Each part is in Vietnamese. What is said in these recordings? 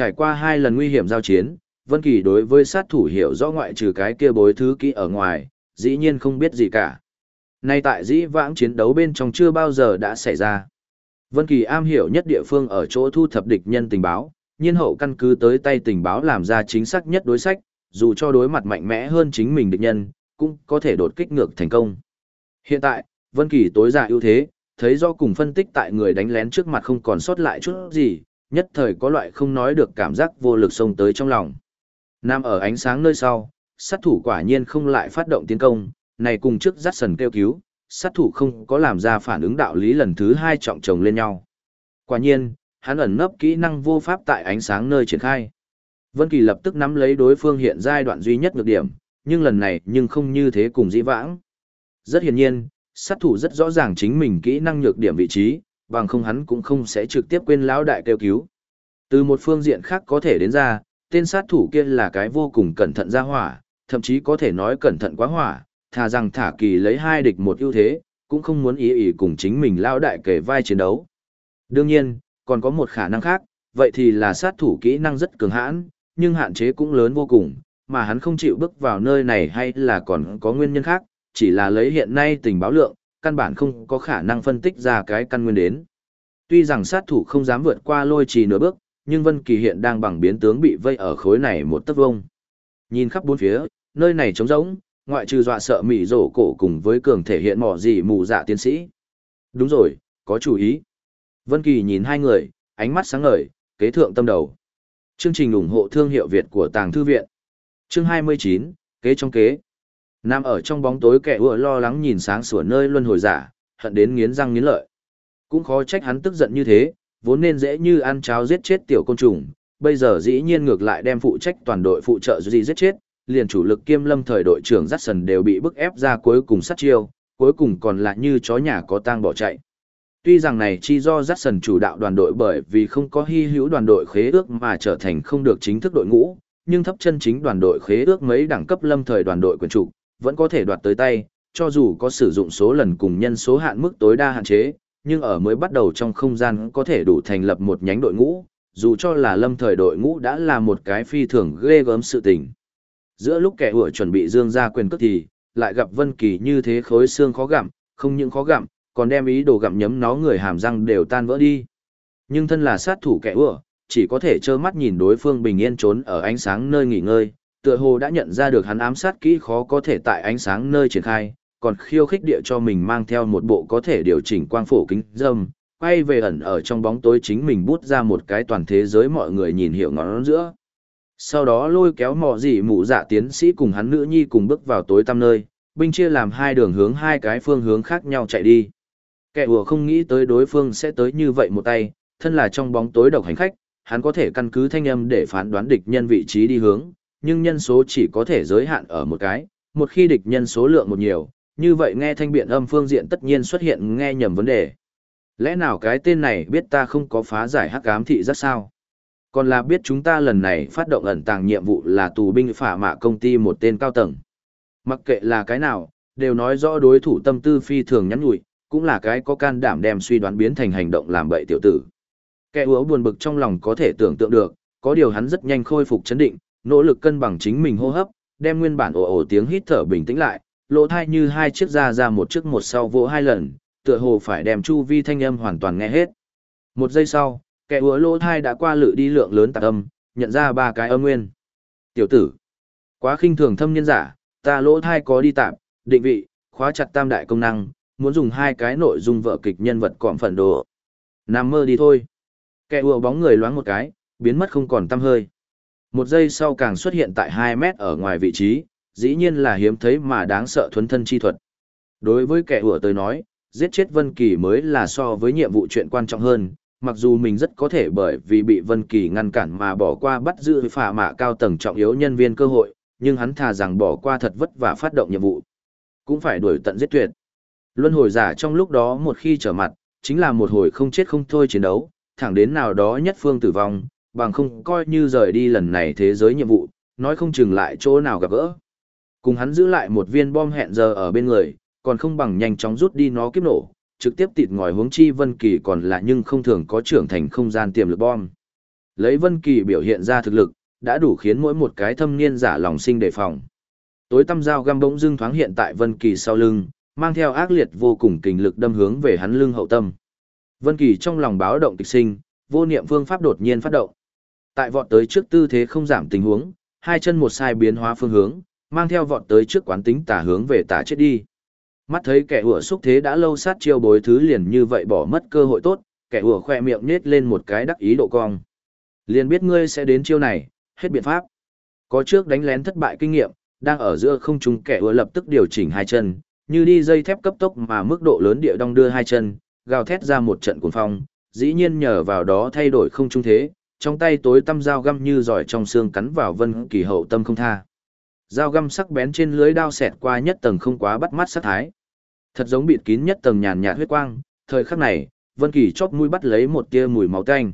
Trải qua hai lần nguy hiểm giao chiến, Vân Kỳ đối với sát thủ hiểu rõ ngoại trừ cái kia bối thứ kỹ ở ngoài, dĩ nhiên không biết gì cả. Nay tại dĩ vãng chiến đấu bên trong chưa bao giờ đã xảy ra. Vân Kỳ am hiểu nhất địa phương ở chỗ thu thập địch nhân tình báo, nhiên hậu căn cứ tới tay tình báo làm ra chính xác nhất đối sách, dù cho đối mặt mạnh mẽ hơn chính mình địch nhân, cũng có thể đột kích ngược thành công. Hiện tại, Vân Kỳ tối ra ưu thế, thấy do cùng phân tích tại người đánh lén trước mặt không còn sót lại chút gì, nhất thời có loại không nói được cảm giác vô lực xông tới trong lòng. Nam ở ánh sáng nơi sau, sát thủ quả nhiên không lại phát động tiến công, này cùng trước dắt sần kêu cứu, sát thủ không có làm ra phản ứng đạo lý lần thứ hai trọng chồng lên nhau. Quả nhiên, hắn ẩn nấp kỹ năng vô pháp tại ánh sáng nơi triển khai. Vân Kỳ lập tức nắm lấy đối phương hiện giai đoạn duy nhất nhược điểm, nhưng lần này nhưng không như thế cùng dĩ vãng. Rất hiển nhiên, sát thủ rất rõ ràng chính mình kỹ năng nhược điểm vị trí, bằng không hắn cũng không sẽ trực tiếp quên lão đại kêu cứu. Từ một phương diện khác có thể đến ra, tên sát thủ kia là cái vô cùng cẩn thận ra hỏa, thậm chí có thể nói cẩn thận quá hỏa, thà rằng thả kỳ lấy hai địch một ưu thế, cũng không muốn ý ý cùng chính mình lao đại kể vai chiến đấu. Đương nhiên, còn có một khả năng khác, vậy thì là sát thủ kỹ năng rất cường hãn, nhưng hạn chế cũng lớn vô cùng, mà hắn không chịu bước vào nơi này hay là còn có nguyên nhân khác, chỉ là lấy hiện nay tình báo lượng, căn bản không có khả năng phân tích ra cái căn nguyên đến. Tuy rằng sát thủ không dám vượt qua lôi trì nửa bước, nhưng Vân Kỳ hiện đang bằng biến tướng bị vây ở khối này một tấc vông. Nhìn khắp bốn phía, nơi này trống rỗng, ngoại trừ dọa sợ mị rổ cổ cùng với cường thể hiện mỏ gì mù dạ tiến sĩ. Đúng rồi, có chủ ý. Vân Kỳ nhìn hai người, ánh mắt sáng ngời, kế thượng tâm đầu. Chương trình ủng hộ thương hiệu Việt của Tàng Thư Viện. Chương 29, kế trong kế. Nam ở trong bóng tối kẻ ùa lo lắng nhìn sáng sủa nơi luân hồi giả, hận đến nghiến răng nghiến lợi. Cũng khó trách hắn tức giận như thế, vốn nên dễ như ăn cháo giết chết tiểu côn trùng, bây giờ dĩ nhiên ngược lại đem phụ trách toàn đội phụ trợ gì giết chết, liền chủ lực kiêm lâm thời đội trưởng dắt sần đều bị bức ép ra cuối cùng sát chiêu, cuối cùng còn lại như chó nhà có tang bỏ chạy. Tuy rằng này chi do dắt sần chủ đạo đoàn đội bởi vì không có hy hữu đoàn đội khế ước mà trở thành không được chính thức đội ngũ, nhưng thấp chân chính đoàn đội khế ước mấy đẳng cấp lâm thời đoàn đội quyền chủ, vẫn có thể đoạt tới tay, cho dù có sử dụng số lần cùng nhân số hạn mức tối đa hạn chế, nhưng ở mới bắt đầu trong không gian có thể đủ thành lập một nhánh đội ngũ, dù cho là lâm thời đội ngũ đã là một cái phi thường ghê gớm sự tình. Giữa lúc kẻ hủa chuẩn bị dương ra quyền cước thì, lại gặp Vân Kỳ như thế khối xương khó gặm, không những khó gặm, còn đem ý đồ gặm nhấm nó người hàm răng đều tan vỡ đi. Nhưng thân là sát thủ kẻ hủa, chỉ có thể trơ mắt nhìn đối phương bình yên trốn ở ánh sáng nơi nghỉ ngơi, tựa hồ đã nhận ra được hắn ám sát kỹ khó có thể tại ánh sáng nơi triển khai, còn khiêu khích địa cho mình mang theo một bộ có thể điều chỉnh quang phổ kính dâm, quay về ẩn ở trong bóng tối chính mình bút ra một cái toàn thế giới mọi người nhìn hiểu ngón giữa. Sau đó lôi kéo mọ dị mụ dạ tiến sĩ cùng hắn nữ nhi cùng bước vào tối tăm nơi, binh chia làm hai đường hướng hai cái phương hướng khác nhau chạy đi. Kẻ vừa không nghĩ tới đối phương sẽ tới như vậy một tay, thân là trong bóng tối độc hành khách, hắn có thể căn cứ thanh âm để phán đoán địch nhân vị trí đi hướng, nhưng nhân số chỉ có thể giới hạn ở một cái, một khi địch nhân số lượng một nhiều, như vậy nghe thanh biện âm phương diện tất nhiên xuất hiện nghe nhầm vấn đề. Lẽ nào cái tên này biết ta không có phá giải hắc ám thị rất sao? Còn là biết chúng ta lần này phát động ẩn tàng nhiệm vụ là tù binh phả mạ công ty một tên cao tầng. Mặc kệ là cái nào, đều nói rõ đối thủ tâm tư phi thường nhắn nhủi, cũng là cái có can đảm đem suy đoán biến thành hành động làm bậy tiểu tử. Kẻ ứa buồn bực trong lòng có thể tưởng tượng được, có điều hắn rất nhanh khôi phục chấn định, nỗ lực cân bằng chính mình hô hấp, đem nguyên bản ồ ồ tiếng hít thở bình tĩnh lại, lỗ thai như hai chiếc da ra một chiếc một sau vỗ hai lần, tựa hồ phải đem chu vi thanh âm hoàn toàn nghe hết. Một giây sau, kẻ ứa lỗ thai đã qua lự đi lượng lớn tạc âm, nhận ra ba cái âm nguyên. Tiểu tử, quá khinh thường thâm nhân giả, ta lỗ thai có đi tạm, định vị, khóa chặt tam đại công năng, muốn dùng hai cái nội dung vợ kịch nhân vật cọm phần đồ. Nằm mơ đi thôi. Kẻ ứa bóng người loáng một cái, biến mất không còn tăm hơi. Một giây sau càng xuất hiện tại 2 mét ở ngoài vị trí, dĩ nhiên là hiếm thấy mà đáng sợ thuấn thân chi thuật. Đối với kẻ ủa tới nói, giết chết Vân Kỳ mới là so với nhiệm vụ chuyện quan trọng hơn, mặc dù mình rất có thể bởi vì bị Vân Kỳ ngăn cản mà bỏ qua bắt giữ phả mạ cao tầng trọng yếu nhân viên cơ hội, nhưng hắn thà rằng bỏ qua thật vất vả phát động nhiệm vụ. Cũng phải đuổi tận giết tuyệt. Luân hồi giả trong lúc đó một khi trở mặt, chính là một hồi không chết không thôi chiến đấu, thẳng đến nào đó nhất phương tử vong, bằng không coi như rời đi lần này thế giới nhiệm vụ, nói không chừng lại chỗ nào gặp gỡ. Cùng hắn giữ lại một viên bom hẹn giờ ở bên người, còn không bằng nhanh chóng rút đi nó kiếp nổ, trực tiếp tịt ngòi hướng chi vân kỳ còn là nhưng không thường có trưởng thành không gian tiềm lực bom. Lấy Vân Kỳ biểu hiện ra thực lực, đã đủ khiến mỗi một cái thâm niên giả lòng sinh đề phòng. Tối tâm dao găm bỗng dưng thoáng hiện tại Vân Kỳ sau lưng, mang theo ác liệt vô cùng kình lực đâm hướng về hắn lưng hậu tâm. Vân Kỳ trong lòng báo động kịch sinh, vô niệm phương pháp đột nhiên phát động. Tại vọt tới trước tư thế không giảm tình huống, hai chân một sai biến hóa phương hướng, mang theo vọt tới trước quán tính tả hướng về tả chết đi. Mắt thấy kẻ ủa xúc thế đã lâu sát chiêu bối thứ liền như vậy bỏ mất cơ hội tốt, kẻ ủa khoe miệng nết lên một cái đắc ý độ cong. Liền biết ngươi sẽ đến chiêu này, hết biện pháp. Có trước đánh lén thất bại kinh nghiệm, đang ở giữa không trung kẻ ủa lập tức điều chỉnh hai chân, như đi dây thép cấp tốc mà mức độ lớn địa đong đưa hai chân, gào thét ra một trận cuồng phong, dĩ nhiên nhờ vào đó thay đổi không trung thế, trong tay tối tăm dao găm như giỏi trong xương cắn vào Vân Kỳ hậu tâm không tha. Dao găm sắc bén trên lưới đao xẹt qua nhất tầng không quá bắt mắt sát thái. Thật giống bịt kín nhất tầng nhàn nhạt huyết quang, thời khắc này, Vân Kỳ chóp mũi bắt lấy một tia mùi máu tanh.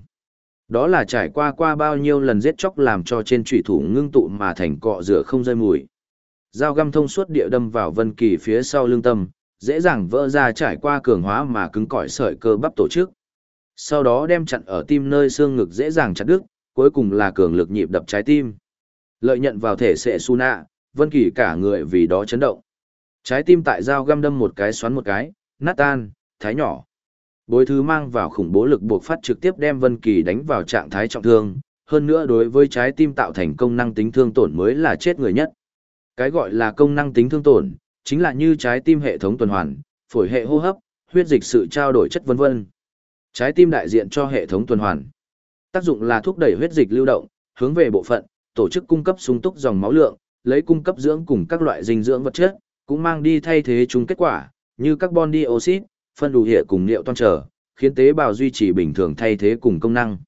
Đó là trải qua qua bao nhiêu lần giết chóc làm cho trên chủy thủ ngưng tụ mà thành cọ rửa không rơi mùi. Dao găm thông suốt địa đâm vào Vân Kỳ phía sau lưng tâm, dễ dàng vỡ ra trải qua cường hóa mà cứng cỏi sợi cơ bắp tổ chức. Sau đó đem chặn ở tim nơi xương ngực dễ dàng chặt đứt, cuối cùng là cường lực nhịp đập trái tim. Lợi nhận vào thể sẽ su nạ, Vân Kỳ cả người vì đó chấn động. Trái tim tại dao găm đâm một cái xoắn một cái, nát tan, thái nhỏ. Bối thứ mang vào khủng bố lực buộc phát trực tiếp đem Vân Kỳ đánh vào trạng thái trọng thương, hơn nữa đối với trái tim tạo thành công năng tính thương tổn mới là chết người nhất. Cái gọi là công năng tính thương tổn, chính là như trái tim hệ thống tuần hoàn, phổi hệ hô hấp, huyết dịch sự trao đổi chất vân vân. Trái tim đại diện cho hệ thống tuần hoàn. Tác dụng là thúc đẩy huyết dịch lưu động, hướng về bộ phận, tổ chức cung cấp sung túc dòng máu lượng, lấy cung cấp dưỡng cùng các loại dinh dưỡng vật chất, cũng mang đi thay thế chúng kết quả, như carbon dioxide, phân đủ hệ cùng liệu toan trở, khiến tế bào duy trì bình thường thay thế cùng công năng.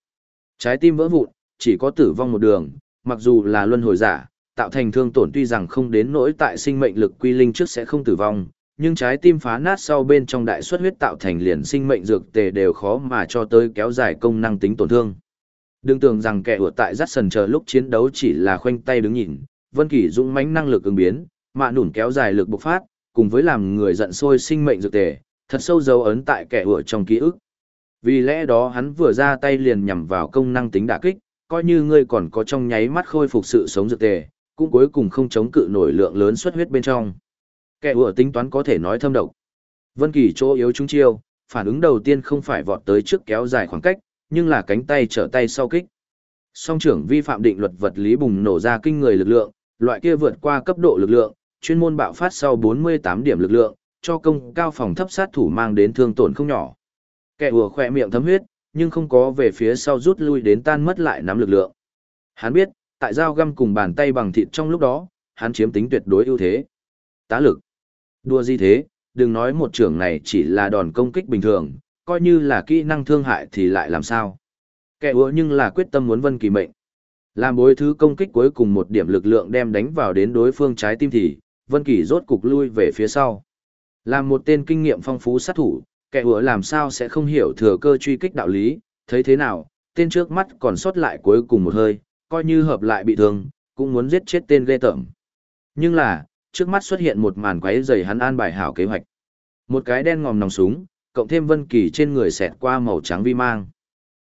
Trái tim vỡ vụn, chỉ có tử vong một đường, mặc dù là luân hồi giả, tạo thành thương tổn tuy rằng không đến nỗi tại sinh mệnh lực quy linh trước sẽ không tử vong, nhưng trái tim phá nát sau bên trong đại suất huyết tạo thành liền sinh mệnh dược tề đều khó mà cho tới kéo dài công năng tính tổn thương. Đừng tưởng rằng kẻ ủa tại rắt sần chờ lúc chiến đấu chỉ là khoanh tay đứng nhìn, Vân Kỳ dũng mãnh năng lực ứng biến, mạ nủn kéo dài lực bộc phát, cùng với làm người giận sôi sinh mệnh dược tề, thật sâu dấu ấn tại kẻ ủa trong ký ức. Vì lẽ đó hắn vừa ra tay liền nhằm vào công năng tính đả kích, coi như ngươi còn có trong nháy mắt khôi phục sự sống dược tề, cũng cuối cùng không chống cự nổi lượng lớn xuất huyết bên trong. Kẻ ủa tính toán có thể nói thâm độc. Vân Kỳ chỗ yếu chúng chiêu, phản ứng đầu tiên không phải vọt tới trước kéo dài khoảng cách, nhưng là cánh tay trở tay sau kích. Song trưởng vi phạm định luật vật lý bùng nổ ra kinh người lực lượng, loại kia vượt qua cấp độ lực lượng, chuyên môn bạo phát sau 48 điểm lực lượng, cho công cao phòng thấp sát thủ mang đến thương tổn không nhỏ. Kẻ ùa khỏe miệng thấm huyết, nhưng không có về phía sau rút lui đến tan mất lại nắm lực lượng. Hắn biết, tại dao găm cùng bàn tay bằng thịt trong lúc đó, hắn chiếm tính tuyệt đối ưu thế. Tá lực. Đua gì thế, đừng nói một trưởng này chỉ là đòn công kích bình thường, coi như là kỹ năng thương hại thì lại làm sao. Kẻ ứa nhưng là quyết tâm muốn vân kỳ mệnh. Làm bối thứ công kích cuối cùng một điểm lực lượng đem đánh vào đến đối phương trái tim thì, vân kỳ rốt cục lui về phía sau. Làm một tên kinh nghiệm phong phú sát thủ, kẻ ủa làm sao sẽ không hiểu thừa cơ truy kích đạo lý, thấy thế nào, tên trước mắt còn sót lại cuối cùng một hơi, coi như hợp lại bị thương, cũng muốn giết chết tên ghê tởm. Nhưng là, trước mắt xuất hiện một màn quấy rầy hắn an bài hảo kế hoạch. Một cái đen ngòm nòng súng, cộng thêm vân kỳ trên người xẹt qua màu trắng vi mang.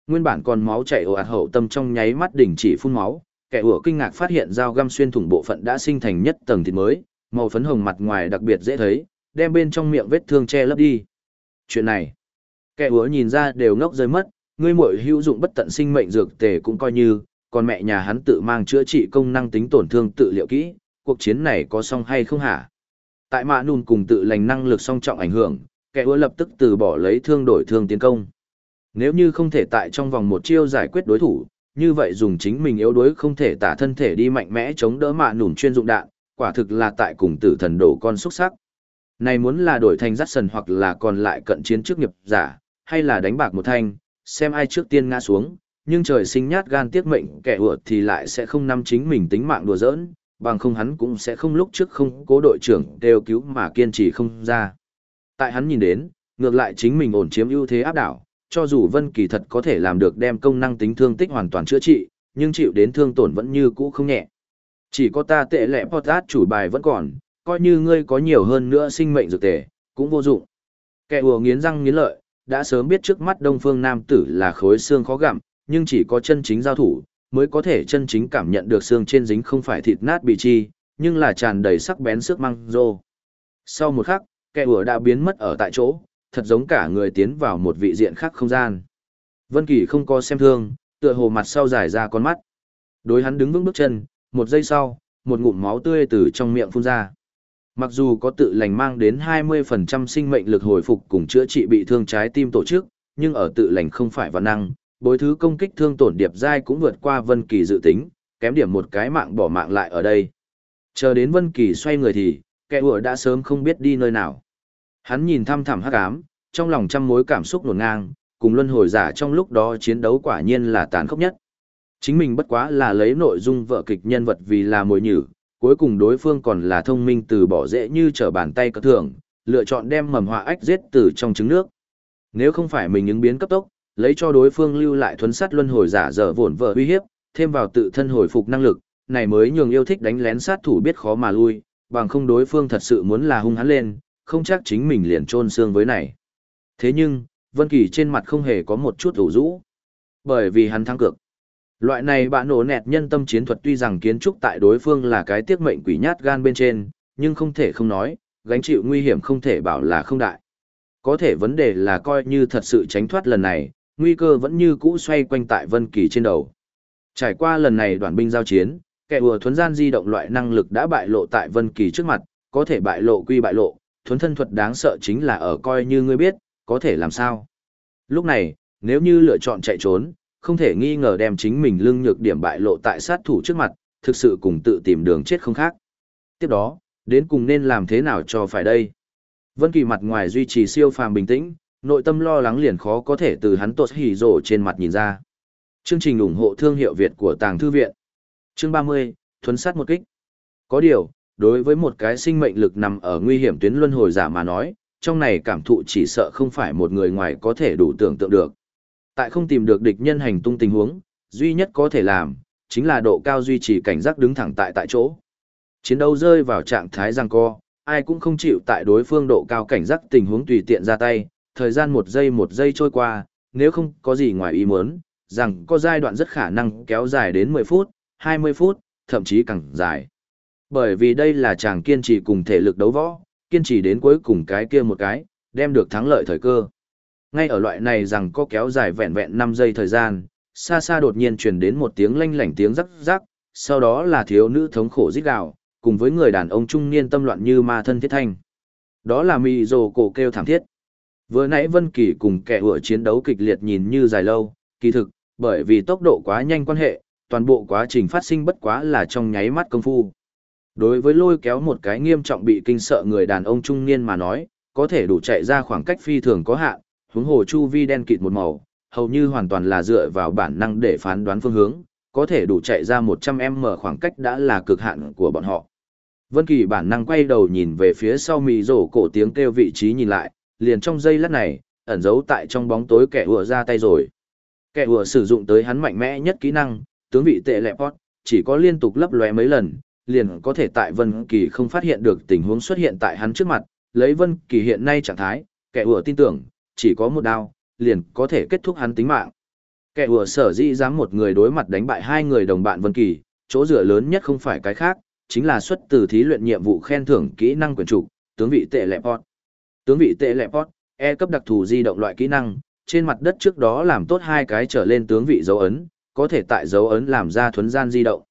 Nguyên bản còn máu chảy ồ ạt hậu tâm trong nháy mắt đỉnh chỉ phun máu, kẻ ủa kinh ngạc phát hiện dao găm xuyên thủng bộ phận đã sinh thành nhất tầng thịt mới, màu phấn hồng mặt ngoài đặc biệt dễ thấy, đem bên trong miệng vết thương che lấp đi. Chuyện này, kẻ ủa nhìn ra đều ngốc rơi mất, ngươi muội hữu dụng bất tận sinh mệnh dược tề cũng coi như, còn mẹ nhà hắn tự mang chữa trị công năng tính tổn thương tự liệu kỹ, cuộc chiến này có xong hay không hả? Tại mạ nùn cùng tự lành năng lực song trọng ảnh hưởng, kẻ ưa lập tức từ bỏ lấy thương đổi thương tiến công. Nếu như không thể tại trong vòng một chiêu giải quyết đối thủ, như vậy dùng chính mình yếu đuối không thể tả thân thể đi mạnh mẽ chống đỡ mạ nủn chuyên dụng đạn, quả thực là tại cùng tử thần đổ con xuất sắc. Này muốn là đổi thành rắt sần hoặc là còn lại cận chiến trước nghiệp giả, hay là đánh bạc một thanh, xem ai trước tiên ngã xuống, nhưng trời sinh nhát gan tiếc mệnh kẻ ủa thì lại sẽ không nắm chính mình tính mạng đùa giỡn, bằng không hắn cũng sẽ không lúc trước không cố đội trưởng đều cứu mà kiên trì không ra. Tại hắn nhìn đến, ngược lại chính mình ổn chiếm ưu thế áp đảo, cho dù Vân Kỳ thật có thể làm được đem công năng tính thương tích hoàn toàn chữa trị, nhưng chịu đến thương tổn vẫn như cũ không nhẹ. Chỉ có ta tệ lệ Potat chủ bài vẫn còn, coi như ngươi có nhiều hơn nữa sinh mệnh dược tề, cũng vô dụng. Kẻ ùa nghiến răng nghiến lợi, đã sớm biết trước mắt Đông Phương Nam tử là khối xương khó gặm, nhưng chỉ có chân chính giao thủ, mới có thể chân chính cảm nhận được xương trên dính không phải thịt nát bị chi, nhưng là tràn đầy sắc bén sức măng rô. Sau một khắc, kẻ ủa đã biến mất ở tại chỗ, thật giống cả người tiến vào một vị diện khác không gian. Vân Kỳ không có xem thương, tựa hồ mặt sau dài ra con mắt. Đối hắn đứng vững bước chân, một giây sau, một ngụm máu tươi từ trong miệng phun ra. Mặc dù có tự lành mang đến 20% sinh mệnh lực hồi phục cùng chữa trị bị thương trái tim tổ chức, nhưng ở tự lành không phải văn năng, bối thứ công kích thương tổn điệp giai cũng vượt qua Vân Kỳ dự tính, kém điểm một cái mạng bỏ mạng lại ở đây. Chờ đến Vân Kỳ xoay người thì, kẻ ủa đã sớm không biết đi nơi nào. Hắn nhìn thăm thẳm hắc ám, trong lòng trăm mối cảm xúc nổn ngang, cùng luân hồi giả trong lúc đó chiến đấu quả nhiên là tàn khốc nhất. Chính mình bất quá là lấy nội dung vợ kịch nhân vật vì là mồi nhử, cuối cùng đối phương còn là thông minh từ bỏ dễ như trở bàn tay cơ thường, lựa chọn đem mầm họa ách giết từ trong trứng nước. Nếu không phải mình ứng biến cấp tốc, lấy cho đối phương lưu lại thuấn sát luân hồi giả dở vổn vợ uy hiếp, thêm vào tự thân hồi phục năng lực, này mới nhường yêu thích đánh lén sát thủ biết khó mà lui, bằng không đối phương thật sự muốn là hung hắn lên, không chắc chính mình liền trôn xương với này. Thế nhưng, Vân Kỳ trên mặt không hề có một chút ủ rũ, bởi vì hắn thắng cược. Loại này bạn nổ nẹt nhân tâm chiến thuật tuy rằng kiến trúc tại đối phương là cái tiếc mệnh quỷ nhát gan bên trên, nhưng không thể không nói, gánh chịu nguy hiểm không thể bảo là không đại. Có thể vấn đề là coi như thật sự tránh thoát lần này, nguy cơ vẫn như cũ xoay quanh tại Vân Kỳ trên đầu. Trải qua lần này đoàn binh giao chiến, kẻ ùa thuấn gian di động loại năng lực đã bại lộ tại Vân Kỳ trước mặt, có thể bại lộ quy bại lộ, thuấn thân thuật đáng sợ chính là ở coi như ngươi biết, có thể làm sao. Lúc này, nếu như lựa chọn chạy trốn, không thể nghi ngờ đem chính mình lưng nhược điểm bại lộ tại sát thủ trước mặt, thực sự cùng tự tìm đường chết không khác. Tiếp đó, đến cùng nên làm thế nào cho phải đây? Vân Kỳ mặt ngoài duy trì siêu phàm bình tĩnh, nội tâm lo lắng liền khó có thể từ hắn tột hỉ rồ trên mặt nhìn ra. Chương trình ủng hộ thương hiệu Việt của Tàng Thư Viện. Chương 30, thuấn sát một kích. Có điều, đối với một cái sinh mệnh lực nằm ở nguy hiểm tuyến luân hồi giả mà nói, trong này cảm thụ chỉ sợ không phải một người ngoài có thể đủ tưởng tượng được. Tại không tìm được địch nhân hành tung tình huống, duy nhất có thể làm, chính là độ cao duy trì cảnh giác đứng thẳng tại tại chỗ. Chiến đấu rơi vào trạng thái giằng co, ai cũng không chịu tại đối phương độ cao cảnh giác tình huống tùy tiện ra tay, thời gian một giây một giây trôi qua, nếu không có gì ngoài ý muốn, rằng có giai đoạn rất khả năng kéo dài đến 10 phút, 20 phút, thậm chí càng dài. Bởi vì đây là chàng kiên trì cùng thể lực đấu võ, kiên trì đến cuối cùng cái kia một cái, đem được thắng lợi thời cơ. Ngay ở loại này rằng có kéo dài vẹn vẹn 5 giây thời gian, xa xa đột nhiên truyền đến một tiếng lanh lảnh tiếng rắc rắc, sau đó là thiếu nữ thống khổ rít gào, cùng với người đàn ông trung niên tâm loạn như ma thân thiết thanh. Đó là mì rồ cổ kêu thảm thiết. Vừa nãy Vân Kỳ cùng kẻ hựa chiến đấu kịch liệt nhìn như dài lâu, kỳ thực, bởi vì tốc độ quá nhanh quan hệ, toàn bộ quá trình phát sinh bất quá là trong nháy mắt công phu. Đối với lôi kéo một cái nghiêm trọng bị kinh sợ người đàn ông trung niên mà nói, có thể đủ chạy ra khoảng cách phi thường có hạn, hướng hồ chu vi đen kịt một màu, hầu như hoàn toàn là dựa vào bản năng để phán đoán phương hướng, có thể đủ chạy ra 100m khoảng cách đã là cực hạn của bọn họ. Vân Kỳ bản năng quay đầu nhìn về phía sau mì rổ cổ tiếng kêu vị trí nhìn lại, liền trong giây lát này, ẩn giấu tại trong bóng tối kẻ ùa ra tay rồi. Kẻ ùa sử dụng tới hắn mạnh mẽ nhất kỹ năng, tướng vị tệ lẹp hót, chỉ có liên tục lấp lóe mấy lần, liền có thể tại Vân Kỳ không phát hiện được tình huống xuất hiện tại hắn trước mặt, lấy Vân Kỳ hiện nay trạng thái, kẻ ủa tin tưởng, chỉ có một đao, liền có thể kết thúc hắn tính mạng. Kẻ ủa sở dĩ dám một người đối mặt đánh bại hai người đồng bạn Vân Kỳ, chỗ dựa lớn nhất không phải cái khác, chính là xuất từ thí luyện nhiệm vụ khen thưởng kỹ năng quyền chủ. tướng vị tệ lẹp hót. Tướng vị tệ lẹp hót, E cấp đặc thù di động loại kỹ năng, trên mặt đất trước đó làm tốt hai cái trở lên tướng vị dấu ấn, có thể tại dấu ấn làm ra thuấn gian di động.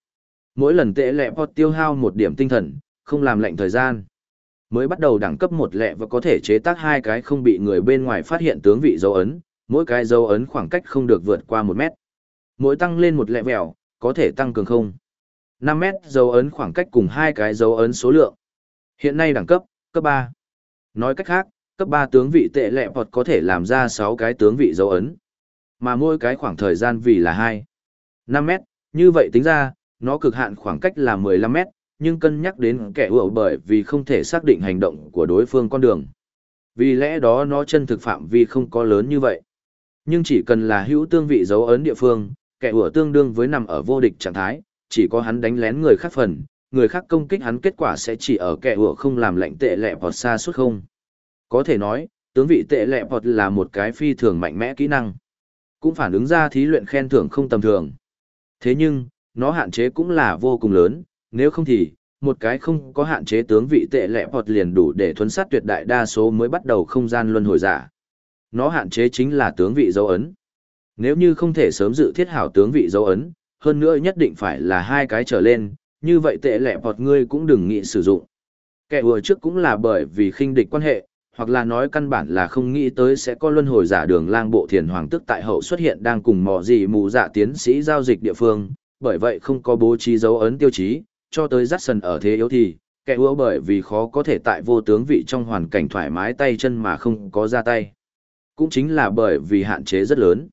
Mỗi lần tệ lẹ pot tiêu hao một điểm tinh thần, không làm lệnh thời gian. Mới bắt đầu đẳng cấp một lẹ và có thể chế tác hai cái không bị người bên ngoài phát hiện tướng vị dấu ấn, mỗi cái dấu ấn khoảng cách không được vượt qua một mét. Mỗi tăng lên một lẹ vẹo, có thể tăng cường không. 5 mét dấu ấn khoảng cách cùng hai cái dấu ấn số lượng. Hiện nay đẳng cấp, cấp 3. Nói cách khác, cấp 3 tướng vị tệ lẹ hoặc có thể làm ra 6 cái tướng vị dấu ấn. Mà mỗi cái khoảng thời gian vì là 2. 5 mét, như vậy tính ra, nó cực hạn khoảng cách là 15 mét, nhưng cân nhắc đến kẻ ủa bởi vì không thể xác định hành động của đối phương con đường. Vì lẽ đó nó chân thực phạm vi không có lớn như vậy. Nhưng chỉ cần là hữu tương vị dấu ấn địa phương, kẻ ủa tương đương với nằm ở vô địch trạng thái, chỉ có hắn đánh lén người khác phần, người khác công kích hắn kết quả sẽ chỉ ở kẻ ủa không làm lệnh tệ lẹ vọt xa suốt không. Có thể nói, tướng vị tệ lẹ vọt là một cái phi thường mạnh mẽ kỹ năng. Cũng phản ứng ra thí luyện khen thưởng không tầm thường. Thế nhưng, nó hạn chế cũng là vô cùng lớn, nếu không thì, một cái không có hạn chế tướng vị tệ lẹ hoặc liền đủ để thuấn sát tuyệt đại đa số mới bắt đầu không gian luân hồi giả. Nó hạn chế chính là tướng vị dấu ấn. Nếu như không thể sớm dự thiết hảo tướng vị dấu ấn, hơn nữa nhất định phải là hai cái trở lên, như vậy tệ lẹ hoặc ngươi cũng đừng nghĩ sử dụng. Kẻ vừa trước cũng là bởi vì khinh địch quan hệ, hoặc là nói căn bản là không nghĩ tới sẽ có luân hồi giả đường lang bộ thiền hoàng tức tại hậu xuất hiện đang cùng mò gì mù dạ tiến sĩ giao dịch địa phương, bởi vậy không có bố trí dấu ấn tiêu chí, cho tới dắt sần ở thế yếu thì, kẻ ùa bởi vì khó có thể tại vô tướng vị trong hoàn cảnh thoải mái tay chân mà không có ra tay. Cũng chính là bởi vì hạn chế rất lớn.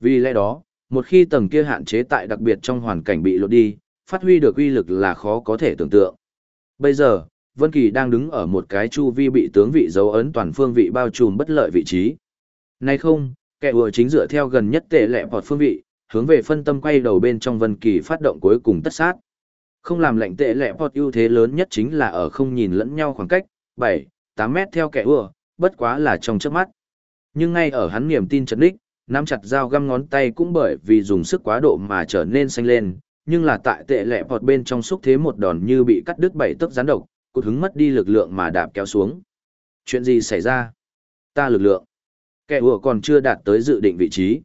Vì lẽ đó, một khi tầng kia hạn chế tại đặc biệt trong hoàn cảnh bị lột đi, phát huy được uy lực là khó có thể tưởng tượng. Bây giờ, Vân Kỳ đang đứng ở một cái chu vi bị tướng vị dấu ấn toàn phương vị bao trùm bất lợi vị trí. Nay không, kẻ vừa chính dựa theo gần nhất tệ lệ bọt phương vị, hướng về phân tâm quay đầu bên trong Vân Kỳ phát động cuối cùng tất sát. Không làm lệnh tệ lệ bọt ưu thế lớn nhất chính là ở không nhìn lẫn nhau khoảng cách, 7, 8 mét theo kẻ vừa, bất quá là trong chớp mắt. Nhưng ngay ở hắn niềm tin chấn đích, nắm chặt dao găm ngón tay cũng bởi vì dùng sức quá độ mà trở nên xanh lên, nhưng là tại tệ lệ bọt bên trong xúc thế một đòn như bị cắt đứt bảy tấc gián độc, cụt hứng mất đi lực lượng mà đạp kéo xuống. Chuyện gì xảy ra? Ta lực lượng. Kẻ ủa còn chưa đạt tới dự định vị trí.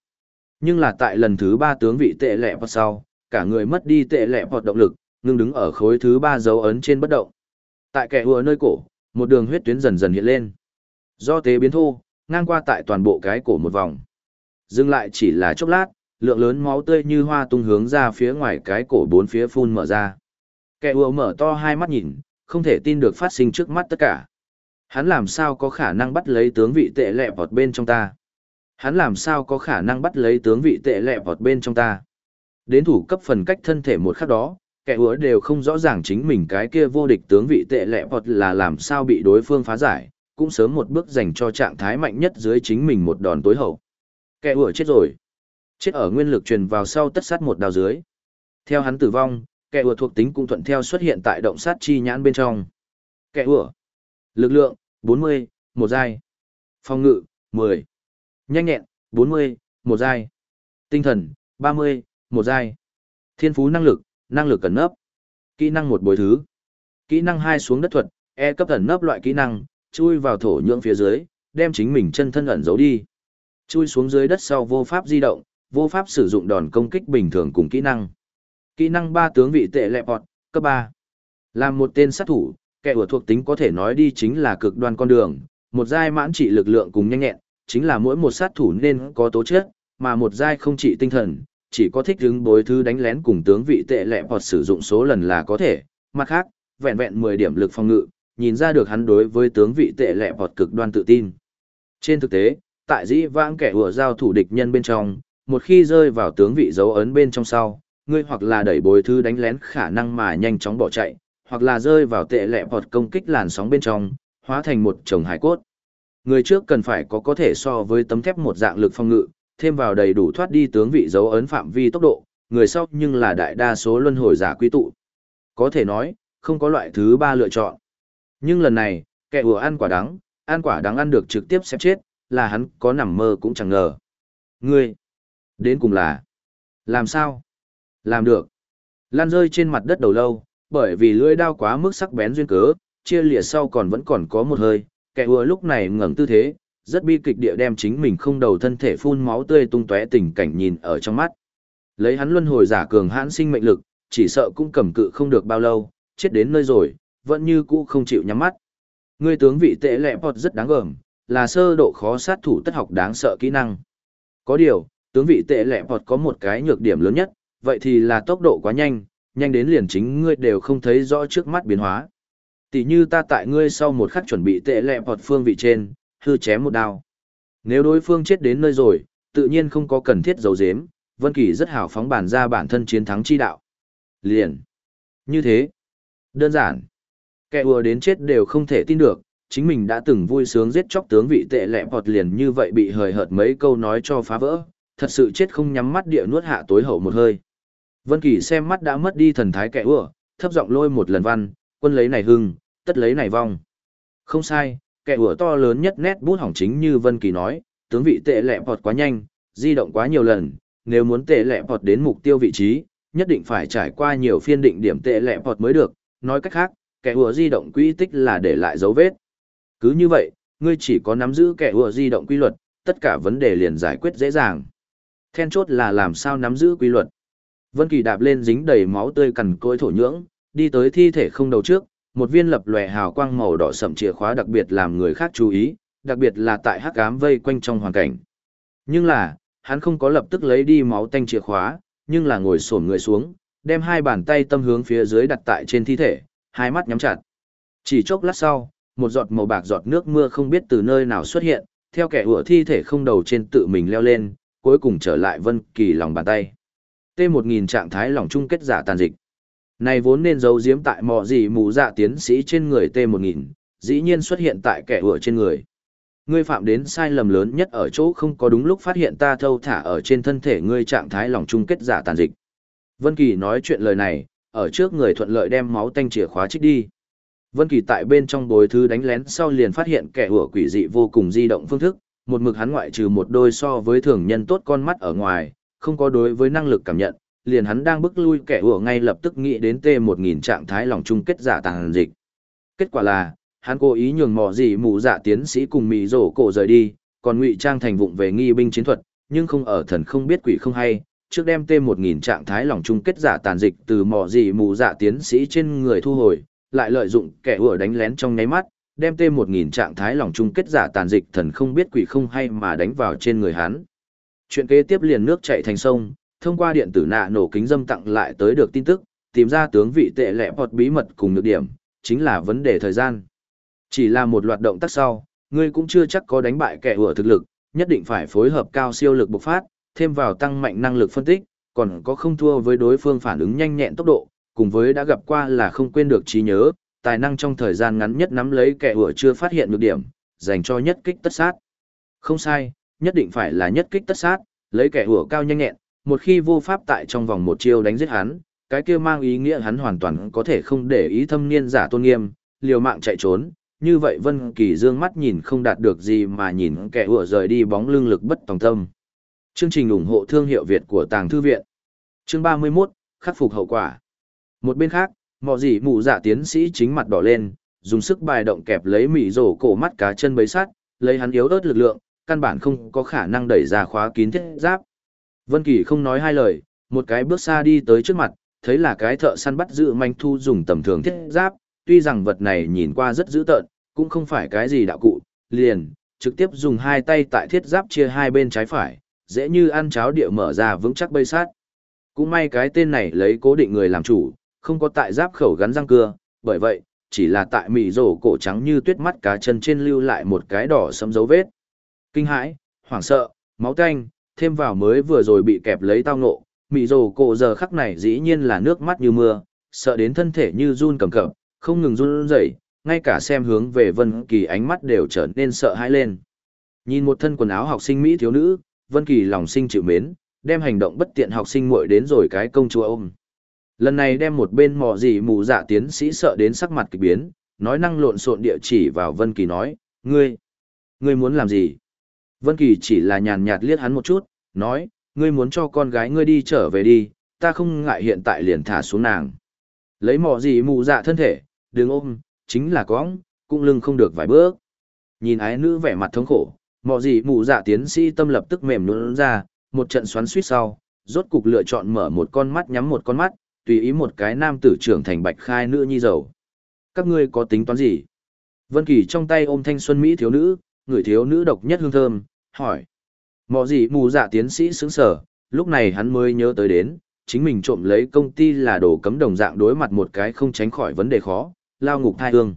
Nhưng là tại lần thứ ba tướng vị tệ lẹ vọt sau, cả người mất đi tệ lẹ vọt động lực, ngưng đứng ở khối thứ ba dấu ấn trên bất động. Tại kẻ ủa nơi cổ, một đường huyết tuyến dần dần hiện lên. Do tế biến thô, ngang qua tại toàn bộ cái cổ một vòng. Dừng lại chỉ là chốc lát, lượng lớn máu tươi như hoa tung hướng ra phía ngoài cái cổ bốn phía phun mở ra. Kẻ ùa mở to hai mắt nhìn, không thể tin được phát sinh trước mắt tất cả. Hắn làm sao có khả năng bắt lấy tướng vị tệ lẹ vọt bên trong ta? Hắn làm sao có khả năng bắt lấy tướng vị tệ lẹ vọt bên trong ta? Đến thủ cấp phần cách thân thể một khắc đó, kẻ hứa đều không rõ ràng chính mình cái kia vô địch tướng vị tệ lẹ vọt là làm sao bị đối phương phá giải, cũng sớm một bước dành cho trạng thái mạnh nhất dưới chính mình một đòn tối hậu. Kẻ hứa chết rồi. Chết ở nguyên lực truyền vào sau tất sát một đào dưới. Theo hắn tử vong, kẻ ùa thuộc tính cũng thuận theo xuất hiện tại động sát chi nhãn bên trong. Kẻ ùa. Lực lượng, 40, một giai. Phòng ngự, 10. Nhanh nhẹn, 40, một giai. Tinh thần, 30, một giai. Thiên phú năng lực, năng lực cẩn nấp. Kỹ năng một bồi thứ. Kỹ năng hai xuống đất thuật, E cấp ẩn nấp loại kỹ năng, chui vào thổ nhưỡng phía dưới, đem chính mình chân thân ẩn giấu đi. Chui xuống dưới đất sau vô pháp di động, vô pháp sử dụng đòn công kích bình thường cùng kỹ năng. Kỹ năng ba tướng vị tệ lẹp bọt, cấp ba Làm một tên sát thủ, kẻ ủa thuộc tính có thể nói đi chính là cực đoan con đường, một giai mãn trị lực lượng cùng nhanh nhẹn, chính là mỗi một sát thủ nên có tố chất, mà một giai không trị tinh thần, chỉ có thích đứng bối thư đánh lén cùng tướng vị tệ lẹ bọt sử dụng số lần là có thể. Mặt khác, vẹn vẹn 10 điểm lực phòng ngự, nhìn ra được hắn đối với tướng vị tệ lẹ bọt cực đoan tự tin. Trên thực tế, tại dĩ vãng kẻ ủa giao thủ địch nhân bên trong, một khi rơi vào tướng vị dấu ấn bên trong sau, ngươi hoặc là đẩy bối thư đánh lén khả năng mà nhanh chóng bỏ chạy, hoặc là rơi vào tệ lẹ bọt công kích làn sóng bên trong, hóa thành một chồng hải cốt. Người trước cần phải có có thể so với tấm thép một dạng lực phong ngự, thêm vào đầy đủ thoát đi tướng vị dấu ấn phạm vi tốc độ, người sau nhưng là đại đa số luân hồi giả quy tụ. Có thể nói, không có loại thứ ba lựa chọn. Nhưng lần này, kẻ vừa ăn quả đắng, ăn quả đắng ăn được trực tiếp xếp chết, là hắn có nằm mơ cũng chẳng ngờ. Ngươi, đến cùng là, làm sao? Làm được. Lan rơi trên mặt đất đầu lâu, bởi vì lưỡi đao quá mức sắc bén duyên cớ, chia lìa sau còn vẫn còn có một hơi, kẻ ùa lúc này ngẩng tư thế, rất bi kịch địa đem chính mình không đầu thân thể phun máu tươi tung tóe tình cảnh nhìn ở trong mắt. Lấy hắn luân hồi giả cường hãn sinh mệnh lực, chỉ sợ cũng cầm cự không được bao lâu, chết đến nơi rồi, vẫn như cũ không chịu nhắm mắt. Ngươi tướng vị tệ lẹ bọt rất đáng gờm, là sơ độ khó sát thủ tất học đáng sợ kỹ năng. Có điều, tướng vị tệ lẹ bọt có một cái nhược điểm lớn nhất, vậy thì là tốc độ quá nhanh, nhanh đến liền chính ngươi đều không thấy rõ trước mắt biến hóa. Tỷ như ta tại ngươi sau một khắc chuẩn bị tệ lẹ bọt phương vị trên, hư chém một đao. Nếu đối phương chết đến nơi rồi, tự nhiên không có cần thiết giấu giếm, Vân Kỳ rất hào phóng bản ra bản thân chiến thắng chi đạo. Liền. Như thế. Đơn giản. Kẻ vừa đến chết đều không thể tin được, chính mình đã từng vui sướng giết chóc tướng vị tệ lẹ bọt liền như vậy bị hời hợt mấy câu nói cho phá vỡ, thật sự chết không nhắm mắt địa nuốt hạ tối hậu một hơi. Vân Kỳ xem mắt đã mất đi thần thái kẻ ùa, thấp giọng lôi một lần văn, quân lấy này hưng, tất lấy này vong. Không sai, kẻ ùa to lớn nhất nét bút hỏng chính như Vân Kỳ nói, tướng vị tệ lẹ bọt quá nhanh, di động quá nhiều lần, nếu muốn tệ lẹ bọt đến mục tiêu vị trí, nhất định phải trải qua nhiều phiên định điểm tệ lẹ bọt mới được, nói cách khác, kẻ ủa di động quy tích là để lại dấu vết. Cứ như vậy, ngươi chỉ có nắm giữ kẻ ủa di động quy luật, tất cả vấn đề liền giải quyết dễ dàng. Then chốt là làm sao nắm giữ quy luật. Vân Kỳ đạp lên dính đầy máu tươi cằn cỗi thổ nhưỡng, đi tới thi thể không đầu trước, một viên lập lòe hào quang màu đỏ sẫm chìa khóa đặc biệt làm người khác chú ý, đặc biệt là tại hắc ám vây quanh trong hoàn cảnh. Nhưng là, hắn không có lập tức lấy đi máu tanh chìa khóa, nhưng là ngồi xổm người xuống, đem hai bàn tay tâm hướng phía dưới đặt tại trên thi thể, hai mắt nhắm chặt. Chỉ chốc lát sau, một giọt màu bạc giọt nước mưa không biết từ nơi nào xuất hiện, theo kẻ ủa thi thể không đầu trên tự mình leo lên, cuối cùng trở lại Vân Kỳ lòng bàn tay. T1000 trạng thái lỏng chung kết giả tàn dịch. Này vốn nên giấu giếm tại mò gì mù dạ tiến sĩ trên người T1000, dĩ nhiên xuất hiện tại kẻ ủa trên người. Ngươi phạm đến sai lầm lớn nhất ở chỗ không có đúng lúc phát hiện ta thâu thả ở trên thân thể ngươi trạng thái lỏng chung kết giả tàn dịch. Vân Kỳ nói chuyện lời này, ở trước người thuận lợi đem máu tanh chìa khóa trích đi. Vân Kỳ tại bên trong bối thứ đánh lén sau liền phát hiện kẻ hủa quỷ dị vô cùng di động phương thức, một mực hắn ngoại trừ một đôi so với thường nhân tốt con mắt ở ngoài, không có đối với năng lực cảm nhận, liền hắn đang bước lui kẻ ủa ngay lập tức nghĩ đến T1000 trạng thái lòng chung kết giả tàng dịch. Kết quả là, hắn cố ý nhường mò gì mù dạ tiến sĩ cùng mì rổ cổ rời đi, còn ngụy trang thành vụng về nghi binh chiến thuật, nhưng không ở thần không biết quỷ không hay, trước đem T1000 trạng thái lòng chung kết giả tàn dịch từ mỏ gì mù dạ tiến sĩ trên người thu hồi, lại lợi dụng kẻ ủa đánh lén trong nháy mắt, đem tê một nghìn trạng thái lòng chung kết giả tàn dịch thần không biết quỷ không hay mà đánh vào trên người hắn. Chuyện kế tiếp liền nước chảy thành sông, thông qua điện tử nạ nổ kính dâm tặng lại tới được tin tức, tìm ra tướng vị tệ lệ bọt bí mật cùng nhược điểm, chính là vấn đề thời gian. Chỉ là một loạt động tác sau, ngươi cũng chưa chắc có đánh bại kẻ hủa thực lực, nhất định phải phối hợp cao siêu lực bộc phát, thêm vào tăng mạnh năng lực phân tích, còn có không thua với đối phương phản ứng nhanh nhẹn tốc độ, cùng với đã gặp qua là không quên được trí nhớ, tài năng trong thời gian ngắn nhất nắm lấy kẻ hủa chưa phát hiện nhược điểm, dành cho nhất kích tất sát. Không sai, nhất định phải là nhất kích tất sát, lấy kẻ ủa cao nhanh nhẹn, một khi vô pháp tại trong vòng một chiêu đánh giết hắn, cái kia mang ý nghĩa hắn hoàn toàn có thể không để ý thâm niên giả tôn nghiêm, liều mạng chạy trốn. Như vậy Vân Kỳ dương mắt nhìn không đạt được gì mà nhìn kẻ ủa rời đi bóng lưng lực bất tòng tâm. Chương trình ủng hộ thương hiệu Việt của Tàng Thư Viện Chương 31, khắc phục hậu quả một bên khác, mọ gì mụ dạ tiến sĩ chính mặt đỏ lên, dùng sức bài động kẹp lấy mỉ rổ cổ mắt cá chân bấy sát, lấy hắn yếu ớt lực lượng, căn bản không có khả năng đẩy ra khóa kín thiết giáp. Vân Kỳ không nói hai lời, một cái bước xa đi tới trước mặt, thấy là cái thợ săn bắt giữ manh thu dùng tầm thường thiết giáp, tuy rằng vật này nhìn qua rất dữ tợn, cũng không phải cái gì đạo cụ, liền, trực tiếp dùng hai tay tại thiết giáp chia hai bên trái phải, dễ như ăn cháo địa mở ra vững chắc bấy sát. Cũng may cái tên này lấy cố định người làm chủ, không có tại giáp khẩu gắn răng cưa, bởi vậy, chỉ là tại mì rổ cổ trắng như tuyết mắt cá chân trên lưu lại một cái đỏ sẫm dấu vết. Kinh hãi, hoảng sợ, máu tanh, thêm vào mới vừa rồi bị kẹp lấy tao ngộ, mị rồ cổ giờ khắc này dĩ nhiên là nước mắt như mưa, sợ đến thân thể như run cầm cập, không ngừng run rẩy, ngay cả xem hướng về Vân Kỳ ánh mắt đều trở nên sợ hãi lên. Nhìn một thân quần áo học sinh mỹ thiếu nữ, Vân Kỳ lòng sinh chịu mến, đem hành động bất tiện học sinh muội đến rồi cái công chúa ôm. Lần này đem một bên mò gì mù dạ tiến sĩ sợ đến sắc mặt kỳ biến, nói năng lộn xộn địa chỉ vào Vân Kỳ nói, ngươi, ngươi muốn làm gì? Vân Kỳ chỉ là nhàn nhạt liếc hắn một chút, nói, ngươi muốn cho con gái ngươi đi trở về đi, ta không ngại hiện tại liền thả xuống nàng. Lấy mò gì mù dạ thân thể, đừng ôm, chính là cóng, cũng lưng không được vài bước. Nhìn ái nữ vẻ mặt thống khổ, mò gì mù dạ tiến sĩ tâm lập tức mềm nhũn ra, một trận xoắn xuýt sau, rốt cục lựa chọn mở một con mắt nhắm một con mắt, tùy ý một cái nam tử trưởng thành bạch khai nữ nhi dầu, Các ngươi có tính toán gì? Vân Kỳ trong tay ôm thanh xuân Mỹ thiếu nữ, người thiếu nữ độc nhất hương thơm, hỏi. Mọ gì mù dạ tiến sĩ sướng sở, lúc này hắn mới nhớ tới đến, chính mình trộm lấy công ty là đồ cấm đồng dạng đối mặt một cái không tránh khỏi vấn đề khó, lao ngục thai hương.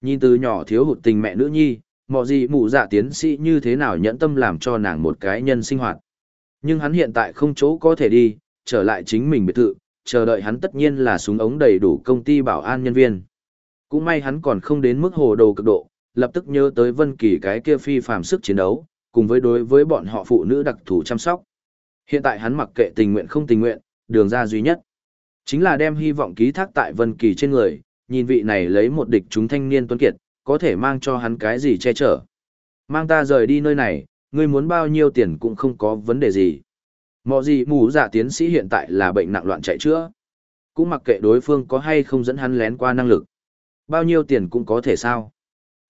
Nhìn từ nhỏ thiếu hụt tình mẹ nữ nhi, mọ gì mù dạ tiến sĩ như thế nào nhẫn tâm làm cho nàng một cái nhân sinh hoạt. Nhưng hắn hiện tại không chỗ có thể đi, trở lại chính mình biệt thự, chờ đợi hắn tất nhiên là súng ống đầy đủ công ty bảo an nhân viên. Cũng may hắn còn không đến mức hồ đồ cực độ, lập tức nhớ tới Vân Kỳ cái kia phi phàm sức chiến đấu, cùng với đối với bọn họ phụ nữ đặc thù chăm sóc. Hiện tại hắn mặc kệ tình nguyện không tình nguyện, đường ra duy nhất chính là đem hy vọng ký thác tại Vân Kỳ trên người, nhìn vị này lấy một địch chúng thanh niên tuấn kiệt, có thể mang cho hắn cái gì che chở. Mang ta rời đi nơi này, Ngươi muốn bao nhiêu tiền cũng không có vấn đề gì. Mọ gì mù dạ tiến sĩ hiện tại là bệnh nặng loạn chạy chữa. Cũng mặc kệ đối phương có hay không dẫn hắn lén qua năng lực. Bao nhiêu tiền cũng có thể sao.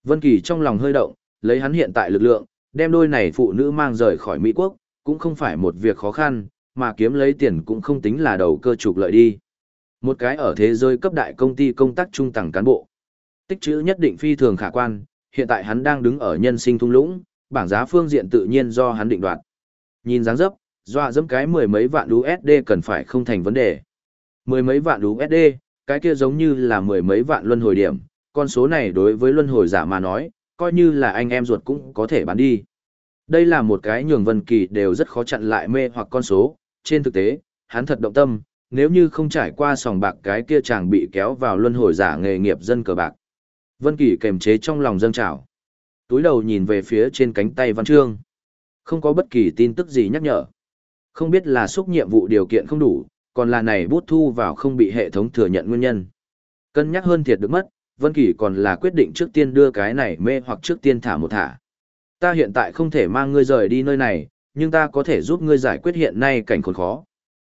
Vân Kỳ trong lòng hơi động, lấy hắn hiện tại lực lượng, đem đôi này phụ nữ mang rời khỏi Mỹ Quốc, cũng không phải một việc khó khăn, mà kiếm lấy tiền cũng không tính là đầu cơ trục lợi đi. Một cái ở thế giới cấp đại công ty công tác trung tầng cán bộ. Tích chữ nhất định phi thường khả quan, hiện tại hắn đang đứng ở nhân sinh thung lũng, bảng giá phương diện tự nhiên do hắn định đoạt. Nhìn dáng dấp, dọa dẫm cái mười mấy vạn USD cần phải không thành vấn đề. Mười mấy vạn USD, cái kia giống như là mười mấy vạn luân hồi điểm, con số này đối với luân hồi giả mà nói, coi như là anh em ruột cũng có thể bán đi. Đây là một cái nhường Vân Kỳ đều rất khó chặn lại mê hoặc con số, trên thực tế, hắn thật động tâm, nếu như không trải qua sòng bạc cái kia chàng bị kéo vào luân hồi giả nghề nghiệp dân cờ bạc. Vân Kỳ kềm chế trong lòng dâng trào. Túi đầu nhìn về phía trên cánh tay Văn Trương. Không có bất kỳ tin tức gì nhắc nhở. Không biết là xúc nhiệm vụ điều kiện không đủ, còn là này bút thu vào không bị hệ thống thừa nhận nguyên nhân. Cân nhắc hơn thiệt được mất, Vân Kỳ còn là quyết định trước tiên đưa cái này mê hoặc trước tiên thả một thả. Ta hiện tại không thể mang ngươi rời đi nơi này, nhưng ta có thể giúp ngươi giải quyết hiện nay cảnh khốn khó.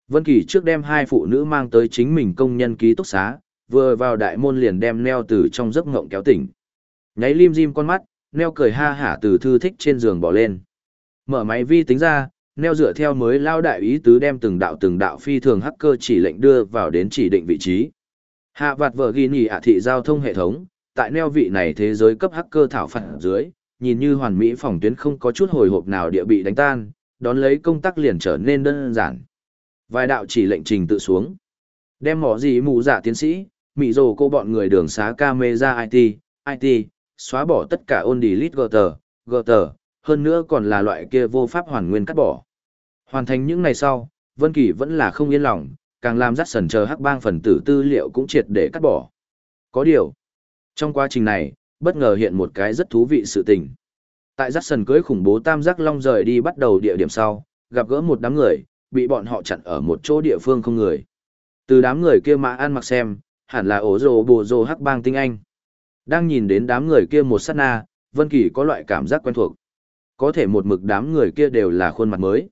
Vân Kỳ trước đem hai phụ nữ mang tới chính mình công nhân ký túc xá, vừa vào đại môn liền đem neo từ trong giấc ngộng kéo tỉnh. Nháy lim dim con mắt, neo cười ha hả từ thư thích trên giường bỏ lên. Mở máy vi tính ra, neo dựa theo mới lao đại ý tứ đem từng đạo từng đạo phi thường hacker chỉ lệnh đưa vào đến chỉ định vị trí. Hạ vạt vợ ghi nhì ạ thị giao thông hệ thống, tại neo vị này thế giới cấp hacker thảo phạt dưới, nhìn như hoàn mỹ phòng tuyến không có chút hồi hộp nào địa bị đánh tan, đón lấy công tác liền trở nên đơn giản. Vài đạo chỉ lệnh trình tự xuống. Đem mỏ gì mù giả dạ tiến sĩ, mị rồ cô bọn người đường xá camera IT, IT, xóa bỏ tất cả ôn delete gutter, gutter, hơn nữa còn là loại kia vô pháp hoàn nguyên cắt bỏ. Hoàn thành những ngày sau, Vân Kỳ vẫn là không yên lòng, càng làm dắt sần chờ hắc bang phần tử tư liệu cũng triệt để cắt bỏ. Có điều, trong quá trình này, bất ngờ hiện một cái rất thú vị sự tình. Tại dắt sần cưới khủng bố tam giác long rời đi bắt đầu địa điểm sau, gặp gỡ một đám người, bị bọn họ chặn ở một chỗ địa phương không người. Từ đám người kia mà ăn mặc xem, hẳn là ổ rồ bồ rồ hắc bang tinh anh. Đang nhìn đến đám người kia một sát na, Vân Kỳ có loại cảm giác quen thuộc. Có thể một mực đám người kia đều là khuôn mặt mới.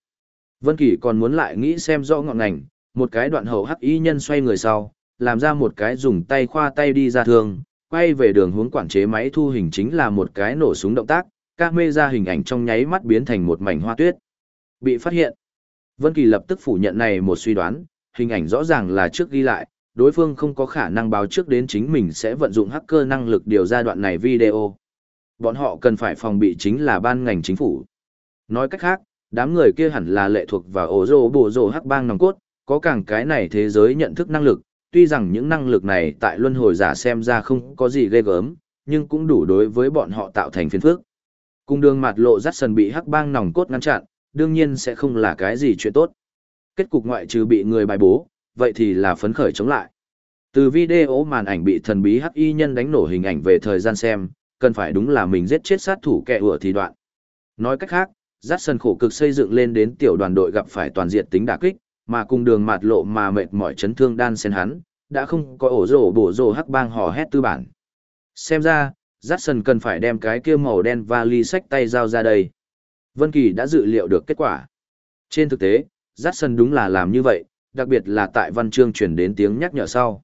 Vân Kỳ còn muốn lại nghĩ xem rõ ngọn ngành, một cái đoạn hậu hắc y nhân xoay người sau, làm ra một cái dùng tay khoa tay đi ra thường, quay về đường hướng quản chế máy thu hình chính là một cái nổ súng động tác, camera hình ảnh trong nháy mắt biến thành một mảnh hoa tuyết. Bị phát hiện. Vân Kỳ lập tức phủ nhận này một suy đoán, hình ảnh rõ ràng là trước ghi lại, đối phương không có khả năng báo trước đến chính mình sẽ vận dụng hacker năng lực điều ra đoạn này video. Bọn họ cần phải phòng bị chính là ban ngành chính phủ. Nói cách khác, đám người kia hẳn là lệ thuộc vào ổ rô bổ rô hắc bang nòng cốt, có càng cái này thế giới nhận thức năng lực, tuy rằng những năng lực này tại luân hồi giả xem ra không có gì ghê gớm, nhưng cũng đủ đối với bọn họ tạo thành phiền phức. Cung đường mặt lộ rắt sần bị hắc bang nòng cốt ngăn chặn, đương nhiên sẽ không là cái gì chuyện tốt. Kết cục ngoại trừ bị người bài bố, vậy thì là phấn khởi chống lại. Từ video màn ảnh bị thần bí hắc y nhân đánh nổ hình ảnh về thời gian xem, cần phải đúng là mình giết chết sát thủ kẻ ủa thì đoạn. Nói cách khác, rắt sần khổ cực xây dựng lên đến tiểu đoàn đội gặp phải toàn diện tính đả kích, mà cùng đường mạt lộ mà mệt mỏi chấn thương đan sen hắn, đã không có ổ rổ bổ rổ hắc bang hò hét tư bản. Xem ra, Jackson cần phải đem cái kia màu đen vali sách tay giao ra đây. Vân Kỳ đã dự liệu được kết quả. Trên thực tế, Jackson đúng là làm như vậy, đặc biệt là tại văn chương truyền đến tiếng nhắc nhở sau.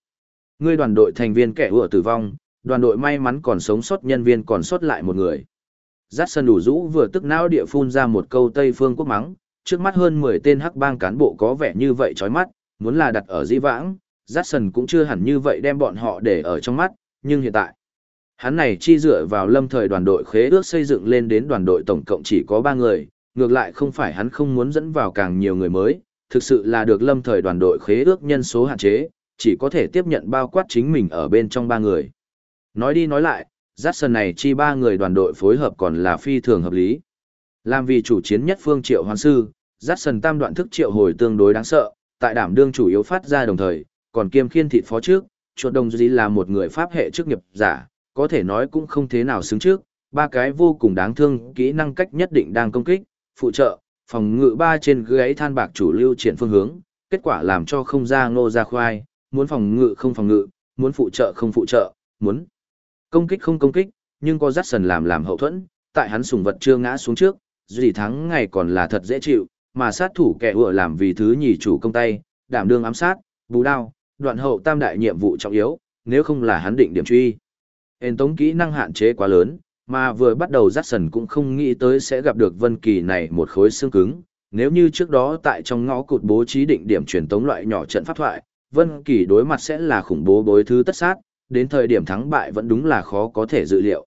Ngươi đoàn đội thành viên kẻ ủa tử vong, đoàn đội may mắn còn sống sót nhân viên còn sót lại một người. Jackson đủ rũ vừa tức não địa phun ra một câu Tây Phương quốc mắng, trước mắt hơn 10 tên hắc bang cán bộ có vẻ như vậy chói mắt, muốn là đặt ở di vãng, Jackson cũng chưa hẳn như vậy đem bọn họ để ở trong mắt, nhưng hiện tại, hắn này chi dựa vào lâm thời đoàn đội khế ước xây dựng lên đến đoàn đội tổng cộng chỉ có 3 người, ngược lại không phải hắn không muốn dẫn vào càng nhiều người mới, thực sự là được lâm thời đoàn đội khế ước nhân số hạn chế, chỉ có thể tiếp nhận bao quát chính mình ở bên trong ba người. Nói đi nói lại, Jackson này chi ba người đoàn đội phối hợp còn là phi thường hợp lý. Làm vì chủ chiến nhất phương triệu hoàn sư, Jackson tam đoạn thức triệu hồi tương đối đáng sợ, tại đảm đương chủ yếu phát ra đồng thời, còn kiêm khiên thịt phó trước, chuột đồng dĩ là một người pháp hệ chức nghiệp giả, có thể nói cũng không thế nào xứng trước, ba cái vô cùng đáng thương, kỹ năng cách nhất định đang công kích, phụ trợ, phòng ngự ba trên gáy than bạc chủ lưu triển phương hướng, kết quả làm cho không ra ngô ra khoai, muốn phòng ngự không phòng ngự, muốn phụ trợ không phụ trợ, muốn công kích không công kích, nhưng có dắt sần làm làm hậu thuẫn, tại hắn sùng vật chưa ngã xuống trước, gì thắng ngày còn là thật dễ chịu, mà sát thủ kẻ ủa làm vì thứ nhì chủ công tay, đảm đương ám sát, bù đao, đoạn hậu tam đại nhiệm vụ trọng yếu, nếu không là hắn định điểm truy. Hên tống kỹ năng hạn chế quá lớn, mà vừa bắt đầu dắt sần cũng không nghĩ tới sẽ gặp được Vân Kỳ này một khối xương cứng. Nếu như trước đó tại trong ngõ cụt bố trí định điểm truyền tống loại nhỏ trận pháp thoại, Vân Kỳ đối mặt sẽ là khủng bố bối thứ tất sát, đến thời điểm thắng bại vẫn đúng là khó có thể dự liệu.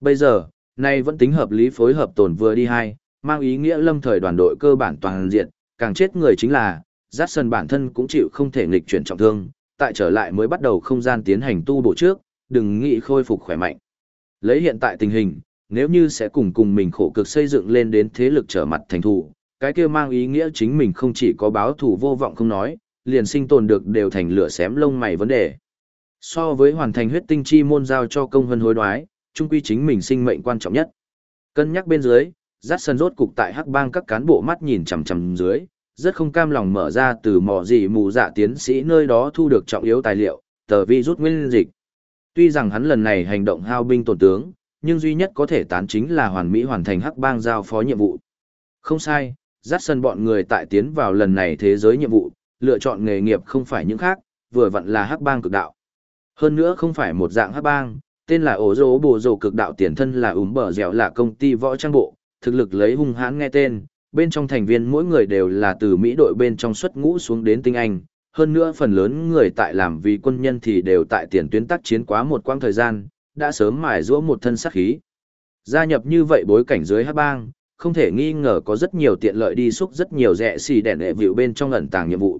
Bây giờ, nay vẫn tính hợp lý phối hợp tổn vừa đi hai, mang ý nghĩa lâm thời đoàn đội cơ bản toàn diện, càng chết người chính là, Jackson bản thân cũng chịu không thể nghịch chuyển trọng thương, tại trở lại mới bắt đầu không gian tiến hành tu bổ trước, đừng nghĩ khôi phục khỏe mạnh. Lấy hiện tại tình hình, nếu như sẽ cùng cùng mình khổ cực xây dựng lên đến thế lực trở mặt thành thủ, cái kia mang ý nghĩa chính mình không chỉ có báo thủ vô vọng không nói, liền sinh tồn được đều thành lửa xém lông mày vấn đề. So với hoàn thành huyết tinh chi môn giao cho công hân hối đoái, trung quy chính mình sinh mệnh quan trọng nhất. Cân nhắc bên dưới, rát sân rốt cục tại hắc bang các cán bộ mắt nhìn chằm chằm dưới, rất không cam lòng mở ra từ mỏ gì mù dạ tiến sĩ nơi đó thu được trọng yếu tài liệu, tờ vi rút nguyên dịch. Tuy rằng hắn lần này hành động hao binh tổn tướng, nhưng duy nhất có thể tán chính là hoàn mỹ hoàn thành hắc bang giao phó nhiệm vụ. Không sai, rát sân bọn người tại tiến vào lần này thế giới nhiệm vụ, lựa chọn nghề nghiệp không phải những khác, vừa vặn là hắc bang cực đạo. Hơn nữa không phải một dạng hắc bang, tên là ổ dỗ bồ dồ cực đạo tiền thân là ủm bờ dẻo là công ty võ trang bộ, thực lực lấy hung hãn nghe tên, bên trong thành viên mỗi người đều là từ Mỹ đội bên trong xuất ngũ xuống đến tinh Anh, hơn nữa phần lớn người tại làm vì quân nhân thì đều tại tiền tuyến tác chiến quá một quãng thời gian, đã sớm mài giũa một thân sát khí. Gia nhập như vậy bối cảnh dưới hát bang, không thể nghi ngờ có rất nhiều tiện lợi đi xúc rất nhiều rẻ xì đèn đệ vịu bên trong ẩn tàng nhiệm vụ.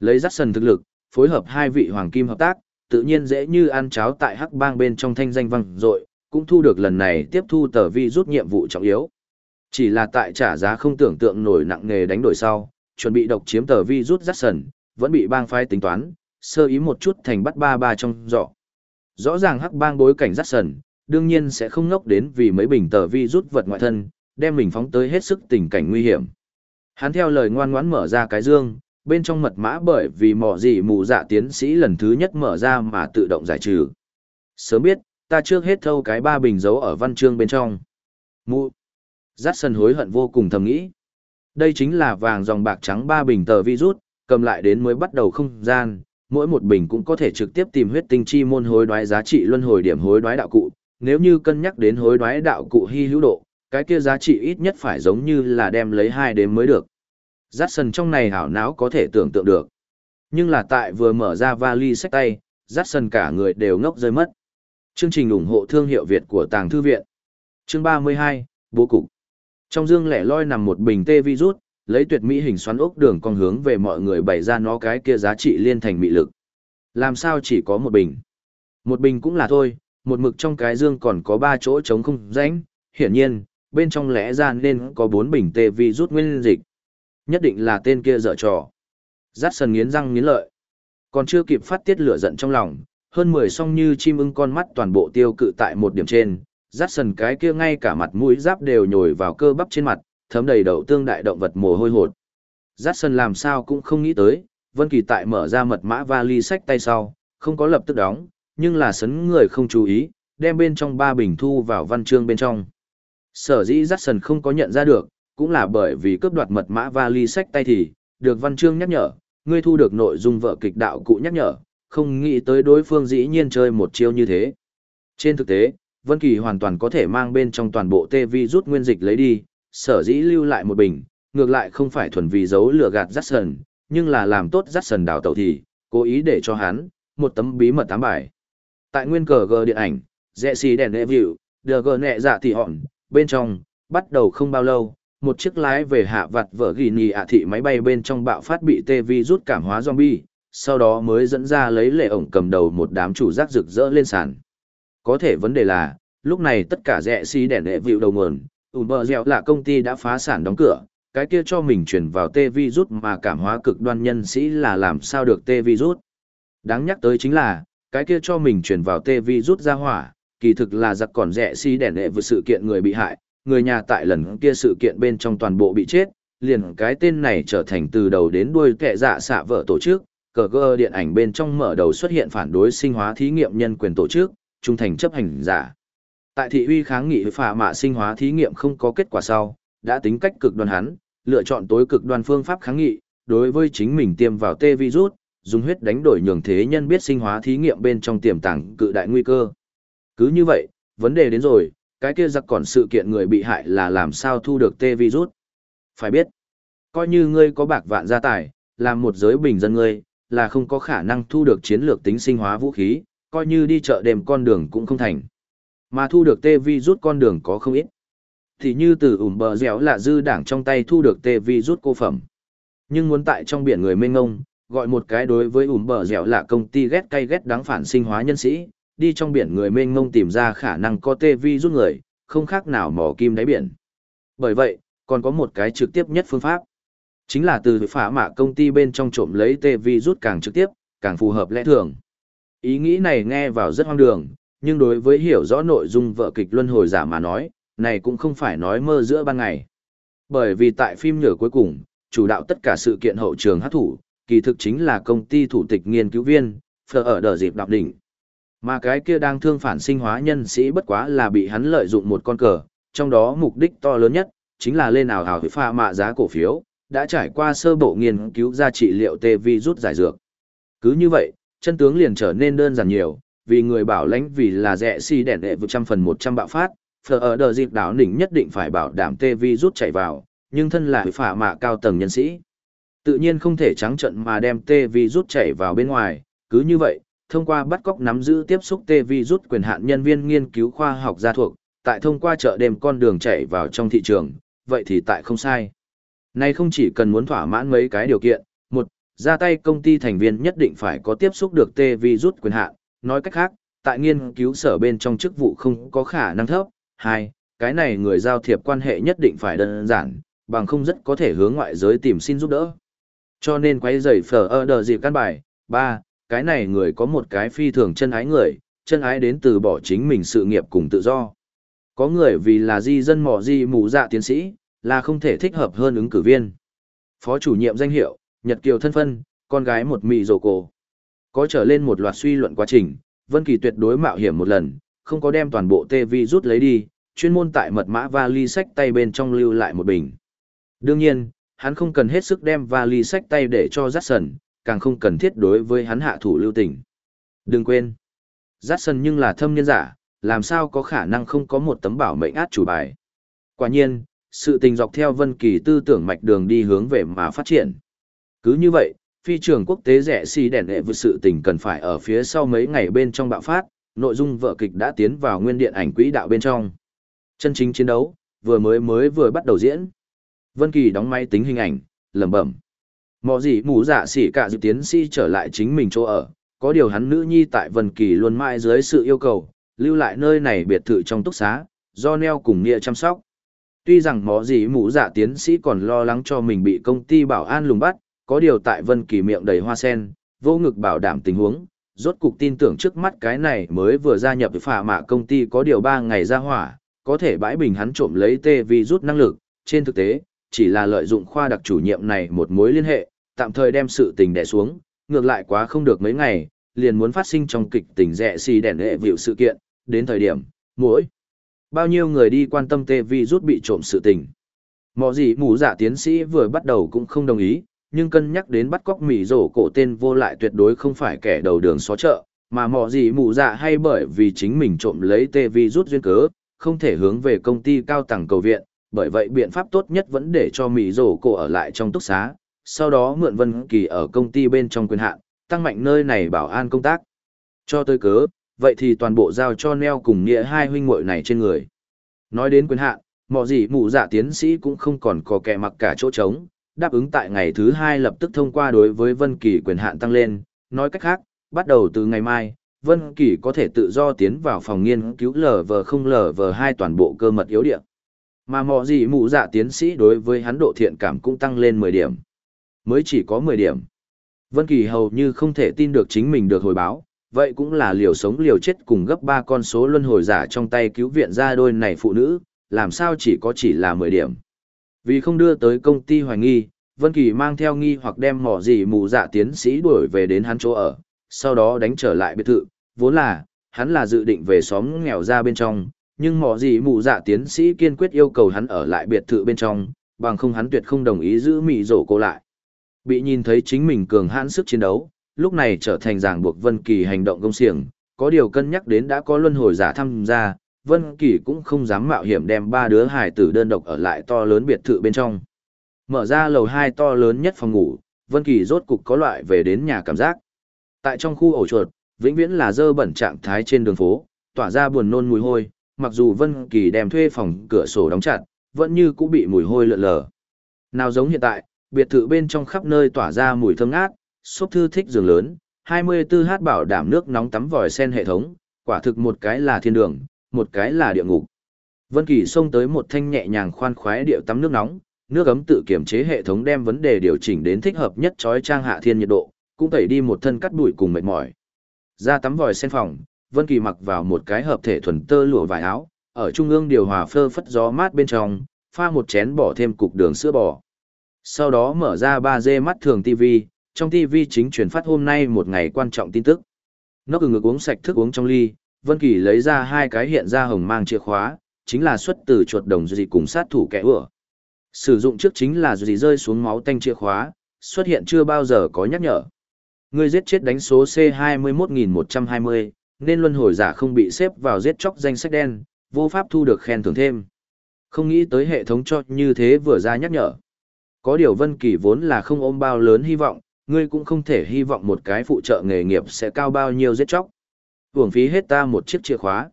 Lấy dắt sần thực lực, phối hợp hai vị hoàng kim hợp tác, tự nhiên dễ như ăn cháo tại hắc bang bên trong thanh danh vang dội, cũng thu được lần này tiếp thu tờ vi rút nhiệm vụ trọng yếu. Chỉ là tại trả giá không tưởng tượng nổi nặng nghề đánh đổi sau, chuẩn bị độc chiếm tờ vi rút rắt sần, vẫn bị bang phái tính toán, sơ ý một chút thành bắt ba ba trong dọ Rõ ràng hắc bang bối cảnh rắt sần, đương nhiên sẽ không ngốc đến vì mấy bình tờ vi rút vật ngoại thân, đem mình phóng tới hết sức tình cảnh nguy hiểm. Hắn theo lời ngoan ngoãn mở ra cái dương, bên trong mật mã bởi vì mỏ gì mù dạ tiến sĩ lần thứ nhất mở ra mà tự động giải trừ. Sớm biết, ta trước hết thâu cái ba bình dấu ở văn chương bên trong. Mụ. Giác sân hối hận vô cùng thầm nghĩ. Đây chính là vàng dòng bạc trắng ba bình tờ virus, cầm lại đến mới bắt đầu không gian, mỗi một bình cũng có thể trực tiếp tìm huyết tinh chi môn hối đoái giá trị luân hồi điểm hối đoái đạo cụ. Nếu như cân nhắc đến hối đoái đạo cụ hy hữu độ, cái kia giá trị ít nhất phải giống như là đem lấy hai đếm mới được. Giác sân trong này hảo não có thể tưởng tượng được. Nhưng là tại vừa mở ra vali sách tay, giác sân cả người đều ngốc rơi mất. Chương trình ủng hộ thương hiệu Việt của Tàng Thư Viện. Chương 32, Bố Cục. Trong dương lẻ loi nằm một bình tê virus, lấy tuyệt mỹ hình xoắn ốc đường con hướng về mọi người bày ra nó cái kia giá trị liên thành mị lực. Làm sao chỉ có một bình? Một bình cũng là thôi, một mực trong cái dương còn có ba chỗ trống không rãnh, hiển nhiên, bên trong lẽ ra nên có bốn bình tê vi rút nguyên dịch. Nhất định là tên kia dở trò. Dát sần nghiến răng nghiến lợi. Còn chưa kịp phát tiết lửa giận trong lòng, hơn mười song như chim ưng con mắt toàn bộ tiêu cự tại một điểm trên, rát sần cái kia ngay cả mặt mũi giáp đều nhồi vào cơ bắp trên mặt, thấm đầy đậu tương đại động vật mồ hôi hột. Rát sần làm sao cũng không nghĩ tới, Vân Kỳ tại mở ra mật mã vali sách tay sau, không có lập tức đóng, nhưng là sấn người không chú ý, đem bên trong ba bình thu vào văn chương bên trong. Sở dĩ rát sần không có nhận ra được, cũng là bởi vì cướp đoạt mật mã vali sách tay thì, được văn chương nhắc nhở, ngươi thu được nội dung vợ kịch đạo cụ nhắc nhở, không nghĩ tới đối phương dĩ nhiên chơi một chiêu như thế. Trên thực tế, Vân Kỳ hoàn toàn có thể mang bên trong toàn bộ tê vi rút nguyên dịch lấy đi, sở dĩ lưu lại một bình, ngược lại không phải thuần vì giấu lừa gạt Jackson, nhưng là làm tốt Jackson đào tẩu thì, cố ý để cho hắn một tấm bí mật tám bài. Tại nguyên cờ gờ điện ảnh, dẹ xì đèn đệ vịu, đờ gờ nẹ dạ thì hòn, bên trong, bắt đầu không bao lâu, một chiếc lái về hạ vặt vở ghi nhì ạ thị máy bay bên trong bạo phát bị tê vi rút cảm hóa zombie, sau đó mới dẫn ra lấy lệ ổng cầm đầu một đám chủ giác rực rỡ lên sàn. Có thể vấn đề là, lúc này tất cả rẻ xí đèn đệ vịu đầu nguồn, ủn bờ dẻo là công ty đã phá sản đóng cửa, cái kia cho mình chuyển vào tê virus mà cảm hóa cực đoan nhân sĩ là làm sao được tê virus. Đáng nhắc tới chính là, cái kia cho mình chuyển vào tê virus ra hỏa, kỳ thực là giặc còn rẻ xí đèn đệ vừa sự kiện người bị hại, người nhà tại lần kia sự kiện bên trong toàn bộ bị chết, liền cái tên này trở thành từ đầu đến đuôi kẻ dạ xạ vợ tổ chức, cờ cơ điện ảnh bên trong mở đầu xuất hiện phản đối sinh hóa thí nghiệm nhân quyền tổ chức, trung thành chấp hành giả. Tại thị uy kháng nghị phà mạ sinh hóa thí nghiệm không có kết quả sau, đã tính cách cực đoan hắn, lựa chọn tối cực đoan phương pháp kháng nghị, đối với chính mình tiêm vào tê virus, dùng huyết đánh đổi nhường thế nhân biết sinh hóa thí nghiệm bên trong tiềm tàng cự đại nguy cơ. Cứ như vậy, vấn đề đến rồi, cái kia giặc còn sự kiện người bị hại là làm sao thu được tê virus. Phải biết, coi như ngươi có bạc vạn gia tài, làm một giới bình dân ngươi, là không có khả năng thu được chiến lược tính sinh hóa vũ khí, coi như đi chợ đêm con đường cũng không thành. Mà thu được tê Vi rút con đường có không ít. Thì như từ ủm bờ dẻo là dư đảng trong tay thu được tê Vi rút cô phẩm. Nhưng muốn tại trong biển người mênh ngông, gọi một cái đối với ủm bờ dẻo là công ty ghét cay ghét đáng phản sinh hóa nhân sĩ, đi trong biển người mênh mông tìm ra khả năng có tê vi rút người, không khác nào mỏ kim đáy biển. Bởi vậy, còn có một cái trực tiếp nhất phương pháp. Chính là từ phá mạ công ty bên trong trộm lấy tê vi rút càng trực tiếp, càng phù hợp lẽ thường. Ý nghĩ này nghe vào rất hoang đường, nhưng đối với hiểu rõ nội dung vợ kịch luân hồi giả mà nói, này cũng không phải nói mơ giữa ban ngày. Bởi vì tại phim nhở cuối cùng, chủ đạo tất cả sự kiện hậu trường hát thủ, kỳ thực chính là công ty thủ tịch nghiên cứu viên, phở ở đờ dịp đạp đỉnh. Mà cái kia đang thương phản sinh hóa nhân sĩ bất quá là bị hắn lợi dụng một con cờ, trong đó mục đích to lớn nhất, chính là lên ảo hào pha mạ giá cổ phiếu, đã trải qua sơ bộ nghiên cứu ra trị liệu tê vi rút giải dược. Cứ như vậy, chân tướng liền trở nên đơn giản nhiều, vì người bảo lãnh vì là rẻ si đèn đệ vượt trăm phần một trăm bạo phát, phở ở đờ dịp đảo đỉnh nhất định phải bảo đảm tê vi rút chạy vào, nhưng thân là phả mạ cao tầng nhân sĩ. Tự nhiên không thể trắng trận mà đem tê vi rút chạy vào bên ngoài, cứ như vậy, thông qua bắt cóc nắm giữ tiếp xúc tê vi rút quyền hạn nhân viên nghiên cứu khoa học gia thuộc, tại thông qua chợ đêm con đường chạy vào trong thị trường, vậy thì tại không sai. nay không chỉ cần muốn thỏa mãn mấy cái điều kiện, ra tay công ty thành viên nhất định phải có tiếp xúc được tê vi rút quyền hạn, nói cách khác, tại nghiên cứu sở bên trong chức vụ không có khả năng thấp. Hai, cái này người giao thiệp quan hệ nhất định phải đơn giản, bằng không rất có thể hướng ngoại giới tìm xin giúp đỡ. Cho nên quay dày phở ơ đờ dịp căn bài. Ba, cái này người có một cái phi thường chân ái người, chân ái đến từ bỏ chính mình sự nghiệp cùng tự do. Có người vì là di dân mỏ di mù dạ tiến sĩ, là không thể thích hợp hơn ứng cử viên. Phó chủ nhiệm danh hiệu, Nhật Kiều thân phân, con gái một mị rồ cổ. Có trở lên một loạt suy luận quá trình, Vân Kỳ tuyệt đối mạo hiểm một lần, không có đem toàn bộ tê vi rút lấy đi, chuyên môn tại mật mã vali sách tay bên trong lưu lại một bình. Đương nhiên, hắn không cần hết sức đem vali sách tay để cho Jackson, càng không cần thiết đối với hắn hạ thủ lưu tình. Đừng quên, Jackson nhưng là thâm niên giả, làm sao có khả năng không có một tấm bảo mệnh át chủ bài. Quả nhiên, sự tình dọc theo Vân Kỳ tư tưởng mạch đường đi hướng về mà phát triển. Cứ như vậy, phi trường quốc tế rẻ xì đèn đệ vượt sự tình cần phải ở phía sau mấy ngày bên trong bạo phát, nội dung vở kịch đã tiến vào nguyên điện ảnh quỹ đạo bên trong. Chân chính chiến đấu, vừa mới mới vừa bắt đầu diễn. Vân Kỳ đóng máy tính hình ảnh, lẩm bẩm. Mọ gì mù dạ xỉ cả dự tiến sĩ trở lại chính mình chỗ ở, có điều hắn nữ nhi tại Vân Kỳ luôn mãi dưới sự yêu cầu, lưu lại nơi này biệt thự trong túc xá, do neo cùng nghĩa chăm sóc. Tuy rằng mọ gì mù dạ tiến sĩ còn lo lắng cho mình bị công ty bảo an lùng bắt, có điều tại Vân Kỳ miệng đầy hoa sen, vô ngực bảo đảm tình huống, rốt cục tin tưởng trước mắt cái này mới vừa gia nhập phả mạ công ty có điều 3 ngày ra hỏa, có thể bãi bình hắn trộm lấy tê vi rút năng lực, trên thực tế, chỉ là lợi dụng khoa đặc chủ nhiệm này một mối liên hệ, tạm thời đem sự tình đè xuống, ngược lại quá không được mấy ngày, liền muốn phát sinh trong kịch tình rẻ xì đèn hệ vịu sự kiện, đến thời điểm, mỗi bao nhiêu người đi quan tâm tê vi rút bị trộm sự tình. Mọ gì mù giả dạ tiến sĩ vừa bắt đầu cũng không đồng ý, nhưng cân nhắc đến bắt cóc mỉ rổ cổ tên vô lại tuyệt đối không phải kẻ đầu đường xó chợ, mà mọ gì mù dạ hay bởi vì chính mình trộm lấy tê vi rút duyên cớ, không thể hướng về công ty cao tầng cầu viện, bởi vậy biện pháp tốt nhất vẫn để cho mỉ rổ cổ ở lại trong túc xá, sau đó mượn Vân Kỳ ở công ty bên trong quyền hạn, tăng mạnh nơi này bảo an công tác. Cho tới cớ, vậy thì toàn bộ giao cho Neo cùng nghĩa hai huynh muội này trên người. Nói đến quyền hạn, mọ gì mụ dạ tiến sĩ cũng không còn có kẻ mặc cả chỗ trống, đáp ứng tại ngày thứ hai lập tức thông qua đối với Vân Kỳ quyền hạn tăng lên, nói cách khác, bắt đầu từ ngày mai, Vân Kỳ có thể tự do tiến vào phòng nghiên cứu LV không LV hai toàn bộ cơ mật yếu địa. Mà mọ gì mụ dạ tiến sĩ đối với hắn độ thiện cảm cũng tăng lên 10 điểm mới chỉ có 10 điểm. Vân Kỳ hầu như không thể tin được chính mình được hồi báo, vậy cũng là liều sống liều chết cùng gấp 3 con số luân hồi giả trong tay cứu viện ra đôi này phụ nữ, làm sao chỉ có chỉ là 10 điểm. Vì không đưa tới công ty hoài nghi, Vân Kỳ mang theo nghi hoặc đem mỏ gì mù dạ tiến sĩ đuổi về đến hắn chỗ ở, sau đó đánh trở lại biệt thự, vốn là, hắn là dự định về xóm nghèo ra bên trong, nhưng mỏ gì mù dạ tiến sĩ kiên quyết yêu cầu hắn ở lại biệt thự bên trong, bằng không hắn tuyệt không đồng ý giữ mị rổ cô lại. Bị nhìn thấy chính mình cường hãn sức chiến đấu, lúc này trở thành ràng buộc Vân Kỳ hành động công xiềng, có điều cân nhắc đến đã có luân hồi giả tham gia, Vân Kỳ cũng không dám mạo hiểm đem ba đứa hải tử đơn độc ở lại to lớn biệt thự bên trong. Mở ra lầu hai to lớn nhất phòng ngủ, Vân Kỳ rốt cục có loại về đến nhà cảm giác. Tại trong khu ổ chuột, vĩnh viễn là dơ bẩn trạng thái trên đường phố, tỏa ra buồn nôn mùi hôi, mặc dù Vân Kỳ đem thuê phòng cửa sổ đóng chặt, vẫn như cũng bị mùi hôi lượn lờ. Nào giống hiện tại, biệt thự bên trong khắp nơi tỏa ra mùi thơm ngát, xốp thư thích giường lớn, 24h bảo đảm nước nóng tắm vòi sen hệ thống, quả thực một cái là thiên đường, một cái là địa ngục. Vân Kỳ xông tới một thanh nhẹ nhàng khoan khoái điệu tắm nước nóng, nước ấm tự kiểm chế hệ thống đem vấn đề điều chỉnh đến thích hợp nhất chói trang hạ thiên nhiệt độ, cũng tẩy đi một thân cắt bụi cùng mệt mỏi. Ra tắm vòi sen phòng, Vân Kỳ mặc vào một cái hợp thể thuần tơ lụa vải áo, ở trung ương điều hòa phơ phất gió mát bên trong, pha một chén bỏ thêm cục đường sữa bò. Sau đó mở ra 3D mắt thường TV, trong TV chính truyền phát hôm nay một ngày quan trọng tin tức. Nó cứ ngược uống sạch thức uống trong ly, Vân Kỳ lấy ra hai cái hiện ra hồng mang chìa khóa, chính là xuất từ chuột đồng gì cùng sát thủ kẻ ủa. Sử dụng trước chính là gì rơi xuống máu tanh chìa khóa, xuất hiện chưa bao giờ có nhắc nhở. Người giết chết đánh số C21120, nên luân hồi giả không bị xếp vào giết chóc danh sách đen, vô pháp thu được khen thưởng thêm. Không nghĩ tới hệ thống cho như thế vừa ra nhắc nhở. Có điều Vân Kỳ vốn là không ôm bao lớn hy vọng, ngươi cũng không thể hy vọng một cái phụ trợ nghề nghiệp sẽ cao bao nhiêu giết chóc uổng phí hết ta một chiếc chìa khóa.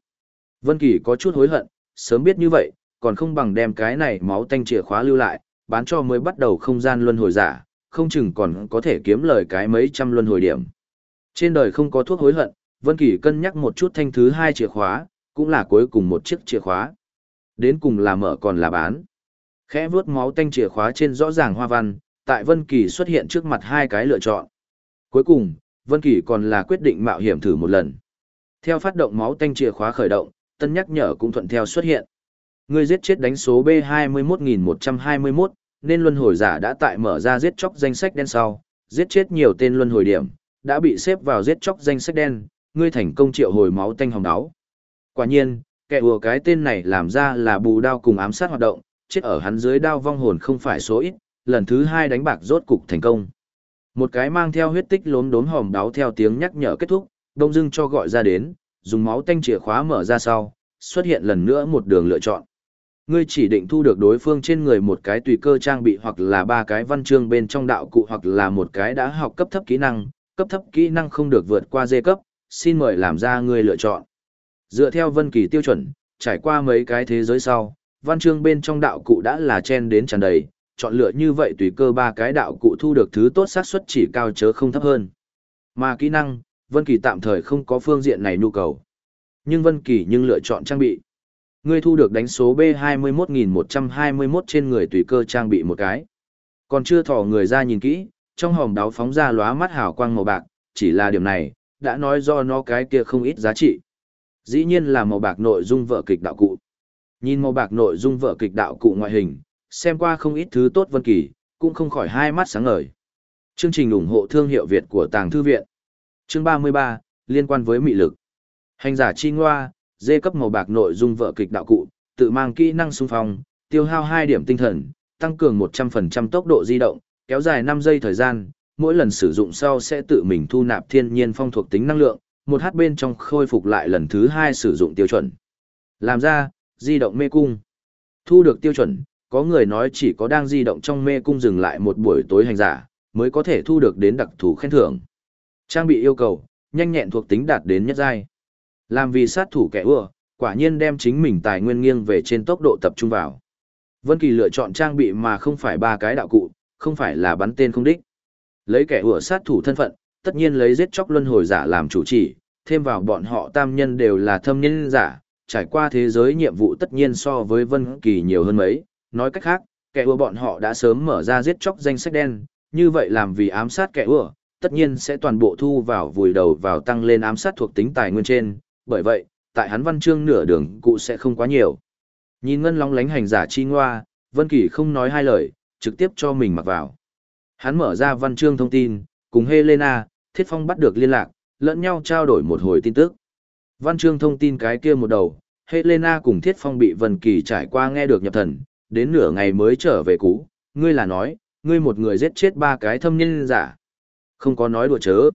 Vân Kỳ có chút hối hận, sớm biết như vậy, còn không bằng đem cái này máu tanh chìa khóa lưu lại, bán cho mới bắt đầu không gian luân hồi giả, không chừng còn có thể kiếm lời cái mấy trăm luân hồi điểm. Trên đời không có thuốc hối hận, Vân Kỳ cân nhắc một chút thanh thứ hai chìa khóa, cũng là cuối cùng một chiếc chìa khóa. Đến cùng là mở còn là bán. Khẽ vuốt máu tanh chìa khóa trên rõ ràng hoa văn, tại Vân Kỳ xuất hiện trước mặt hai cái lựa chọn. Cuối cùng, Vân Kỳ còn là quyết định mạo hiểm thử một lần. Theo phát động máu tanh chìa khóa khởi động, tân nhắc nhở cũng thuận theo xuất hiện. Người giết chết đánh số B21121, nên luân hồi giả đã tại mở ra giết chóc danh sách đen sau, giết chết nhiều tên luân hồi điểm, đã bị xếp vào giết chóc danh sách đen, ngươi thành công triệu hồi máu tanh hồng đáo. Quả nhiên, kẻ ùa cái tên này làm ra là bù đao cùng ám sát hoạt động, chết ở hắn dưới đao vong hồn không phải số ít, lần thứ hai đánh bạc rốt cục thành công. Một cái mang theo huyết tích lốm đốm hòm đáo theo tiếng nhắc nhở kết thúc, đông dưng cho gọi ra đến, dùng máu tanh chìa khóa mở ra sau, xuất hiện lần nữa một đường lựa chọn. Ngươi chỉ định thu được đối phương trên người một cái tùy cơ trang bị hoặc là ba cái văn chương bên trong đạo cụ hoặc là một cái đã học cấp thấp kỹ năng, cấp thấp kỹ năng không được vượt qua dê cấp, xin mời làm ra ngươi lựa chọn. Dựa theo vân kỳ tiêu chuẩn, trải qua mấy cái thế giới sau, văn chương bên trong đạo cụ đã là chen đến tràn đầy, chọn lựa như vậy tùy cơ ba cái đạo cụ thu được thứ tốt xác suất chỉ cao chớ không thấp hơn. Mà kỹ năng, Vân Kỳ tạm thời không có phương diện này nhu cầu. Nhưng Vân Kỳ nhưng lựa chọn trang bị. Ngươi thu được đánh số B21121 trên người tùy cơ trang bị một cái. Còn chưa thò người ra nhìn kỹ, trong hòm đáo phóng ra lóa mắt hào quang màu bạc, chỉ là điểm này, đã nói do nó cái kia không ít giá trị. Dĩ nhiên là màu bạc nội dung vợ kịch đạo cụ. Nhìn màu bạc nội dung vợ kịch đạo cụ ngoại hình, xem qua không ít thứ tốt Vân Kỳ, cũng không khỏi hai mắt sáng ngời. Chương trình ủng hộ thương hiệu Việt của Tàng Thư Viện. Chương 33, liên quan với mị lực. Hành giả chi ngoa, dê cấp màu bạc nội dung vợ kịch đạo cụ, tự mang kỹ năng xung phong, tiêu hao 2 điểm tinh thần, tăng cường 100% tốc độ di động, kéo dài 5 giây thời gian, mỗi lần sử dụng sau sẽ tự mình thu nạp thiên nhiên phong thuộc tính năng lượng, một hát bên trong khôi phục lại lần thứ 2 sử dụng tiêu chuẩn. Làm ra, di động mê cung. Thu được tiêu chuẩn, có người nói chỉ có đang di động trong mê cung dừng lại một buổi tối hành giả, mới có thể thu được đến đặc thù khen thưởng. Trang bị yêu cầu, nhanh nhẹn thuộc tính đạt đến nhất giai. Làm vì sát thủ kẻ ưa, quả nhiên đem chính mình tài nguyên nghiêng về trên tốc độ tập trung vào. Vân Kỳ lựa chọn trang bị mà không phải ba cái đạo cụ, không phải là bắn tên không đích. Lấy kẻ ưa sát thủ thân phận, tất nhiên lấy giết chóc luân hồi giả làm chủ chỉ, thêm vào bọn họ tam nhân đều là thâm nhân giả, trải qua thế giới nhiệm vụ tất nhiên so với Vân Kỳ nhiều hơn mấy, nói cách khác, kẻ ưa bọn họ đã sớm mở ra giết chóc danh sách đen, như vậy làm vì ám sát kẻ ưa, tất nhiên sẽ toàn bộ thu vào vùi đầu vào tăng lên ám sát thuộc tính tài nguyên trên, bởi vậy, tại hắn văn chương nửa đường cụ sẽ không quá nhiều. Nhìn ngân long lánh hành giả chi ngoa, Vân Kỳ không nói hai lời, trực tiếp cho mình mặc vào. Hắn mở ra văn chương thông tin, cùng Helena, Thiết Phong bắt được liên lạc, lẫn nhau trao đổi một hồi tin tức. Văn chương thông tin cái kia một đầu, Helena cùng Thiết Phong bị Vân Kỳ trải qua nghe được nhập thần, đến nửa ngày mới trở về cũ, ngươi là nói, ngươi một người giết chết ba cái thâm nhân giả. Không có nói đùa chớ.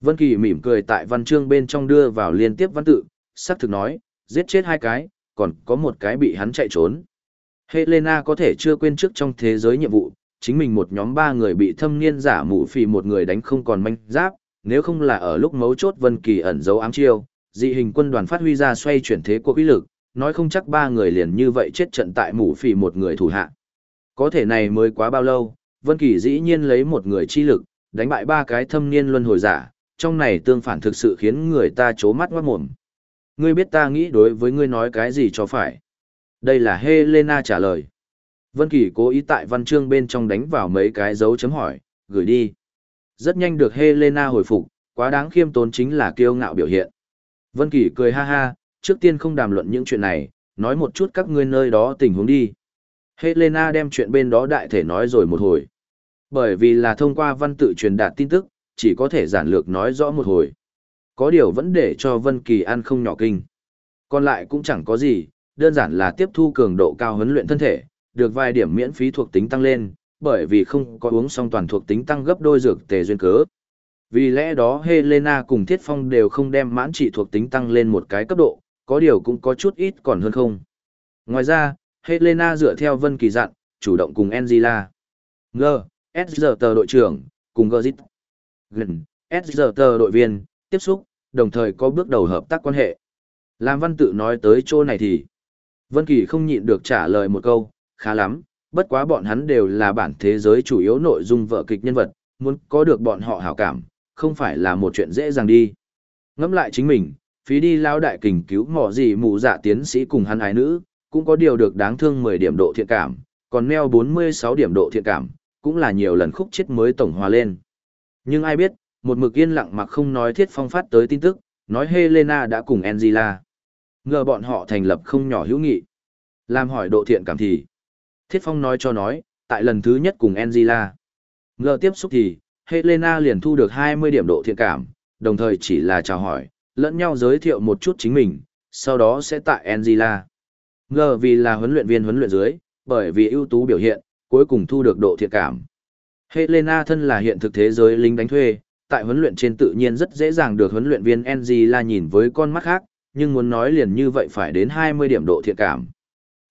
Vân Kỳ mỉm cười tại văn chương bên trong đưa vào liên tiếp văn tự, sắc thực nói, giết chết hai cái, còn có một cái bị hắn chạy trốn. Helena có thể chưa quên trước trong thế giới nhiệm vụ, chính mình một nhóm ba người bị thâm niên giả mụ phì một người đánh không còn manh giáp, nếu không là ở lúc mấu chốt Vân Kỳ ẩn giấu ám chiêu, dị hình quân đoàn phát huy ra xoay chuyển thế của uy lực, nói không chắc ba người liền như vậy chết trận tại mụ phì một người thủ hạ. Có thể này mới quá bao lâu, Vân Kỳ dĩ nhiên lấy một người chi lực, đánh bại ba cái thâm niên luân hồi giả, trong này tương phản thực sự khiến người ta chố mắt ngoát mồm. Ngươi biết ta nghĩ đối với ngươi nói cái gì cho phải. Đây là Helena trả lời. Vân Kỳ cố ý tại văn chương bên trong đánh vào mấy cái dấu chấm hỏi, gửi đi. Rất nhanh được Helena hồi phục, quá đáng khiêm tốn chính là kiêu ngạo biểu hiện. Vân Kỳ cười ha ha, trước tiên không đàm luận những chuyện này, nói một chút các ngươi nơi đó tình huống đi. Helena đem chuyện bên đó đại thể nói rồi một hồi. Bởi vì là thông qua văn tự truyền đạt tin tức, chỉ có thể giản lược nói rõ một hồi. Có điều vẫn để cho Vân Kỳ ăn không nhỏ kinh. Còn lại cũng chẳng có gì, đơn giản là tiếp thu cường độ cao huấn luyện thân thể, được vài điểm miễn phí thuộc tính tăng lên, bởi vì không có uống xong toàn thuộc tính tăng gấp đôi dược tề duyên cớ. Vì lẽ đó Helena cùng Thiết Phong đều không đem mãn trị thuộc tính tăng lên một cái cấp độ, có điều cũng có chút ít còn hơn không. Ngoài ra, Helena dựa theo Vân Kỳ dặn, chủ động cùng Angela. Ngơ, SZT đội trưởng, cùng GZ Gần, SZT đội viên, tiếp xúc, đồng thời có bước đầu hợp tác quan hệ. Làm văn tự nói tới chỗ này thì, Vân Kỳ không nhịn được trả lời một câu, khá lắm, bất quá bọn hắn đều là bản thế giới chủ yếu nội dung vợ kịch nhân vật, muốn có được bọn họ hảo cảm, không phải là một chuyện dễ dàng đi. Ngẫm lại chính mình, phí đi lao đại kình cứu mỏ gì mù dạ tiến sĩ cùng hắn ái nữ, cũng có điều được đáng thương 10 điểm độ thiện cảm, còn neo 46 điểm độ thiện cảm, cũng là nhiều lần khúc chết mới tổng hòa lên. Nhưng ai biết, một mực yên lặng mà không nói thiết phong phát tới tin tức, nói Helena đã cùng Angela. Ngờ bọn họ thành lập không nhỏ hữu nghị. Làm hỏi độ thiện cảm thì. Thiết phong nói cho nói, tại lần thứ nhất cùng Angela. Ngờ tiếp xúc thì, Helena liền thu được 20 điểm độ thiện cảm, đồng thời chỉ là chào hỏi, lẫn nhau giới thiệu một chút chính mình, sau đó sẽ tại Angela. Ngờ vì là huấn luyện viên huấn luyện dưới, bởi vì ưu tú biểu hiện, cuối cùng thu được độ thiện cảm. Helena thân là hiện thực thế giới lính đánh thuê, tại huấn luyện trên tự nhiên rất dễ dàng được huấn luyện viên Angela nhìn với con mắt khác, nhưng muốn nói liền như vậy phải đến 20 điểm độ thiện cảm.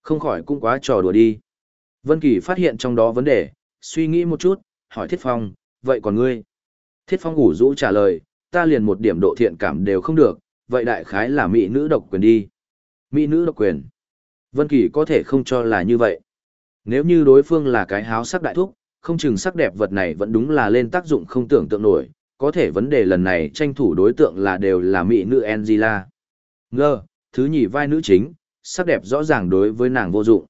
Không khỏi cũng quá trò đùa đi. Vân Kỳ phát hiện trong đó vấn đề, suy nghĩ một chút, hỏi Thiết Phong, vậy còn ngươi? Thiết Phong ngủ rũ trả lời, ta liền một điểm độ thiện cảm đều không được, vậy đại khái là mỹ nữ độc quyền đi. Mỹ nữ độc quyền. Vân Kỳ có thể không cho là như vậy. Nếu như đối phương là cái háo sắc đại thúc, không chừng sắc đẹp vật này vẫn đúng là lên tác dụng không tưởng tượng nổi, có thể vấn đề lần này tranh thủ đối tượng là đều là mỹ nữ Angela. Ngơ, thứ nhì vai nữ chính, sắc đẹp rõ ràng đối với nàng vô dụng.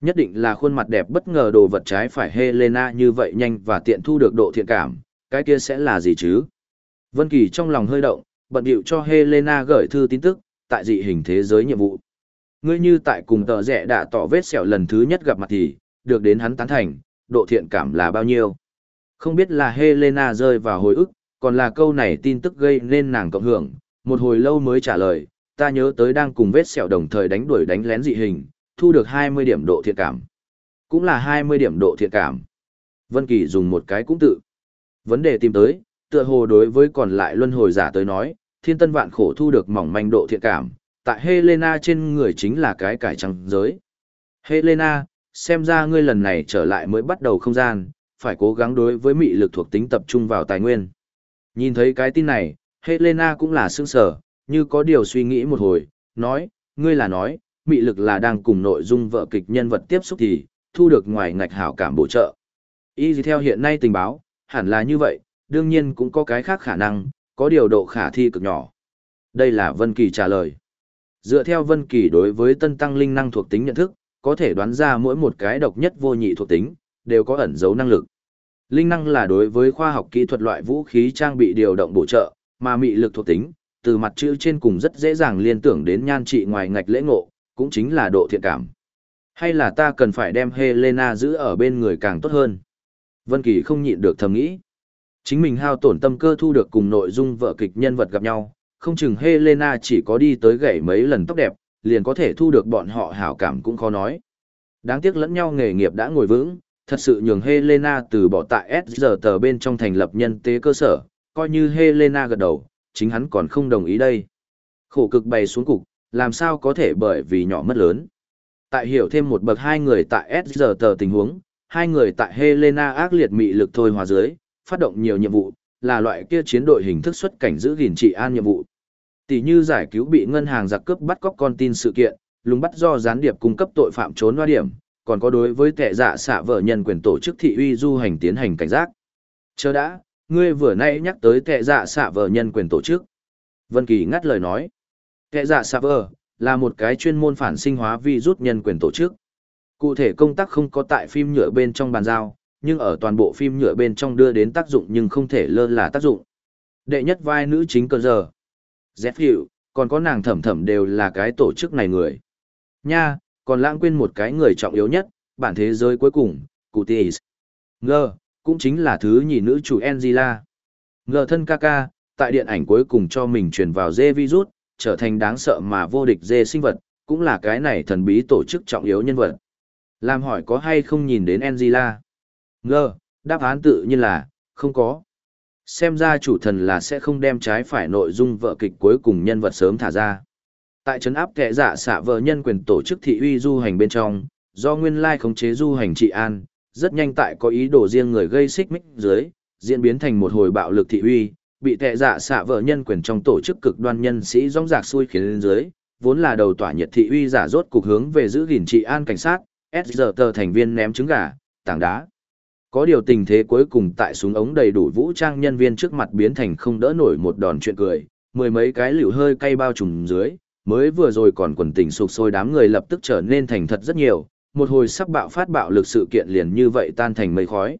Nhất định là khuôn mặt đẹp bất ngờ đồ vật trái phải Helena như vậy nhanh và tiện thu được độ thiện cảm, cái kia sẽ là gì chứ? Vân Kỳ trong lòng hơi động, bận điệu cho Helena gửi thư tin tức, tại dị hình thế giới nhiệm vụ. Ngươi như tại cùng tờ rẻ đã tỏ vết sẹo lần thứ nhất gặp mặt thì, được đến hắn tán thành, độ thiện cảm là bao nhiêu? Không biết là Helena rơi vào hồi ức, còn là câu này tin tức gây nên nàng cộng hưởng, một hồi lâu mới trả lời, ta nhớ tới đang cùng vết sẹo đồng thời đánh đuổi đánh lén dị hình, thu được 20 điểm độ thiện cảm. Cũng là 20 điểm độ thiện cảm. Vân Kỳ dùng một cái cũng tự. Vấn đề tìm tới, tựa hồ đối với còn lại luân hồi giả tới nói, thiên tân vạn khổ thu được mỏng manh độ thiện cảm, tại Helena trên người chính là cái cải trăng giới. Helena, xem ra ngươi lần này trở lại mới bắt đầu không gian, phải cố gắng đối với mị lực thuộc tính tập trung vào tài nguyên. Nhìn thấy cái tin này, Helena cũng là sững sờ, như có điều suy nghĩ một hồi, nói, ngươi là nói, mị lực là đang cùng nội dung vợ kịch nhân vật tiếp xúc thì, thu được ngoài ngạch hảo cảm bổ trợ. Y gì theo hiện nay tình báo, hẳn là như vậy, đương nhiên cũng có cái khác khả năng, có điều độ khả thi cực nhỏ. Đây là Vân Kỳ trả lời. Dựa theo Vân Kỳ đối với tân tăng linh năng thuộc tính nhận thức, có thể đoán ra mỗi một cái độc nhất vô nhị thuộc tính, đều có ẩn dấu năng lực. Linh năng là đối với khoa học kỹ thuật loại vũ khí trang bị điều động bổ trợ, mà mị lực thuộc tính, từ mặt chữ trên cùng rất dễ dàng liên tưởng đến nhan trị ngoài ngạch lễ ngộ, cũng chính là độ thiện cảm. Hay là ta cần phải đem Helena giữ ở bên người càng tốt hơn? Vân Kỳ không nhịn được thầm nghĩ. Chính mình hao tổn tâm cơ thu được cùng nội dung vở kịch nhân vật gặp nhau, không chừng Helena chỉ có đi tới gãy mấy lần tóc đẹp, liền có thể thu được bọn họ hảo cảm cũng khó nói. Đáng tiếc lẫn nhau nghề nghiệp đã ngồi vững, thật sự nhường Helena từ bỏ tại S giờ tờ bên trong thành lập nhân tế cơ sở, coi như Helena gật đầu, chính hắn còn không đồng ý đây. Khổ cực bày xuống cục, làm sao có thể bởi vì nhỏ mất lớn. Tại hiểu thêm một bậc hai người tại S giờ tờ tình huống, hai người tại Helena ác liệt mị lực thôi hòa dưới, phát động nhiều nhiệm vụ, là loại kia chiến đội hình thức xuất cảnh giữ gìn trị an nhiệm vụ. Tỷ như giải cứu bị ngân hàng giặc cướp bắt cóc con tin sự kiện, lùng bắt do gián điệp cung cấp tội phạm trốn hoa điểm, còn có đối với tệ dạ xạ vợ nhân quyền tổ chức thị uy du hành tiến hành cảnh giác. Chờ đã, ngươi vừa nãy nhắc tới tệ dạ xạ vợ nhân quyền tổ chức. Vân Kỳ ngắt lời nói. Tệ dạ xạ vợ là một cái chuyên môn phản sinh hóa vi rút nhân quyền tổ chức. Cụ thể công tác không có tại phim nhựa bên trong bàn giao, nhưng ở toàn bộ phim nhựa bên trong đưa đến tác dụng nhưng không thể lơ là tác dụng. Đệ nhất vai nữ chính cơ giờ. Dẹp hiệu, còn có nàng thẩm thẩm đều là cái tổ chức này người. Nha, còn lãng quên một cái người trọng yếu nhất, bản thế giới cuối cùng, cụ Tis. Ngờ, cũng chính là thứ nhì nữ chủ Angela. Ngờ thân ca ca, tại điện ảnh cuối cùng cho mình truyền vào dê virus, trở thành đáng sợ mà vô địch dê sinh vật, cũng là cái này thần bí tổ chức trọng yếu nhân vật. Làm hỏi có hay không nhìn đến Angela? Ngơ, đáp án tự nhiên là, không có. Xem ra chủ thần là sẽ không đem trái phải nội dung vợ kịch cuối cùng nhân vật sớm thả ra. Tại trấn áp kẻ giả xạ vợ nhân quyền tổ chức thị uy du hành bên trong, do nguyên lai khống chế du hành trị an, rất nhanh tại có ý đồ riêng người gây xích mích dưới, diễn biến thành một hồi bạo lực thị uy, bị tệ giả xạ vợ nhân quyền trong tổ chức cực đoan nhân sĩ rong rạc xui khiến lên dưới, vốn là đầu tỏa nhiệt thị uy giả rốt cục hướng về giữ gìn trị an cảnh sát, S giờ tờ thành viên ném trứng gà, tảng đá. Có điều tình thế cuối cùng tại súng ống đầy đủ vũ trang nhân viên trước mặt biến thành không đỡ nổi một đòn chuyện cười, mười mấy cái liều hơi cay bao trùm dưới, mới vừa rồi còn quần tình sụp sôi đám người lập tức trở nên thành thật rất nhiều, một hồi sắp bạo phát bạo lực sự kiện liền như vậy tan thành mây khói.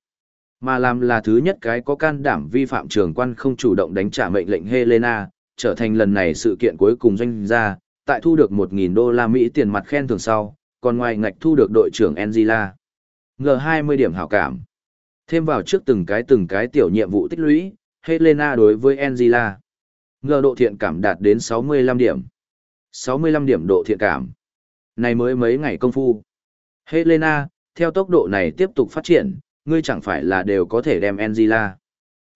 Mà làm là thứ nhất cái có can đảm vi phạm trường quan không chủ động đánh trả mệnh lệnh Helena, trở thành lần này sự kiện cuối cùng doanh gia, tại thu được 1.000 đô la Mỹ tiền mặt khen thưởng sau, còn ngoài ngạch thu được đội trưởng Angela. Ngờ 20 điểm hảo cảm. Thêm vào trước từng cái từng cái tiểu nhiệm vụ tích lũy, Helena đối với Angela. Ngờ độ thiện cảm đạt đến 65 điểm. 65 điểm độ thiện cảm. Này mới mấy ngày công phu. Helena, theo tốc độ này tiếp tục phát triển, ngươi chẳng phải là đều có thể đem Angela.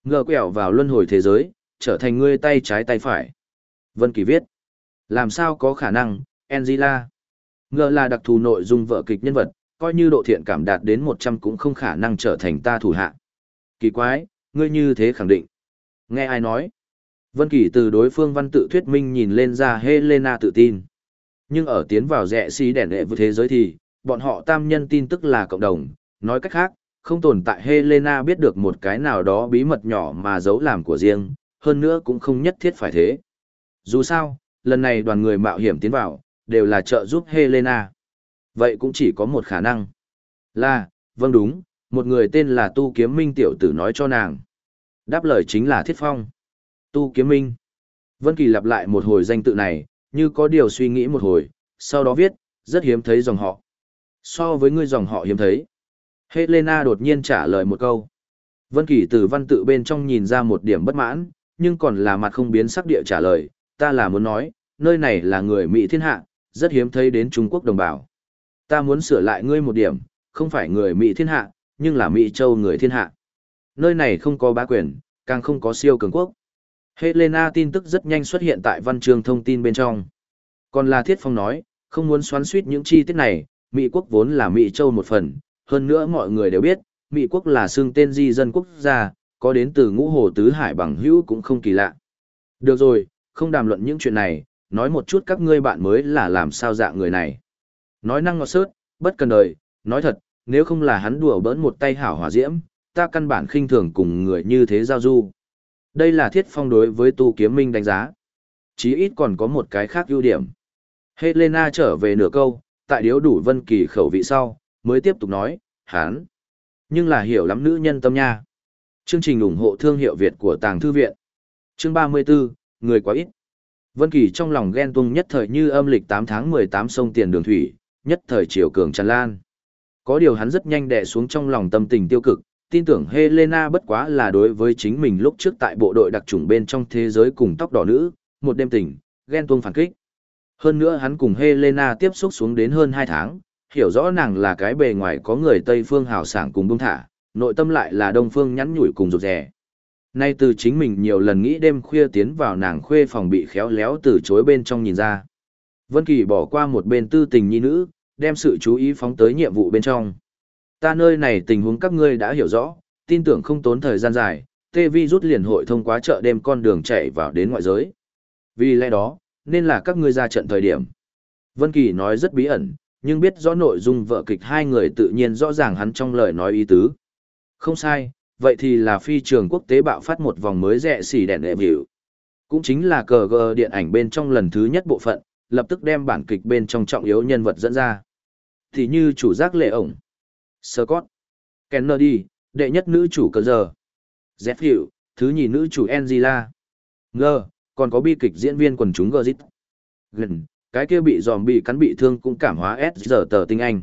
Ngờ quẹo vào luân hồi thế giới, trở thành ngươi tay trái tay phải. Vân Kỳ viết. Làm sao có khả năng, Angela. Ngờ là đặc thù nội dung vợ kịch nhân vật, coi như độ thiện cảm đạt đến 100 cũng không khả năng trở thành ta thủ hạ. Kỳ quái, ngươi như thế khẳng định. Nghe ai nói? Vân Kỳ từ đối phương văn tự thuyết minh nhìn lên ra Helena tự tin. Nhưng ở tiến vào rẽ xí đèn đệ với thế giới thì, bọn họ tam nhân tin tức là cộng đồng, nói cách khác, không tồn tại Helena biết được một cái nào đó bí mật nhỏ mà giấu làm của riêng, hơn nữa cũng không nhất thiết phải thế. Dù sao, lần này đoàn người mạo hiểm tiến vào, đều là trợ giúp Helena. Vậy cũng chỉ có một khả năng. Là, vâng đúng, một người tên là Tu Kiếm Minh tiểu tử nói cho nàng. Đáp lời chính là Thiết Phong. Tu Kiếm Minh. Vân Kỳ lặp lại một hồi danh tự này, như có điều suy nghĩ một hồi, sau đó viết, rất hiếm thấy dòng họ. So với ngươi dòng họ hiếm thấy. Helena đột nhiên trả lời một câu. Vân Kỳ từ văn tự bên trong nhìn ra một điểm bất mãn, nhưng còn là mặt không biến sắc địa trả lời, ta là muốn nói, nơi này là người Mỹ thiên hạ, rất hiếm thấy đến Trung Quốc đồng bào. Ta muốn sửa lại ngươi một điểm, không phải người Mỹ thiên hạ, nhưng là Mỹ châu người thiên hạ. Nơi này không có bá quyền, càng không có siêu cường quốc. Helena tin tức rất nhanh xuất hiện tại văn chương thông tin bên trong. Còn là Thiết Phong nói, không muốn xoắn suýt những chi tiết này, Mỹ quốc vốn là Mỹ châu một phần, hơn nữa mọi người đều biết, Mỹ quốc là xương tên di dân quốc gia, có đến từ ngũ hồ tứ hải bằng hữu cũng không kỳ lạ. Được rồi, không đàm luận những chuyện này, nói một chút các ngươi bạn mới là làm sao dạng người này. Nói năng ngọt sớt, bất cần đời, nói thật, nếu không là hắn đùa bỡn một tay hảo hỏa diễm, ta căn bản khinh thường cùng người như thế giao du. Đây là thiết phong đối với tu kiếm minh đánh giá. Chí ít còn có một cái khác ưu điểm. Helena trở về nửa câu, tại điếu đủ vân kỳ khẩu vị sau, mới tiếp tục nói, hắn. Nhưng là hiểu lắm nữ nhân tâm nha. Chương trình ủng hộ thương hiệu Việt của Tàng Thư Viện. Chương 34, người quá ít. Vân Kỳ trong lòng ghen tuông nhất thời như âm lịch 8 tháng 18 sông tiền đường thủy, nhất thời chiều cường tràn lan. Có điều hắn rất nhanh đè xuống trong lòng tâm tình tiêu cực, tin tưởng Helena bất quá là đối với chính mình lúc trước tại bộ đội đặc chủng bên trong thế giới cùng tóc đỏ nữ, một đêm tình, ghen tuông phản kích. Hơn nữa hắn cùng Helena tiếp xúc xuống đến hơn 2 tháng, hiểu rõ nàng là cái bề ngoài có người Tây phương hào sảng cùng bông thả, nội tâm lại là Đông phương nhắn nhủi cùng rụt rè. Nay từ chính mình nhiều lần nghĩ đêm khuya tiến vào nàng khuê phòng bị khéo léo từ chối bên trong nhìn ra. Vân Kỳ bỏ qua một bên tư tình nhi nữ, đem sự chú ý phóng tới nhiệm vụ bên trong. Ta nơi này tình huống các ngươi đã hiểu rõ, tin tưởng không tốn thời gian dài, tê vi rút liền hội thông qua chợ đêm con đường chạy vào đến ngoại giới. Vì lẽ đó, nên là các ngươi ra trận thời điểm. Vân Kỳ nói rất bí ẩn, nhưng biết rõ nội dung vợ kịch hai người tự nhiên rõ ràng hắn trong lời nói ý tứ. Không sai, vậy thì là phi trường quốc tế bạo phát một vòng mới rẻ xỉ đèn đệ biểu. Cũng chính là cờ gờ điện ảnh bên trong lần thứ nhất bộ phận, lập tức đem bản kịch bên trong trọng yếu nhân vật dẫn ra. Thì như chủ giác lệ ổng, Scott, Kennedy, đệ nhất nữ chủ cờ giờ, Jeff Hiệu, thứ nhì nữ chủ Angela, Ngơ, còn có bi kịch diễn viên quần chúng Gazit. Gần, cái kia bị dòm bị cắn bị thương cũng cảm hóa S giờ tờ tinh anh.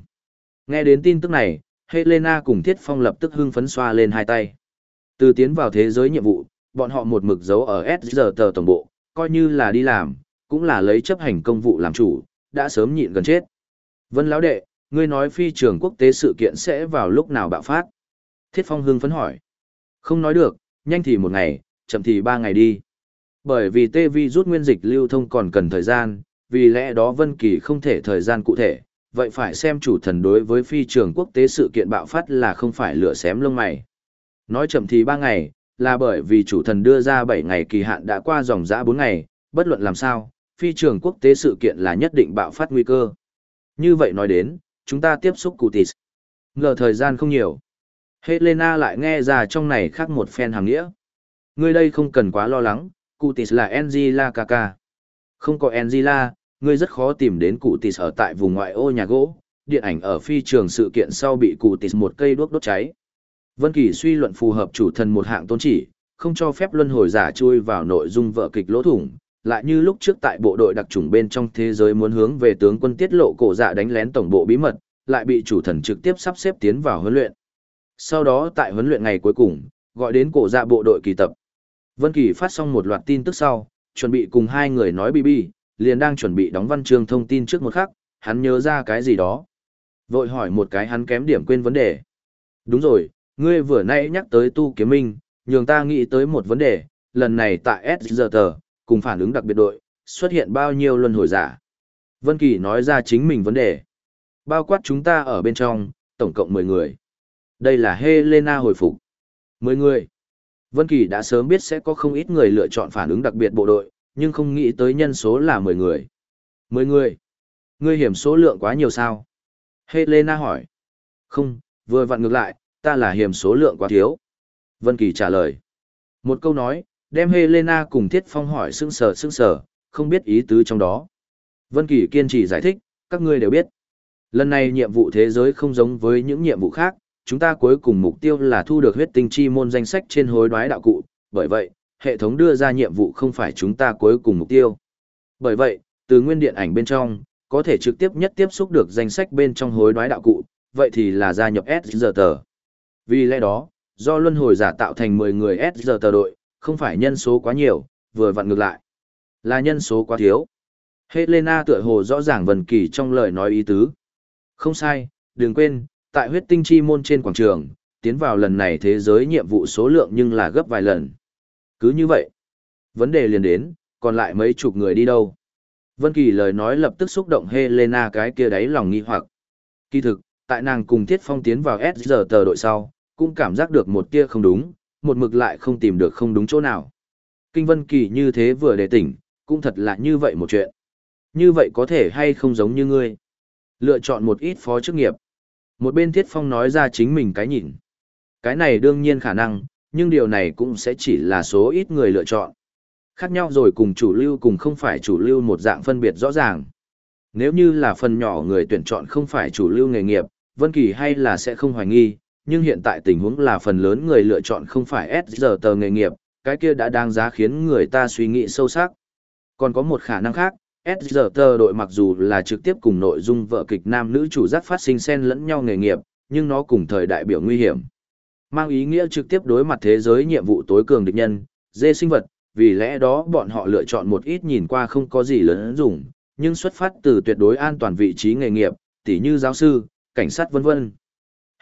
Nghe đến tin tức này, Helena cùng Thiết Phong lập tức hưng phấn xoa lên hai tay. Từ tiến vào thế giới nhiệm vụ, bọn họ một mực giấu ở S giờ tờ tổng bộ, coi như là đi làm, cũng là lấy chấp hành công vụ làm chủ, đã sớm nhịn gần chết. Vân lão đệ, ngươi nói phi trường quốc tế sự kiện sẽ vào lúc nào bạo phát? Thiết Phong hưng phấn hỏi. Không nói được, nhanh thì một ngày, chậm thì ba ngày đi. Bởi vì tê vi rút nguyên dịch lưu thông còn cần thời gian, vì lẽ đó Vân Kỳ không thể thời gian cụ thể, vậy phải xem chủ thần đối với phi trường quốc tế sự kiện bạo phát là không phải lửa xém lông mày. Nói chậm thì ba ngày, là bởi vì chủ thần đưa ra bảy ngày kỳ hạn đã qua dòng dã bốn ngày, bất luận làm sao, phi trường quốc tế sự kiện là nhất định bạo phát nguy cơ. Như vậy nói đến, chúng ta tiếp xúc cụ tis. Ngờ thời gian không nhiều. Helena lại nghe ra trong này khác một phen hàng nghĩa. Ngươi đây không cần quá lo lắng, cụ tis là Angela Kaka. Không có Angela, ngươi rất khó tìm đến cụ tis ở tại vùng ngoại ô nhà gỗ. Điện ảnh ở phi trường sự kiện sau bị cụ tis một cây đuốc đốt cháy. Vân Kỳ suy luận phù hợp chủ thần một hạng tôn chỉ, không cho phép luân hồi giả chui vào nội dung vợ kịch lỗ thủng, lại như lúc trước tại bộ đội đặc trùng bên trong thế giới muốn hướng về tướng quân tiết lộ cổ dạ đánh lén tổng bộ bí mật, lại bị chủ thần trực tiếp sắp xếp tiến vào huấn luyện. Sau đó tại huấn luyện ngày cuối cùng, gọi đến cổ dạ bộ đội kỳ tập. Vân Kỳ phát xong một loạt tin tức sau, chuẩn bị cùng hai người nói bi bi, liền đang chuẩn bị đóng văn chương thông tin trước một khắc, hắn nhớ ra cái gì đó. Vội hỏi một cái hắn kém điểm quên vấn đề. Đúng rồi, ngươi vừa nãy nhắc tới tu kiếm minh, nhường ta nghĩ tới một vấn đề, lần này tại SGT, cùng phản ứng đặc biệt đội, xuất hiện bao nhiêu luân hồi giả. Vân Kỳ nói ra chính mình vấn đề. Bao quát chúng ta ở bên trong, tổng cộng 10 người. Đây là Helena hồi phục. 10 người. Vân Kỳ đã sớm biết sẽ có không ít người lựa chọn phản ứng đặc biệt bộ đội, nhưng không nghĩ tới nhân số là 10 người. 10 người. Ngươi hiểm số lượng quá nhiều sao? Helena hỏi. Không, vừa vặn ngược lại, ta là hiểm số lượng quá thiếu. Vân Kỳ trả lời. Một câu nói, đem Helena cùng Thiết Phong hỏi sững sờ sững sờ, không biết ý tứ trong đó. Vân Kỳ kiên trì giải thích, các ngươi đều biết. Lần này nhiệm vụ thế giới không giống với những nhiệm vụ khác, chúng ta cuối cùng mục tiêu là thu được huyết tinh chi môn danh sách trên hối đoái đạo cụ, bởi vậy, hệ thống đưa ra nhiệm vụ không phải chúng ta cuối cùng mục tiêu. Bởi vậy, từ nguyên điện ảnh bên trong, có thể trực tiếp nhất tiếp xúc được danh sách bên trong hối đoái đạo cụ, vậy thì là gia nhập SGT. Vì lẽ đó, do luân hồi giả tạo thành 10 người SGT đội, không phải nhân số quá nhiều, vừa vặn ngược lại. Là nhân số quá thiếu. Helena tựa hồ rõ ràng Vân Kỳ trong lời nói ý tứ. Không sai, đừng quên, tại huyết tinh chi môn trên quảng trường, tiến vào lần này thế giới nhiệm vụ số lượng nhưng là gấp vài lần. Cứ như vậy, vấn đề liền đến, còn lại mấy chục người đi đâu? Vân Kỳ lời nói lập tức xúc động Helena cái kia đáy lòng nghi hoặc. Kỳ thực, tại nàng cùng Thiết Phong tiến vào SG tờ đội sau, cũng cảm giác được một tia không đúng, một mực lại không tìm được không đúng chỗ nào. Kinh Vân Kỳ như thế vừa để tỉnh, cũng thật là như vậy một chuyện. Như vậy có thể hay không giống như ngươi? Lựa chọn một ít phó chức nghiệp. Một bên Thiết Phong nói ra chính mình cái nhìn. Cái này đương nhiên khả năng, nhưng điều này cũng sẽ chỉ là số ít người lựa chọn. Khác nhau rồi cùng chủ lưu cùng không phải chủ lưu một dạng phân biệt rõ ràng. Nếu như là phần nhỏ người tuyển chọn không phải chủ lưu nghề nghiệp, Vân Kỳ hay là sẽ không hoài nghi, nhưng hiện tại tình huống là phần lớn người lựa chọn không phải S giờ tờ nghề nghiệp, cái kia đã đáng giá khiến người ta suy nghĩ sâu sắc. Còn có một khả năng khác, S giờ tờ đội mặc dù là trực tiếp cùng nội dung vợ kịch nam nữ chủ giác phát sinh xen lẫn nhau nghề nghiệp, nhưng nó cùng thời đại biểu nguy hiểm. Mang ý nghĩa trực tiếp đối mặt thế giới nhiệm vụ tối cường địch nhân, dê sinh vật, vì lẽ đó bọn họ lựa chọn một ít nhìn qua không có gì lớn dùng, nhưng xuất phát từ tuyệt đối an toàn vị trí nghề nghiệp, tỉ như giáo sư, cảnh sát vân vân.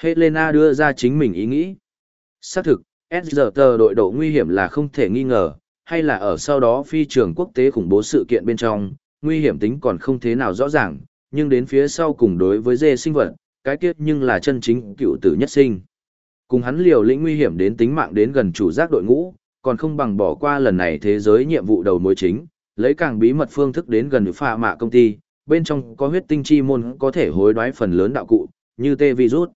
Helena đưa ra chính mình ý nghĩ. Xác thực, SZT đội độ nguy hiểm là không thể nghi ngờ, hay là ở sau đó phi trường quốc tế khủng bố sự kiện bên trong, nguy hiểm tính còn không thế nào rõ ràng, nhưng đến phía sau cùng đối với dê sinh vật, cái kiếp nhưng là chân chính cựu tử nhất sinh. Cùng hắn liều lĩnh nguy hiểm đến tính mạng đến gần chủ giác đội ngũ, còn không bằng bỏ qua lần này thế giới nhiệm vụ đầu mối chính, lấy càng bí mật phương thức đến gần pha mạ công ty, bên trong có huyết tinh chi môn có thể hối đoái phần lớn đạo cụ, như tê virus.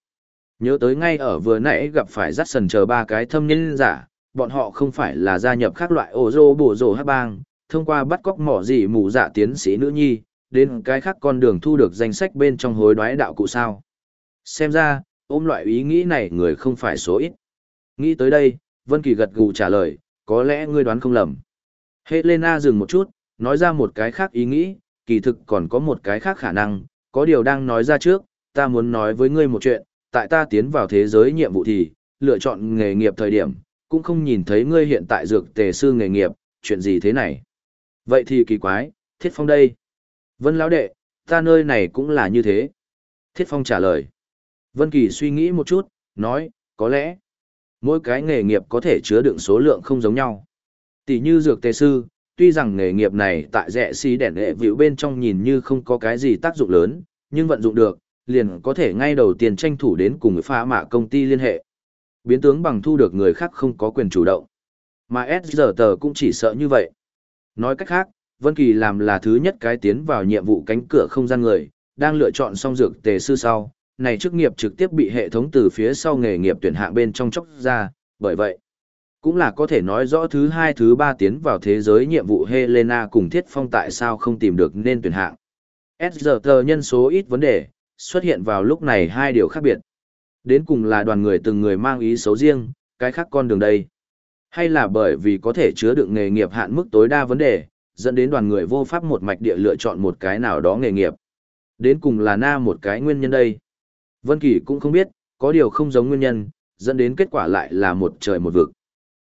Nhớ tới ngay ở vừa nãy gặp phải rắt sần chờ ba cái thâm nhân giả, bọn họ không phải là gia nhập các loại ổ rô bổ rô hát bang, thông qua bắt cóc mỏ gì mù dạ tiến sĩ nữ nhi, đến cái khác con đường thu được danh sách bên trong hối đoái đạo cụ sao. Xem ra, ôm loại ý nghĩ này người không phải số ít. Nghĩ tới đây, Vân Kỳ gật gù trả lời, có lẽ ngươi đoán không lầm. Helena dừng một chút, nói ra một cái khác ý nghĩ, kỳ thực còn có một cái khác khả năng, có điều đang nói ra trước, ta muốn nói với ngươi một chuyện, tại ta tiến vào thế giới nhiệm vụ thì, lựa chọn nghề nghiệp thời điểm, cũng không nhìn thấy ngươi hiện tại dược tề sư nghề nghiệp, chuyện gì thế này. Vậy thì kỳ quái, Thiết Phong đây. Vân lão đệ, ta nơi này cũng là như thế. Thiết Phong trả lời. Vân Kỳ suy nghĩ một chút, nói, có lẽ, mỗi cái nghề nghiệp có thể chứa đựng số lượng không giống nhau. Tỷ như dược tề sư, tuy rằng nghề nghiệp này tại rẻ xí đèn hệ vĩu bên trong nhìn như không có cái gì tác dụng lớn, nhưng vận dụng được, liền có thể ngay đầu tiên tranh thủ đến cùng pha mạ công ty liên hệ. Biến tướng bằng thu được người khác không có quyền chủ động. Mà SGT cũng chỉ sợ như vậy. Nói cách khác, Vân Kỳ làm là thứ nhất cái tiến vào nhiệm vụ cánh cửa không gian người, đang lựa chọn xong dược tề sư sau, này chức nghiệp trực tiếp bị hệ thống từ phía sau nghề nghiệp tuyển hạng bên trong chốc ra, bởi vậy, cũng là có thể nói rõ thứ hai thứ ba tiến vào thế giới nhiệm vụ Helena cùng Thiết Phong tại sao không tìm được nên tuyển hạng. SGT nhân số ít vấn đề, xuất hiện vào lúc này hai điều khác biệt. Đến cùng là đoàn người từng người mang ý xấu riêng, cái khác con đường đây. Hay là bởi vì có thể chứa đựng nghề nghiệp hạn mức tối đa vấn đề, dẫn đến đoàn người vô pháp một mạch địa lựa chọn một cái nào đó nghề nghiệp. Đến cùng là na một cái nguyên nhân đây. Vân Kỳ cũng không biết, có điều không giống nguyên nhân, dẫn đến kết quả lại là một trời một vực.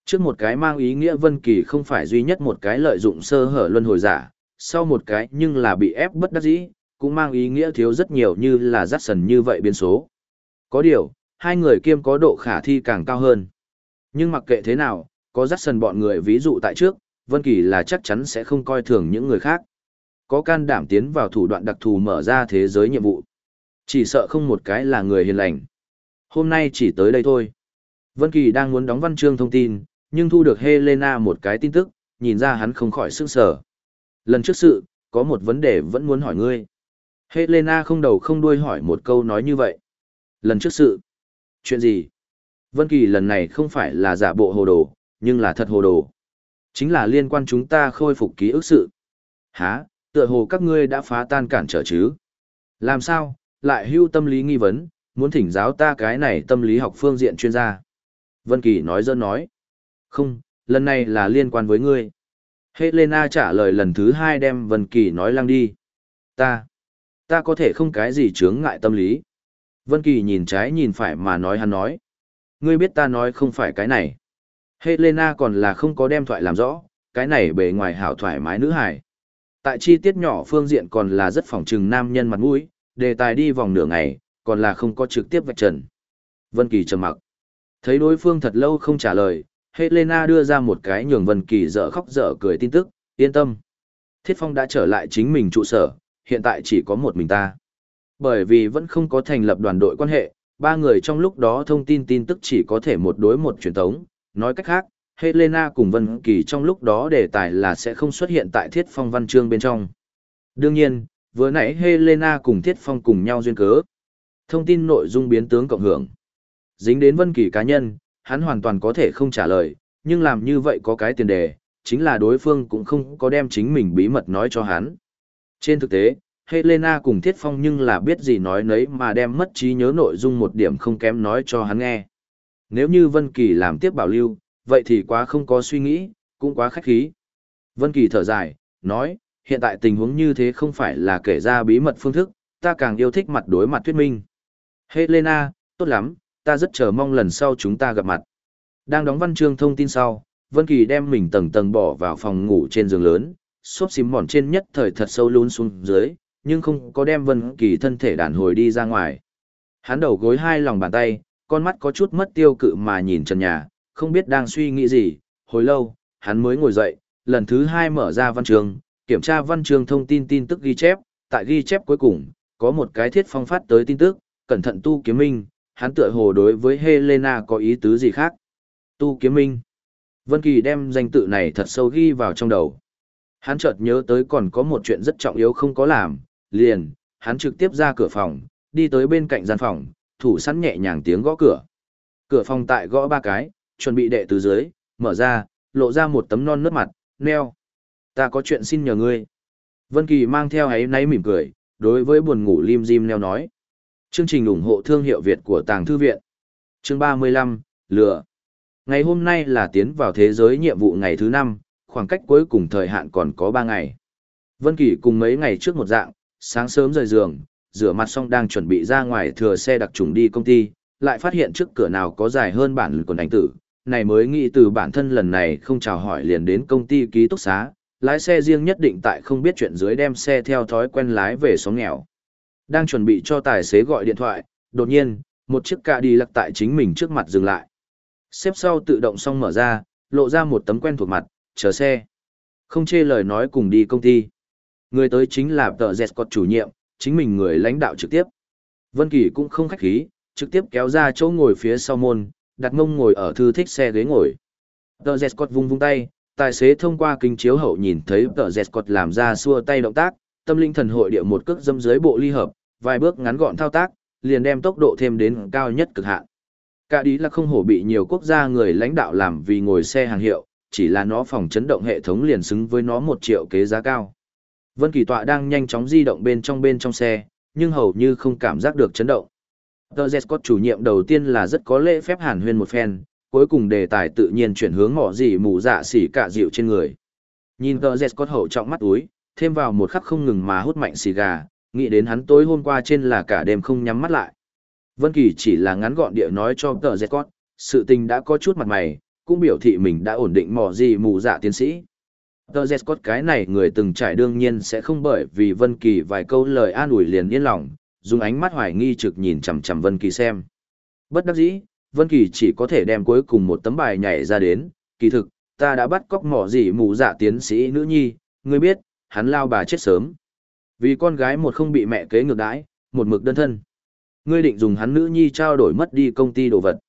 Trước một cái mang ý nghĩa Vân Kỳ không phải duy nhất một cái lợi dụng sơ hở luân hồi giả, sau một cái nhưng là bị ép bất đắc dĩ, cũng mang ý nghĩa thiếu rất nhiều như là rắt sần như vậy biến số. Có điều, hai người kiêm có độ khả thi càng cao hơn. Nhưng mặc kệ thế nào, có rắt sần bọn người ví dụ tại trước, Vân Kỳ là chắc chắn sẽ không coi thường những người khác. Có can đảm tiến vào thủ đoạn đặc thù mở ra thế giới nhiệm vụ. Chỉ sợ không một cái là người hiền lành. Hôm nay chỉ tới đây thôi. Vân Kỳ đang muốn đóng văn chương thông tin, nhưng thu được Helena một cái tin tức, nhìn ra hắn không khỏi sững sờ. Lần trước sự, có một vấn đề vẫn muốn hỏi ngươi. Helena không đầu không đuôi hỏi một câu nói như vậy. Lần trước sự. Chuyện gì? Vân Kỳ lần này không phải là giả bộ hồ đồ, nhưng là thật hồ đồ. Chính là liên quan chúng ta khôi phục ký ức sự. Hả, tựa hồ các ngươi đã phá tan cản trở chứ? Làm sao, lại hưu tâm lý nghi vấn, muốn thỉnh giáo ta cái này tâm lý học phương diện chuyên gia. Vân Kỳ nói dơ nói. Không, lần này là liên quan với ngươi. Helena trả lời lần thứ hai đem Vân Kỳ nói lăng đi. Ta, ta có thể không cái gì chướng ngại tâm lý. Vân Kỳ nhìn trái nhìn phải mà nói hắn nói. Ngươi biết ta nói không phải cái này. Helena còn là không có đem thoại làm rõ, cái này bề ngoài hảo thoải mái nữ hài. Tại chi tiết nhỏ phương diện còn là rất phỏng trừng nam nhân mặt mũi, đề tài đi vòng nửa ngày, còn là không có trực tiếp vạch trần. Vân Kỳ trầm mặc. Thấy đối phương thật lâu không trả lời, Helena đưa ra một cái nhường Vân Kỳ dở khóc dở cười tin tức, yên tâm. Thiết Phong đã trở lại chính mình trụ sở, hiện tại chỉ có một mình ta. Bởi vì vẫn không có thành lập đoàn đội quan hệ, ba người trong lúc đó thông tin tin tức chỉ có thể một đối một truyền tống, nói cách khác, Helena cùng Vân Kỳ trong lúc đó đề tài là sẽ không xuất hiện tại Thiết Phong văn chương bên trong. Đương nhiên, vừa nãy Helena cùng Thiết Phong cùng nhau duyên cớ. Thông tin nội dung biến tướng cộng hưởng. Dính đến Vân Kỳ cá nhân, hắn hoàn toàn có thể không trả lời, nhưng làm như vậy có cái tiền đề, chính là đối phương cũng không có đem chính mình bí mật nói cho hắn. Trên thực tế, Helena cùng Thiết Phong nhưng là biết gì nói nấy mà đem mất trí nhớ nội dung một điểm không kém nói cho hắn nghe. Nếu như Vân Kỳ làm tiếp bảo lưu, vậy thì quá không có suy nghĩ, cũng quá khách khí. Vân Kỳ thở dài, nói, hiện tại tình huống như thế không phải là kể ra bí mật phương thức, ta càng yêu thích mặt đối mặt thuyết minh. Helena, tốt lắm, ta rất chờ mong lần sau chúng ta gặp mặt. Đang đóng văn chương thông tin sau, Vân Kỳ đem mình tầng tầng bỏ vào phòng ngủ trên giường lớn, xốp xím mòn trên nhất thời thật sâu lún xuống dưới, nhưng không có đem Vân Kỳ thân thể đàn hồi đi ra ngoài. Hắn đầu gối hai lòng bàn tay, con mắt có chút mất tiêu cự mà nhìn trần nhà, không biết đang suy nghĩ gì, hồi lâu, hắn mới ngồi dậy, lần thứ hai mở ra văn trường, kiểm tra văn trường thông tin tin tức ghi chép, tại ghi chép cuối cùng, có một cái thiết phong phát tới tin tức, cẩn thận tu kiếm minh, hắn tựa hồ đối với Helena có ý tứ gì khác. Tu kiếm minh. Vân Kỳ đem danh tự này thật sâu ghi vào trong đầu. Hắn chợt nhớ tới còn có một chuyện rất trọng yếu không có làm, liền, hắn trực tiếp ra cửa phòng, đi tới bên cạnh gian phòng, thủ sẵn nhẹ nhàng tiếng gõ cửa. Cửa phòng tại gõ ba cái, chuẩn bị đệ từ dưới, mở ra, lộ ra một tấm non nước mặt, neo. Ta có chuyện xin nhờ ngươi. Vân Kỳ mang theo ấy náy mỉm cười, đối với buồn ngủ lim dim neo nói. Chương trình ủng hộ thương hiệu Việt của Tàng Thư Viện. Chương 35, Lửa. Ngày hôm nay là tiến vào thế giới nhiệm vụ ngày thứ 5, khoảng cách cuối cùng thời hạn còn có 3 ngày. Vân Kỳ cùng mấy ngày trước một dạng, sáng sớm rời giường, rửa mặt xong đang chuẩn bị ra ngoài thừa xe đặc trùng đi công ty, lại phát hiện trước cửa nào có dài hơn bản quần đánh tử, này mới nghĩ từ bản thân lần này không chào hỏi liền đến công ty ký túc xá, lái xe riêng nhất định tại không biết chuyện dưới đem xe theo thói quen lái về xóm nghèo. Đang chuẩn bị cho tài xế gọi điện thoại, đột nhiên, một chiếc ca đi lặc tại chính mình trước mặt dừng lại. Xếp sau tự động xong mở ra, lộ ra một tấm quen thuộc mặt, chờ xe. Không chê lời nói cùng đi công ty. Người tới chính là tờ Zescott chủ nhiệm, chính mình người lãnh đạo trực tiếp. Vân Kỳ cũng không khách khí, trực tiếp kéo ra chỗ ngồi phía sau môn, đặt mông ngồi ở thư thích xe ghế ngồi. Tờ Zescott vung vung tay, tài xế thông qua kính chiếu hậu nhìn thấy tờ Zescott làm ra xua tay động tác, tâm linh thần hội địa một cước dâm dưới bộ ly hợp, vài bước ngắn gọn thao tác, liền đem tốc độ thêm đến cao nhất cực hạn. Cả đi là không hổ bị nhiều quốc gia người lãnh đạo làm vì ngồi xe hàng hiệu, chỉ là nó phòng chấn động hệ thống liền xứng với nó một triệu kế giá cao. Vân Kỳ Tọa đang nhanh chóng di động bên trong bên trong xe, nhưng hầu như không cảm giác được chấn động. Tờ Scott chủ nhiệm đầu tiên là rất có lễ phép hàn huyên một phen, cuối cùng đề tài tự nhiên chuyển hướng mỏ gì mù dạ xỉ cả dịu trên người. Nhìn tờ Scott hậu trọng mắt úi, thêm vào một khắc không ngừng mà hút mạnh xì gà, nghĩ đến hắn tối hôm qua trên là cả đêm không nhắm mắt lại. Vân Kỳ chỉ là ngắn gọn địa nói cho tờ Scott, sự tình đã có chút mặt mày, cũng biểu thị mình đã ổn định mỏ gì mù dạ tiến sĩ. Tờ Scott cái này người từng trải đương nhiên sẽ không bởi vì Vân Kỳ vài câu lời an ủi liền yên lòng, dùng ánh mắt hoài nghi trực nhìn chằm chằm Vân Kỳ xem. Bất đắc dĩ, Vân Kỳ chỉ có thể đem cuối cùng một tấm bài nhảy ra đến, kỳ thực, ta đã bắt cóc mỏ gì mù dạ tiến sĩ nữ nhi, ngươi biết, hắn lao bà chết sớm. Vì con gái một không bị mẹ kế ngược đãi, một mực đơn thân. Ngươi định dùng hắn nữ nhi trao đổi mất đi công ty đồ vật.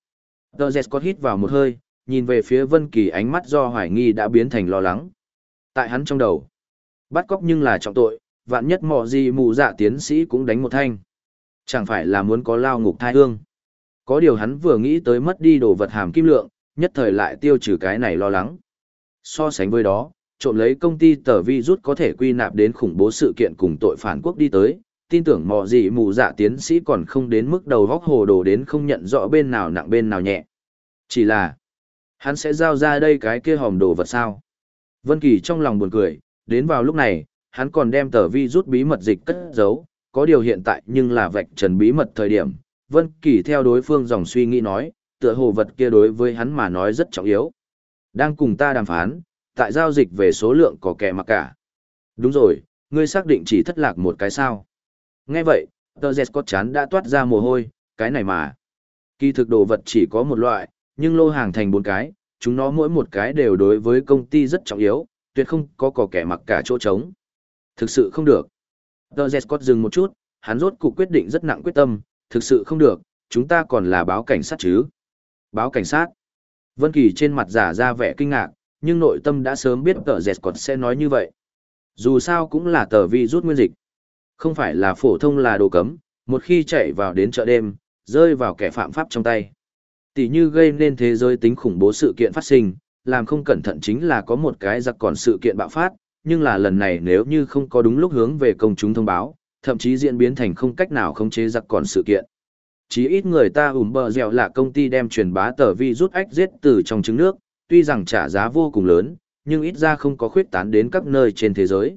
Tờ Scott hít vào một hơi, nhìn về phía Vân Kỳ ánh mắt do hoài nghi đã biến thành lo lắng. Tại hắn trong đầu, bắt cóc nhưng là trọng tội, vạn nhất mọ gì mù dạ tiến sĩ cũng đánh một thanh. Chẳng phải là muốn có lao ngục thai hương. Có điều hắn vừa nghĩ tới mất đi đồ vật hàm kim lượng, nhất thời lại tiêu trừ cái này lo lắng. So sánh với đó, trộm lấy công ty tờ vi rút có thể quy nạp đến khủng bố sự kiện cùng tội phản quốc đi tới, tin tưởng mò gì mù dạ tiến sĩ còn không đến mức đầu góc hồ đồ đến không nhận rõ bên nào nặng bên nào nhẹ. Chỉ là, hắn sẽ giao ra đây cái kia hòm đồ vật sao. Vân Kỳ trong lòng buồn cười, đến vào lúc này, hắn còn đem tờ vi rút bí mật dịch cất giấu, có điều hiện tại nhưng là vạch trần bí mật thời điểm. Vân Kỳ theo đối phương dòng suy nghĩ nói, tựa hồ vật kia đối với hắn mà nói rất trọng yếu. Đang cùng ta đàm phán, tại giao dịch về số lượng có kẻ mặc cả. Đúng rồi, ngươi xác định chỉ thất lạc một cái sao. Nghe vậy, tờ dẹt có chán đã toát ra mồ hôi, cái này mà. Kỳ thực đồ vật chỉ có một loại, nhưng lô hàng thành bốn cái, chúng nó mỗi một cái đều đối với công ty rất trọng yếu, tuyệt không có cỏ kẻ mặc cả chỗ trống. Thực sự không được. Tờ Scott dừng một chút, hắn rốt cuộc quyết định rất nặng quyết tâm, thực sự không được, chúng ta còn là báo cảnh sát chứ. Báo cảnh sát. Vân Kỳ trên mặt giả ra vẻ kinh ngạc, nhưng nội tâm đã sớm biết tờ Scott sẽ nói như vậy. Dù sao cũng là tờ vi rút nguyên dịch. Không phải là phổ thông là đồ cấm, một khi chạy vào đến chợ đêm, rơi vào kẻ phạm pháp trong tay. Tỷ như gây nên thế giới tính khủng bố sự kiện phát sinh, làm không cẩn thận chính là có một cái giặc còn sự kiện bạo phát, nhưng là lần này nếu như không có đúng lúc hướng về công chúng thông báo, thậm chí diễn biến thành không cách nào khống chế giặc còn sự kiện. Chỉ ít người ta ủm bờ dẻo là công ty đem truyền bá tờ vi rút ách giết từ trong trứng nước, tuy rằng trả giá vô cùng lớn, nhưng ít ra không có khuyết tán đến các nơi trên thế giới.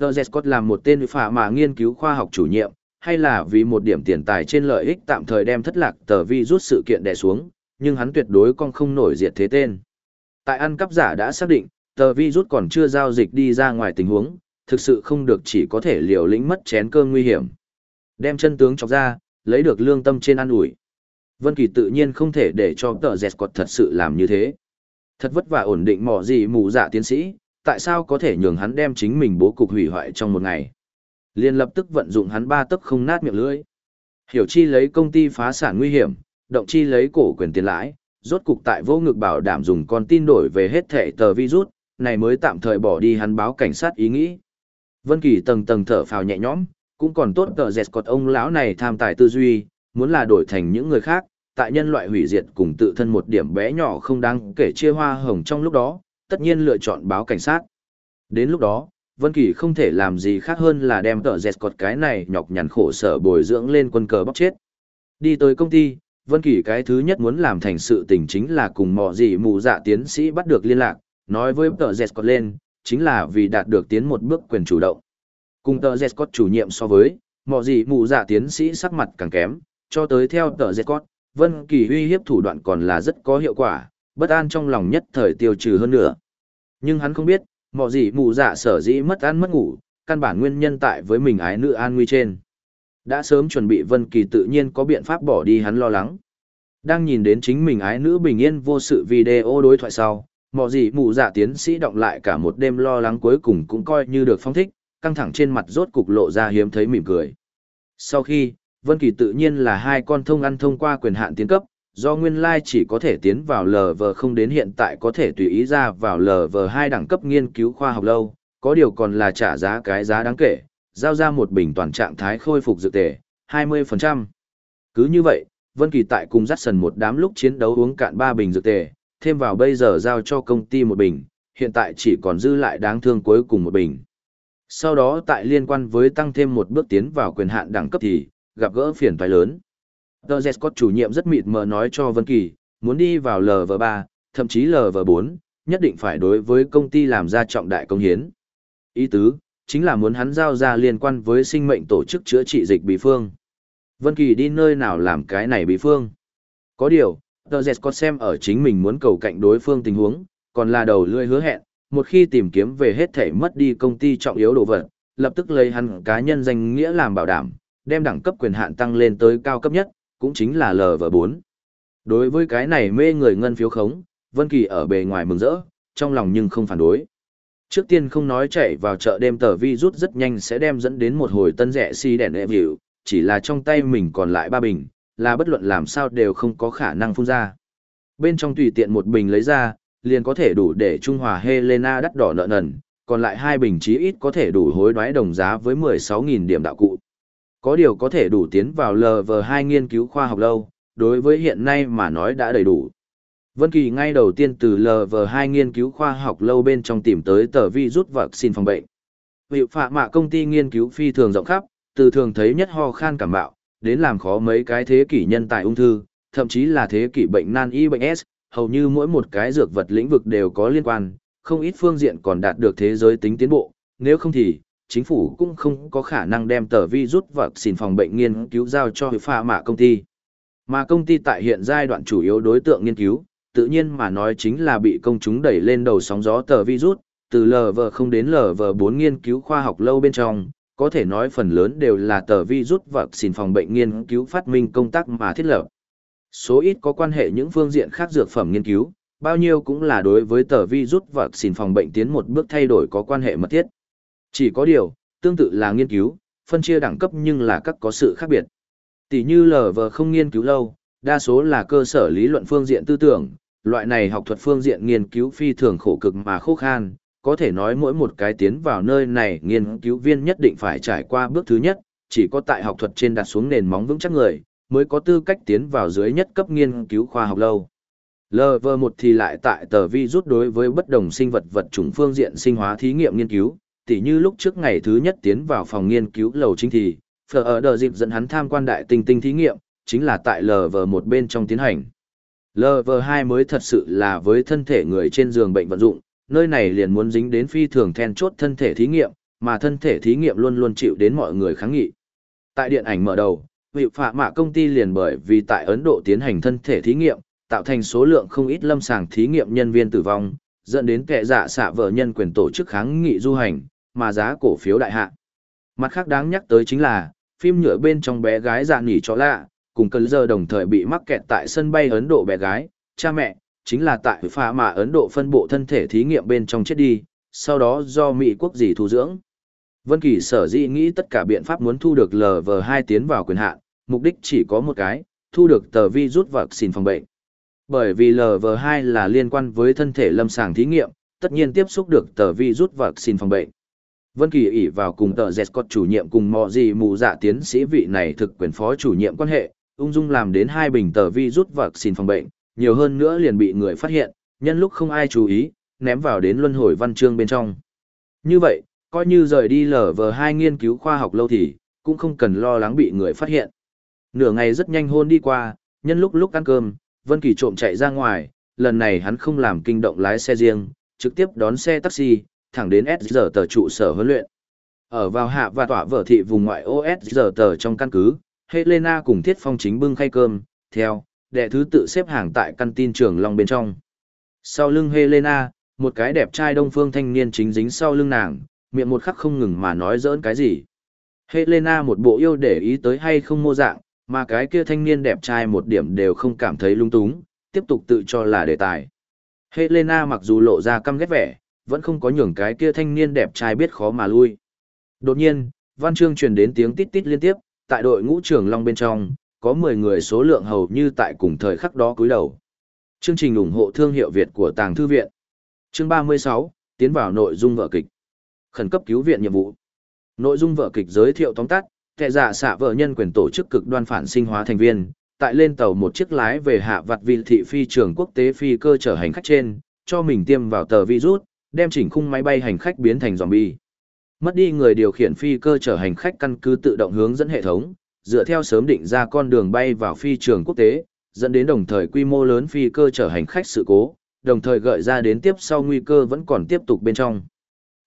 Tờ Scott làm một tên phả mà nghiên cứu khoa học chủ nhiệm, hay là vì một điểm tiền tài trên lợi ích tạm thời đem thất lạc tờ vi rút sự kiện đè xuống, nhưng hắn tuyệt đối con không nổi diệt thế tên. Tại ăn cắp giả đã xác định, tờ Vi rút còn chưa giao dịch đi ra ngoài tình huống, thực sự không được chỉ có thể liều lĩnh mất chén cơm nguy hiểm. Đem chân tướng chọc ra, lấy được lương tâm trên ăn ủi. Vân Kỳ tự nhiên không thể để cho tờ dẹt cọt thật sự làm như thế. Thật vất vả ổn định mỏ gì mù dạ tiến sĩ, tại sao có thể nhường hắn đem chính mình bố cục hủy hoại trong một ngày. Liên lập tức vận dụng hắn ba tấc không nát miệng lưỡi. Hiểu chi lấy công ty phá sản nguy hiểm, động chi lấy cổ quyền tiền lãi, rốt cục tại vô ngực bảo đảm dùng con tin đổi về hết thẻ tờ virus, này mới tạm thời bỏ đi hắn báo cảnh sát ý nghĩ. Vân Kỳ tầng tầng thở phào nhẹ nhõm, cũng còn tốt tờ dẹt cột ông lão này tham tài tư duy, muốn là đổi thành những người khác, tại nhân loại hủy diệt cùng tự thân một điểm bé nhỏ không đáng kể chia hoa hồng trong lúc đó, tất nhiên lựa chọn báo cảnh sát. Đến lúc đó, Vân Kỳ không thể làm gì khác hơn là đem tợ dẹt cọt cái này nhọc nhằn khổ sở bồi dưỡng lên quân cờ bóc chết. Đi tới công ty, Vân Kỳ cái thứ nhất muốn làm thành sự tình chính là cùng mọ gì mù dạ tiến sĩ bắt được liên lạc, nói với tợ dẹt cọt lên, chính là vì đạt được tiến một bước quyền chủ động. Cùng tợ dẹt cọt chủ nhiệm so với, mọ gì mù dạ tiến sĩ sắc mặt càng kém, cho tới theo tợ dẹt cọt, Vân Kỳ uy hiếp thủ đoạn còn là rất có hiệu quả, bất an trong lòng nhất thời tiêu trừ hơn nữa. Nhưng hắn không biết, mọ gì mù dạ sở dĩ mất ăn mất ngủ, căn bản nguyên nhân tại với mình ái nữ an nguy trên. Đã sớm chuẩn bị Vân Kỳ tự nhiên có biện pháp bỏ đi hắn lo lắng. Đang nhìn đến chính mình ái nữ bình yên vô sự video đối thoại sau, mọ gì mù dạ tiến sĩ động lại cả một đêm lo lắng cuối cùng cũng coi như được phong thích, căng thẳng trên mặt rốt cục lộ ra hiếm thấy mỉm cười. Sau khi, Vân Kỳ tự nhiên là hai con thông ăn thông qua quyền hạn tiến cấp, do nguyên lai chỉ có thể tiến vào LV không đến hiện tại có thể tùy ý ra vào LV hai đẳng cấp nghiên cứu khoa học lâu, có điều còn là trả giá cái giá đáng kể, giao ra một bình toàn trạng thái khôi phục dự tề, 20%. Cứ như vậy, Vân Kỳ tại cùng dắt sần một đám lúc chiến đấu uống cạn ba bình dự tề, thêm vào bây giờ giao cho công ty một bình, hiện tại chỉ còn dư lại đáng thương cuối cùng một bình. Sau đó tại liên quan với tăng thêm một bước tiến vào quyền hạn đẳng cấp thì, gặp gỡ phiền toái lớn. The Jescott chủ nhiệm rất mịt mờ nói cho Vân Kỳ, muốn đi vào LV3, thậm chí LV4, nhất định phải đối với công ty làm ra trọng đại công hiến. Ý tứ, chính là muốn hắn giao ra liên quan với sinh mệnh tổ chức chữa trị dịch bí phương. Vân Kỳ đi nơi nào làm cái này bí phương? Có điều, The Jescott xem ở chính mình muốn cầu cạnh đối phương tình huống, còn là đầu lưỡi hứa hẹn, một khi tìm kiếm về hết thể mất đi công ty trọng yếu đồ vật, lập tức lấy hắn cá nhân danh nghĩa làm bảo đảm, đem đẳng cấp quyền hạn tăng lên tới cao cấp nhất, cũng chính là LV4. Đối với cái này mê người ngân phiếu khống, Vân Kỳ ở bề ngoài mừng rỡ, trong lòng nhưng không phản đối. Trước tiên không nói chạy vào chợ đêm tờ vi rút rất nhanh sẽ đem dẫn đến một hồi tân rẻ si đèn e đệ vịu, chỉ là trong tay mình còn lại ba bình, là bất luận làm sao đều không có khả năng phun ra. Bên trong tùy tiện một bình lấy ra, liền có thể đủ để Trung Hòa Helena đắt đỏ nợ nần, còn lại hai bình chí ít có thể đủ hối đoái đồng giá với 16.000 điểm đạo cụ. Có điều có thể đủ tiến vào LV2 nghiên cứu khoa học lâu, đối với hiện nay mà nói đã đầy đủ. Vân Kỳ ngay đầu tiên từ LV2 nghiên cứu khoa học lâu bên trong tìm tới tờ vi rút vaccine phòng bệnh. Hiệu phạ mạ công ty nghiên cứu phi thường rộng khắp, từ thường thấy nhất ho khan cảm bạo, đến làm khó mấy cái thế kỷ nhân tài ung thư, thậm chí là thế kỷ bệnh nan y bệnh S, hầu như mỗi một cái dược vật lĩnh vực đều có liên quan, không ít phương diện còn đạt được thế giới tính tiến bộ, nếu không thì, chính phủ cũng không có khả năng đem tờ vi rút vật xin phòng bệnh nghiên cứu giao cho pha mạ công ty. Mà công ty tại hiện giai đoạn chủ yếu đối tượng nghiên cứu, tự nhiên mà nói chính là bị công chúng đẩy lên đầu sóng gió tờ rút từ LV không đến LV4 nghiên cứu khoa học lâu bên trong, có thể nói phần lớn đều là tờ rút vật xin phòng bệnh nghiên cứu phát minh công tác mà thiết lập. Số ít có quan hệ những phương diện khác dược phẩm nghiên cứu, bao nhiêu cũng là đối với tờ rút vật xin phòng bệnh tiến một bước thay đổi có quan hệ mật thiết. Chỉ có điều, tương tự là nghiên cứu, phân chia đẳng cấp nhưng là các có sự khác biệt. Tỷ như LV không nghiên cứu lâu, đa số là cơ sở lý luận phương diện tư tưởng, loại này học thuật phương diện nghiên cứu phi thường khổ cực mà khô khan, có thể nói mỗi một cái tiến vào nơi này nghiên cứu viên nhất định phải trải qua bước thứ nhất, chỉ có tại học thuật trên đặt xuống nền móng vững chắc người, mới có tư cách tiến vào dưới nhất cấp nghiên cứu khoa học lâu. LV1 thì lại tại tờ vi rút đối với bất đồng sinh vật vật chủng phương diện sinh hóa thí nghiệm nghiên cứu, tỉ như lúc trước ngày thứ nhất tiến vào phòng nghiên cứu lầu chính thì, phở ở đờ dịp dẫn hắn tham quan đại tinh tinh thí nghiệm, chính là tại lv một bên trong tiến hành. lv hai mới thật sự là với thân thể người trên giường bệnh vận dụng, nơi này liền muốn dính đến phi thường then chốt thân thể thí nghiệm, mà thân thể thí nghiệm luôn luôn chịu đến mọi người kháng nghị. Tại điện ảnh mở đầu, vị phạ mạ công ty liền bởi vì tại Ấn Độ tiến hành thân thể thí nghiệm, tạo thành số lượng không ít lâm sàng thí nghiệm nhân viên tử vong, dẫn đến kẻ dạ xạ vợ nhân quyền tổ chức kháng nghị du hành, mà giá cổ phiếu đại hạ. Mặt khác đáng nhắc tới chính là, phim nhựa bên trong bé gái dạ nỉ cho lạ, cùng cơn giờ đồng thời bị mắc kẹt tại sân bay Ấn Độ bé gái, cha mẹ, chính là tại pha mà Ấn Độ phân bộ thân thể thí nghiệm bên trong chết đi, sau đó do Mỹ quốc gì thu dưỡng. Vân Kỳ sở dĩ nghĩ tất cả biện pháp muốn thu được LV2 tiến vào quyền hạn, mục đích chỉ có một cái, thu được tờ vi rút vaccine phòng bệnh. Bởi vì LV2 là liên quan với thân thể lâm sàng thí nghiệm, tất nhiên tiếp xúc được tờ vi rút vaccine phòng bệnh. Vân Kỳ ỷ vào cùng tờ Zcot chủ nhiệm cùng mọ gì mù dạ tiến sĩ vị này thực quyền phó chủ nhiệm quan hệ, ung dung làm đến hai bình tờ vi rút vaccine phòng bệnh, nhiều hơn nữa liền bị người phát hiện, nhân lúc không ai chú ý, ném vào đến luân hồi văn chương bên trong. Như vậy, coi như rời đi lở vờ hai nghiên cứu khoa học lâu thì, cũng không cần lo lắng bị người phát hiện. Nửa ngày rất nhanh hôn đi qua, nhân lúc lúc ăn cơm, Vân Kỳ trộm chạy ra ngoài, lần này hắn không làm kinh động lái xe riêng, trực tiếp đón xe taxi, thẳng đến S tờ trụ sở huấn luyện. Ở vào hạ và tỏa vở thị vùng ngoại OS tờ trong căn cứ, Helena cùng Thiết Phong chính bưng khay cơm, theo, đệ thứ tự xếp hàng tại căn tin trường Long bên trong. Sau lưng Helena, một cái đẹp trai đông phương thanh niên chính dính sau lưng nàng, miệng một khắc không ngừng mà nói dỡn cái gì. Helena một bộ yêu để ý tới hay không mô dạng, mà cái kia thanh niên đẹp trai một điểm đều không cảm thấy lung túng, tiếp tục tự cho là đề tài. Helena mặc dù lộ ra căm ghét vẻ, vẫn không có nhường cái kia thanh niên đẹp trai biết khó mà lui. Đột nhiên, văn chương truyền đến tiếng tít tít liên tiếp, tại đội ngũ trưởng long bên trong, có 10 người số lượng hầu như tại cùng thời khắc đó cúi đầu. Chương trình ủng hộ thương hiệu Việt của Tàng Thư Viện. Chương 36, tiến vào nội dung vở kịch. Khẩn cấp cứu viện nhiệm vụ. Nội dung vở kịch giới thiệu tóm tắt, kẻ giả xạ vợ nhân quyền tổ chức cực đoan phản sinh hóa thành viên, tại lên tàu một chiếc lái về hạ vặt vị thị phi trường quốc tế phi cơ chở hành khách trên, cho mình tiêm vào tờ virus, đem chỉnh khung máy bay hành khách biến thành zombie. Mất đi người điều khiển phi cơ chở hành khách căn cứ tự động hướng dẫn hệ thống, dựa theo sớm định ra con đường bay vào phi trường quốc tế, dẫn đến đồng thời quy mô lớn phi cơ chở hành khách sự cố, đồng thời gợi ra đến tiếp sau nguy cơ vẫn còn tiếp tục bên trong.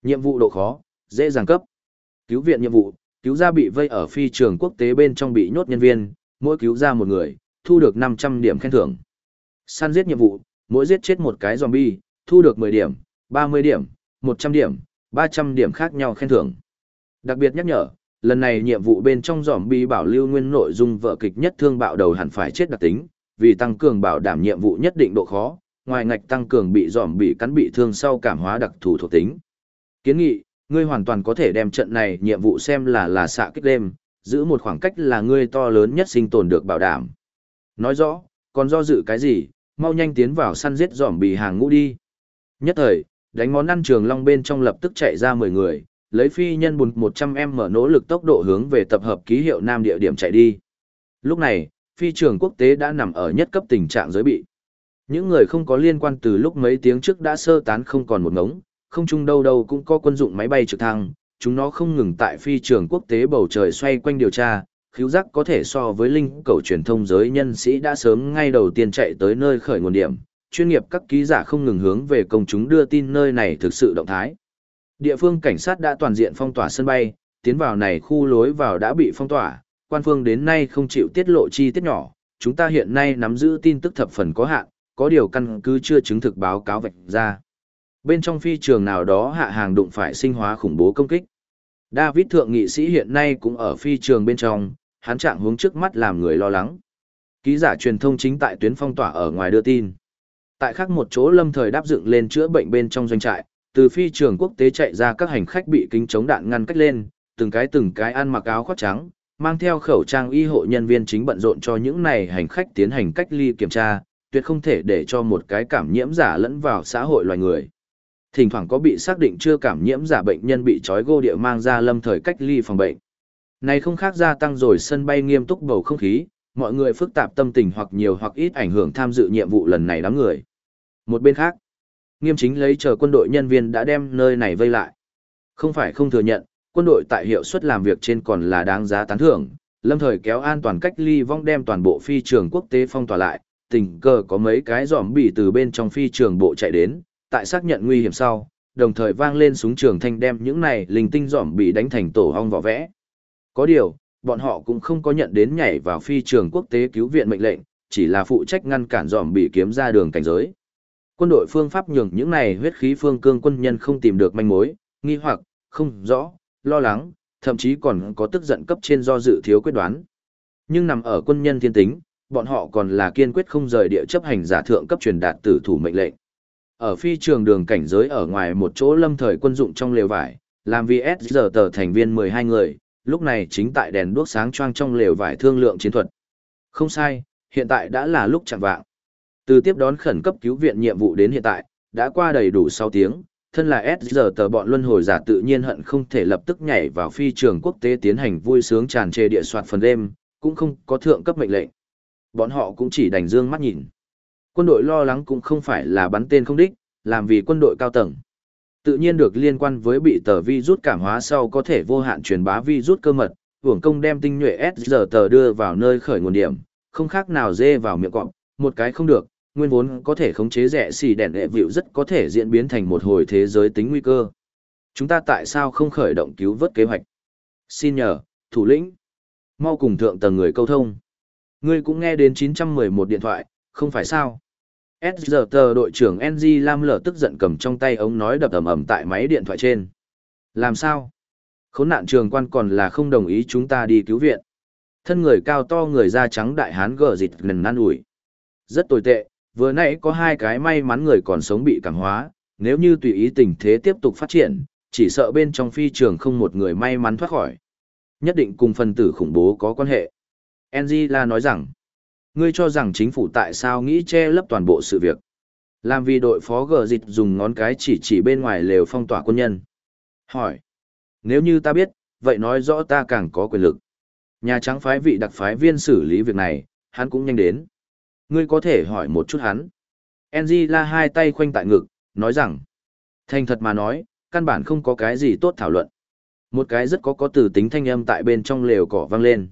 Nhiệm vụ độ khó, dễ dàng cấp. Cứu viện nhiệm vụ, cứu ra bị vây ở phi trường quốc tế bên trong bị nhốt nhân viên, mỗi cứu ra một người, thu được 500 điểm khen thưởng. Săn giết nhiệm vụ, mỗi giết chết một cái zombie, thu được 10 điểm, 30 điểm, 100 điểm, 300 điểm khác nhau khen thưởng. Đặc biệt nhắc nhở, lần này nhiệm vụ bên trong zombie bảo lưu nguyên nội dung vợ kịch nhất thương bạo đầu hẳn phải chết đặc tính, vì tăng cường bảo đảm nhiệm vụ nhất định độ khó, ngoài ngạch tăng cường bị zombie cắn bị thương sau cảm hóa đặc thù thuộc tính. Kiến nghị, ngươi hoàn toàn có thể đem trận này nhiệm vụ xem là là xạ kích đêm, giữ một khoảng cách là ngươi to lớn nhất sinh tồn được bảo đảm. Nói rõ, còn do dự cái gì, mau nhanh tiến vào săn giết giỏm bị hàng ngũ đi. Nhất thời, đánh món ăn trường long bên trong lập tức chạy ra 10 người, lấy phi nhân bùn 100M mở nỗ lực tốc độ hướng về tập hợp ký hiệu nam địa điểm chạy đi. Lúc này, phi trường quốc tế đã nằm ở nhất cấp tình trạng giới bị. Những người không có liên quan từ lúc mấy tiếng trước đã sơ tán không còn một ngống, không chung đâu đâu cũng có quân dụng máy bay trực thăng, chúng nó không ngừng tại phi trường quốc tế bầu trời xoay quanh điều tra, khiếu giác có thể so với linh cầu truyền thông giới nhân sĩ đã sớm ngay đầu tiên chạy tới nơi khởi nguồn điểm, chuyên nghiệp các ký giả không ngừng hướng về công chúng đưa tin nơi này thực sự động thái. Địa phương cảnh sát đã toàn diện phong tỏa sân bay, tiến vào này khu lối vào đã bị phong tỏa, quan phương đến nay không chịu tiết lộ chi tiết nhỏ, chúng ta hiện nay nắm giữ tin tức thập phần có hạn, có điều căn cứ chưa chứng thực báo cáo vạch ra. Bên trong phi trường nào đó hạ hàng đụng phải sinh hóa khủng bố công kích. David thượng nghị sĩ hiện nay cũng ở phi trường bên trong, hắn trạng hướng trước mắt làm người lo lắng. Ký giả truyền thông chính tại tuyến phong tỏa ở ngoài đưa tin. Tại khác một chỗ lâm thời đáp dựng lên chữa bệnh bên trong doanh trại, từ phi trường quốc tế chạy ra các hành khách bị kính chống đạn ngăn cách lên, từng cái từng cái ăn mặc áo khoác trắng, mang theo khẩu trang y hộ nhân viên chính bận rộn cho những này hành khách tiến hành cách ly kiểm tra, tuyệt không thể để cho một cái cảm nhiễm giả lẫn vào xã hội loài người. Thỉnh thoảng có bị xác định chưa cảm nhiễm giả bệnh nhân bị trói gô địa mang ra lâm thời cách ly phòng bệnh. Này không khác gia tăng rồi sân bay nghiêm túc bầu không khí, mọi người phức tạp tâm tình hoặc nhiều hoặc ít ảnh hưởng tham dự nhiệm vụ lần này đám người. Một bên khác, nghiêm chính lấy chờ quân đội nhân viên đã đem nơi này vây lại. Không phải không thừa nhận, quân đội tại hiệu suất làm việc trên còn là đáng giá tán thưởng, lâm thời kéo an toàn cách ly vong đem toàn bộ phi trường quốc tế phong tỏa lại, tình cờ có mấy cái giỏm bị từ bên trong phi trường bộ chạy đến, tại xác nhận nguy hiểm sau, đồng thời vang lên súng trường thanh đem những này linh tinh giỏm bị đánh thành tổ hong vỏ vẽ. Có điều, bọn họ cũng không có nhận đến nhảy vào phi trường quốc tế cứu viện mệnh lệnh, chỉ là phụ trách ngăn cản dòm bị kiếm ra đường cảnh giới. Quân đội phương pháp nhường những này huyết khí phương cương quân nhân không tìm được manh mối, nghi hoặc, không rõ, lo lắng, thậm chí còn có tức giận cấp trên do dự thiếu quyết đoán. Nhưng nằm ở quân nhân thiên tính, bọn họ còn là kiên quyết không rời địa chấp hành giả thượng cấp truyền đạt tử thủ mệnh lệnh. Ở phi trường đường cảnh giới ở ngoài một chỗ lâm thời quân dụng trong lều vải, làm VS giờ tờ thành viên 12 người, lúc này chính tại đèn đuốc sáng choang trong lều vải thương lượng chiến thuật. Không sai, hiện tại đã là lúc chẳng vạng. Từ tiếp đón khẩn cấp cứu viện nhiệm vụ đến hiện tại, đã qua đầy đủ 6 tiếng, thân là S giờ tờ bọn luân hồi giả tự nhiên hận không thể lập tức nhảy vào phi trường quốc tế tiến hành vui sướng tràn trề địa soạt phần đêm, cũng không có thượng cấp mệnh lệnh. Bọn họ cũng chỉ đành dương mắt nhìn. Quân đội lo lắng cũng không phải là bắn tên không đích, làm vì quân đội cao tầng. Tự nhiên được liên quan với bị tờ vi rút cảm hóa sau có thể vô hạn truyền bá vi rút cơ mật, hưởng công đem tinh nhuệ S giờ tờ đưa vào nơi khởi nguồn điểm, không khác nào dê vào miệng cọp, một cái không được, nguyên vốn có thể khống chế rẻ xì đèn hệ vịu rất có thể diễn biến thành một hồi thế giới tính nguy cơ. Chúng ta tại sao không khởi động cứu vớt kế hoạch? Xin nhờ, thủ lĩnh. Mau cùng thượng tầng người câu thông. Ngươi cũng nghe đến 911 điện thoại, không phải sao? SGT đội trưởng NG Lam lở tức giận cầm trong tay ống nói đập ầm ầm tại máy điện thoại trên. Làm sao? Khốn nạn trường quan còn là không đồng ý chúng ta đi cứu viện. Thân người cao to người da trắng đại hán gờ dịt nần năn ủi. Rất tồi tệ, vừa nãy có hai cái may mắn người còn sống bị cảm hóa, nếu như tùy ý tình thế tiếp tục phát triển, chỉ sợ bên trong phi trường không một người may mắn thoát khỏi. Nhất định cùng phần tử khủng bố có quan hệ. Angela nói rằng, ngươi cho rằng chính phủ tại sao nghĩ che lấp toàn bộ sự việc. Làm vì đội phó gờ dịch dùng ngón cái chỉ chỉ bên ngoài lều phong tỏa quân nhân. Hỏi, nếu như ta biết, vậy nói rõ ta càng có quyền lực. Nhà trắng phái vị đặc phái viên xử lý việc này, hắn cũng nhanh đến. Ngươi có thể hỏi một chút hắn. Angela hai tay khoanh tại ngực, nói rằng, thành thật mà nói, căn bản không có cái gì tốt thảo luận. Một cái rất có có từ tính thanh âm tại bên trong lều cỏ vang lên.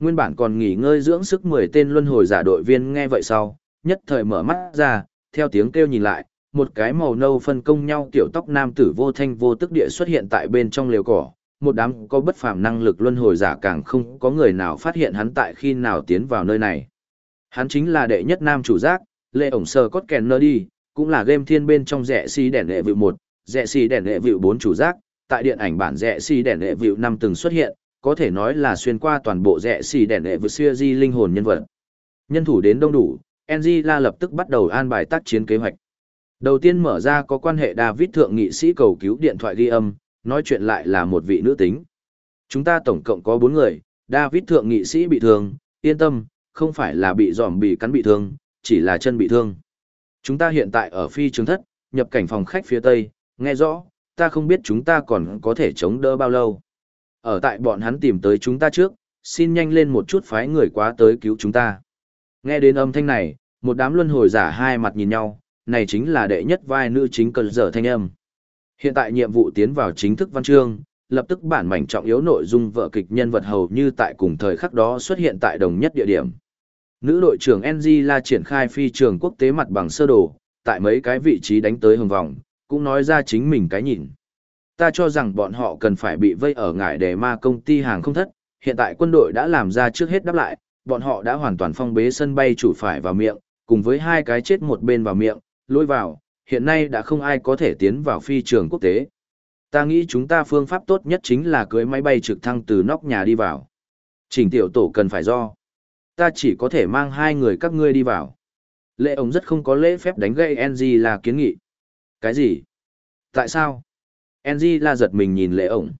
Nguyên bản còn nghỉ ngơi dưỡng sức 10 tên luân hồi giả đội viên nghe vậy sau, nhất thời mở mắt ra, theo tiếng kêu nhìn lại, một cái màu nâu phân công nhau tiểu tóc nam tử vô thanh vô tức địa xuất hiện tại bên trong lều cỏ, một đám có bất phàm năng lực luân hồi giả càng không có người nào phát hiện hắn tại khi nào tiến vào nơi này. Hắn chính là đệ nhất nam chủ giác, lệ ổng sờ cốt kèn nơ đi, cũng là game thiên bên trong rẻ si đèn đệ vịu 1, rẻ si đèn đệ vịu 4 chủ giác, tại điện ảnh bản rẻ si đèn đệ vịu 5 từng xuất hiện, có thể nói là xuyên qua toàn bộ rẽ xì đèn đệ vượt xưa di linh hồn nhân vật. Nhân thủ đến đông đủ, La lập tức bắt đầu an bài tác chiến kế hoạch. Đầu tiên mở ra có quan hệ David thượng nghị sĩ cầu cứu điện thoại ghi âm, nói chuyện lại là một vị nữ tính. Chúng ta tổng cộng có 4 người, David thượng nghị sĩ bị thương, yên tâm, không phải là bị giòm bị cắn bị thương, chỉ là chân bị thương. Chúng ta hiện tại ở phi trường thất, nhập cảnh phòng khách phía tây, nghe rõ, ta không biết chúng ta còn có thể chống đỡ bao lâu. Ở tại bọn hắn tìm tới chúng ta trước, xin nhanh lên một chút phái người quá tới cứu chúng ta. Nghe đến âm thanh này, một đám luân hồi giả hai mặt nhìn nhau, này chính là đệ nhất vai nữ chính cần dở thanh âm. Hiện tại nhiệm vụ tiến vào chính thức văn chương, lập tức bản mảnh trọng yếu nội dung vợ kịch nhân vật hầu như tại cùng thời khắc đó xuất hiện tại đồng nhất địa điểm. Nữ đội trưởng NG la triển khai phi trường quốc tế mặt bằng sơ đồ, tại mấy cái vị trí đánh tới hồng vòng, cũng nói ra chính mình cái nhìn. Ta cho rằng bọn họ cần phải bị vây ở ngải đề ma công ty hàng không thất, hiện tại quân đội đã làm ra trước hết đáp lại, bọn họ đã hoàn toàn phong bế sân bay chủ phải vào miệng, cùng với hai cái chết một bên vào miệng, lôi vào, hiện nay đã không ai có thể tiến vào phi trường quốc tế. Ta nghĩ chúng ta phương pháp tốt nhất chính là cưới máy bay trực thăng từ nóc nhà đi vào. Trình tiểu tổ cần phải do. Ta chỉ có thể mang hai người các ngươi đi vào. Lệ ông rất không có lễ phép đánh gây NG là kiến nghị. Cái gì? Tại sao? NG la giật mình nhìn lệ ổng.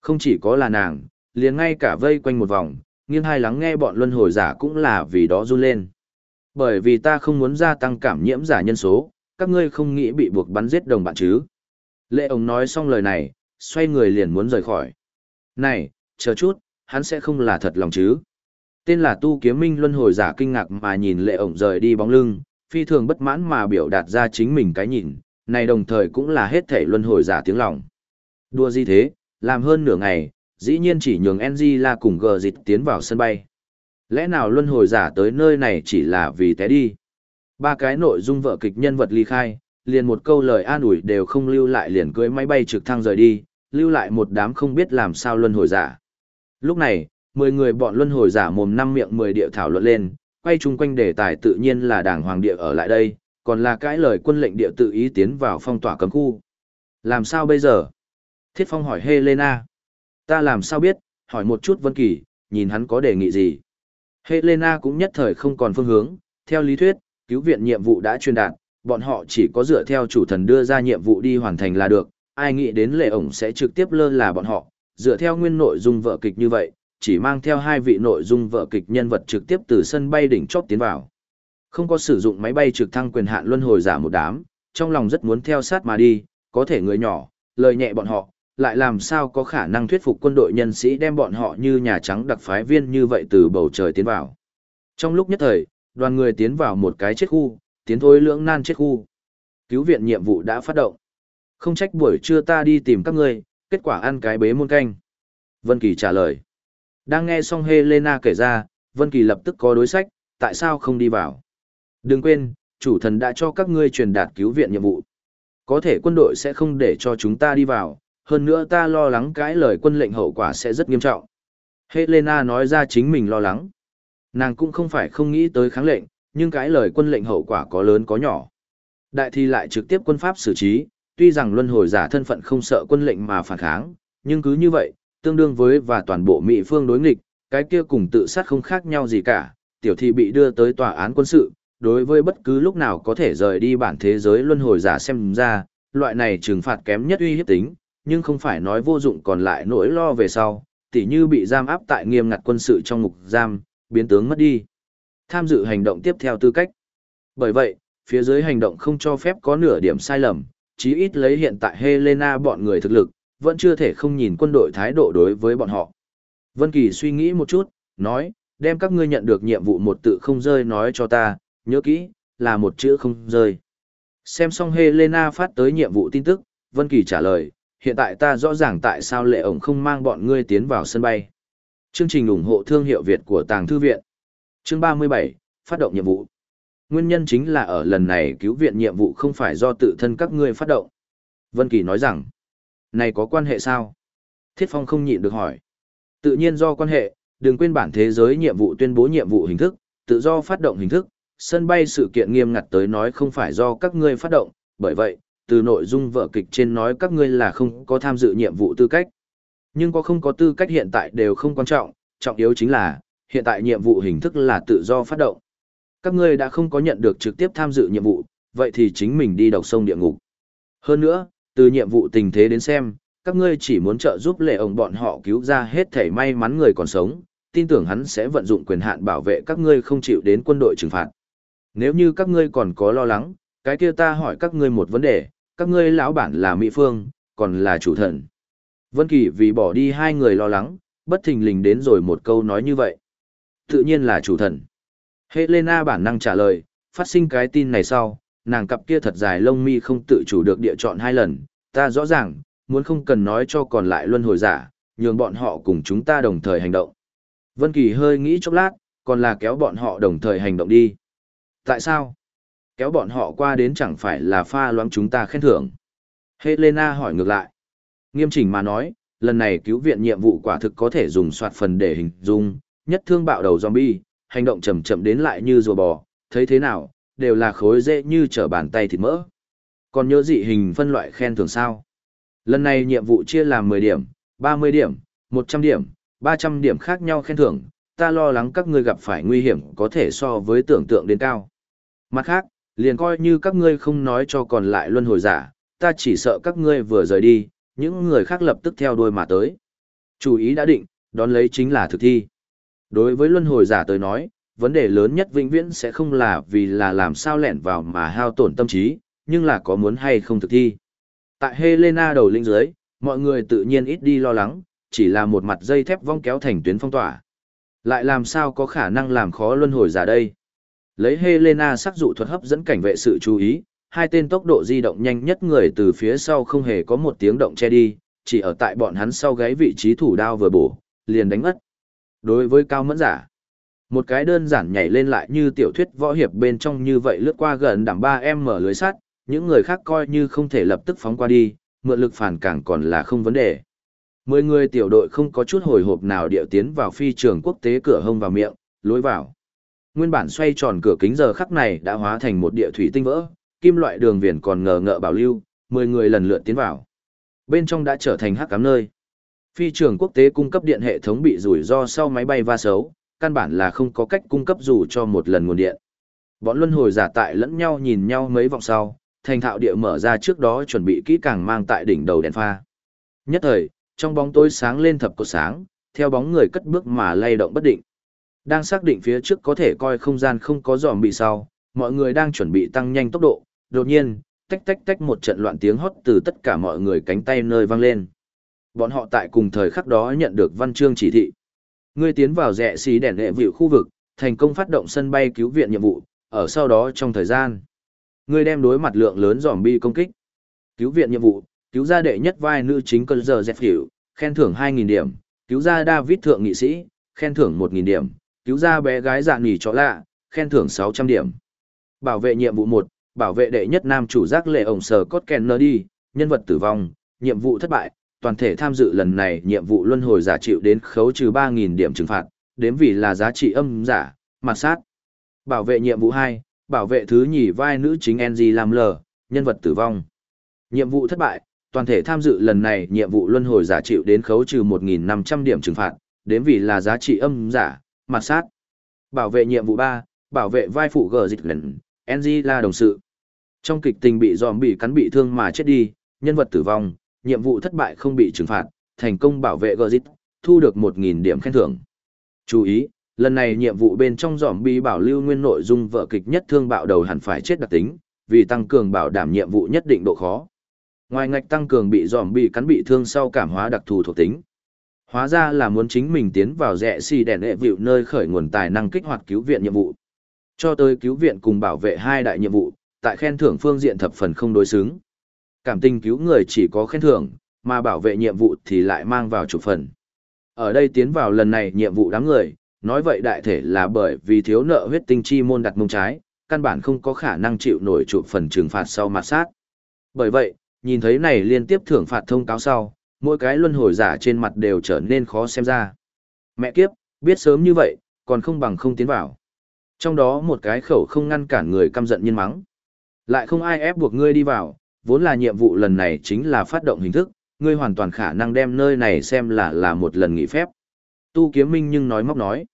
Không chỉ có là nàng, liền ngay cả vây quanh một vòng, nghiêng hai lắng nghe bọn luân hồi giả cũng là vì đó run lên. Bởi vì ta không muốn gia tăng cảm nhiễm giả nhân số, các ngươi không nghĩ bị buộc bắn giết đồng bạn chứ. Lệ ổng nói xong lời này, xoay người liền muốn rời khỏi. Này, chờ chút, hắn sẽ không là thật lòng chứ. Tên là Tu Kiếm Minh Luân Hồi giả kinh ngạc mà nhìn lệ ổng rời đi bóng lưng, phi thường bất mãn mà biểu đạt ra chính mình cái nhìn, này đồng thời cũng là hết thể Luân Hồi giả tiếng lòng. Đua gì thế, làm hơn nửa ngày, dĩ nhiên chỉ nhường NG là cùng gờ dịch tiến vào sân bay. Lẽ nào Luân Hồi giả tới nơi này chỉ là vì té đi? Ba cái nội dung vợ kịch nhân vật ly khai, liền một câu lời an ủi đều không lưu lại liền cưới máy bay trực thăng rời đi, lưu lại một đám không biết làm sao Luân Hồi giả. Lúc này, mười người bọn luân hồi giả mồm năm miệng mười địa thảo luận lên, quay chung quanh đề tài tự nhiên là đảng hoàng địa ở lại đây, còn là cãi lời quân lệnh địa tự ý tiến vào phong tỏa cấm khu. Làm sao bây giờ? Thiết Phong hỏi Helena. Ta làm sao biết, hỏi một chút Vân Kỳ, nhìn hắn có đề nghị gì. Helena cũng nhất thời không còn phương hướng, theo lý thuyết, cứu viện nhiệm vụ đã truyền đạt, bọn họ chỉ có dựa theo chủ thần đưa ra nhiệm vụ đi hoàn thành là được, ai nghĩ đến lệ ổng sẽ trực tiếp lơ là bọn họ, dựa theo nguyên nội dung vợ kịch như vậy, chỉ mang theo hai vị nội dung vợ kịch nhân vật trực tiếp từ sân bay đỉnh chóp tiến vào. Không có sử dụng máy bay trực thăng quyền hạn luân hồi giả một đám, trong lòng rất muốn theo sát mà đi, có thể người nhỏ, lời nhẹ bọn họ, lại làm sao có khả năng thuyết phục quân đội nhân sĩ đem bọn họ như Nhà Trắng đặc phái viên như vậy từ bầu trời tiến vào. Trong lúc nhất thời, đoàn người tiến vào một cái chết khu, tiến thôi lưỡng nan chết khu. Cứu viện nhiệm vụ đã phát động. Không trách buổi trưa ta đi tìm các ngươi, kết quả ăn cái bế muôn canh. Vân Kỳ trả lời. Đang nghe xong Helena kể ra, Vân Kỳ lập tức có đối sách, tại sao không đi vào? Đừng quên, chủ thần đã cho các ngươi truyền đạt cứu viện nhiệm vụ. Có thể quân đội sẽ không để cho chúng ta đi vào, hơn nữa ta lo lắng cái lời quân lệnh hậu quả sẽ rất nghiêm trọng. Helena nói ra chính mình lo lắng. Nàng cũng không phải không nghĩ tới kháng lệnh, nhưng cái lời quân lệnh hậu quả có lớn có nhỏ. Đại thi lại trực tiếp quân pháp xử trí, tuy rằng luân hồi giả thân phận không sợ quân lệnh mà phản kháng, nhưng cứ như vậy, tương đương với và toàn bộ Mỹ phương đối nghịch, cái kia cùng tự sát không khác nhau gì cả, tiểu thi bị đưa tới tòa án quân sự, đối với bất cứ lúc nào có thể rời đi bản thế giới luân hồi giả xem ra, loại này trừng phạt kém nhất uy hiếp tính, nhưng không phải nói vô dụng còn lại nỗi lo về sau, tỉ như bị giam áp tại nghiêm ngặt quân sự trong ngục giam, biến tướng mất đi. Tham dự hành động tiếp theo tư cách. Bởi vậy, phía dưới hành động không cho phép có nửa điểm sai lầm, chí ít lấy hiện tại Helena bọn người thực lực, vẫn chưa thể không nhìn quân đội thái độ đối với bọn họ. Vân Kỳ suy nghĩ một chút, nói, đem các ngươi nhận được nhiệm vụ một tự không rơi nói cho ta, nhớ kỹ, là một chữ không rơi. Xem xong Helena phát tới nhiệm vụ tin tức, Vân Kỳ trả lời, hiện tại ta rõ ràng tại sao lệ ổng không mang bọn ngươi tiến vào sân bay. Chương trình ủng hộ thương hiệu Việt của Tàng Thư Viện. Chương 37, phát động nhiệm vụ. Nguyên nhân chính là ở lần này cứu viện nhiệm vụ không phải do tự thân các ngươi phát động. Vân Kỳ nói rằng, này có quan hệ sao? Thiết Phong không nhịn được hỏi. Tự nhiên do quan hệ, đừng quên bản thế giới nhiệm vụ tuyên bố nhiệm vụ hình thức, tự do phát động hình thức, sân bay sự kiện nghiêm ngặt tới nói không phải do các ngươi phát động, bởi vậy, từ nội dung vở kịch trên nói các ngươi là không có tham dự nhiệm vụ tư cách. Nhưng có không có tư cách hiện tại đều không quan trọng, trọng yếu chính là, hiện tại nhiệm vụ hình thức là tự do phát động. Các ngươi đã không có nhận được trực tiếp tham dự nhiệm vụ, vậy thì chính mình đi đọc sông địa ngục. Hơn nữa, từ nhiệm vụ tình thế đến xem, các ngươi chỉ muốn trợ giúp lệ ông bọn họ cứu ra hết thể may mắn người còn sống, tin tưởng hắn sẽ vận dụng quyền hạn bảo vệ các ngươi không chịu đến quân đội trừng phạt. Nếu như các ngươi còn có lo lắng, cái kia ta hỏi các ngươi một vấn đề, các ngươi lão bản là Mỹ Phương, còn là chủ thần. Vân Kỳ vì bỏ đi hai người lo lắng, bất thình lình đến rồi một câu nói như vậy. Tự nhiên là chủ thần. Helena bản năng trả lời, phát sinh cái tin này sau, nàng cặp kia thật dài lông mi không tự chủ được địa chọn hai lần, ta rõ ràng, muốn không cần nói cho còn lại luân hồi giả, nhường bọn họ cùng chúng ta đồng thời hành động. Vân Kỳ hơi nghĩ chốc lát, còn là kéo bọn họ đồng thời hành động đi. Tại sao? Kéo bọn họ qua đến chẳng phải là pha loãng chúng ta khen thưởng. Helena hỏi ngược lại. Nghiêm chỉnh mà nói, lần này cứu viện nhiệm vụ quả thực có thể dùng soạt phần để hình dung, nhất thương bạo đầu zombie, hành động chậm chậm đến lại như rùa bò, thấy thế nào, đều là khối dễ như trở bàn tay thịt mỡ. Còn nhớ dị hình phân loại khen thưởng sao? Lần này nhiệm vụ chia làm 10 điểm, 30 điểm, 100 điểm, 300 điểm khác nhau khen thưởng, ta lo lắng các ngươi gặp phải nguy hiểm có thể so với tưởng tượng đến cao. Mặt khác, liền coi như các ngươi không nói cho còn lại luân hồi giả, ta chỉ sợ các ngươi vừa rời đi, những người khác lập tức theo đuôi mà tới. Chủ ý đã định, đón lấy chính là thực thi. Đối với luân hồi giả tới nói, vấn đề lớn nhất vĩnh viễn sẽ không là vì là làm sao lẻn vào mà hao tổn tâm trí, nhưng là có muốn hay không thực thi. Tại Helena đầu linh dưới, mọi người tự nhiên ít đi lo lắng, chỉ là một mặt dây thép vong kéo thành tuyến phong tỏa. Lại làm sao có khả năng làm khó luân hồi giả đây? Lấy Helena sắc dụ thuật hấp dẫn cảnh vệ sự chú ý, hai tên tốc độ di động nhanh nhất người từ phía sau không hề có một tiếng động che đi, chỉ ở tại bọn hắn sau gáy vị trí thủ đao vừa bổ, liền đánh mất. Đối với cao mẫn giả, một cái đơn giản nhảy lên lại như tiểu thuyết võ hiệp bên trong như vậy lướt qua gần đảm 3M mở lưới sắt, những người khác coi như không thể lập tức phóng qua đi, mượn lực phản càng còn là không vấn đề. Mười người tiểu đội không có chút hồi hộp nào điệu tiến vào phi trường quốc tế cửa hông vào miệng, lối vào. Nguyên bản xoay tròn cửa kính giờ khắc này đã hóa thành một địa thủy tinh vỡ, kim loại đường viền còn ngờ ngợ bảo lưu, 10 người lần lượt tiến vào. Bên trong đã trở thành hắc cám nơi. Phi trường quốc tế cung cấp điện hệ thống bị rủi ro sau máy bay va xấu, căn bản là không có cách cung cấp dù cho một lần nguồn điện. Bọn luân hồi giả tại lẫn nhau nhìn nhau mấy vòng sau, thành thạo địa mở ra trước đó chuẩn bị kỹ càng mang tại đỉnh đầu đèn pha. Nhất thời, trong bóng tối sáng lên thập cột sáng, theo bóng người cất bước mà lay động bất định. Đang xác định phía trước có thể coi không gian không có dòm bị sau, mọi người đang chuẩn bị tăng nhanh tốc độ, đột nhiên, tách tách tách một trận loạn tiếng hót từ tất cả mọi người cánh tay nơi vang lên. Bọn họ tại cùng thời khắc đó nhận được văn chương chỉ thị. Ngươi tiến vào rẽ xí đèn lệ vịu khu vực, thành công phát động sân bay cứu viện nhiệm vụ, ở sau đó trong thời gian. Ngươi đem đối mặt lượng lớn giòm bi công kích. Cứu viện nhiệm vụ, cứu ra đệ nhất vai nữ chính cơn giờ dẹp hiểu, khen thưởng 2.000 điểm, cứu ra David thượng nghị sĩ, khen thưởng 1.000 điểm, cứu ra bé gái dạ nỉ chó lạ, khen thưởng 600 điểm. Bảo vệ nhiệm vụ 1, bảo vệ đệ nhất nam chủ giác lệ ổng sở cốt Kennedy, nhân vật tử vong, nhiệm vụ thất bại, toàn thể tham dự lần này nhiệm vụ luân hồi giả chịu đến khấu trừ 3.000 điểm trừng phạt, đếm vì là giá trị âm giả, mặt sát. Bảo vệ nhiệm vụ 2, bảo vệ thứ nhì vai nữ chính NG làm lờ, nhân vật tử vong. Nhiệm vụ thất bại, toàn thể tham dự lần này nhiệm vụ luân hồi giả chịu đến khấu trừ 1.500 điểm trừng phạt, đếm vì là giá trị âm giả, mặt sát. Bảo vệ nhiệm vụ 3, bảo vệ vai phụ gờ dịch lần, NG là đồng sự. Trong kịch tình bị dòm bị cắn bị thương mà chết đi, nhân vật tử vong, nhiệm vụ thất bại không bị trừng phạt, thành công bảo vệ gờ dịch, thu được 1.000 điểm khen thưởng. Chú ý, lần này nhiệm vụ bên trong dòm bi bảo lưu nguyên nội dung vợ kịch nhất thương bạo đầu hẳn phải chết đặc tính, vì tăng cường bảo đảm nhiệm vụ nhất định độ khó. Ngoài ngạch tăng cường bị dòm bị cắn bị thương sau cảm hóa đặc thù thuộc tính. Hóa ra là muốn chính mình tiến vào rẽ xì đèn hệ vịu nơi khởi nguồn tài năng kích hoạt cứu viện nhiệm vụ. Cho tới cứu viện cùng bảo vệ hai đại nhiệm vụ, tại khen thưởng phương diện thập phần không đối xứng. Cảm tình cứu người chỉ có khen thưởng, mà bảo vệ nhiệm vụ thì lại mang vào chủ phần. Ở đây tiến vào lần này nhiệm vụ đám người, nói vậy đại thể là bởi vì thiếu nợ huyết tinh chi môn đặt mông trái, căn bản không có khả năng chịu nổi trụ phần trừng phạt sau mặt sát. Bởi vậy, nhìn thấy này liên tiếp thưởng phạt thông cáo sau, mỗi cái luân hồi giả trên mặt đều trở nên khó xem ra. Mẹ kiếp, biết sớm như vậy, còn không bằng không tiến vào. Trong đó một cái khẩu không ngăn cản người căm giận nhân mắng. Lại không ai ép buộc ngươi đi vào, vốn là nhiệm vụ lần này chính là phát động hình thức, ngươi hoàn toàn khả năng đem nơi này xem là là một lần nghỉ phép. Tu kiếm minh nhưng nói móc nói.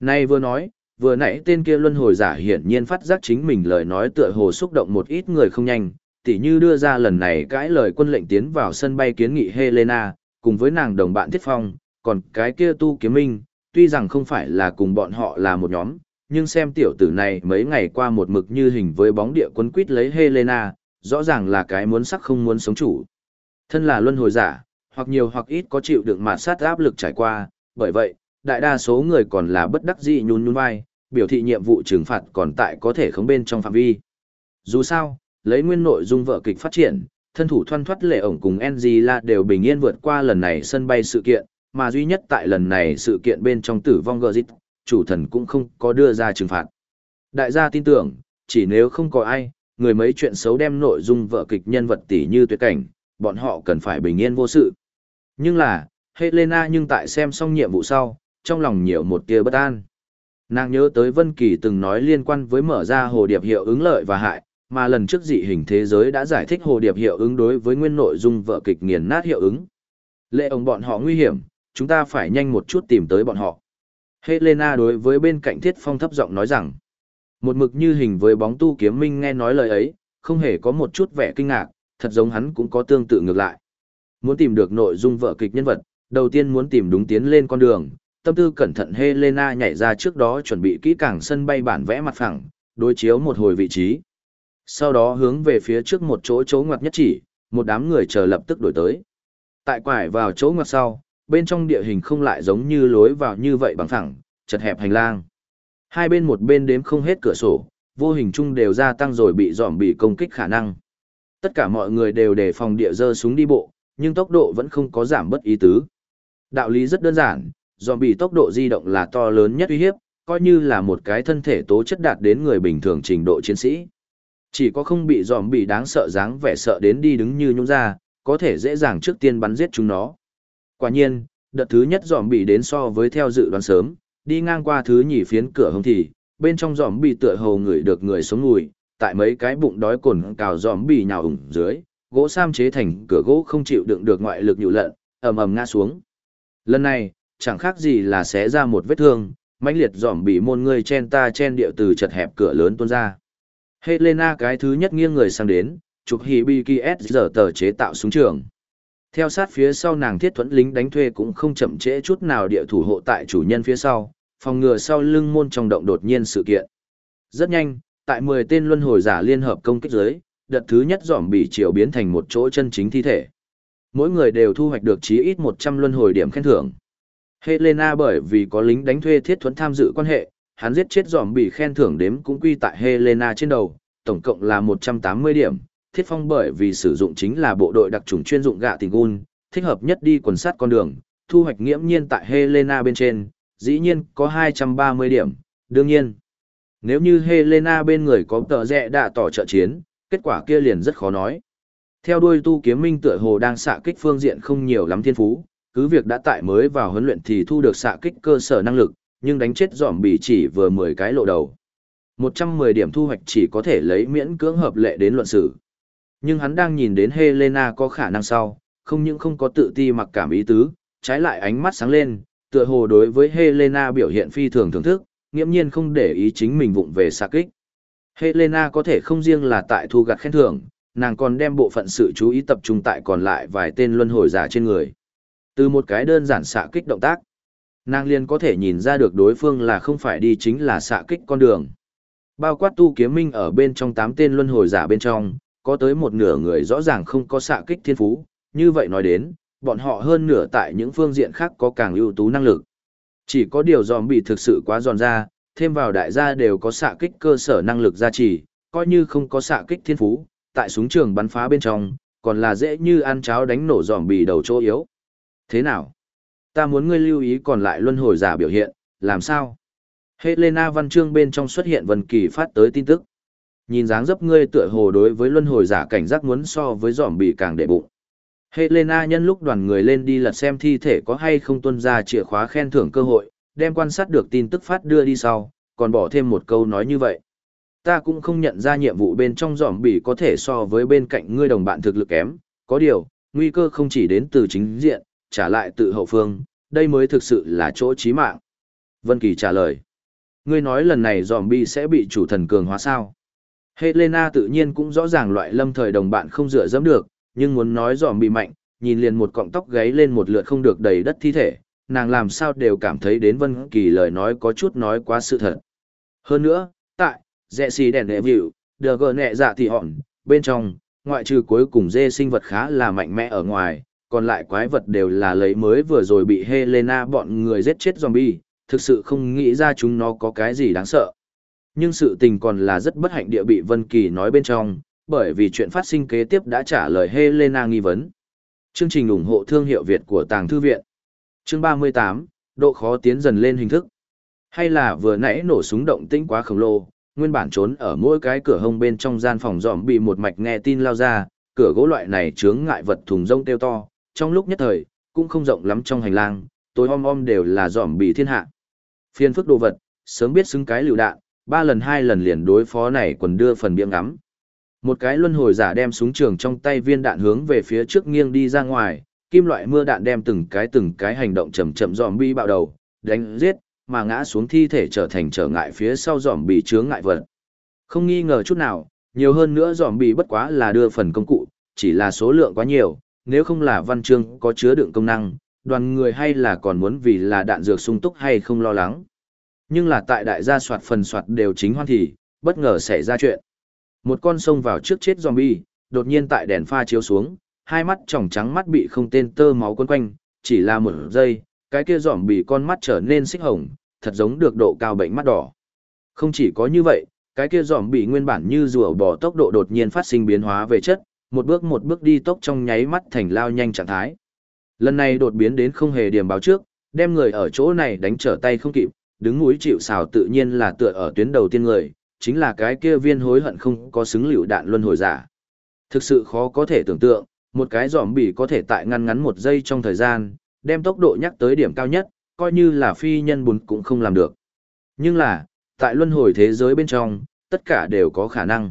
Nay vừa nói, vừa nãy tên kia luân hồi giả hiển nhiên phát giác chính mình lời nói tựa hồ xúc động một ít người không nhanh, tỉ như đưa ra lần này cãi lời quân lệnh tiến vào sân bay kiến nghị Helena, cùng với nàng đồng bạn Thiết Phong, còn cái kia tu kiếm minh, tuy rằng không phải là cùng bọn họ là một nhóm, nhưng xem tiểu tử này mấy ngày qua một mực như hình với bóng địa quân quýt lấy Helena, rõ ràng là cái muốn sắc không muốn sống chủ. Thân là luân hồi giả, hoặc nhiều hoặc ít có chịu được mạt sát áp lực trải qua, bởi vậy, đại đa số người còn là bất đắc dĩ nhún nhún vai, biểu thị nhiệm vụ trừng phạt còn tại có thể không bên trong phạm vi. Dù sao, lấy nguyên nội dung vợ kịch phát triển, thân thủ thoăn thoát lệ ổng cùng NG là đều bình yên vượt qua lần này sân bay sự kiện, mà duy nhất tại lần này sự kiện bên trong tử vong gờ chủ thần cũng không có đưa ra trừng phạt. Đại gia tin tưởng, chỉ nếu không có ai, người mấy chuyện xấu đem nội dung vợ kịch nhân vật tỷ như tuyệt cảnh, bọn họ cần phải bình yên vô sự. Nhưng là, Helena nhưng tại xem xong nhiệm vụ sau, trong lòng nhiều một tia bất an. Nàng nhớ tới Vân Kỳ từng nói liên quan với mở ra hồ điệp hiệu ứng lợi và hại, mà lần trước dị hình thế giới đã giải thích hồ điệp hiệu ứng đối với nguyên nội dung vợ kịch nghiền nát hiệu ứng. Lệ ông bọn họ nguy hiểm, chúng ta phải nhanh một chút tìm tới bọn họ. Helena đối với bên cạnh Thiết Phong thấp giọng nói rằng, một mực như hình với bóng tu kiếm minh nghe nói lời ấy, không hề có một chút vẻ kinh ngạc, thật giống hắn cũng có tương tự ngược lại. Muốn tìm được nội dung vợ kịch nhân vật, đầu tiên muốn tìm đúng tiến lên con đường, tâm tư cẩn thận Helena nhảy ra trước đó chuẩn bị kỹ càng sân bay bản vẽ mặt phẳng, đối chiếu một hồi vị trí. Sau đó hướng về phía trước một chỗ chỗ ngoặt nhất chỉ, một đám người chờ lập tức đổi tới. Tại quải vào chỗ ngoặt sau, bên trong địa hình không lại giống như lối vào như vậy bằng phẳng, chật hẹp hành lang. Hai bên một bên đếm không hết cửa sổ, vô hình chung đều gia tăng rồi bị dòm bị công kích khả năng. Tất cả mọi người đều đề phòng địa dơ súng đi bộ, nhưng tốc độ vẫn không có giảm bất ý tứ. Đạo lý rất đơn giản, dòm bị tốc độ di động là to lớn nhất uy hiếp, coi như là một cái thân thể tố chất đạt đến người bình thường trình độ chiến sĩ. Chỉ có không bị dòm bị đáng sợ dáng vẻ sợ đến đi đứng như nhũng ra, có thể dễ dàng trước tiên bắn giết chúng nó. Quả nhiên, đợt thứ nhất dòm bị đến so với theo dự đoán sớm, đi ngang qua thứ nhì phiến cửa hông thì, bên trong dòm bị tựa hồ người được người sống ngùi, tại mấy cái bụng đói cồn cào dòm bị nhào ủng dưới, gỗ sam chế thành cửa gỗ không chịu đựng được ngoại lực nhụ lợn, ầm ầm ngã xuống. Lần này, chẳng khác gì là xé ra một vết thương, mãnh liệt dòm bị môn người chen ta chen điệu từ chật hẹp cửa lớn tuôn ra. Helena cái thứ nhất nghiêng người sang đến, chụp Hibiki S giờ tờ chế tạo súng trường. Theo sát phía sau nàng thiết thuẫn lính đánh thuê cũng không chậm trễ chút nào địa thủ hộ tại chủ nhân phía sau, phòng ngừa sau lưng môn trong động đột nhiên sự kiện. Rất nhanh, tại 10 tên luân hồi giả liên hợp công kích dưới đợt thứ nhất giỏm bị triều biến thành một chỗ chân chính thi thể. Mỗi người đều thu hoạch được chí ít 100 luân hồi điểm khen thưởng. Helena bởi vì có lính đánh thuê thiết thuẫn tham dự quan hệ, hắn giết chết dòm bị khen thưởng đếm cũng quy tại Helena trên đầu, tổng cộng là 180 điểm. Thiết phong bởi vì sử dụng chính là bộ đội đặc trùng chuyên dụng gạ tình gun, thích hợp nhất đi quần sát con đường, thu hoạch nghiễm nhiên tại Helena bên trên, dĩ nhiên có 230 điểm, đương nhiên. Nếu như Helena bên người có tờ rẽ đã tỏ trợ chiến, kết quả kia liền rất khó nói. Theo đuôi tu kiếm minh tựa hồ đang xạ kích phương diện không nhiều lắm thiên phú, cứ việc đã tại mới vào huấn luyện thì thu được xạ kích cơ sở năng lực, nhưng đánh chết giòm bị chỉ vừa 10 cái lộ đầu. 110 điểm thu hoạch chỉ có thể lấy miễn cưỡng hợp lệ đến luận xử. Nhưng hắn đang nhìn đến Helena có khả năng sau, không những không có tự ti mặc cảm ý tứ, trái lại ánh mắt sáng lên, tựa hồ đối với Helena biểu hiện phi thường thưởng thức, nghiễm nhiên không để ý chính mình vụng về xa kích. Helena có thể không riêng là tại thu gặt khen thưởng, nàng còn đem bộ phận sự chú ý tập trung tại còn lại vài tên luân hồi giả trên người. Từ một cái đơn giản xạ kích động tác, nàng liền có thể nhìn ra được đối phương là không phải đi chính là xạ kích con đường. Bao quát tu kiếm minh ở bên trong 8 tên luân hồi giả bên trong, có tới một nửa người rõ ràng không có xạ kích thiên phú, như vậy nói đến, bọn họ hơn nửa tại những phương diện khác có càng ưu tú năng lực. Chỉ có điều dòm bị thực sự quá giòn ra, thêm vào đại gia đều có xạ kích cơ sở năng lực gia trì, coi như không có xạ kích thiên phú, tại súng trường bắn phá bên trong, còn là dễ như ăn cháo đánh nổ dòm bị đầu chỗ yếu. Thế nào? Ta muốn ngươi lưu ý còn lại luân hồi giả biểu hiện, làm sao? Helena văn chương bên trong xuất hiện Vân Kỳ phát tới tin tức. Nhìn dáng dấp ngươi tựa hồ đối với luân hồi giả cảnh giác muốn so với giỏm bị càng đệ bụng. Helena nhân lúc đoàn người lên đi lật xem thi thể có hay không tuân ra chìa khóa khen thưởng cơ hội, đem quan sát được tin tức phát đưa đi sau, còn bỏ thêm một câu nói như vậy. Ta cũng không nhận ra nhiệm vụ bên trong giỏm bị có thể so với bên cạnh ngươi đồng bạn thực lực kém, có điều, nguy cơ không chỉ đến từ chính diện, trả lại tự hậu phương, đây mới thực sự là chỗ chí mạng. Vân Kỳ trả lời. Ngươi nói lần này zombie sẽ bị chủ thần cường hóa sao? Helena tự nhiên cũng rõ ràng loại lâm thời đồng bạn không dựa dẫm được, nhưng muốn nói giòm mạnh, nhìn liền một cọng tóc gáy lên một lượt không được đầy đất thi thể, nàng làm sao đều cảm thấy đến Vân Kỳ lời nói có chút nói quá sự thật. Hơn nữa, tại, dẹ xì đèn đệ vịu, đờ gờ nẹ dạ thì hòn, bên trong, ngoại trừ cuối cùng dê sinh vật khá là mạnh mẽ ở ngoài, còn lại quái vật đều là lấy mới vừa rồi bị Helena bọn người giết chết zombie, thực sự không nghĩ ra chúng nó có cái gì đáng sợ. Nhưng sự tình còn là rất bất hạnh địa bị Vân Kỳ nói bên trong, bởi vì chuyện phát sinh kế tiếp đã trả lời Helena nghi vấn. Chương trình ủng hộ thương hiệu Việt của Tàng Thư Viện. Chương 38, độ khó tiến dần lên hình thức. Hay là vừa nãy nổ súng động tĩnh quá khổng lồ, nguyên bản trốn ở mỗi cái cửa hông bên trong gian phòng dòm bị một mạch nghe tin lao ra, cửa gỗ loại này chướng ngại vật thùng rông tiêu to, trong lúc nhất thời, cũng không rộng lắm trong hành lang, tối om om đều là dòm bị thiên hạ. Phiên phức đồ vật, sớm biết xứng cái lựu đạn, ba lần hai lần liền đối phó này quần đưa phần biếng ngắm. Một cái luân hồi giả đem súng trường trong tay viên đạn hướng về phía trước nghiêng đi ra ngoài, kim loại mưa đạn đem từng cái từng cái hành động chậm chậm dòm bi bạo đầu, đánh giết, mà ngã xuống thi thể trở thành trở ngại phía sau dòm bị chướng ngại vật. Không nghi ngờ chút nào, nhiều hơn nữa dòm bị bất quá là đưa phần công cụ, chỉ là số lượng quá nhiều, nếu không là văn chương có chứa đựng công năng, đoàn người hay là còn muốn vì là đạn dược sung túc hay không lo lắng. Nhưng là tại đại gia soạt phần soạt đều chính hoan thì, bất ngờ xảy ra chuyện. Một con sông vào trước chết zombie, đột nhiên tại đèn pha chiếu xuống, hai mắt tròng trắng mắt bị không tên tơ máu quấn quanh, chỉ là một giây, cái kia giòm bị con mắt trở nên xích hồng, thật giống được độ cao bệnh mắt đỏ. Không chỉ có như vậy, cái kia giòm bị nguyên bản như rùa bò tốc độ đột nhiên phát sinh biến hóa về chất, một bước một bước đi tốc trong nháy mắt thành lao nhanh trạng thái. Lần này đột biến đến không hề điểm báo trước, đem người ở chỗ này đánh trở tay không kịp, đứng núi chịu xào tự nhiên là tựa ở tuyến đầu tiên người, chính là cái kia viên hối hận không có xứng liệu đạn luân hồi giả. Thực sự khó có thể tưởng tượng, một cái giòm bỉ có thể tại ngăn ngắn một giây trong thời gian, đem tốc độ nhắc tới điểm cao nhất, coi như là phi nhân bùn cũng không làm được. Nhưng là, Tại luân hồi thế giới bên trong, tất cả đều có khả năng.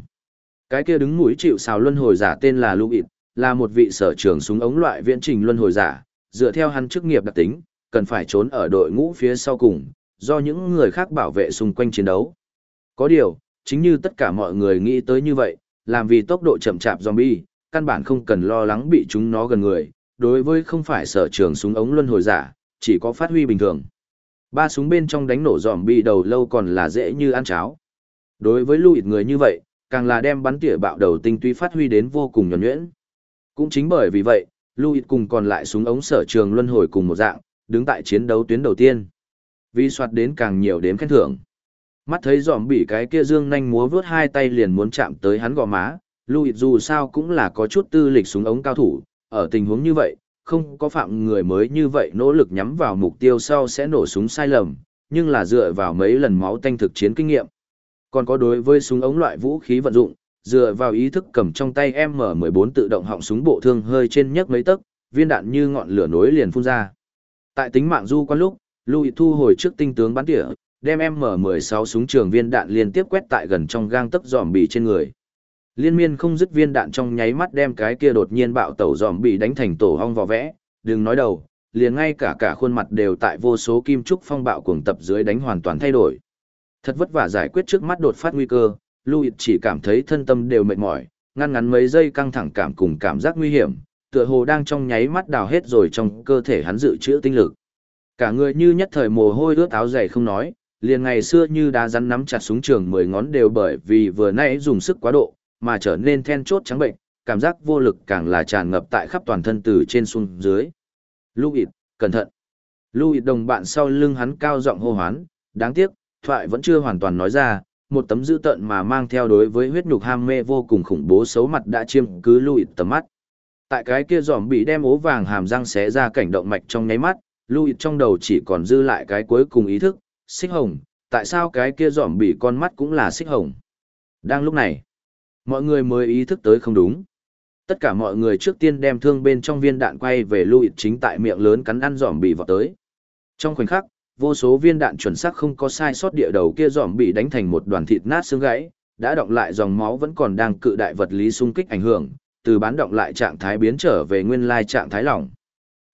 Cái kia đứng mũi chịu sào luân hồi giả tên là Louis, là một vị sở trường súng ống loại viễn trình luân hồi giả, dựa theo hắn chức nghiệp đặc tính, cần phải trốn ở đội ngũ phía sau cùng, do những người khác bảo vệ xung quanh chiến đấu. Có điều, chính như tất cả mọi người nghĩ tới như vậy, làm vì tốc độ chậm chạp zombie, căn bản không cần lo lắng bị chúng nó gần người, đối với không phải sở trường súng ống luân hồi giả, chỉ có phát huy bình thường. Ba súng bên trong đánh nổ zombie đầu lâu còn là dễ như ăn cháo. Đối với lùi người như vậy, càng là đem bắn tỉa bạo đầu tinh túy phát huy đến vô cùng nhuẩn nhuyễn. Cũng chính bởi vì vậy, Louis cùng còn lại súng ống sở trường luân hồi cùng một dạng, đứng tại chiến đấu tuyến đầu tiên. Vì soạt đến càng nhiều đếm khen thưởng. Mắt thấy giòm bị cái kia dương nhanh múa vướt hai tay liền muốn chạm tới hắn gò má, Louis dù sao cũng là có chút tư lịch súng ống cao thủ, ở tình huống như vậy, không có phạm người mới như vậy nỗ lực nhắm vào mục tiêu sau sẽ nổ súng sai lầm, nhưng là dựa vào mấy lần máu tanh thực chiến kinh nghiệm. Còn có đối với súng ống loại vũ khí vận dụng, dựa vào ý thức cầm trong tay M14 tự động họng súng bộ thương hơi trên nhấc mấy tấc, viên đạn như ngọn lửa nối liền phun ra. Tại tính mạng du quan lúc, Louis thu hồi trước tinh tướng bắn tỉa, đem M16 súng trường viên đạn liên tiếp quét tại gần trong gang tấc giòm bị trên người. Liên miên không dứt viên đạn trong nháy mắt đem cái kia đột nhiên bạo tẩu giòm bị đánh thành tổ hong vò vẽ, đừng nói đầu, liền ngay cả cả khuôn mặt đều tại vô số kim trúc phong bạo cuồng tập dưới đánh hoàn toàn thay đổi. Thật vất vả giải quyết trước mắt đột phát nguy cơ, Louis chỉ cảm thấy thân tâm đều mệt mỏi, ngăn ngắn mấy giây căng thẳng cảm cùng cảm giác nguy hiểm, tựa hồ đang trong nháy mắt đào hết rồi trong cơ thể hắn dự trữ tinh lực. Cả người như nhất thời mồ hôi ướt áo dày không nói, liền ngày xưa như đá rắn nắm chặt súng trường mười ngón đều bởi vì vừa nãy dùng sức quá độ, mà trở nên then chốt trắng bệnh, cảm giác vô lực càng là tràn ngập tại khắp toàn thân từ trên xuống dưới. Louis, cẩn thận. Louis đồng bạn sau lưng hắn cao giọng hô hoán, đáng tiếc, thoại vẫn chưa hoàn toàn nói ra, một tấm dữ tợn mà mang theo đối với huyết nhục ham mê vô cùng khủng bố xấu mặt đã chiêm cứ Louis tầm mắt. Tại cái kia giòm bị đem ố vàng hàm răng xé ra cảnh động mạch trong nháy mắt, Louis trong đầu chỉ còn dư lại cái cuối cùng ý thức, xích hồng, tại sao cái kia giòm bị con mắt cũng là xích hồng. Đang lúc này, mọi người mới ý thức tới không đúng. Tất cả mọi người trước tiên đem thương bên trong viên đạn quay về Louis chính tại miệng lớn cắn ăn giòm bị vào tới. Trong khoảnh khắc, vô số viên đạn chuẩn xác không có sai sót địa đầu kia giòm bị đánh thành một đoàn thịt nát xương gãy, đã động lại dòng máu vẫn còn đang cự đại vật lý xung kích ảnh hưởng, từ bán động lại trạng thái biến trở về nguyên lai trạng thái lỏng.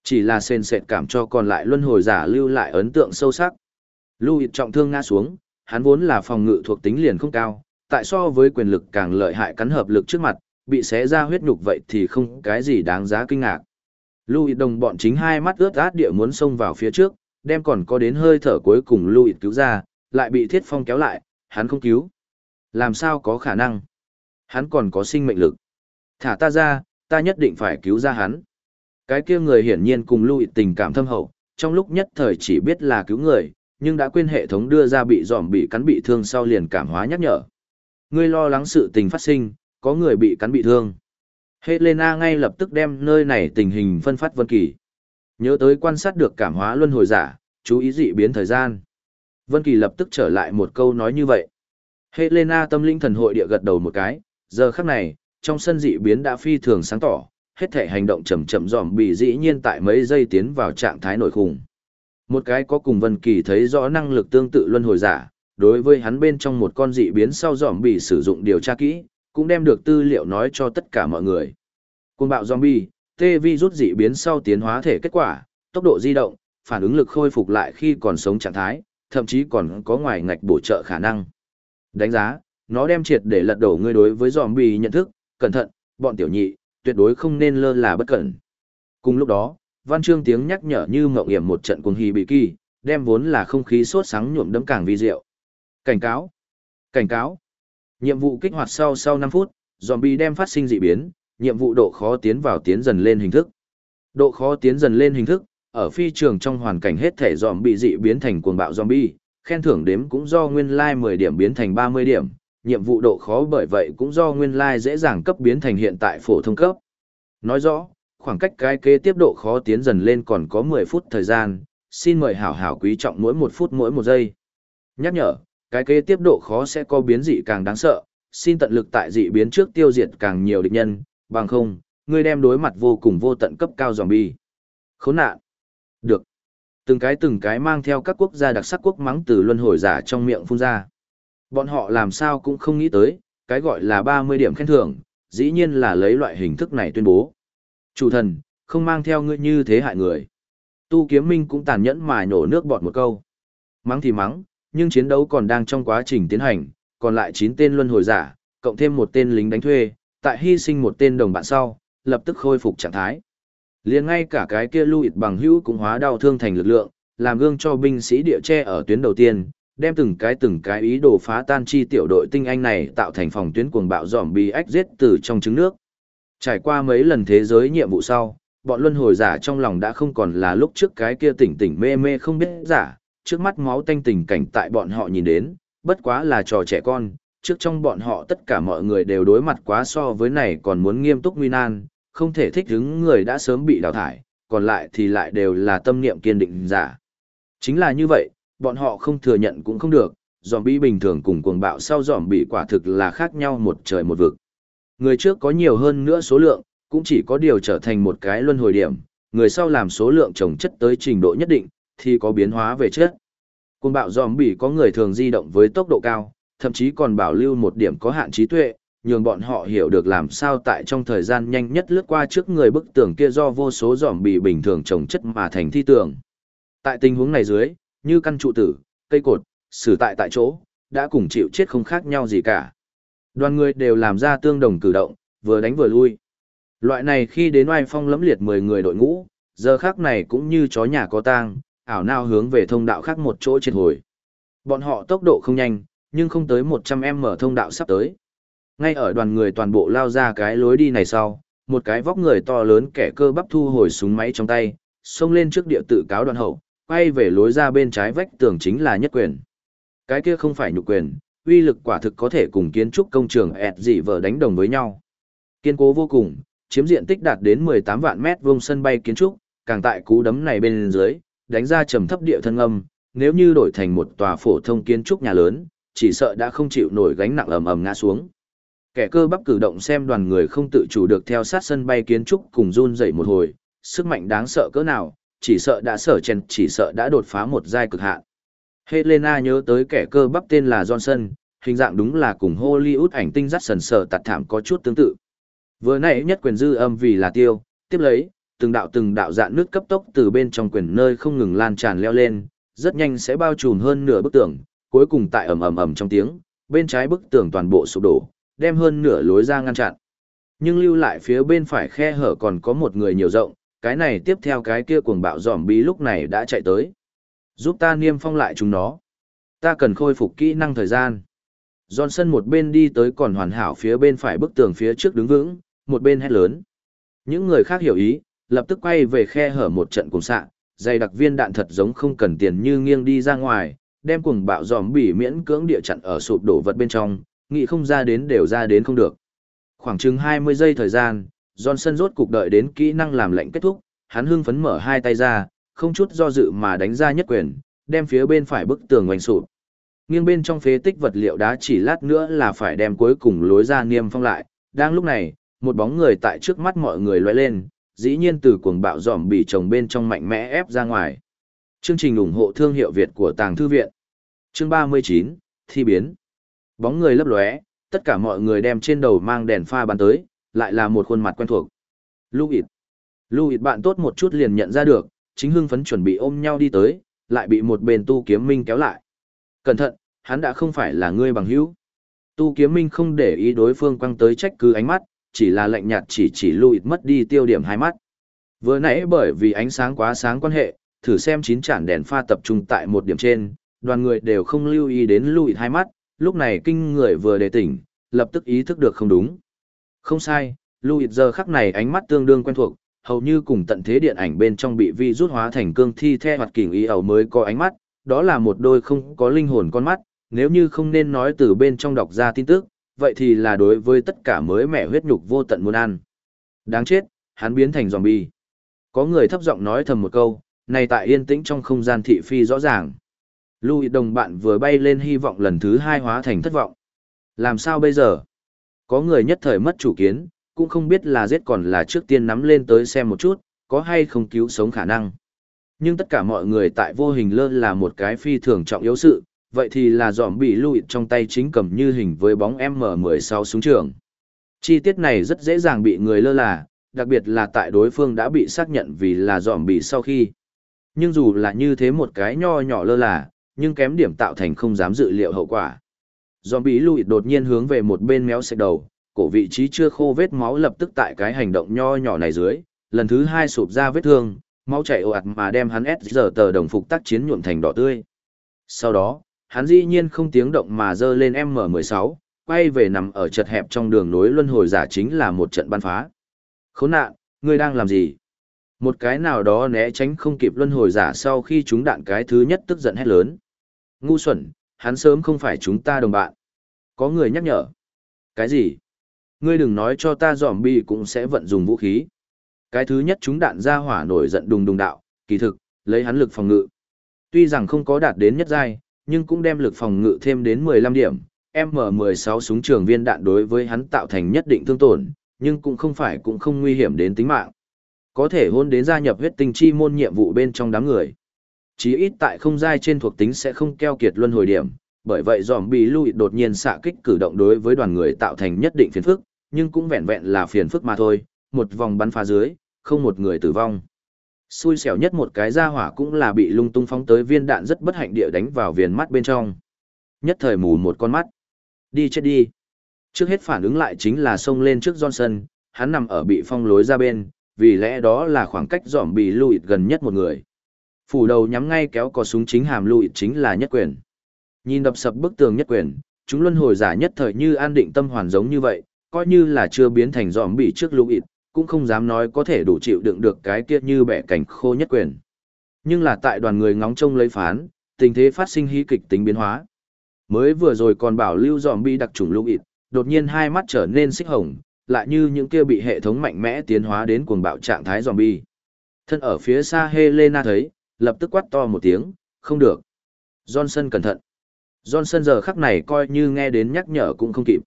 Chỉ là sền sệt cảm cho còn lại luân hồi giả lưu lại ấn tượng sâu sắc. Lưu Hịt trọng thương ngã xuống, hắn vốn là phòng ngự thuộc tính liền không cao, tại so với quyền lực càng lợi hại cắn hợp lực trước mặt, bị xé ra huyết nhục vậy thì không cái gì đáng giá kinh ngạc. Lưu Hịt đồng bọn chính hai mắt ướt át địa muốn xông vào phía trước, đem còn có đến hơi thở cuối cùng Lưu Hịt cứu ra, lại bị Thiết Phong kéo lại, hắn không cứu. Làm sao có khả năng? Hắn còn có sinh mệnh lực. Thả ta ra, ta nhất định phải cứu ra hắn. Cái kia người hiển nhiên cùng Lưu tình cảm thâm hậu, trong lúc nhất thời chỉ biết là cứu người, nhưng đã quên hệ thống đưa ra bị giòm bị cắn bị thương sau liền cảm hóa nhắc nhở. Ngươi lo lắng sự tình phát sinh, có người bị cắn bị thương. Helena ngay lập tức đem nơi này tình hình phân phát Vân Kỳ. Nhớ tới quan sát được cảm hóa luân hồi giả, chú ý dị biến thời gian. Vân Kỳ lập tức trở lại một câu nói như vậy. Helena tâm linh thần hội địa gật đầu một cái, giờ khắc này, trong sân dị biến đã phi thường sáng tỏ, hết thể hành động chậm chậm dòm bị dĩ nhiên tại mấy giây tiến vào trạng thái nổi khủng. Một cái có cùng Vân Kỳ thấy rõ năng lực tương tự luân hồi giả, đối với hắn bên trong một con dị biến sau dòm bị sử dụng điều tra kỹ, cũng đem được tư liệu nói cho tất cả mọi người. Cuồng bạo zombie, tê vi rút dị biến sau tiến hóa thể kết quả, tốc độ di động, phản ứng lực khôi phục lại khi còn sống trạng thái, thậm chí còn có ngoài ngạch bổ trợ khả năng. Đánh giá, nó đem triệt để lật đổ ngươi đối với zombie nhận thức, cẩn thận, bọn tiểu nhị, tuyệt đối không nên lơ là bất cẩn. Cùng lúc đó, văn chương tiếng nhắc nhở như ngậm hiểm một trận cuồng hì bị kỳ, đem vốn là không khí sốt sáng nhuộm đấm càng vi diệu. Cảnh cáo! Cảnh cáo! Nhiệm vụ kích hoạt sau sau 5 phút, zombie đem phát sinh dị biến, nhiệm vụ độ khó tiến vào tiến dần lên hình thức. Độ khó tiến dần lên hình thức, ở phi trường trong hoàn cảnh hết thể zombie dị biến thành cuồng bạo zombie, khen thưởng đếm cũng do nguyên lai like 10 điểm biến thành 30 điểm, nhiệm vụ độ khó bởi vậy cũng do nguyên lai dễ dàng cấp biến thành hiện tại phổ thông cấp. Nói rõ, khoảng cách cái kế tiếp độ khó tiến dần lên còn có 10 phút thời gian, xin mời hảo hảo quý trọng mỗi một phút mỗi một giây. Nhắc nhở, cái kế tiếp độ khó sẽ có biến dị càng đáng sợ, xin tận lực tại dị biến trước tiêu diệt càng nhiều địch nhân, bằng không, ngươi đem đối mặt vô cùng vô tận cấp cao zombie. Khốn nạn. Được. Từng cái từng cái mang theo các quốc gia đặc sắc quốc mắng từ luân hồi giả trong miệng phun ra. Bọn họ làm sao cũng không nghĩ tới, cái gọi là 30 điểm khen thưởng, dĩ nhiên là lấy loại hình thức này tuyên bố. Chủ thần, không mang theo ngươi như thế hại người. Tu kiếm minh cũng tàn nhẫn mà nổ nước bọt một câu. Mắng thì mắng, nhưng chiến đấu còn đang trong quá trình tiến hành, còn lại 9 tên luân hồi giả, cộng thêm một tên lính đánh thuê, tại hy sinh một tên đồng bạn sau, lập tức khôi phục trạng thái. liền ngay cả cái kia lưu ịt bằng hữu cũng hóa đau thương thành lực lượng, làm gương cho binh sĩ địa tre ở tuyến đầu tiên, đem từng cái từng cái ý đồ phá tan chi tiểu đội tinh anh này tạo thành phòng tuyến cuồng bạo dòm bi ách giết từ trong trứng nước. Trải qua mấy lần thế giới nhiệm vụ sau, bọn luân hồi giả trong lòng đã không còn là lúc trước cái kia tỉnh tỉnh mê mê không biết giả, trước mắt máu tanh tình cảnh tại bọn họ nhìn đến, bất quá là trò trẻ con, trước trong bọn họ tất cả mọi người đều đối mặt quá so với này còn muốn nghiêm túc nguy nan, không thể thích ứng người đã sớm bị đào thải, còn lại thì lại đều là tâm niệm kiên định giả. Chính là như vậy, bọn họ không thừa nhận cũng không được, zombie bình thường cùng cuồng bạo sau zombie quả thực là khác nhau một trời một vực. Người trước có nhiều hơn nữa số lượng, cũng chỉ có điều trở thành một cái luân hồi điểm, người sau làm số lượng trồng chất tới trình độ nhất định, thì có biến hóa về chất. Cuồng bạo zombie có người thường di động với tốc độ cao, thậm chí còn bảo lưu một điểm có hạn trí tuệ, nhường bọn họ hiểu được làm sao tại trong thời gian nhanh nhất lướt qua trước người bức tường kia do vô số zombie bình thường trồng chất mà thành thi tường. Tại tình huống này dưới, như căn trụ tử, cây cột, xử tại tại chỗ, đã cùng chịu chết không khác nhau gì cả. Đoàn người đều làm ra tương đồng cử động, vừa đánh vừa lui. Loại này khi đến oai phong lẫm liệt 10 người đội ngũ, giờ khác này cũng như chó nhà có tang, ảo nào hướng về thông đạo khác một chỗ triệt hồi. Bọn họ tốc độ không nhanh, nhưng không tới 100 em mở thông đạo sắp tới. Ngay ở đoàn người toàn bộ lao ra cái lối đi này sau, một cái vóc người to lớn kẻ cơ bắp thu hồi súng máy trong tay, xông lên trước địa tự cáo đoàn hậu, quay về lối ra bên trái vách tường chính là nhất quyền. Cái kia không phải nhục quyền, uy lực quả thực có thể cùng kiến trúc công trường ẹt dị vợ đánh đồng với nhau. Kiên cố vô cùng, chiếm diện tích đạt đến 18 vạn mét vuông sân bay kiến trúc, càng tại cú đấm này bên dưới, đánh ra trầm thấp địa thân âm, nếu như đổi thành một tòa phổ thông kiến trúc nhà lớn, chỉ sợ đã không chịu nổi gánh nặng ầm ầm ngã xuống. Kẻ cơ bắp cử động xem đoàn người không tự chủ được theo sát sân bay kiến trúc cùng run dậy một hồi, sức mạnh đáng sợ cỡ nào, chỉ sợ đã sở chen chỉ sợ đã đột phá một giai cực hạn. Helena nhớ tới kẻ cơ bắp tên là Johnson, hình dạng đúng là cùng Hollywood ảnh tinh dắt sần sờ tạt thảm có chút tương tự. Vừa nãy nhất quyền dư âm vì là tiêu, tiếp lấy, từng đạo từng đạo dạn nước cấp tốc từ bên trong quyền nơi không ngừng lan tràn leo lên, rất nhanh sẽ bao trùm hơn nửa bức tường, cuối cùng tại ầm ầm ầm trong tiếng, bên trái bức tường toàn bộ sụp đổ, đem hơn nửa lối ra ngăn chặn. Nhưng lưu lại phía bên phải khe hở còn có một người nhiều rộng, cái này tiếp theo cái kia cuồng bạo giòm bí lúc này đã chạy tới. Giúp ta niêm phong lại chúng nó. Ta cần khôi phục kỹ năng thời gian. Johnson một bên đi tới còn hoàn hảo phía bên phải bức tường phía trước đứng vững, một bên hét lớn. Những người khác hiểu ý, lập tức quay về khe hở một trận cùng xạ, dày đặc viên đạn thật giống không cần tiền như nghiêng đi ra ngoài, đem cuồng bạo giòm bỉ miễn cưỡng địa chặn ở sụp đổ vật bên trong, nghĩ không ra đến đều ra đến không được. Khoảng chừng 20 giây thời gian, Johnson rốt cục đợi đến kỹ năng làm lệnh kết thúc, hắn hưng phấn mở hai tay ra, không chút do dự mà đánh ra nhất quyền, đem phía bên phải bức tường ngoành sụp. Nghiêng bên trong phế tích vật liệu đá chỉ lát nữa là phải đem cuối cùng lối ra niêm phong lại, đang lúc này, một bóng người tại trước mắt mọi người lóe lên, dĩ nhiên từ cuồng bạo giòm bị chồng bên trong mạnh mẽ ép ra ngoài. Chương trình ủng hộ thương hiệu Việt của Tàng Thư Viện. Chương 39, Thi biến. Bóng người lấp lóe, tất cả mọi người đem trên đầu mang đèn pha bắn tới, lại là một khuôn mặt quen thuộc. Lưu Ích, Lưu Louis bạn tốt một chút liền nhận ra được, chính hưng phấn chuẩn bị ôm nhau đi tới, lại bị một bên tu kiếm minh kéo lại. Cẩn thận, hắn đã không phải là ngươi bằng hữu. Tu kiếm minh không để ý đối phương quăng tới trách cứ ánh mắt, chỉ là lạnh nhạt chỉ chỉ Lưu Louis mất đi tiêu điểm hai mắt. Vừa nãy bởi vì ánh sáng quá sáng quan hệ, thử xem chín chản đèn pha tập trung tại một điểm trên, đoàn người đều không lưu ý đến lùi hai mắt, lúc này kinh người vừa đề tỉnh, lập tức ý thức được không đúng. Không sai, lùi giờ khắc này ánh mắt tương đương quen thuộc, hầu như cùng tận thế điện ảnh bên trong bị vi rút hóa thành cương thi theo hoạt kình ý ẩu mới có ánh mắt, đó là một đôi không có linh hồn con mắt, nếu như không nên nói từ bên trong đọc ra tin tức, vậy thì là đối với tất cả mới mẻ huyết nhục vô tận muốn ăn. Đáng chết, hắn biến thành zombie. Có người thấp giọng nói thầm một câu, này tại yên tĩnh trong không gian thị phi rõ ràng. Louis đồng bạn vừa bay lên hy vọng lần thứ hai hóa thành thất vọng. Làm sao bây giờ? Có người nhất thời mất chủ kiến, cũng không biết là giết còn là trước tiên nắm lên tới xem một chút, có hay không cứu sống khả năng. Nhưng tất cả mọi người tại vô hình lơ là một cái phi thường trọng yếu sự, Vậy thì là dòm bị lùi trong tay chính cầm như hình với bóng M16 súng trường. Chi tiết này rất dễ dàng bị người lơ là, đặc biệt là tại đối phương đã bị xác nhận vì là dòm bị sau khi. Nhưng dù là như thế một cái nho nhỏ lơ là, nhưng kém điểm tạo thành không dám dự liệu hậu quả. Zombie bị lùi đột nhiên hướng về một bên méo sạch đầu, cổ vị trí chưa khô vết máu lập tức tại cái hành động nho nhỏ này dưới, lần thứ hai sụp ra vết thương, máu chảy ồ ạt mà đem hắn S giờ tờ đồng phục tác chiến nhuộm thành đỏ tươi. Sau đó, hắn dĩ nhiên không tiếng động mà dơ lên M16, quay về nằm ở chật hẹp trong đường nối luân hồi giả chính là một trận ban phá. Khốn nạn, ngươi đang làm gì? Một cái nào đó né tránh không kịp luân hồi giả sau khi chúng đạn cái thứ nhất tức giận hét lớn. Ngu xuẩn, hắn sớm không phải chúng ta đồng bạn. Có người nhắc nhở. Cái gì? Ngươi đừng nói cho ta dòm bi cũng sẽ vận dùng vũ khí. Cái thứ nhất chúng đạn ra hỏa nổi giận đùng đùng đạo, kỳ thực, lấy hắn lực phòng ngự. Tuy rằng không có đạt đến nhất giai, nhưng cũng đem lực phòng ngự thêm đến 15 điểm. M16 súng trường viên đạn đối với hắn tạo thành nhất định thương tổn, nhưng cũng không phải cũng không nguy hiểm đến tính mạng. Có thể hôn đến gia nhập huyết tinh chi môn nhiệm vụ bên trong đám người. Chí ít tại không giai trên thuộc tính sẽ không keo kiệt luân hồi điểm, bởi vậy giòm bị lùi đột nhiên xạ kích cử động đối với đoàn người tạo thành nhất định phiền phức, nhưng cũng vẹn vẹn là phiền phức mà thôi, một vòng bắn phá dưới, không một người tử vong. Xui xẻo nhất một cái ra hỏa cũng là bị lung tung phóng tới viên đạn rất bất hạnh địa đánh vào viền mắt bên trong. Nhất thời mù một con mắt. Đi chết đi. Trước hết phản ứng lại chính là xông lên trước Johnson, hắn nằm ở bị phong lối ra bên, vì lẽ đó là khoảng cách dòm bị lùi gần nhất một người. Phủ đầu nhắm ngay kéo có súng chính hàm lụi chính là nhất quyền. Nhìn đập sập bức tường nhất quyền, chúng luân hồi giả nhất thời như an định tâm hoàn giống như vậy, coi như là chưa biến thành dòm bị trước lùi cũng không dám nói có thể đủ chịu đựng được cái kia như bẻ cảnh khô nhất quyền. Nhưng là tại đoàn người ngóng trông lấy phán, tình thế phát sinh hí kịch tính biến hóa. Mới vừa rồi còn bảo lưu dòm bi đặc trùng lũ ịt, đột nhiên hai mắt trở nên xích hồng, lại như những kia bị hệ thống mạnh mẽ tiến hóa đến cuồng bạo trạng thái dòm bi. Thân ở phía xa Helena thấy, lập tức quát to một tiếng, không được. Johnson cẩn thận. Johnson giờ khắc này coi như nghe đến nhắc nhở cũng không kịp.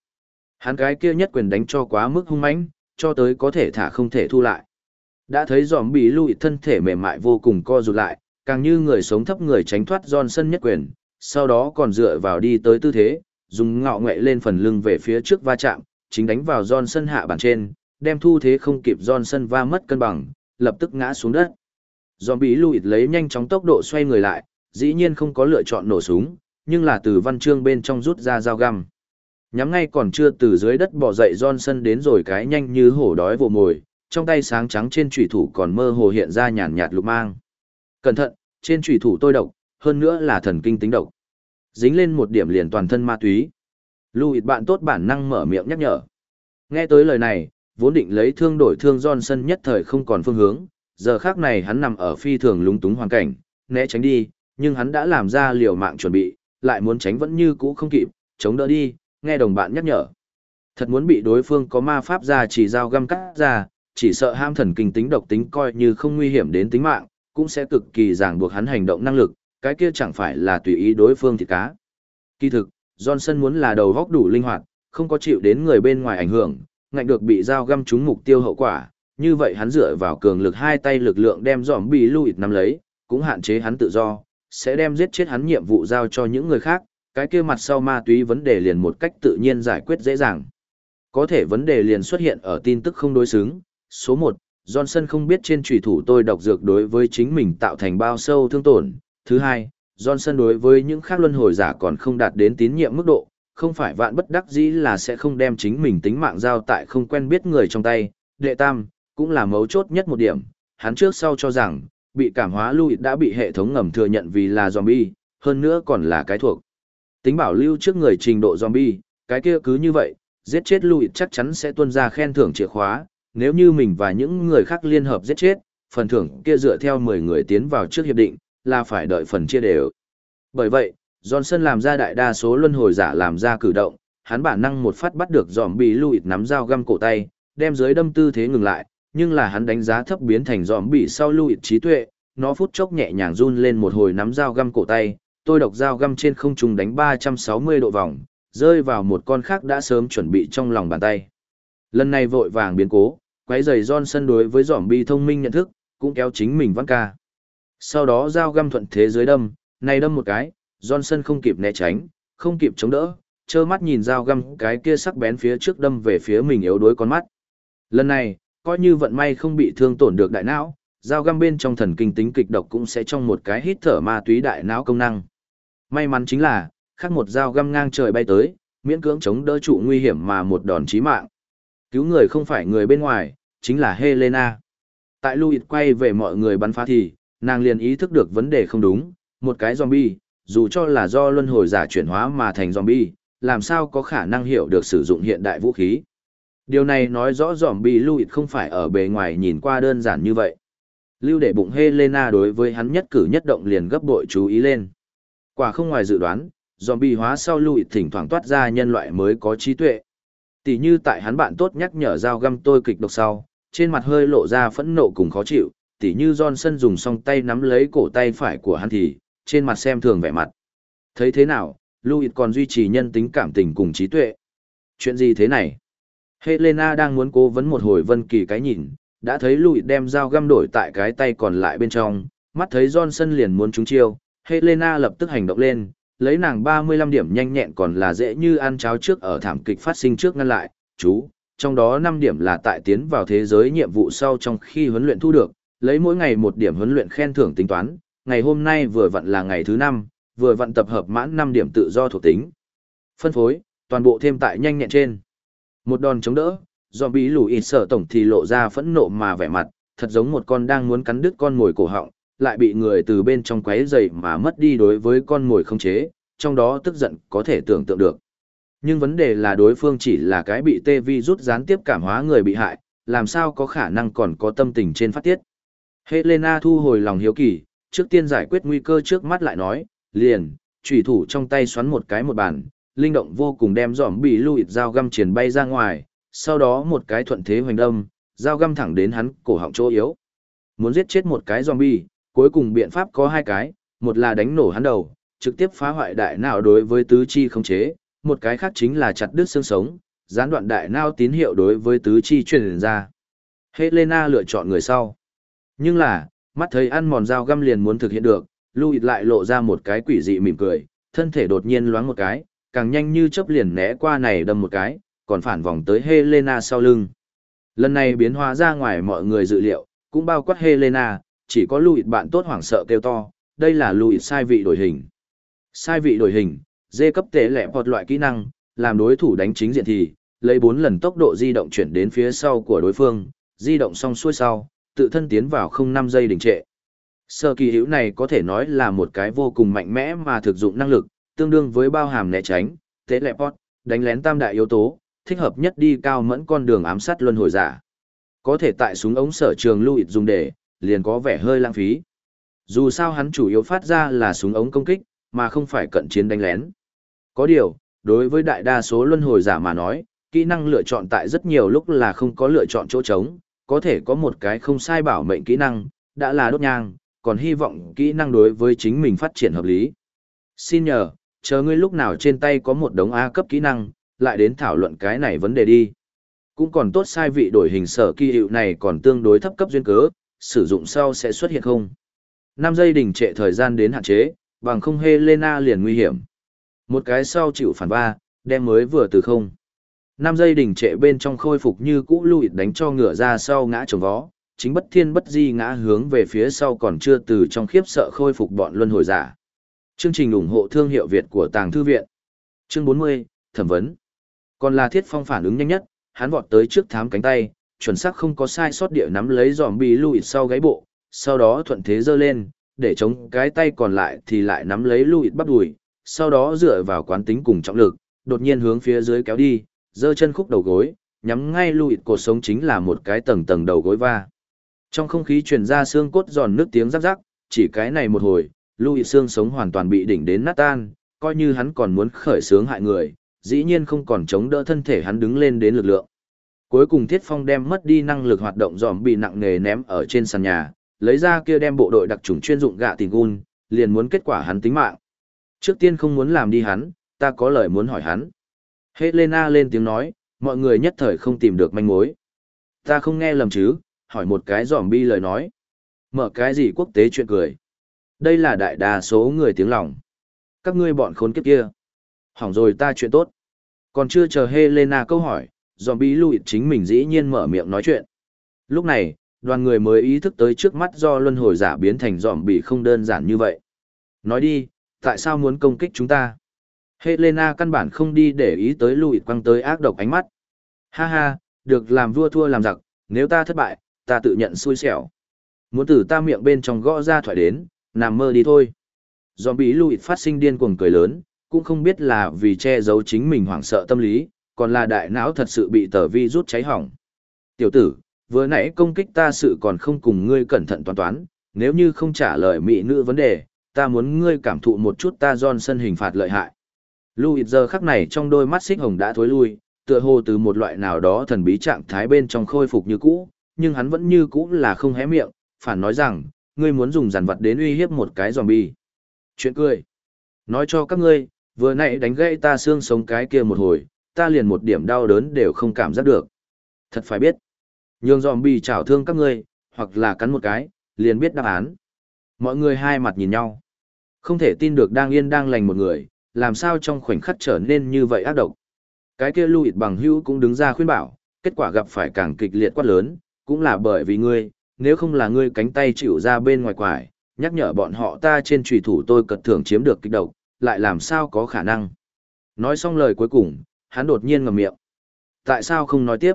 Hắn cái kia nhất quyền đánh cho quá mức hung mãnh, cho tới có thể thả không thể thu lại. Đã thấy giòm bị lùi thân thể mềm mại vô cùng co rụt lại, càng như người sống thấp người tránh thoát Johnson nhất quyền, sau đó còn dựa vào đi tới tư thế, dùng ngọ nghệ lên phần lưng về phía trước va chạm, chính đánh vào Johnson hạ bàn trên, đem thu thế không kịp Johnson va mất cân bằng, lập tức ngã xuống đất. Zombie lùi lấy nhanh chóng tốc độ xoay người lại, dĩ nhiên không có lựa chọn nổ súng, nhưng là từ văn chương bên trong rút ra dao găm. Nhắm ngay còn chưa từ dưới đất bỏ dậy Johnson đến rồi cái nhanh như hổ đói vồ mồi, trong tay sáng trắng trên trùy thủ còn mơ hồ hiện ra nhàn nhạt lục mang. Cẩn thận, trên trùy thủ tôi độc, hơn nữa là thần kinh tính độc. Dính lên một điểm liền toàn thân ma túy. Louis bạn tốt bản năng mở miệng nhắc nhở. Nghe tới lời này, vốn định lấy thương đổi thương Johnson nhất thời không còn phương hướng, giờ khác này hắn nằm ở phi thường lúng túng hoàn cảnh, né tránh đi, nhưng hắn đã làm ra liều mạng chuẩn bị, lại muốn tránh vẫn như cũ không kịp, chống đỡ đi, nghe đồng bạn nhắc nhở. Thật muốn bị đối phương có ma pháp ra chỉ dao găm cắt ra, chỉ sợ ham thần kinh tính độc tính coi như không nguy hiểm đến tính mạng, cũng sẽ cực kỳ ràng buộc hắn hành động năng lực, cái kia chẳng phải là tùy ý đối phương thì cá. Kỳ thực, Johnson muốn là đầu góc đủ linh hoạt, không có chịu đến người bên ngoài ảnh hưởng, ngạnh được bị dao găm trúng mục tiêu hậu quả, như vậy hắn dựa vào cường lực hai tay lực lượng đem dòm bị lùi nắm lấy, cũng hạn chế hắn tự do, sẽ đem giết chết hắn nhiệm vụ giao cho những người khác, cái kia mặt sau ma túy vấn đề liền một cách tự nhiên giải quyết dễ dàng. Có thể vấn đề liền xuất hiện ở tin tức không đối xứng. Số 1, Johnson không biết trên trùy thủ tôi độc dược đối với chính mình tạo thành bao sâu thương tổn. Thứ hai, Johnson đối với những khác luân hồi giả còn không đạt đến tín nhiệm mức độ, không phải vạn bất đắc dĩ là sẽ không đem chính mình tính mạng giao tại không quen biết người trong tay. Đệ tam, cũng là mấu chốt nhất một điểm, hắn trước sau cho rằng, bị cảm hóa lui đã bị hệ thống ngầm thừa nhận vì là zombie, hơn nữa còn là cái thuộc. Tính bảo lưu trước người trình độ zombie, cái kia cứ như vậy, giết chết lui chắc chắn sẽ tuân ra khen thưởng chìa khóa, nếu như mình và những người khác liên hợp giết chết, phần thưởng kia dựa theo 10 người tiến vào trước hiệp định, là phải đợi phần chia đều. Bởi vậy, Johnson làm ra đại đa số luân hồi giả làm ra cử động, hắn bản năng một phát bắt được zombie Louis nắm dao găm cổ tay, đem dưới đâm tư thế ngừng lại, nhưng là hắn đánh giá thấp biến thành zombie sau Louis trí tuệ, nó phút chốc nhẹ nhàng run lên một hồi nắm dao găm cổ tay, tôi độc dao găm trên không trung đánh 360 độ vòng, rơi vào một con khác đã sớm chuẩn bị trong lòng bàn tay. Lần này vội vàng biến cố, quấy giày Johnson đối với giỏm bi thông minh nhận thức, cũng kéo chính mình văn ca. Sau đó dao găm thuận thế dưới đâm, này đâm một cái, Johnson không kịp né tránh, không kịp chống đỡ, trơ mắt nhìn dao găm cái kia sắc bén phía trước đâm về phía mình yếu đuối con mắt. Lần này, coi như vận may không bị thương tổn được đại não, dao găm bên trong thần kinh tính kịch độc cũng sẽ trong một cái hít thở ma túy đại não công năng. May mắn chính là, khác một dao găm ngang trời bay tới, miễn cưỡng chống đỡ trụ nguy hiểm mà một đòn chí mạng. Cứu người không phải người bên ngoài, chính là Helena. Tại Louis quay về mọi người bắn phá thì, nàng liền ý thức được vấn đề không đúng, một cái zombie, dù cho là do luân hồi giả chuyển hóa mà thành zombie, làm sao có khả năng hiểu được sử dụng hiện đại vũ khí. Điều này nói rõ zombie Louis không phải ở bề ngoài nhìn qua đơn giản như vậy. Lưu để bụng Helena đối với hắn nhất cử nhất động liền gấp bội chú ý lên. Quả không ngoài dự đoán, zombie hóa sau Louis thỉnh thoảng toát ra nhân loại mới có trí tuệ. Tỷ như tại hắn bạn tốt nhắc nhở dao găm tôi kịch độc sau, trên mặt hơi lộ ra phẫn nộ cùng khó chịu, tỷ như Johnson dùng song tay nắm lấy cổ tay phải của hắn thì, trên mặt xem thường vẻ mặt. Thấy thế nào, Louis còn duy trì nhân tính cảm tình cùng trí tuệ. Chuyện gì thế này? Helena đang muốn cố vấn một hồi Vân Kỳ cái nhìn, đã thấy Louis đem dao găm đổi tại cái tay còn lại bên trong, mắt thấy Johnson liền muốn trúng chiêu, Helena lập tức hành động lên, lấy nàng 35 điểm nhanh nhẹn còn là dễ như ăn cháo trước ở thảm kịch phát sinh trước ngăn lại, chú, trong đó 5 điểm là tại tiến vào thế giới nhiệm vụ sau trong khi huấn luyện thu được, lấy mỗi ngày một điểm huấn luyện khen thưởng tính toán, ngày hôm nay vừa vặn là ngày thứ 5, vừa vặn tập hợp mãn 5 điểm tự do thuộc tính. Phân phối, toàn bộ thêm tại nhanh nhẹn trên. Một đòn chống đỡ, do bí lù ít sở tổng thì lộ ra phẫn nộ mà vẻ mặt, thật giống một con đang muốn cắn đứt con ngồi cổ họng, lại bị người từ bên trong quấy dày mà mất đi đối với con ngồi không chế, trong đó tức giận có thể tưởng tượng được. Nhưng vấn đề là đối phương chỉ là cái bị tê vi rút gián tiếp cảm hóa người bị hại, làm sao có khả năng còn có tâm tình trên phát tiết. Helena thu hồi lòng hiếu kỳ, trước tiên giải quyết nguy cơ trước mắt lại nói, liền, trùy thủ trong tay xoắn một cái một bàn, linh động vô cùng đem dòm bị lùi dao găm triển bay ra ngoài, sau đó một cái thuận thế hoành đâm, dao găm thẳng đến hắn cổ họng chỗ yếu. Muốn giết chết một cái zombie, cuối cùng biện pháp có hai cái, một là đánh nổ hắn đầu, trực tiếp phá hoại đại não đối với tứ chi không chế, một cái khác chính là chặt đứt xương sống, gián đoạn đại não tín hiệu đối với tứ chi truyền ra. Helena lựa chọn người sau. Nhưng là, mắt thấy ăn mòn dao găm liền muốn thực hiện được, Louis lại lộ ra một cái quỷ dị mỉm cười, thân thể đột nhiên loáng một cái, càng nhanh như chớp liền né qua này đâm một cái, còn phản vòng tới Helena sau lưng. Lần này biến hóa ra ngoài mọi người dự liệu, cũng bao quát Helena, chỉ có Louis bạn tốt hoảng sợ kêu to, đây là Louis sai vị đổi hình. Sai vị đổi hình, dê cấp tế lẻ một loại kỹ năng, làm đối thủ đánh chính diện thì, lấy 4 lần tốc độ di động chuyển đến phía sau của đối phương, di động xong xuôi sau, tự thân tiến vào không 5 giây đình trệ. Sơ kỳ hữu này có thể nói là một cái vô cùng mạnh mẽ mà thực dụng năng lực, tương đương với bao hàm né tránh, tế lệ pot, đánh lén tam đại yếu tố, thích hợp nhất đi cao mẫn con đường ám sát luân hồi giả. Có thể tại súng ống sở trường lưu dùng để, liền có vẻ hơi lãng phí. Dù sao hắn chủ yếu phát ra là súng ống công kích, mà không phải cận chiến đánh lén. Có điều, đối với đại đa số luân hồi giả mà nói, kỹ năng lựa chọn tại rất nhiều lúc là không có lựa chọn chỗ trống, có thể có một cái không sai bảo mệnh kỹ năng, đã là đốt nhang, còn hy vọng kỹ năng đối với chính mình phát triển hợp lý. Xin nhờ, chờ ngươi lúc nào trên tay có một đống A cấp kỹ năng, lại đến thảo luận cái này vấn đề đi. Cũng còn tốt sai vị đổi hình sở kỳ hiệu này còn tương đối thấp cấp duyên cớ, sử dụng sau sẽ xuất hiện không. 5 giây đình trệ thời gian đến hạn chế, bằng không Helena liền nguy hiểm. Một cái sau chịu phản ba, đem mới vừa từ không. 5 giây đình trệ bên trong khôi phục như cũ lùi đánh cho ngựa ra sau ngã trồng vó, chính bất thiên bất di ngã hướng về phía sau còn chưa từ trong khiếp sợ khôi phục bọn luân hồi giả. Chương trình ủng hộ thương hiệu Việt của Tàng Thư Viện. Chương 40, Thẩm vấn. Còn là thiết phong phản ứng nhanh nhất, hắn vọt tới trước thám cánh tay, chuẩn xác không có sai sót địa nắm lấy giòm bì lùi sau gáy bộ, sau đó thuận thế giơ lên, để chống cái tay còn lại thì lại nắm lấy lùi bắt đùi, sau đó dựa vào quán tính cùng trọng lực, đột nhiên hướng phía dưới kéo đi, giơ chân khúc đầu gối, nhắm ngay lùi cột sống chính là một cái tầng tầng đầu gối va. Trong không khí truyền ra xương cốt giòn nước tiếng rắc rắc, chỉ cái này một hồi, Louis xương sống hoàn toàn bị đỉnh đến nát tan, coi như hắn còn muốn khởi sướng hại người, dĩ nhiên không còn chống đỡ thân thể hắn đứng lên đến lực lượng. Cuối cùng Thiết Phong đem mất đi năng lực hoạt động dòm bị nặng nề ném ở trên sàn nhà, lấy ra kia đem bộ đội đặc trùng chuyên dụng gạ tình gun, liền muốn kết quả hắn tính mạng. Trước tiên không muốn làm đi hắn, ta có lời muốn hỏi hắn. Helena lên tiếng nói, mọi người nhất thời không tìm được manh mối. Ta không nghe lầm chứ, hỏi một cái giòm bi lời nói. Mở cái gì quốc tế chuyện cười. Đây là đại đa số người tiếng lòng. Các ngươi bọn khốn kiếp kia. Hỏng rồi ta chuyện tốt. Còn chưa chờ Helena câu hỏi, zombie Louis chính mình dĩ nhiên mở miệng nói chuyện. Lúc này, đoàn người mới ý thức tới trước mắt do luân hồi giả biến thành zombie không đơn giản như vậy. Nói đi, tại sao muốn công kích chúng ta? Helena căn bản không đi để ý tới Louis quăng tới ác độc ánh mắt. Ha ha, được làm vua thua làm giặc, nếu ta thất bại, ta tự nhận xui xẻo. Muốn từ ta miệng bên trong gõ ra thoại đến, nằm mơ đi thôi. Zombie Louis phát sinh điên cuồng cười lớn, cũng không biết là vì che giấu chính mình hoảng sợ tâm lý, còn là đại não thật sự bị tờ vi rút cháy hỏng. Tiểu tử, vừa nãy công kích ta sự còn không cùng ngươi cẩn thận toán toán, nếu như không trả lời mỹ nữ vấn đề, ta muốn ngươi cảm thụ một chút ta Johnson hình phạt lợi hại. Louis giờ khắc này trong đôi mắt xích hồng đã thối lui, tựa hồ từ một loại nào đó thần bí trạng thái bên trong khôi phục như cũ, nhưng hắn vẫn như cũ là không hé miệng, phản nói rằng, ngươi muốn dùng giàn vật đến uy hiếp một cái zombie. Chuyện cười. Nói cho các ngươi, vừa nãy đánh gãy ta xương sống cái kia một hồi, ta liền một điểm đau đớn đều không cảm giác được. Thật phải biết. Nhường zombie chảo thương các ngươi, hoặc là cắn một cái, liền biết đáp án. Mọi người hai mặt nhìn nhau. Không thể tin được đang yên đang lành một người, làm sao trong khoảnh khắc trở nên như vậy ác độc. Cái kia Louis bằng hữu cũng đứng ra khuyên bảo, kết quả gặp phải càng kịch liệt quát lớn, cũng là bởi vì ngươi, nếu không là ngươi cánh tay chịu ra bên ngoài quải, nhắc nhở bọn họ ta trên trùy thủ tôi cật thưởng chiếm được kích độc, lại làm sao có khả năng. Nói xong lời cuối cùng, hắn đột nhiên ngậm miệng. Tại sao không nói tiếp?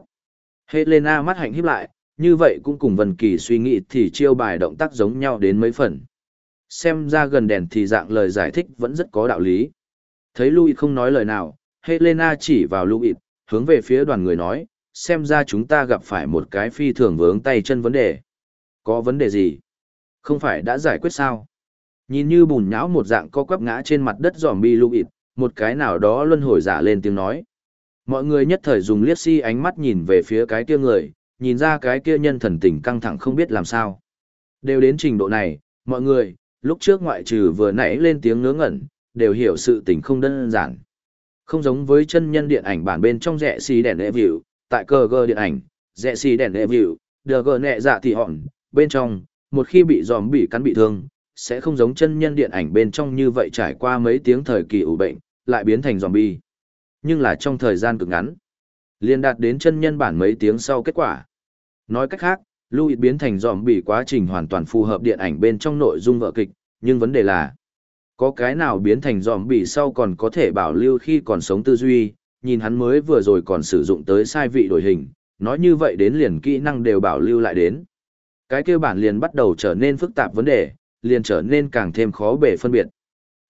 Helena mắt hạnh híp lại, như vậy cũng cùng Vân Kỳ suy nghĩ thì chiêu bài động tác giống nhau đến mấy phần. Xem ra gần đèn thì dạng lời giải thích vẫn rất có đạo lý. Thấy Louis không nói lời nào, Helena chỉ vào Louis, hướng về phía đoàn người nói, xem ra chúng ta gặp phải một cái phi thường vướng tay chân vấn đề. Có vấn đề gì? Không phải đã giải quyết sao? Nhìn như bùn nhão một dạng co quắp ngã trên mặt đất giòm bi Louis, một cái nào đó luân hồi giả lên tiếng nói. Mọi người nhất thời dùng liếc si ánh mắt nhìn về phía cái kia người, nhìn ra cái kia nhân thần tình căng thẳng không biết làm sao. Đều đến trình độ này, mọi người, lúc trước ngoại trừ vừa nãy lên tiếng ngớ ngẩn, đều hiểu sự tình không đơn giản. Không giống với chân nhân điện ảnh bản bên trong rẻ xì đèn lệ vỉu tại cờ gơ điện ảnh, rẻ xì đèn lệ vỉu đờ gờ nẹ dạ thì hòn, bên trong, một khi bị giòm bị cắn bị thương, sẽ không giống chân nhân điện ảnh bên trong như vậy trải qua mấy tiếng thời kỳ ủ bệnh, lại biến thành zombie. Nhưng là trong thời gian cực ngắn, liền đạt đến chân nhân bản mấy tiếng sau kết quả. Nói cách khác, Louis biến thành zombie quá trình hoàn toàn phù hợp điện ảnh bên trong nội dung vở kịch, nhưng vấn đề là có cái nào biến thành giòm bị sau còn có thể bảo lưu khi còn sống tư duy, nhìn hắn mới vừa rồi còn sử dụng tới sai vị đổi hình, nói như vậy đến liền kỹ năng đều bảo lưu lại đến. Cái kêu bản liền bắt đầu trở nên phức tạp vấn đề, liền trở nên càng thêm khó bể phân biệt.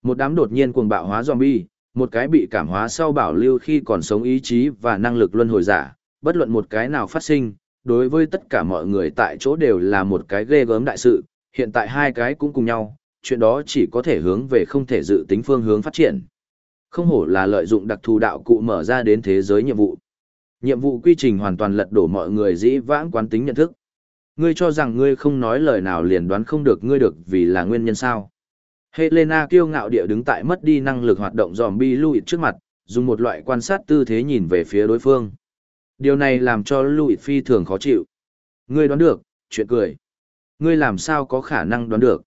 Một đám đột nhiên cuồng bạo hóa zombie, một cái bị cảm hóa sau bảo lưu khi còn sống ý chí và năng lực luân hồi giả, bất luận một cái nào phát sinh, đối với tất cả mọi người tại chỗ đều là một cái ghê gớm đại sự, hiện tại hai cái cũng cùng nhau, chuyện đó chỉ có thể hướng về không thể dự tính phương hướng phát triển. Không hổ là lợi dụng đặc thù đạo cụ mở ra đến thế giới nhiệm vụ. Nhiệm vụ quy trình hoàn toàn lật đổ mọi người dĩ vãng quán tính nhận thức. Ngươi cho rằng ngươi không nói lời nào liền đoán không được ngươi được vì là nguyên nhân sao. Helena kiêu ngạo địa đứng tại mất đi năng lực hoạt động zombie Louis trước mặt, dùng một loại quan sát tư thế nhìn về phía đối phương. Điều này làm cho Louis phi thường khó chịu. Ngươi đoán được, chuyện cười. Ngươi làm sao có khả năng đoán được.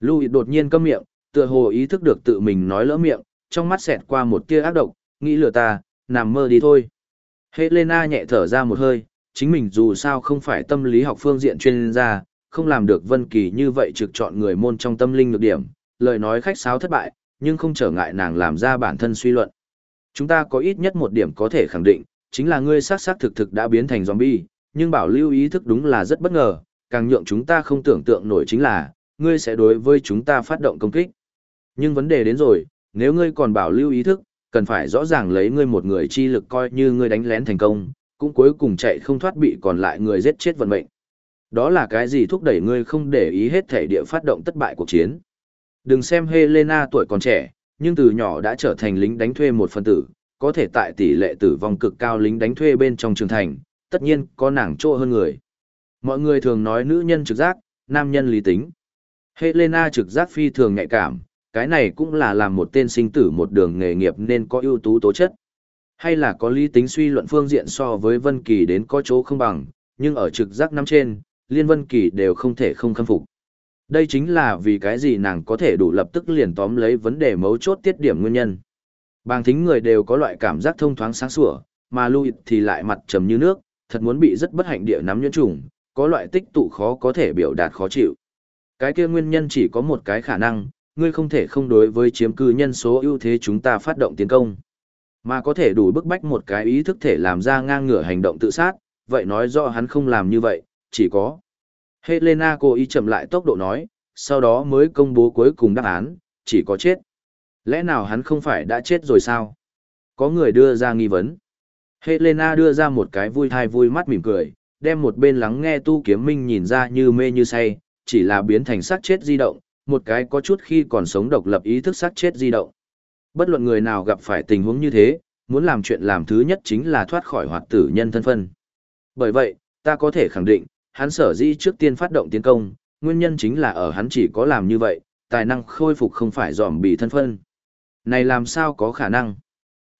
Louis đột nhiên câm miệng, tựa hồ ý thức được tự mình nói lỡ miệng, trong mắt xẹt qua một tia ác độc, nghĩ lừa ta, nằm mơ đi thôi. Helena nhẹ thở ra một hơi, chính mình dù sao không phải tâm lý học phương diện chuyên gia, không làm được Vân Kỳ như vậy trực chọn người môn trong tâm linh lực điểm, lời nói khách sáo thất bại, nhưng không trở ngại nàng làm ra bản thân suy luận. Chúng ta có ít nhất một điểm có thể khẳng định, chính là ngươi xác xác thực thực đã biến thành zombie, nhưng bảo lưu ý thức đúng là rất bất ngờ, càng nhượng chúng ta không tưởng tượng nổi chính là, ngươi sẽ đối với chúng ta phát động công kích. Nhưng vấn đề đến rồi, nếu ngươi còn bảo lưu ý thức, cần phải rõ ràng lấy ngươi một người chi lực coi như ngươi đánh lén thành công, cũng cuối cùng chạy không thoát bị còn lại người giết chết vận mệnh. Đó là cái gì thúc đẩy ngươi không để ý hết thể địa phát động thất bại cuộc chiến. Đừng xem Helena tuổi còn trẻ, nhưng từ nhỏ đã trở thành lính đánh thuê một phần tử, có thể tại tỷ lệ tử vong cực cao lính đánh thuê bên trong trường thành, tất nhiên có nàng trô hơn người. Mọi người thường nói nữ nhân trực giác, nam nhân lý tính. Helena trực giác phi thường nhạy cảm, cái này cũng là làm một tên sinh tử một đường nghề nghiệp nên có ưu tú tố chất. Hay là có lý tính suy luận phương diện so với Vân Kỳ đến có chỗ không bằng, nhưng ở trực giác năm trên, Liên Vân Kỳ đều không thể không khâm phục. Đây chính là vì cái gì nàng có thể đủ lập tức liền tóm lấy vấn đề mấu chốt tiết điểm nguyên nhân. Bàng thính người đều có loại cảm giác thông thoáng sáng sủa, mà Louis thì lại mặt trầm như nước, thật muốn bị rất bất hạnh địa nắm nhuyễn trùng, có loại tích tụ khó có thể biểu đạt khó chịu. Cái kia nguyên nhân chỉ có một cái khả năng, ngươi không thể không đối với chiếm cư nhân số ưu thế chúng ta phát động tiến công. Mà có thể đủ bức bách một cái ý thức thể làm ra ngang ngửa hành động tự sát, vậy nói rõ hắn không làm như vậy, chỉ có. Helena cố ý chậm lại tốc độ nói, sau đó mới công bố cuối cùng đáp án, chỉ có chết. Lẽ nào hắn không phải đã chết rồi sao? Có người đưa ra nghi vấn. Helena đưa ra một cái vui thai vui mắt mỉm cười, đem một bên lắng nghe tu kiếm minh nhìn ra như mê như say, chỉ là biến thành xác chết di động, một cái có chút khi còn sống độc lập ý thức xác chết di động. Bất luận người nào gặp phải tình huống như thế, muốn làm chuyện làm thứ nhất chính là thoát khỏi hoạt tử nhân thân phân. Bởi vậy, ta có thể khẳng định, hắn sở dĩ trước tiên phát động tiến công, nguyên nhân chính là ở hắn chỉ có làm như vậy, tài năng khôi phục không phải dòm bị thân phân. Này làm sao có khả năng?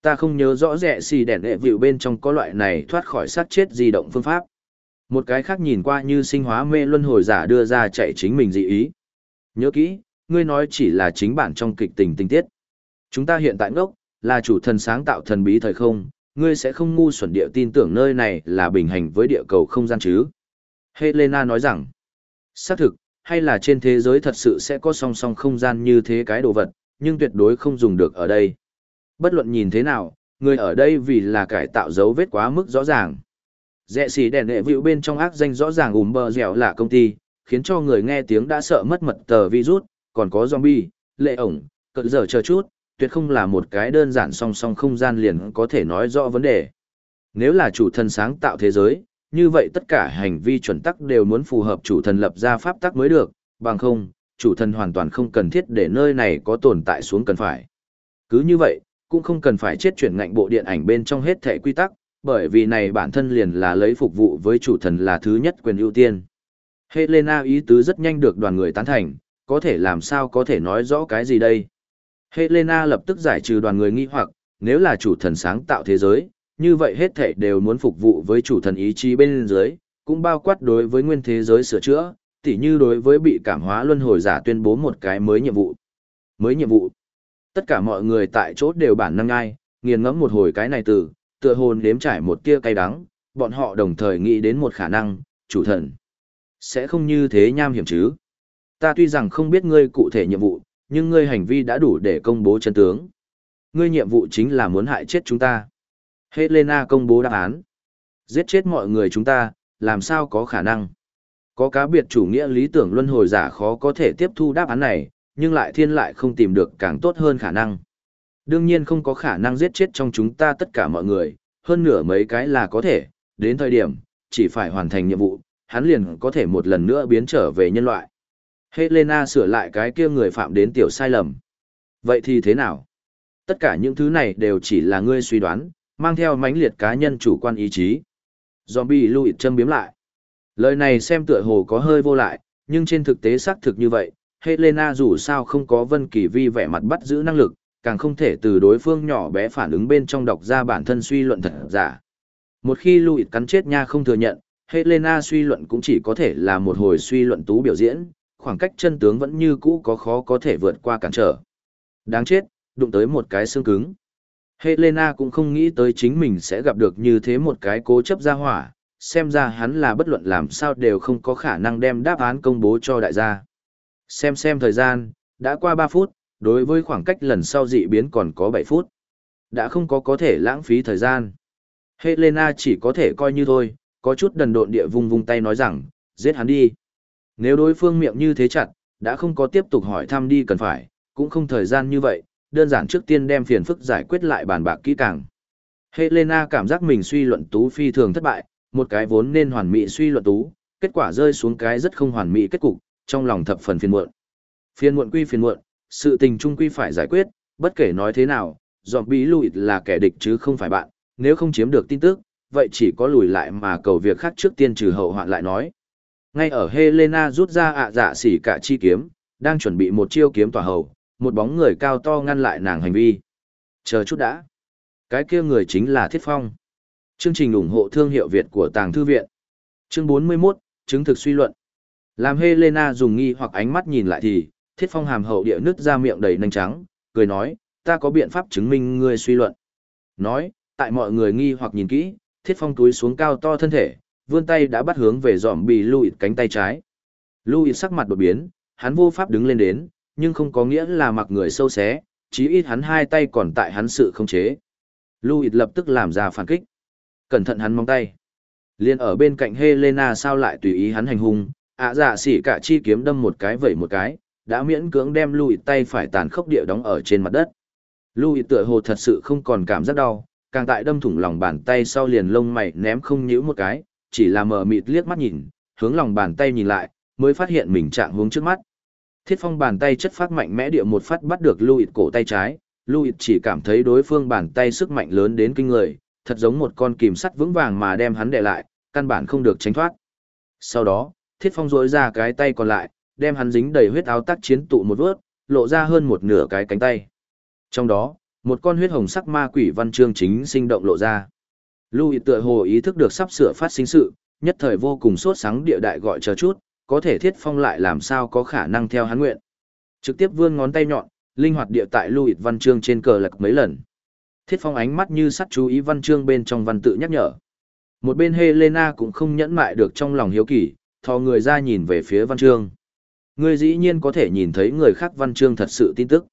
Ta không nhớ rõ rẻ xì đèn đệ vịu bên trong có loại này thoát khỏi sát chết di động phương pháp. Một cái khác nhìn qua như sinh hóa mê luân hồi giả đưa ra chạy chính mình dị ý. Nhớ kỹ, ngươi nói chỉ là chính bản trong kịch tình tình tiết. Chúng ta hiện tại ngốc, là chủ thần sáng tạo thần bí thời không, ngươi sẽ không ngu xuẩn địa tin tưởng nơi này là bình hành với địa cầu không gian chứ. Helena nói rằng, xác thực, hay là trên thế giới thật sự sẽ có song song không gian như thế cái đồ vật, nhưng tuyệt đối không dùng được ở đây. Bất luận nhìn thế nào, người ở đây vì là cải tạo dấu vết quá mức rõ ràng. Rẽ xì đèn hệ vịu bên trong ác danh rõ ràng ùm bờ dẻo là công ty, khiến cho người nghe tiếng đã sợ mất mật tờ virus, còn có zombie, lệ ổng, cận giờ chờ chút, tuyệt không là một cái đơn giản song song không gian liền có thể nói rõ vấn đề. Nếu là chủ thần sáng tạo thế giới, như vậy tất cả hành vi chuẩn tắc đều muốn phù hợp chủ thần lập ra pháp tắc mới được, bằng không, chủ thần hoàn toàn không cần thiết để nơi này có tồn tại xuống cần phải. Cứ như vậy, cũng không cần phải chết chuyển ngạnh bộ điện ảnh bên trong hết thể quy tắc, bởi vì này bản thân liền là lấy phục vụ với chủ thần là thứ nhất quyền ưu tiên. Helena ý tứ rất nhanh được đoàn người tán thành, có thể làm sao có thể nói rõ cái gì đây. Helena lập tức giải trừ đoàn người nghi hoặc, nếu là chủ thần sáng tạo thế giới, như vậy hết thảy đều muốn phục vụ với chủ thần ý chí bên dưới, cũng bao quát đối với nguyên thế giới sửa chữa, tỉ như đối với bị cảm hóa luân hồi giả tuyên bố một cái mới nhiệm vụ. Mới nhiệm vụ. Tất cả mọi người tại chỗ đều bản năng ngay nghiền ngẫm một hồi cái này từ, tựa hồn đếm trải một tia cay đắng, bọn họ đồng thời nghĩ đến một khả năng, chủ thần. Sẽ không như thế nham hiểm chứ. Ta tuy rằng không biết ngươi cụ thể nhiệm vụ, nhưng ngươi hành vi đã đủ để công bố chân tướng. Ngươi nhiệm vụ chính là muốn hại chết chúng ta. Helena công bố đáp án. Giết chết mọi người chúng ta, làm sao có khả năng. Có cá biệt chủ nghĩa lý tưởng luân hồi giả khó có thể tiếp thu đáp án này, nhưng lại thiên lại không tìm được càng tốt hơn khả năng. Đương nhiên không có khả năng giết chết trong chúng ta tất cả mọi người, hơn nửa mấy cái là có thể, đến thời điểm, chỉ phải hoàn thành nhiệm vụ, hắn liền có thể một lần nữa biến trở về nhân loại. Helena sửa lại cái kia người phạm đến tiểu sai lầm. Vậy thì thế nào? Tất cả những thứ này đều chỉ là ngươi suy đoán, mang theo mãnh liệt cá nhân chủ quan ý chí. Zombie Louis châm biếm lại. Lời này xem tựa hồ có hơi vô lại, nhưng trên thực tế xác thực như vậy, Helena dù sao không có Vân Kỳ Vi vẻ mặt bắt giữ năng lực, càng không thể từ đối phương nhỏ bé phản ứng bên trong đọc ra bản thân suy luận thật giả. Một khi Louis cắn chết nha không thừa nhận, Helena suy luận cũng chỉ có thể là một hồi suy luận tú biểu diễn, khoảng cách chân tướng vẫn như cũ có khó có thể vượt qua cản trở. Đáng chết, đụng tới một cái xương cứng. Helena cũng không nghĩ tới chính mình sẽ gặp được như thế một cái cố chấp gia hỏa, xem ra hắn là bất luận làm sao đều không có khả năng đem đáp án công bố cho đại gia. Xem xem thời gian, đã qua 3 phút, đối với khoảng cách lần sau dị biến còn có 7 phút. Đã không có có thể lãng phí thời gian. Helena chỉ có thể coi như thôi, có chút đần độn địa vung vung tay nói rằng, giết hắn đi. Nếu đối phương miệng như thế chặt, đã không có tiếp tục hỏi thăm đi cần phải, cũng không thời gian như vậy, đơn giản trước tiên đem phiền phức giải quyết lại bàn bạc kỹ càng. Helena cảm giác mình suy luận tú phi thường thất bại, một cái vốn nên hoàn mỹ suy luận tú, kết quả rơi xuống cái rất không hoàn mỹ kết cục, trong lòng thập phần phiền muộn. Phiền muộn quy phiền muộn, sự tình chung quy phải giải quyết, bất kể nói thế nào, dọn bí lùi là kẻ địch chứ không phải bạn, nếu không chiếm được tin tức, vậy chỉ có lùi lại mà cầu việc khác trước tiên trừ hậu hoạn lại nói. Ngay ở Helena rút ra ạ dạ xỉ cả chi kiếm, đang chuẩn bị một chiêu kiếm tỏa hầu, một bóng người cao to ngăn lại nàng hành vi. Chờ chút đã. Cái kia người chính là Thiết Phong. Chương trình ủng hộ thương hiệu Việt của Tàng Thư Viện. Chương 41, chứng thực suy luận. Làm Helena dùng nghi hoặc ánh mắt nhìn lại thì, Thiết Phong hàm hậu địa nứt ra miệng đầy nanh trắng, cười nói, ta có biện pháp chứng minh ngươi suy luận. Nói, tại mọi người nghi hoặc nhìn kỹ, Thiết Phong túi xuống cao to thân thể, vươn tay đã bắt hướng về dòm bị Louis cánh tay trái. Louis sắc mặt đột biến, hắn vô pháp đứng lên đến, nhưng không có nghĩa là mặc người sâu xé, chí ít hắn hai tay còn tại hắn sự không chế. Louis lập tức làm ra phản kích. Cẩn thận hắn mong tay. Liên ở bên cạnh Helena sao lại tùy ý hắn hành hung, ạ dạ xỉ cả chi kiếm đâm một cái vẩy một cái, đã miễn cưỡng đem Louis tay phải tàn khốc địa đóng ở trên mặt đất. Louis tựa hồ thật sự không còn cảm giác đau, càng tại đâm thủng lòng bàn tay sau liền lông mày ném không nhíu một cái, chỉ là mờ mịt liếc mắt nhìn, hướng lòng bàn tay nhìn lại, mới phát hiện mình trạng hướng trước mắt. Thiết phong bàn tay chất phát mạnh mẽ địa một phát bắt được Louis cổ tay trái, Louis chỉ cảm thấy đối phương bàn tay sức mạnh lớn đến kinh người, thật giống một con kìm sắt vững vàng mà đem hắn đè lại, căn bản không được tránh thoát. Sau đó, Thiết Phong rối ra cái tay còn lại, đem hắn dính đầy huyết áo tác chiến tụ một vớt, lộ ra hơn một nửa cái cánh tay. Trong đó, một con huyết hồng sắc ma quỷ văn chương chính sinh động lộ ra. Louis tựa hồ ý thức được sắp sửa phát sinh sự, nhất thời vô cùng sốt sáng địa đại gọi chờ chút, có thể Thiết Phong lại làm sao có khả năng theo hắn nguyện. Trực tiếp vươn ngón tay nhọn, linh hoạt địa tại Louis văn chương trên cờ lật mấy lần. Thiết Phong ánh mắt như sắt chú ý văn chương bên trong văn tự nhắc nhở. Một bên Helena cũng không nhẫn mại được trong lòng hiếu kỳ, thò người ra nhìn về phía văn chương. Người dĩ nhiên có thể nhìn thấy người khác văn chương thật sự tin tức.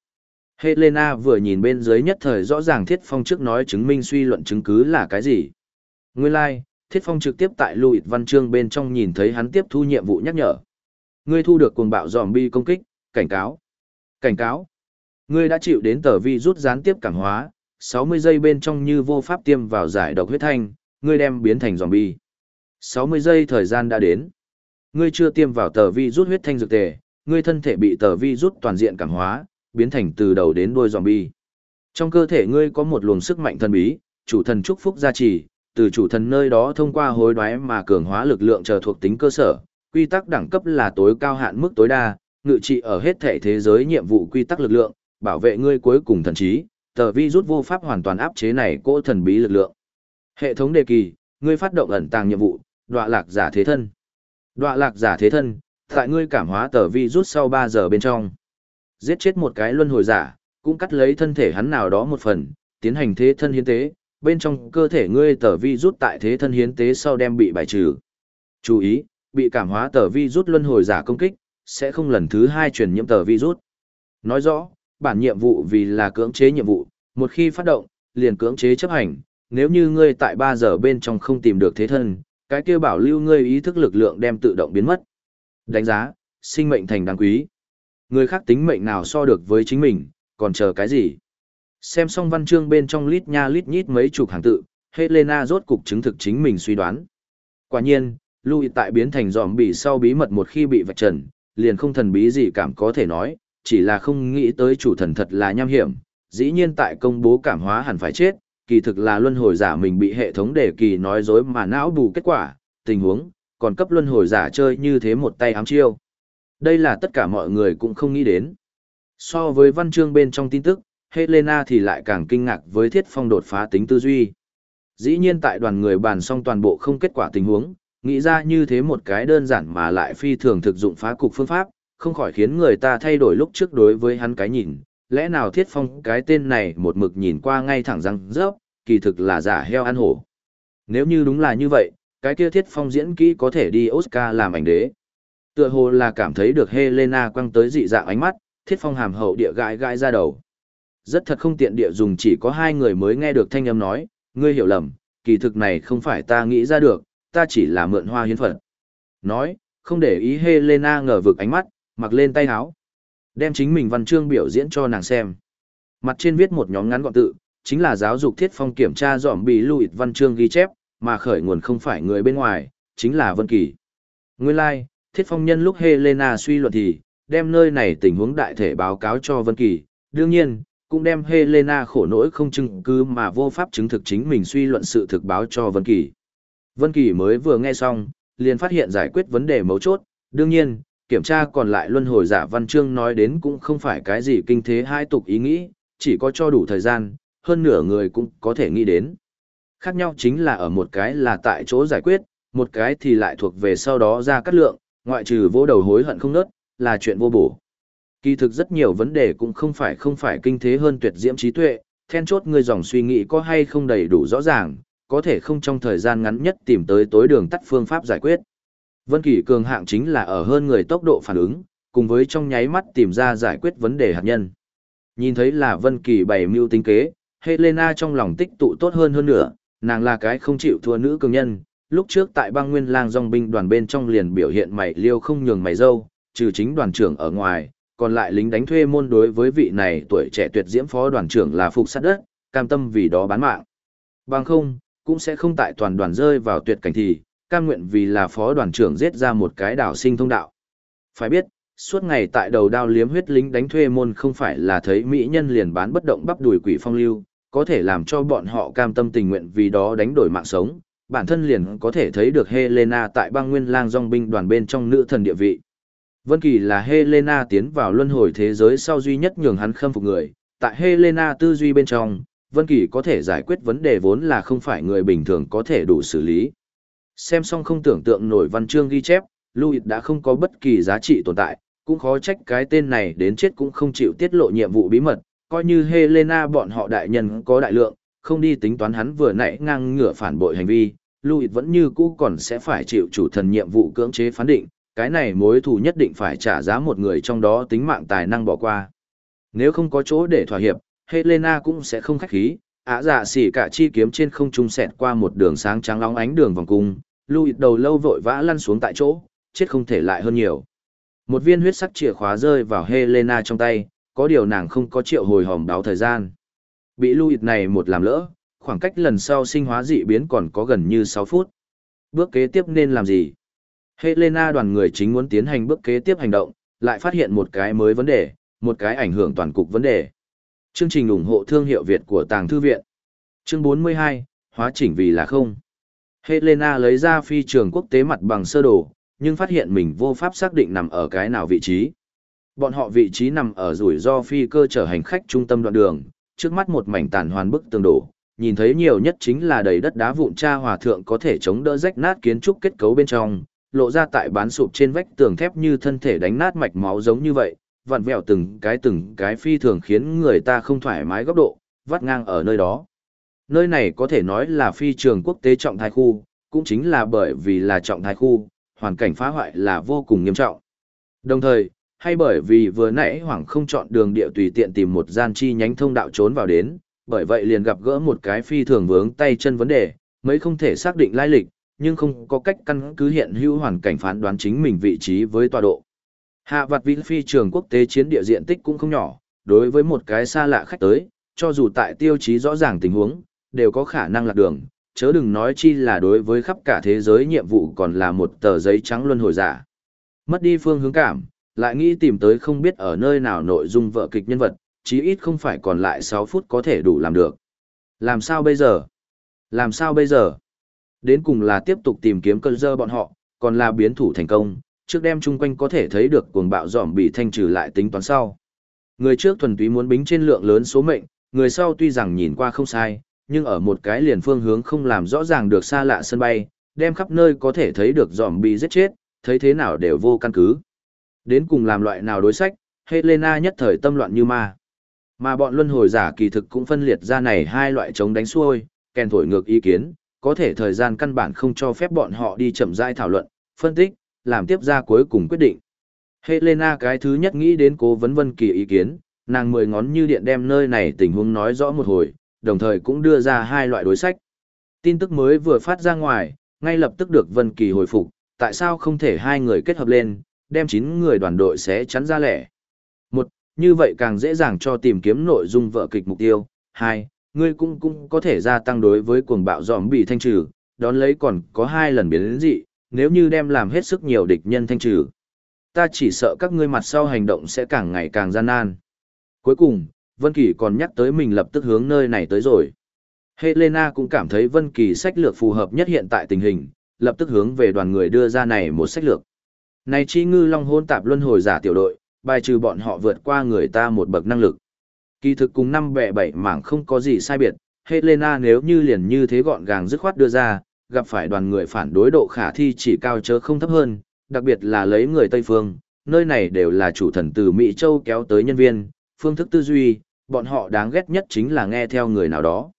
Helena vừa nhìn bên dưới nhất thời rõ ràng Thiết Phong trước nói chứng minh suy luận chứng cứ là cái gì. Nguyên lai, like, Thiết Phong trực tiếp tại Louis văn chương bên trong nhìn thấy hắn tiếp thu nhiệm vụ nhắc nhở. Ngươi thu được cuồng bạo zombie công kích, cảnh cáo. Cảnh cáo. Ngươi đã chịu đến tờ vi rút gián tiếp cảm hóa, 60 giây bên trong như vô pháp tiêm vào giải độc huyết thanh, ngươi đem biến thành zombie. 60 giây thời gian đã đến. Ngươi chưa tiêm vào tờ vi rút huyết thanh dược tề, ngươi thân thể bị tờ vi rút toàn diện cảm hóa, biến thành từ đầu đến đuôi zombie. Trong cơ thể ngươi có một luồng sức mạnh thần bí, chủ thần chúc phúc gia trì, từ chủ thần nơi đó thông qua hối đoái mà cường hóa lực lượng chờ thuộc tính cơ sở, quy tắc đẳng cấp là tối cao hạn mức tối đa, ngự trị ở hết thể thế giới nhiệm vụ quy tắc lực lượng, bảo vệ ngươi cuối cùng thần trí, tờ vi rút vô pháp hoàn toàn áp chế này cỗ thần bí lực lượng. Hệ thống đề kỳ, ngươi phát động ẩn tàng nhiệm vụ, đọa lạc giả thế thân. Đọa lạc giả thế thân, tại ngươi cảm hóa tờ vi rút sau 3 giờ bên trong. Giết chết một cái luân hồi giả, cũng cắt lấy thân thể hắn nào đó một phần, tiến hành thế thân hiến tế, bên trong cơ thể ngươi tở vi rút tại thế thân hiến tế sau đem bị bài trừ. Chú ý, bị cảm hóa tở vi rút luân hồi giả công kích, sẽ không lần thứ hai truyền nhiễm tở vi rút. Nói rõ, bản nhiệm vụ vì là cưỡng chế nhiệm vụ, một khi phát động, liền cưỡng chế chấp hành, nếu như ngươi tại 3 giờ bên trong không tìm được thế thân, cái kia bảo lưu ngươi ý thức lực lượng đem tự động biến mất. Đánh giá, sinh mệnh thành đáng quý. Người khác tính mệnh nào so được với chính mình, còn chờ cái gì? Xem xong văn chương bên trong lít nha lít nhít mấy chục hàng tự, Helena rốt cục chứng thực chính mình suy đoán. Quả nhiên, Louis tại biến thành giòm bị sau bí mật một khi bị vạch trần, liền không thần bí gì cảm có thể nói, chỉ là không nghĩ tới chủ thần thật là nham hiểm, dĩ nhiên tại công bố cảm hóa hẳn phải chết, kỳ thực là luân hồi giả mình bị hệ thống đề kỳ nói dối mà não bù kết quả, tình huống, còn cấp luân hồi giả chơi như thế một tay ám chiêu. Đây là tất cả mọi người cũng không nghĩ đến. So với văn chương bên trong tin tức, Helena thì lại càng kinh ngạc với thiết phong đột phá tính tư duy. Dĩ nhiên tại đoàn người bàn xong toàn bộ không kết quả tình huống, nghĩ ra như thế một cái đơn giản mà lại phi thường thực dụng phá cục phương pháp, không khỏi khiến người ta thay đổi lúc trước đối với hắn cái nhìn, lẽ nào thiết phong cái tên này một mực nhìn qua ngay thẳng răng rớp, kỳ thực là giả heo ăn hổ. Nếu như đúng là như vậy, cái kia thiết phong diễn kỹ có thể đi Oscar làm ảnh đế. Tựa hồ là cảm thấy được Helena quăng tới dị dạng ánh mắt, thiết phong hàm hậu địa gãi gãi ra đầu. Rất thật không tiện địa dùng chỉ có hai người mới nghe được thanh âm nói, ngươi hiểu lầm, kỳ thực này không phải ta nghĩ ra được, ta chỉ là mượn hoa hiến phật. Nói, không để ý Helena ngờ vực ánh mắt, mặc lên tay áo. Đem chính mình văn chương biểu diễn cho nàng xem. Mặt trên viết một nhóm ngắn gọn tự, chính là giáo dục thiết phong kiểm tra dòm bị lụi văn chương ghi chép, mà khởi nguồn không phải người bên ngoài, chính là Vân Kỳ. Nguyên lai, like, thiết phong nhân lúc Helena suy luận thì, đem nơi này tình huống đại thể báo cáo cho Vân Kỳ, đương nhiên, cũng đem Helena khổ nỗi không chứng cứ mà vô pháp chứng thực chính mình suy luận sự thực báo cho Vân Kỳ. Vân Kỳ mới vừa nghe xong, liền phát hiện giải quyết vấn đề mấu chốt, đương nhiên, kiểm tra còn lại luân hồi giả văn chương nói đến cũng không phải cái gì kinh thế hai tục ý nghĩ, chỉ có cho đủ thời gian, hơn nửa người cũng có thể nghĩ đến. Khác nhau chính là ở một cái là tại chỗ giải quyết, một cái thì lại thuộc về sau đó ra cắt lượng, ngoại trừ vô đầu hối hận không nớt, là chuyện vô bổ. Kỳ thực rất nhiều vấn đề cũng không phải không phải kinh thế hơn tuyệt diễm trí tuệ, then chốt ngươi dòng suy nghĩ có hay không đầy đủ rõ ràng, có thể không trong thời gian ngắn nhất tìm tới tối đường tắt phương pháp giải quyết. Vân Kỳ cường hạng chính là ở hơn người tốc độ phản ứng, cùng với trong nháy mắt tìm ra giải quyết vấn đề hạt nhân. Nhìn thấy là Vân Kỳ bày mưu tính kế, Helena trong lòng tích tụ tốt hơn hơn nữa, nàng là cái không chịu thua nữ cường nhân, lúc trước tại băng nguyên lang dòng binh đoàn bên trong liền biểu hiện mày liêu không nhường mày dâu, trừ chính đoàn trưởng ở ngoài, còn lại lính đánh thuê môn đối với vị này tuổi trẻ tuyệt diễm phó đoàn trưởng là phục sát đất, cam tâm vì đó bán mạng. Bằng không, cũng sẽ không tại toàn đoàn rơi vào tuyệt cảnh thì, cam nguyện vì là phó đoàn trưởng giết ra một cái đảo sinh thông đạo. Phải biết, suốt ngày tại đầu đao liếm huyết lính đánh thuê môn không phải là thấy mỹ nhân liền bán bất động bắp đùi quỷ phong lưu, có thể làm cho bọn họ cam tâm tình nguyện vì đó đánh đổi mạng sống, bản thân liền có thể thấy được Helena tại băng nguyên lang dòng binh đoàn bên trong nữ thần địa vị. Vân Kỳ là Helena tiến vào luân hồi thế giới sau duy nhất nhường hắn khâm phục người, tại Helena tư duy bên trong, Vân Kỳ có thể giải quyết vấn đề vốn là không phải người bình thường có thể đủ xử lý. Xem xong không tưởng tượng nổi văn chương ghi chép, Louis đã không có bất kỳ giá trị tồn tại, cũng khó trách cái tên này đến chết cũng không chịu tiết lộ nhiệm vụ bí mật, coi như Helena bọn họ đại nhân có đại lượng, không đi tính toán hắn vừa nãy ngang ngửa phản bội hành vi, Louis vẫn như cũ còn sẽ phải chịu chủ thần nhiệm vụ cưỡng chế phán định, cái này mối thù nhất định phải trả giá một người trong đó tính mạng tài năng bỏ qua. Nếu không có chỗ để thỏa hiệp, Helena cũng sẽ không khách khí, ả dạ xỉ cả chi kiếm trên không trung sẹt qua một đường sáng trắng óng ánh đường vòng cung, Louis đầu lâu vội vã lăn xuống tại chỗ, chết không thể lại hơn nhiều. Một viên huyết sắc chìa khóa rơi vào Helena trong tay, có điều nàng không có triệu hồi hòm đáo thời gian. Bị Louis này một làm lỡ, khoảng cách lần sau sinh hóa dị biến còn có gần như 6 phút. Bước kế tiếp nên làm gì? Helena đoàn người chính muốn tiến hành bước kế tiếp hành động, lại phát hiện một cái mới vấn đề, một cái ảnh hưởng toàn cục vấn đề. Chương trình ủng hộ thương hiệu Việt của Tàng Thư Viện. Chương 42, hóa chỉnh vì là không. Helena lấy ra phi trường quốc tế mặt bằng sơ đồ, nhưng phát hiện mình vô pháp xác định nằm ở cái nào vị trí. Bọn họ vị trí nằm ở rủi ro phi cơ chở hành khách trung tâm đoạn đường, trước mắt một mảnh tàn hoàn bức tường đổ, nhìn thấy nhiều nhất chính là đầy đất đá vụn cha hòa thượng có thể chống đỡ rách nát kiến trúc kết cấu bên trong, lộ ra tại bán sụp trên vách tường thép như thân thể đánh nát mạch máu giống như vậy, vặn vẹo từng cái từng cái phi thường khiến người ta không thoải mái góc độ, vắt ngang ở nơi đó. Nơi này có thể nói là phi trường quốc tế trọng thai khu, cũng chính là bởi vì là trọng thai khu, hoàn cảnh phá hoại là vô cùng nghiêm trọng. Đồng thời, hay bởi vì vừa nãy Hoàng không chọn đường địa tùy tiện tìm một gian chi nhánh thông đạo trốn vào đến, bởi vậy liền gặp gỡ một cái phi thường vướng tay chân vấn đề, mấy không thể xác định lai lịch, nhưng không có cách căn cứ hiện hữu hoàn cảnh phán đoán chính mình vị trí với tọa độ. Hạ vặt vĩ phi trường quốc tế chiến địa diện tích cũng không nhỏ, đối với một cái xa lạ khách tới, cho dù tại tiêu chí rõ ràng tình huống, đều có khả năng lạc đường, chớ đừng nói chi là đối với khắp cả thế giới nhiệm vụ còn là một tờ giấy trắng luân hồi giả. Mất đi phương hướng cảm, lại nghĩ tìm tới không biết ở nơi nào nội dung vợ kịch nhân vật, chí ít không phải còn lại 6 phút có thể đủ làm được. Làm sao bây giờ? Làm sao bây giờ? Đến cùng là tiếp tục tìm kiếm cơn dơ bọn họ, còn là biến thủ thành công, trước đem chung quanh có thể thấy được cuồng bạo giỏm bị thanh trừ lại tính toán sau. Người trước thuần túy muốn bính trên lượng lớn số mệnh, người sau tuy rằng nhìn qua không sai, nhưng ở một cái liền phương hướng không làm rõ ràng được xa lạ sân bay, đem khắp nơi có thể thấy được giỏm bị giết chết, thấy thế nào đều vô căn cứ. Đến cùng làm loại nào đối sách, Helena nhất thời tâm loạn như ma. Mà bọn luân hồi giả kỳ thực cũng phân liệt ra này hai loại chống đánh xuôi, kèn thổi ngược ý kiến, có thể thời gian căn bản không cho phép bọn họ đi chậm rãi thảo luận, phân tích, làm tiếp ra cuối cùng quyết định. Helena cái thứ nhất nghĩ đến cố vấn Vân Kỳ ý kiến, nàng mười ngón như điện đem nơi này tình huống nói rõ một hồi, đồng thời cũng đưa ra hai loại đối sách. Tin tức mới vừa phát ra ngoài, ngay lập tức được Vân Kỳ hồi phục, tại sao không thể hai người kết hợp lên, đem chín người đoàn đội sẽ chắn ra lẻ. Như vậy càng dễ dàng cho tìm kiếm nội dung vợ kịch mục tiêu. Hai, ngươi cũng cũng có thể gia tăng đối với cuồng bạo dòm bị thanh trừ, đón lấy còn có hai lần biến đến dị, nếu như đem làm hết sức nhiều địch nhân thanh trừ. Ta chỉ sợ các ngươi mặt sau hành động sẽ càng ngày càng gian nan. Cuối cùng, Vân Kỳ còn nhắc tới mình lập tức hướng nơi này tới rồi. Helena cũng cảm thấy Vân Kỳ sách lược phù hợp nhất hiện tại tình hình, lập tức hướng về đoàn người đưa ra này một sách lược. Này chi ngư long hôn tạp luân hồi giả tiểu đội, bài trừ bọn họ vượt qua người ta một bậc năng lực. Kỳ thực cùng năm bẻ bảy mảng không có gì sai biệt, Helena nếu như liền như thế gọn gàng dứt khoát đưa ra, gặp phải đoàn người phản đối độ khả thi chỉ cao chớ không thấp hơn, đặc biệt là lấy người Tây Phương, nơi này đều là chủ thần từ Mỹ Châu kéo tới nhân viên, phương thức tư duy, bọn họ đáng ghét nhất chính là nghe theo người nào đó.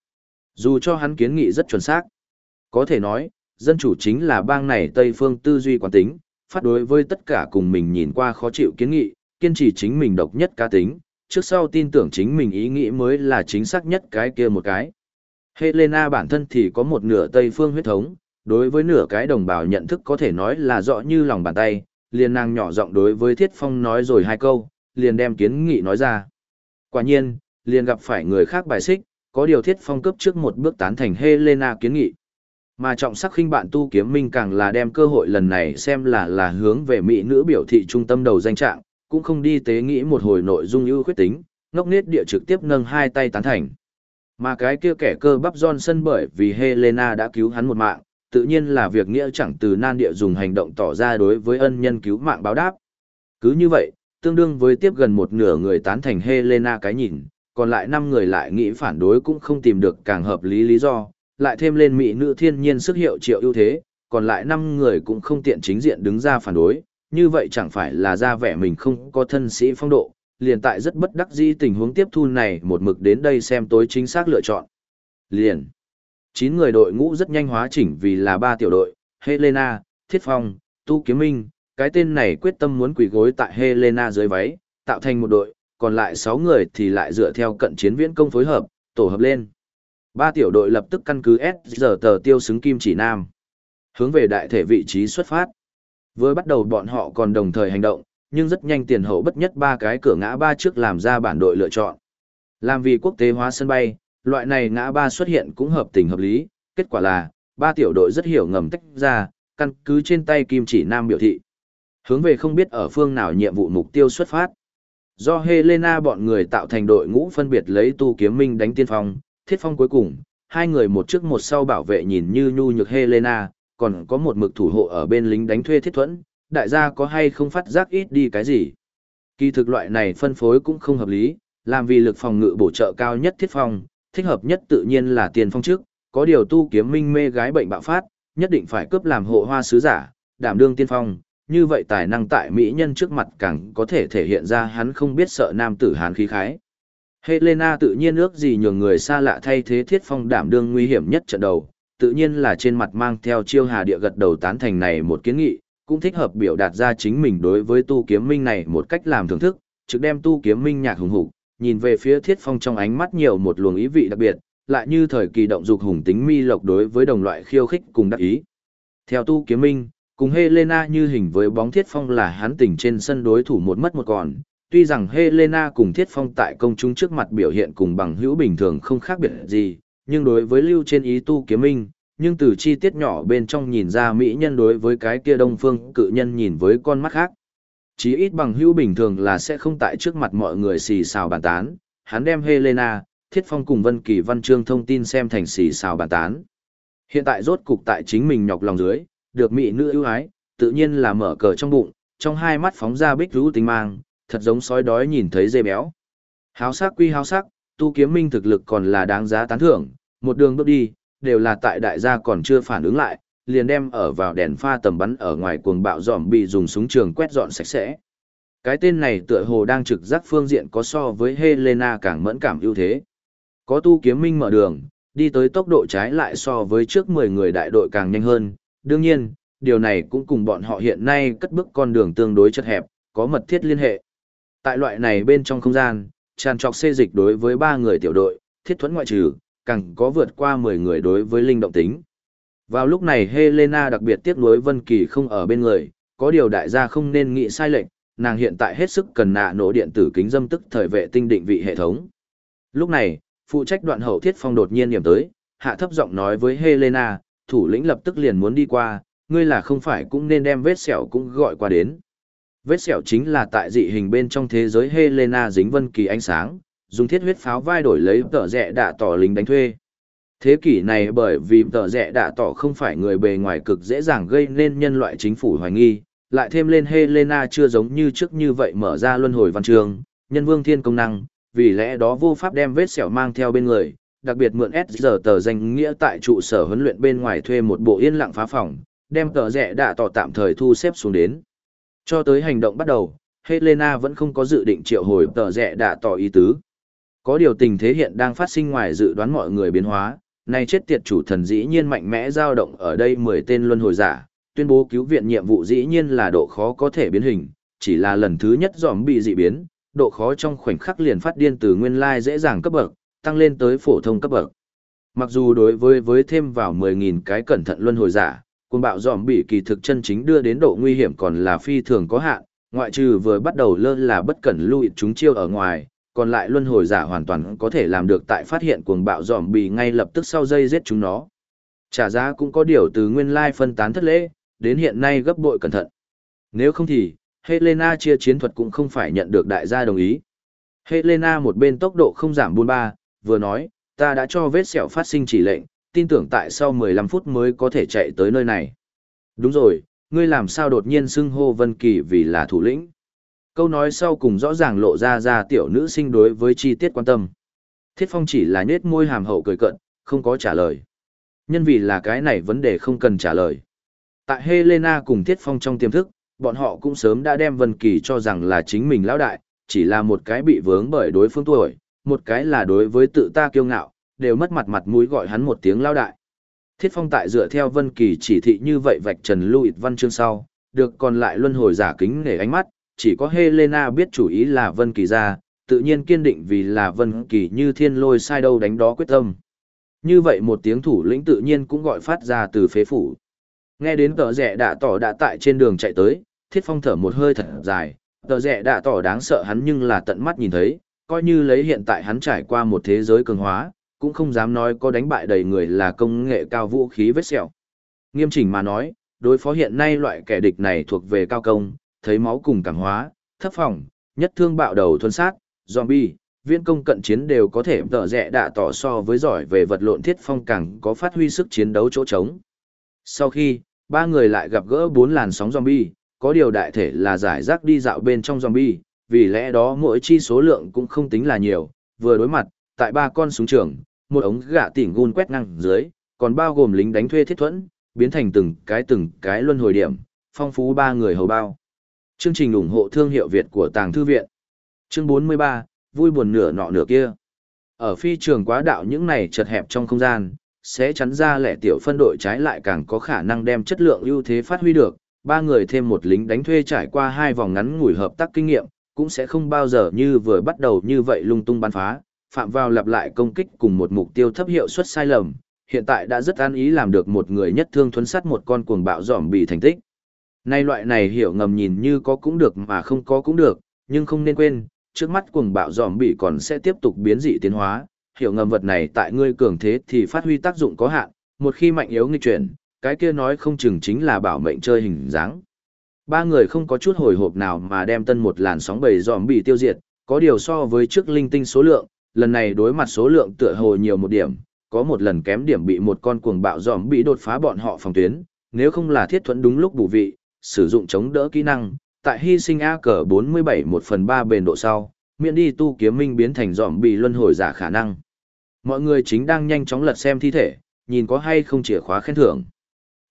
Dù cho hắn kiến nghị rất chuẩn xác, có thể nói, dân chủ chính là bang này Tây Phương tư duy quán tính, phát đối với tất cả cùng mình nhìn qua khó chịu kiến nghị, kiên trì chính mình độc nhất cá tính, trước sau tin tưởng chính mình ý nghĩ mới là chính xác nhất cái kia một cái. Helena bản thân thì có một nửa Tây Phương huyết thống, đối với nửa cái đồng bào nhận thức có thể nói là rõ như lòng bàn tay, liền nàng nhỏ giọng đối với Thiết Phong nói rồi hai câu, liền đem kiến nghị nói ra. Quả nhiên, liền gặp phải người khác bài xích, có điều Thiết Phong cấp trước một bước tán thành Helena kiến nghị. Mà trọng sắc khinh bạn tu kiếm minh càng là đem cơ hội lần này xem là là hướng về mỹ nữ biểu thị trung tâm đầu danh trạng, cũng không đi tế nghĩ một hồi nội dung ưu khuyết tính, ngốc nết địa trực tiếp nâng hai tay tán thành. Mà cái kia kẻ cơ bắp Johnson bởi vì Helena đã cứu hắn một mạng, tự nhiên là việc nghĩa chẳng từ nan địa dùng hành động tỏ ra đối với ân nhân cứu mạng báo đáp. Cứ như vậy, tương đương với tiếp gần một nửa người tán thành Helena cái nhìn, còn lại năm người lại nghĩ phản đối cũng không tìm được càng hợp lý lý do, lại thêm lên mỹ nữ thiên nhiên sức hiệu triệu ưu thế, còn lại năm người cũng không tiện chính diện đứng ra phản đối, như vậy chẳng phải là ra vẻ mình không có thân sĩ phong độ, liền tại rất bất đắc dĩ tình huống tiếp thu này một mực đến đây xem tối chính xác lựa chọn. Liền. 9 người đội ngũ rất nhanh hóa chỉnh vì là ba tiểu đội, Helena, Thiết Phong, Tu Kiếm Minh, cái tên này quyết tâm muốn quỳ gối tại Helena dưới váy, tạo thành một đội, còn lại 6 người thì lại dựa theo cận chiến viễn công phối hợp, tổ hợp lên. Ba tiểu đội lập tức căn cứ S giờ tờ tiêu xứng kim chỉ nam. Hướng về đại thể vị trí xuất phát. Với bắt đầu bọn họ còn đồng thời hành động, nhưng rất nhanh tiền hậu bất nhất ba cái cửa ngã ba trước làm ra bản đội lựa chọn. Làm vì quốc tế hóa sân bay, loại này ngã ba xuất hiện cũng hợp tình hợp lý, kết quả là, ba tiểu đội rất hiểu ngầm tách ra, căn cứ trên tay kim chỉ nam biểu thị. Hướng về không biết ở phương nào nhiệm vụ mục tiêu xuất phát. Do Helena bọn người tạo thành đội ngũ phân biệt lấy tu kiếm minh đánh tiên phong, thiết phong cuối cùng, hai người một trước một sau bảo vệ nhìn như nhu nhược Helena, còn có một mực thủ hộ ở bên lính đánh thuê thiết thuẫn, đại gia có hay không phát giác ít đi cái gì. Kỳ thực loại này phân phối cũng không hợp lý, làm vì lực phòng ngự bổ trợ cao nhất thiết phòng thích hợp nhất tự nhiên là tiền phong trước, có điều tu kiếm minh mê gái bệnh bạo phát, nhất định phải cướp làm hộ hoa sứ giả, đảm đương tiên phong, như vậy tài năng tại mỹ nhân trước mặt càng có thể thể hiện ra hắn không biết sợ nam tử hán khí khái. Helena tự nhiên ước gì nhường người xa lạ thay thế thiết phong đảm đương nguy hiểm nhất trận đầu, tự nhiên là trên mặt mang theo chiêu hà địa gật đầu tán thành này một kiến nghị, cũng thích hợp biểu đạt ra chính mình đối với tu kiếm minh này một cách làm thưởng thức, trực đem tu kiếm minh nhạc hùng hục, nhìn về phía thiết phong trong ánh mắt nhiều một luồng ý vị đặc biệt, lại như thời kỳ động dục hùng tính mi lộc đối với đồng loại khiêu khích cùng đắc ý. Theo tu kiếm minh, cùng Helena như hình với bóng thiết phong là hắn tỉnh trên sân đối thủ một mất một còn, tuy rằng Helena cùng Thiết Phong tại công chúng trước mặt biểu hiện cùng bằng hữu bình thường không khác biệt gì, nhưng đối với lưu trên ý tu kiếm minh, nhưng từ chi tiết nhỏ bên trong nhìn ra mỹ nhân đối với cái kia đông phương cự nhân nhìn với con mắt khác. Chí ít bằng hữu bình thường là sẽ không tại trước mặt mọi người xì xào bàn tán, hắn đem Helena, Thiết Phong cùng Vân Kỳ Văn trương thông tin xem thành xì xào bàn tán. Hiện tại rốt cục tại chính mình nhọc lòng dưới, được mỹ nữ ưu ái, tự nhiên là mở cờ trong bụng, trong hai mắt phóng ra bích rú tinh mang, thật giống sói đói nhìn thấy dê béo. Háo sắc quy háo sắc, tu kiếm minh thực lực còn là đáng giá tán thưởng, một đường bước đi, đều là tại đại gia còn chưa phản ứng lại, liền đem ở vào đèn pha tầm bắn ở ngoài cuồng bạo dòm bị dùng súng trường quét dọn sạch sẽ. Cái tên này tựa hồ đang trực giác phương diện có so với Helena càng mẫn cảm ưu thế. Có tu kiếm minh mở đường, đi tới tốc độ trái lại so với trước 10 người đại đội càng nhanh hơn. Đương nhiên, điều này cũng cùng bọn họ hiện nay cất bước con đường tương đối chật hẹp, có mật thiết liên hệ. Tại loại này bên trong không gian, tràn trọc xê dịch đối với ba người tiểu đội, thiết thuẫn ngoại trừ, càng có vượt qua 10 người đối với linh động tính. Vào lúc này Helena đặc biệt tiếc nuối Vân Kỳ không ở bên người, có điều đại gia không nên nghĩ sai lệch, nàng hiện tại hết sức cần nạ nổ điện tử kính dâm tức thời vệ tinh định vị hệ thống. Lúc này, phụ trách đoạn hậu thiết phong đột nhiên điểm tới, hạ thấp giọng nói với Helena, thủ lĩnh lập tức liền muốn đi qua, ngươi là không phải cũng nên đem vết sẹo cũng gọi qua đến. Vết sẹo chính là tại dị hình bên trong thế giới Helena dính vân kỳ ánh sáng, dùng thiết huyết pháo vai đổi lấy tờ rẻ đạ tỏ lính đánh thuê. Thế kỷ này bởi vì tờ rẻ đạ tỏ không phải người bề ngoài cực dễ dàng gây nên nhân loại chính phủ hoài nghi, lại thêm lên Helena chưa giống như trước như vậy mở ra luân hồi văn trường, nhân vương thiên công năng, vì lẽ đó vô pháp đem vết sẹo mang theo bên người, đặc biệt mượn S giờ tờ danh nghĩa tại trụ sở huấn luyện bên ngoài thuê một bộ yên lặng phá phòng, đem tờ rẻ đạ tỏ tạm thời thu xếp xuống đến. Cho tới hành động bắt đầu, Helena vẫn không có dự định triệu hồi tờ rẽ đã tỏ ý tứ. Có điều tình thế hiện đang phát sinh ngoài dự đoán mọi người biến hóa, nay chết tiệt chủ thần dĩ nhiên mạnh mẽ dao động ở đây 10 tên luân hồi giả, tuyên bố cứu viện nhiệm vụ dĩ nhiên là độ khó có thể biến hình, chỉ là lần thứ nhất dòm bị dị biến, độ khó trong khoảnh khắc liền phát điên từ nguyên lai dễ dàng cấp bậc, tăng lên tới phổ thông cấp bậc. Mặc dù đối với với thêm vào 10.000 cái cẩn thận luân hồi giả, cuồng bạo dòm bị kỳ thực chân chính đưa đến độ nguy hiểm còn là phi thường có hạn, ngoại trừ vừa bắt đầu lơ là bất cẩn lưu chúng chiêu ở ngoài, còn lại luân hồi giả hoàn toàn có thể làm được tại phát hiện cuồng bạo dòm bị ngay lập tức sau dây giết chúng nó. Trả giá cũng có điều từ nguyên lai phân tán thất lễ, đến hiện nay gấp bội cẩn thận. Nếu không thì, Helena chia chiến thuật cũng không phải nhận được đại gia đồng ý. Helena một bên tốc độ không giảm buôn ba, vừa nói, ta đã cho vết sẹo phát sinh chỉ lệnh, tin tưởng tại sau 15 phút mới có thể chạy tới nơi này. Đúng rồi, ngươi làm sao đột nhiên xưng hô Vân Kỳ vì là thủ lĩnh. Câu nói sau cùng rõ ràng lộ ra ra tiểu nữ sinh đối với chi tiết quan tâm. Thiết Phong chỉ là nhếch môi hàm hậu cười cận, không có trả lời. Nhân vì là cái này vấn đề không cần trả lời. Tại Helena cùng Thiết Phong trong tiềm thức, bọn họ cũng sớm đã đem Vân Kỳ cho rằng là chính mình lão đại, chỉ là một cái bị vướng bởi đối phương tuổi, một cái là đối với tự ta kiêu ngạo, đều mất mặt mặt mũi gọi hắn một tiếng lao đại. Thiết Phong tại dựa theo Vân Kỳ chỉ thị như vậy vạch trần Louis Văn chương sau, được còn lại luân hồi giả kính nể ánh mắt, chỉ có Helena biết chủ ý là Vân Kỳ ra, tự nhiên kiên định vì là Vân Kỳ như thiên lôi sai đâu đánh đó quyết tâm. Như vậy một tiếng thủ lĩnh tự nhiên cũng gọi phát ra từ phế phủ. Nghe đến tờ rẻ đạ tỏ đã tại trên đường chạy tới, thiết phong thở một hơi thật dài, tờ rẻ đạ tỏ đáng sợ hắn nhưng là tận mắt nhìn thấy, coi như lấy hiện tại hắn trải qua một thế giới cường hóa, cũng không dám nói có đánh bại đầy người là công nghệ cao vũ khí vết sẹo. Nghiêm chỉnh mà nói, đối phó hiện nay loại kẻ địch này thuộc về cao công, thấy máu cùng cảm hóa, thấp phòng, nhất thương bạo đầu thuần sát, zombie, viên công cận chiến đều có thể tở rẻ đạ tỏ so với giỏi về vật lộn thiết phong càng có phát huy sức chiến đấu chỗ trống. Sau khi, ba người lại gặp gỡ bốn làn sóng zombie, có điều đại thể là giải rác đi dạo bên trong zombie, vì lẽ đó mỗi chi số lượng cũng không tính là nhiều, vừa đối mặt, tại ba con súng trường, một ống gạ tỉnh gun quét ngang dưới, còn bao gồm lính đánh thuê thiết thuẫn, biến thành từng cái từng cái luân hồi điểm, phong phú ba người hầu bao. Chương trình ủng hộ thương hiệu Việt của Tàng Thư Viện. Chương 43, vui buồn nửa nọ nửa kia. Ở phi trường quá đạo những này chật hẹp trong không gian, sẽ chắn ra lẻ tiểu phân đội trái lại càng có khả năng đem chất lượng ưu thế phát huy được, ba người thêm một lính đánh thuê trải qua hai vòng ngắn ngủi hợp tác kinh nghiệm, cũng sẽ không bao giờ như vừa bắt đầu như vậy lung tung bắn phá, phạm vào lặp lại công kích cùng một mục tiêu thấp hiệu suất sai lầm, hiện tại đã rất an ý làm được một người nhất thương thuấn sát một con cuồng bạo giỏm bị thành tích. Nay loại này hiểu ngầm nhìn như có cũng được mà không có cũng được, nhưng không nên quên, trước mắt cuồng bạo giỏm bị còn sẽ tiếp tục biến dị tiến hóa, hiểu ngầm vật này tại ngươi cường thế thì phát huy tác dụng có hạn, một khi mạnh yếu nghịch chuyển, cái kia nói không chừng chính là bảo mệnh chơi hình dáng. Ba người không có chút hồi hộp nào mà đem tân một làn sóng bầy giòm bị tiêu diệt, có điều so với trước linh tinh số lượng, lần này đối mặt số lượng tựa hồ nhiều một điểm, có một lần kém điểm bị một con cuồng bạo giòm bị đột phá bọn họ phòng tuyến, nếu không là thiết thuẫn đúng lúc bù vị, sử dụng chống đỡ kỹ năng, tại hy sinh A cờ 47 một phần 3 bền độ sau, miễn đi tu kiếm minh biến thành giòm bị luân hồi giả khả năng. Mọi người chính đang nhanh chóng lật xem thi thể, nhìn có hay không chìa khóa khen thưởng.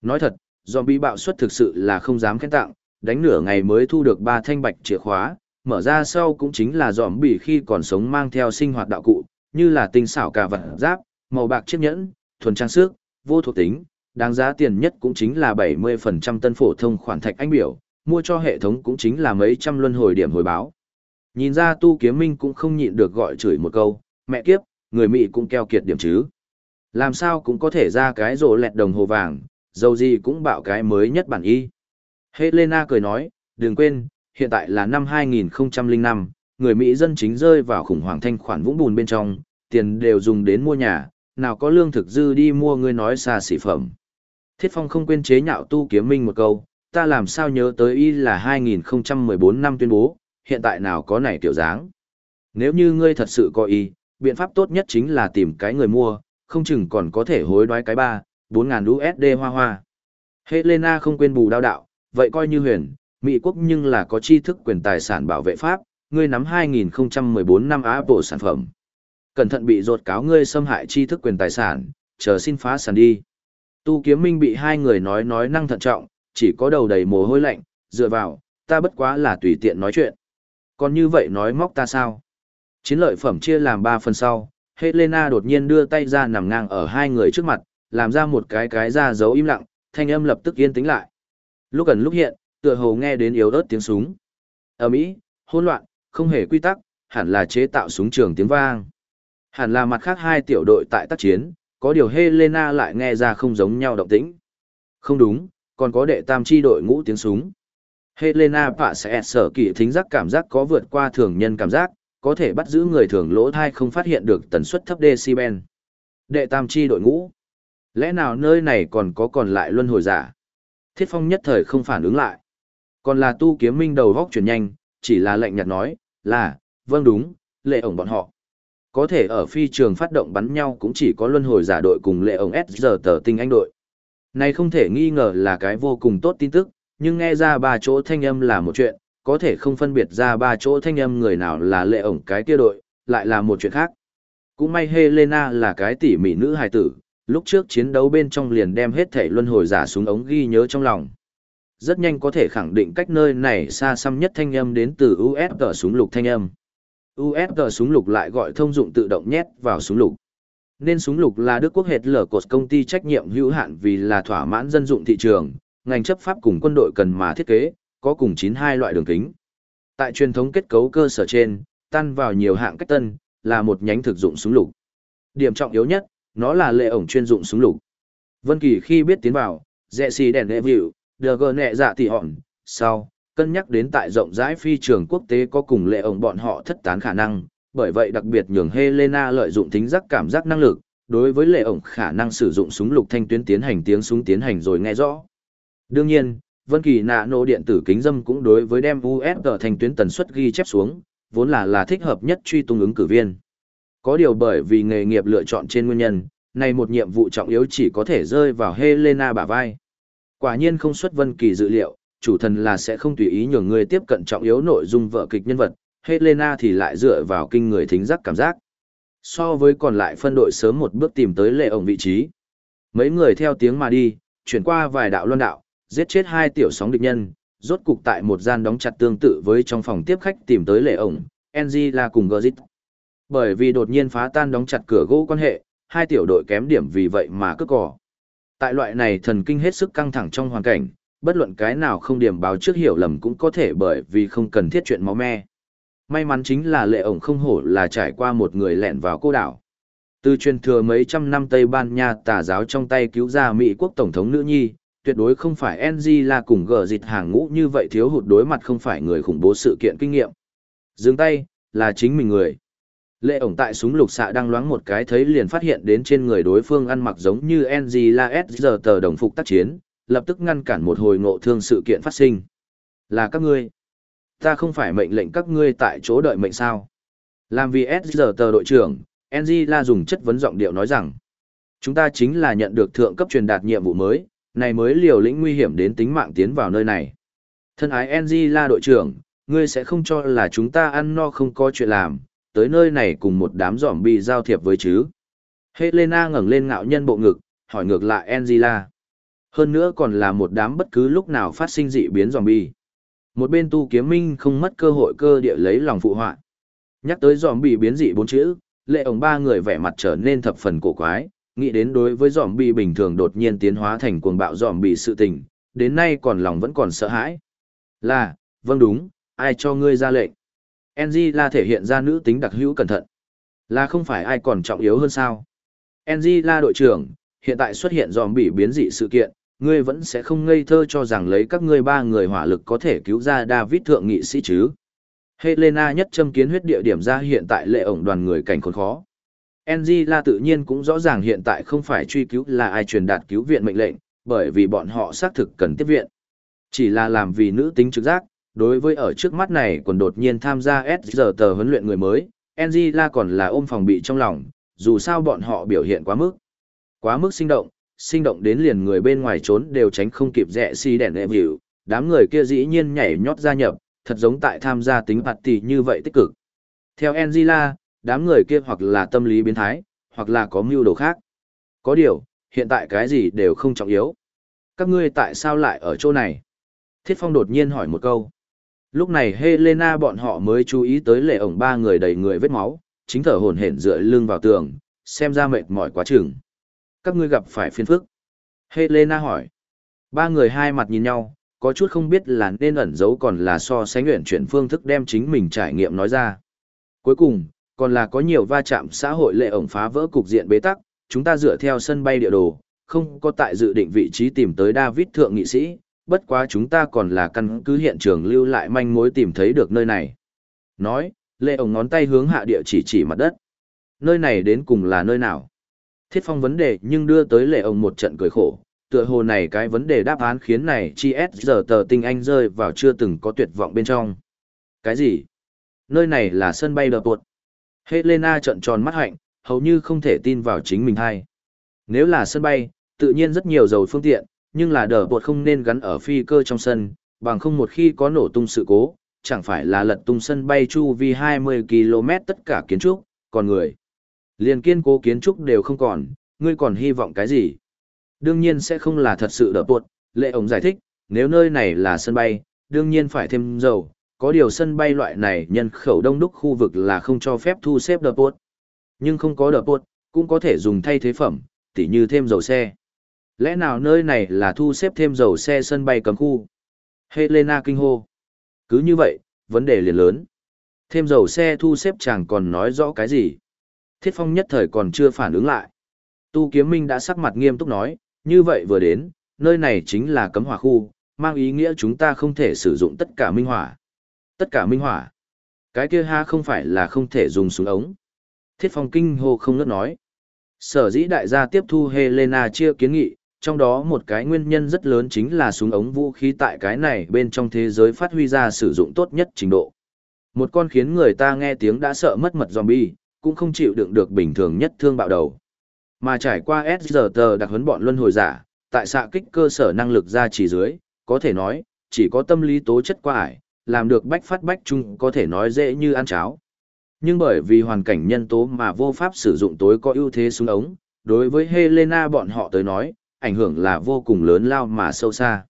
Nói thật, zombie bạo suất thực sự là không dám khen tặng, đánh nửa ngày mới thu được ba thanh bạch chìa khóa, mở ra sau cũng chính là zombie khi còn sống mang theo sinh hoạt đạo cụ, như là tinh xảo cả vật giáp, màu bạc chiếc nhẫn, thuần trang sức, vô thuộc tính, đáng giá tiền nhất cũng chính là 70% tân phổ thông khoản thạch anh biểu, mua cho hệ thống cũng chính là mấy trăm luân hồi điểm hồi báo. Nhìn ra tu kiếm minh cũng không nhịn được gọi chửi một câu, mẹ kiếp, người Mỹ cũng keo kiệt điểm chứ. Làm sao cũng có thể ra cái rổ lẹt đồng hồ vàng, dầu gì cũng bạo cái mới nhất bản y. Helena cười nói, đừng quên, hiện tại là năm 2005, người Mỹ dân chính rơi vào khủng hoảng thanh khoản vũng bùn bên trong, tiền đều dùng đến mua nhà, nào có lương thực dư đi mua ngươi nói xa xỉ phẩm. Thiết Phong không quên chế nhạo tu kiếm minh một câu, ta làm sao nhớ tới y là 2014 năm tuyên bố, hiện tại nào có này tiểu dáng. Nếu như ngươi thật sự có y, biện pháp tốt nhất chính là tìm cái người mua, không chừng còn có thể hối đoái cái ba, bốn ngàn USD hoa hoa. Helena không quên bù đao đạo, vậy coi như huyền, Mỹ quốc nhưng là có tri thức quyền tài sản bảo vệ pháp, ngươi nắm 2014 năm Apple sản phẩm. Cẩn thận bị rột cáo ngươi xâm hại tri thức quyền tài sản, chờ xin phá sản đi. Tu kiếm minh bị hai người nói nói năng thận trọng, chỉ có đầu đầy mồ hôi lạnh, dựa vào, ta bất quá là tùy tiện nói chuyện. Còn như vậy nói móc ta sao? Chiến lợi phẩm chia làm ba phần sau, Helena đột nhiên đưa tay ra nằm ngang ở hai người trước mặt, làm ra một cái cái ra dấu im lặng, thanh âm lập tức yên tĩnh lại. Lúc gần lúc hiện, tựa hồ nghe đến yếu ớt tiếng súng. Ở Mỹ, hỗn loạn, không hề quy tắc, hẳn là chế tạo súng trường tiếng vang. Hẳn là mặt khác hai tiểu đội tại tác chiến, có điều Helena lại nghe ra không giống nhau động tĩnh. Không đúng, còn có đệ tam chi đội ngũ tiếng súng. Helena Pạ sẽ sở kỳ thính giác cảm giác có vượt qua thường nhân cảm giác, có thể bắt giữ người thường lỗ thai không phát hiện được tần suất thấp decibel. Đệ tam chi đội ngũ. Lẽ nào nơi này còn có còn lại luân hồi giả? Thiết phong nhất thời không phản ứng lại. Còn là tu kiếm minh đầu góc chuyển nhanh, chỉ là lệnh nhạt nói, là, vâng đúng, lệ ổng bọn họ. Có thể ở phi trường phát động bắn nhau cũng chỉ có luân hồi giả đội cùng lệ ổng S giờ tờ tinh anh đội. Này không thể nghi ngờ là cái vô cùng tốt tin tức, nhưng nghe ra ba chỗ thanh âm là một chuyện, có thể không phân biệt ra ba chỗ thanh âm người nào là lệ ổng cái kia đội, lại là một chuyện khác. Cũng may Helena là cái tỉ mỉ nữ hài tử, lúc trước chiến đấu bên trong liền đem hết thể luân hồi giả xuống ống ghi nhớ trong lòng. Rất nhanh có thể khẳng định cách nơi này xa xăm nhất thanh âm đến từ USG súng lục thanh âm. USG súng lục lại gọi thông dụng tự động nhét vào súng lục. Nên súng lục là Đức Quốc hệt lở cột công ty trách nhiệm hữu hạn vì là thỏa mãn dân dụng thị trường, ngành chấp pháp cùng quân đội cần mà thiết kế, có cùng 92 loại đường kính. Tại truyền thống kết cấu cơ sở trên, tan vào nhiều hạng cách tân, là một nhánh thực dụng súng lục. Điểm trọng yếu nhất, nó là lệ ổng chuyên dụng súng lục. Vân Kỳ khi biết tiến vào, dẹ xì đèn đệ vịu, đờ gờ nẹ dạ tỷ hòn, sau, cân nhắc đến tại rộng rãi phi trường quốc tế có cùng lệ ổng bọn họ thất tán khả năng, bởi vậy đặc biệt nhường Helena lợi dụng tính giác cảm giác năng lực, đối với lệ ổng khả năng sử dụng súng lục thanh tuyến tiến hành tiếng súng tiến hành rồi nghe rõ. Đương nhiên, Vân Kỳ nạ nổ điện tử kính dâm cũng đối với đem USG thanh tuyến tần suất ghi chép xuống, vốn là là thích hợp nhất truy tung ứng cử viên. Có điều bởi vì nghề nghiệp lựa chọn trên nguyên nhân, này một nhiệm vụ trọng yếu chỉ có thể rơi vào Helena bả vai. Quả nhiên không xuất Vân Kỳ dự liệu, chủ thần là sẽ không tùy ý nhường người tiếp cận trọng yếu nội dung vở kịch nhân vật, Helena thì lại dựa vào kinh người thính giác cảm giác. So với còn lại phân đội sớm một bước tìm tới lệ ổng vị trí. Mấy người theo tiếng mà đi, chuyển qua vài đạo luân đạo, giết chết hai tiểu sóng địch nhân, rốt cục tại một gian đóng chặt tương tự với trong phòng tiếp khách tìm tới lệ ổng, Angela cùng Gazit. Bởi vì đột nhiên phá tan đóng chặt cửa gỗ quan hệ, hai tiểu đội kém điểm vì vậy mà cướp cỏ. Tại loại này thần kinh hết sức căng thẳng trong hoàn cảnh, bất luận cái nào không điểm báo trước hiểu lầm cũng có thể bởi vì không cần thiết chuyện máu me. May mắn chính là lệ ổng không hổ là trải qua một người lẹn vào cô đảo. Từ truyền thừa mấy trăm năm Tây Ban Nha tà giáo trong tay cứu ra Mỹ quốc Tổng thống nữ nhi, tuyệt đối không phải NG là cùng gờ dịch hàng ngũ như vậy thiếu hụt đối mặt không phải người khủng bố sự kiện kinh nghiệm. Dừng tay, là chính mình người. Lệ ổng tại súng lục xạ đang loáng một cái thấy liền phát hiện đến trên người đối phương ăn mặc giống như NG S giờ tờ đồng phục tác chiến, lập tức ngăn cản một hồi ngộ thương sự kiện phát sinh. Là các ngươi. Ta không phải mệnh lệnh các ngươi tại chỗ đợi mệnh sao. Làm vì S giờ tờ đội trưởng, NG la dùng chất vấn giọng điệu nói rằng, chúng ta chính là nhận được thượng cấp truyền đạt nhiệm vụ mới, này mới liều lĩnh nguy hiểm đến tính mạng tiến vào nơi này. Thân ái NG la đội trưởng, ngươi sẽ không cho là chúng ta ăn no không có chuyện làm, tới nơi này cùng một đám giỏm bị giao thiệp với chứ. Helena ngẩng lên ngạo nhân bộ ngực, hỏi ngược lại Angela. Hơn nữa còn là một đám bất cứ lúc nào phát sinh dị biến zombie. Một bên tu kiếm minh không mất cơ hội cơ địa lấy lòng phụ họa. Nhắc tới zombie biến dị bốn chữ, lệ ổng ba người vẻ mặt trở nên thập phần cổ quái, nghĩ đến đối với zombie bình thường đột nhiên tiến hóa thành cuồng bạo zombie sự tình, đến nay còn lòng vẫn còn sợ hãi. Là, vâng đúng, ai cho ngươi ra lệnh? NG là thể hiện ra nữ tính đặc hữu cẩn thận. Là không phải ai còn trọng yếu hơn sao? NG là đội trưởng, hiện tại xuất hiện dòm bị biến dị sự kiện, ngươi vẫn sẽ không ngây thơ cho rằng lấy các ngươi ba người hỏa lực có thể cứu ra David thượng nghị sĩ chứ. Helena nhất châm kiến huyết địa điểm ra hiện tại lệ ổng đoàn người cảnh khốn khó. Angela tự nhiên cũng rõ ràng hiện tại không phải truy cứu là ai truyền đạt cứu viện mệnh lệnh, bởi vì bọn họ xác thực cần tiếp viện. Chỉ là làm vì nữ tính trực giác, đối với ở trước mắt này còn đột nhiên tham gia S giờ tờ huấn luyện người mới, Angela còn là ôm phòng bị trong lòng, dù sao bọn họ biểu hiện quá mức. Quá mức sinh động, sinh động đến liền người bên ngoài trốn đều tránh không kịp rẽ si đèn em hiểu, đám người kia dĩ nhiên nhảy nhót gia nhập, thật giống tại tham gia tính bạt tỷ như vậy tích cực. Theo Angela, đám người kia hoặc là tâm lý biến thái, hoặc là có mưu đồ khác. Có điều, Hiện tại cái gì đều không trọng yếu. Các ngươi tại sao lại ở chỗ này? Thiết Phong đột nhiên hỏi một câu. Lúc này Helena bọn họ mới chú ý tới lệ ổng ba người đầy người vết máu, chính thở hổn hển dựa lưng vào tường, xem ra mệt mỏi quá chừng. Các ngươi gặp phải phiền phức. Helena hỏi. Ba người hai mặt nhìn nhau, có chút không biết là nên ẩn giấu còn là so sánh nguyện chuyển phương thức đem chính mình trải nghiệm nói ra. Cuối cùng, còn là có nhiều va chạm xã hội lệ ổng phá vỡ cục diện bế tắc, chúng ta dựa theo sân bay địa đồ, không có tại dự định vị trí tìm tới David thượng nghị sĩ, bất quá chúng ta còn là căn cứ hiện trường lưu lại manh mối tìm thấy được nơi này. Nói, lệ ổng ngón tay hướng hạ địa chỉ chỉ mặt đất. Nơi này đến cùng là nơi nào? Thiết phong vấn đề nhưng đưa tới lệ ổng một trận cười khổ, tựa hồ này cái vấn đề đáp án khiến này chi S giờ tờ tinh anh rơi vào chưa từng có tuyệt vọng bên trong. Cái gì? Nơi này là sân bay đợt tuột. Helena trợn tròn mắt hạnh, hầu như không thể tin vào chính mình hay. Nếu là sân bay, tự nhiên rất nhiều dầu phương tiện, nhưng là đờ bột không nên gắn ở phi cơ trong sân, bằng không một khi có nổ tung sự cố, chẳng phải là lật tung sân bay chu vi 20 km tất cả kiến trúc, còn người. Liền kiên cố kiến trúc đều không còn, ngươi còn hy vọng cái gì? Đương nhiên sẽ không là thật sự đỡ bột, lệ ổng giải thích, nếu nơi này là sân bay, đương nhiên phải thêm dầu, có điều sân bay loại này nhân khẩu đông đúc khu vực là không cho phép thu xếp đỡ bột. Nhưng không có đỡ bột, cũng có thể dùng thay thế phẩm, tỉ như thêm dầu xe. Lẽ nào nơi này là thu xếp thêm dầu xe sân bay cấm khu? Helena kinh hô. Cứ như vậy, vấn đề liền lớn. Thêm dầu xe thu xếp chẳng còn nói rõ cái gì. Thiết phong nhất thời còn chưa phản ứng lại. Tu kiếm minh đã sắc mặt nghiêm túc nói, như vậy vừa đến, nơi này chính là cấm hỏa khu, mang ý nghĩa chúng ta không thể sử dụng tất cả minh hỏa. Tất cả minh hỏa. Cái kia ha không phải là không thể dùng súng ống. Thiết phong kinh hô không ngớt nói. Sở dĩ đại gia tiếp thu Helena chia kiến nghị, trong đó một cái nguyên nhân rất lớn chính là súng ống vũ khí tại cái này bên trong thế giới phát huy ra sử dụng tốt nhất trình độ. Một con khiến người ta nghe tiếng đã sợ mất mật zombie, cũng không chịu đựng được bình thường nhất thương bạo đầu. Mà trải qua SGT đặc huấn bọn luân hồi giả, tại xạ kích cơ sở năng lực ra chỉ dưới, có thể nói, chỉ có tâm lý tố chất qua ải, làm được bách phát bách chung có thể nói dễ như ăn cháo. Nhưng bởi vì hoàn cảnh nhân tố mà vô pháp sử dụng tối có ưu thế súng ống, đối với Helena bọn họ tới nói, ảnh hưởng là vô cùng lớn lao mà sâu xa.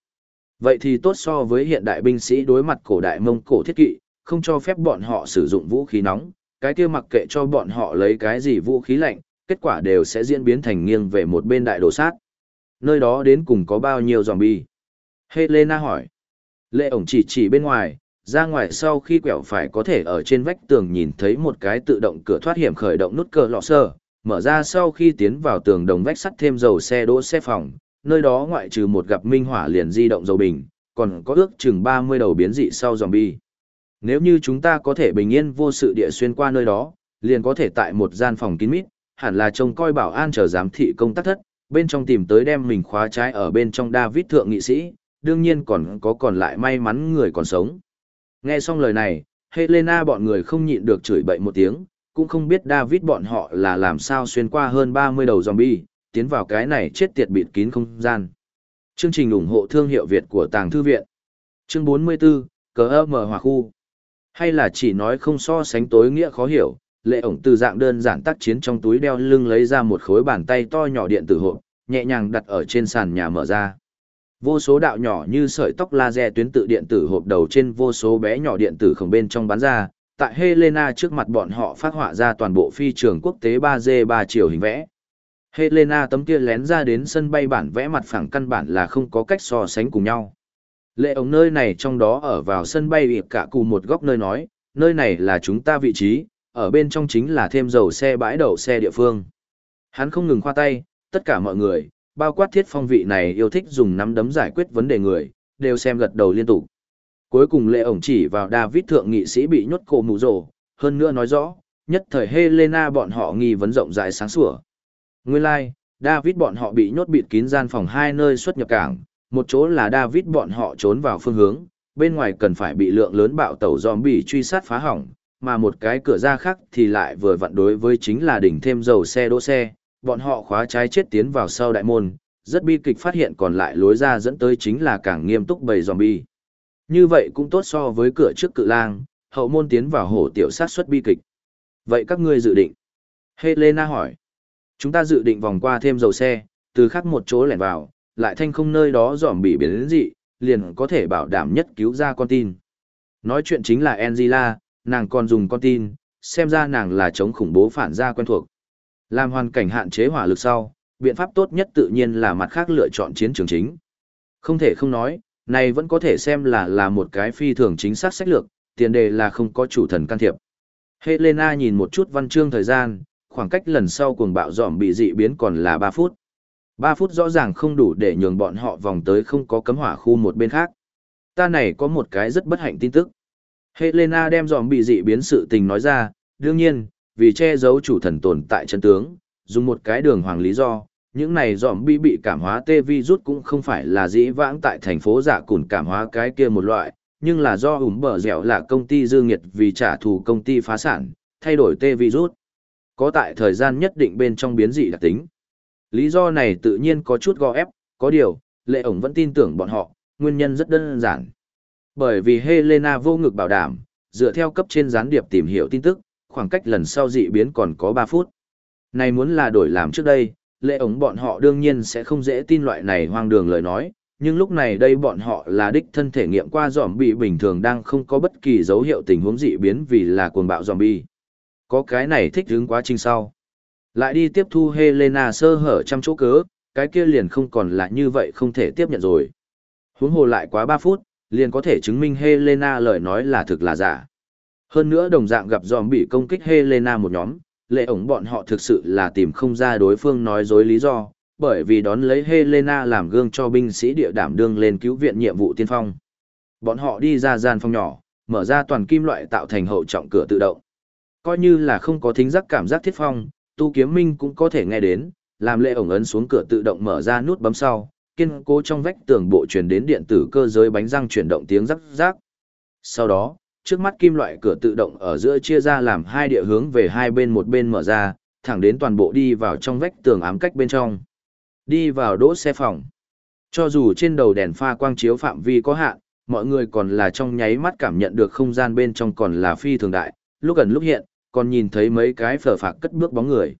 Vậy thì tốt so với hiện đại binh sĩ đối mặt cổ đại mông cổ thiết kỵ, không cho phép bọn họ sử dụng vũ khí nóng, cái kia mặc kệ cho bọn họ lấy cái gì vũ khí lạnh, kết quả đều sẽ diễn biến thành nghiêng về một bên đại đồ sát. Nơi đó đến cùng có bao nhiêu zombie? Helena hỏi. Lệ ổng chỉ chỉ bên ngoài, ra ngoài sau khi quẹo phải có thể ở trên vách tường nhìn thấy một cái tự động cửa thoát hiểm khởi động nút cờ lọ sơ, mở ra sau khi tiến vào tường đồng vách sắt thêm dầu xe đỗ xe phòng, nơi đó ngoại trừ một gặp minh hỏa liền di động dầu bình, còn có ước chừng 30 đầu biến dị sau zombie. Nếu như chúng ta có thể bình yên vô sự địa xuyên qua nơi đó, liền có thể tại một gian phòng kín mít, hẳn là trông coi bảo an chờ giám thị công tác thất, bên trong tìm tới đem mình khóa trái ở bên trong David thượng nghị sĩ, đương nhiên còn có còn lại may mắn người còn sống. Nghe xong lời này, Helena bọn người không nhịn được chửi bậy một tiếng, cũng không biết David bọn họ là làm sao xuyên qua hơn 30 đầu zombie, tiến vào cái này chết tiệt bịt kín không gian. Chương trình ủng hộ thương hiệu Việt của Tàng Thư Viện. Chương 44, cờ ơ mở hòa khu. Hay là chỉ nói không so sánh tối nghĩa khó hiểu, lệ ổng từ dạng đơn giản tác chiến trong túi đeo lưng lấy ra một khối bàn tay to nhỏ điện tử hộp, nhẹ nhàng đặt ở trên sàn nhà mở ra. Vô số đạo nhỏ như sợi tóc laser tuyến tự điện tử hộp đầu trên vô số bé nhỏ điện tử khổng bên trong bán ra, tại Helena trước mặt bọn họ phát họa ra toàn bộ phi trường quốc tế 3D 3 chiều hình vẽ. Helena tấm kia lén ra đến sân bay bản vẽ mặt phẳng căn bản là không có cách so sánh cùng nhau. Lệ ống nơi này trong đó ở vào sân bay ịp cả cụ một góc nơi nói, nơi này là chúng ta vị trí, ở bên trong chính là thêm dầu xe bãi đậu xe địa phương. Hắn không ngừng khoa tay, tất cả mọi người, bao quát thiết phong vị này yêu thích dùng nắm đấm giải quyết vấn đề người, đều xem gật đầu liên tục. Cuối cùng lệ ổng chỉ vào David thượng nghị sĩ bị nhốt cổ mù rồ, hơn nữa nói rõ, nhất thời Helena bọn họ nghi vấn rộng rãi sáng sủa. Nguyên lai, like, David bọn họ bị nhốt bịt kín gian phòng hai nơi xuất nhập cảng, một chỗ là David bọn họ trốn vào phương hướng, bên ngoài cần phải bị lượng lớn bạo tẩu zombie truy sát phá hỏng, mà một cái cửa ra khác thì lại vừa vặn đối với chính là đỉnh thêm dầu xe đỗ xe, bọn họ khóa trái chết tiến vào sau đại môn, rất bi kịch phát hiện còn lại lối ra dẫn tới chính là càng nghiêm túc bầy zombie. Như vậy cũng tốt so với cửa trước cự lang, hậu môn tiến vào hổ tiểu sát xuất bi kịch. Vậy các ngươi dự định? Helena hỏi. Chúng ta dự định vòng qua thêm dầu xe, từ khác một chỗ lẻn vào, lại thanh không nơi đó dòm bị biến đến dị, liền có thể bảo đảm nhất cứu ra con tin. Nói chuyện chính là Angela, nàng còn dùng con tin, xem ra nàng là chống khủng bố phản gia quen thuộc. Làm hoàn cảnh hạn chế hỏa lực sau, biện pháp tốt nhất tự nhiên là mặt khác lựa chọn chiến trường chính. Không thể không nói, này vẫn có thể xem là là một cái phi thường chính xác sách lược, tiền đề là không có chủ thần can thiệp. Helena nhìn một chút văn chương thời gian, khoảng cách lần sau cuồng bạo dòm bị dị biến còn là 3 phút. 3 phút rõ ràng không đủ để nhường bọn họ vòng tới không có cấm hỏa khu một bên khác. Ta này có một cái rất bất hạnh tin tức. Helena đem dòm bị dị biến sự tình nói ra, đương nhiên, vì che giấu chủ thần tồn tại chân tướng, dùng một cái đường hoàng lý do, những này dòm bi bị cảm hóa tê vi rút cũng không phải là dĩ vãng tại thành phố giả cùn cảm hóa cái kia một loại, nhưng là do ủm bờ dẻo là công ty dư nghiệt vì trả thù công ty phá sản, thay đổi tê vi rút. Có tại thời gian nhất định bên trong biến dị đặc tính. Lý do này tự nhiên có chút gò ép, có điều, lệ ổng vẫn tin tưởng bọn họ, nguyên nhân rất đơn giản. Bởi vì Helena vô ngực bảo đảm, dựa theo cấp trên gián điệp tìm hiểu tin tức, khoảng cách lần sau dị biến còn có 3 phút. Này muốn là đổi làm trước đây, lệ ổng bọn họ đương nhiên sẽ không dễ tin loại này hoang đường lời nói, nhưng lúc này đây bọn họ là đích thân thể nghiệm qua dòm bị bình thường đang không có bất kỳ dấu hiệu tình huống dị biến vì là cuồng bạo dòm bi. Có cái này thích hướng quá trình sau. Lại đi tiếp thu Helena sơ hở trăm chỗ cớ, cái kia liền không còn là như vậy không thể tiếp nhận rồi. Huống hồ lại quá 3 phút, liền có thể chứng minh Helena lời nói là thực là giả. Hơn nữa đồng dạng gặp dòm bị công kích Helena một nhóm, lệ ổng bọn họ thực sự là tìm không ra đối phương nói dối lý do, bởi vì đón lấy Helena làm gương cho binh sĩ địa đảm đương lên cứu viện nhiệm vụ tiên phong. Bọn họ đi ra gian phòng nhỏ, mở ra toàn kim loại tạo thành hậu trọng cửa tự động. Coi như là không có thính giác cảm giác thiết phong, tu kiếm minh cũng có thể nghe đến, làm lệ ổng ấn xuống cửa tự động mở ra nút bấm sau, kiên cố trong vách tường bộ truyền đến điện tử cơ giới bánh răng chuyển động tiếng rắc rác. Sau đó, trước mắt kim loại cửa tự động ở giữa chia ra làm hai địa hướng về hai bên một bên mở ra, thẳng đến toàn bộ đi vào trong vách tường ám cách bên trong. Đi vào đỗ xe phòng. Cho dù trên đầu đèn pha quang chiếu phạm vi có hạn, mọi người còn là trong nháy mắt cảm nhận được không gian bên trong còn là phi thường đại, lúc gần lúc hiện, còn nhìn thấy mấy cái phở phạc cất bước bóng người.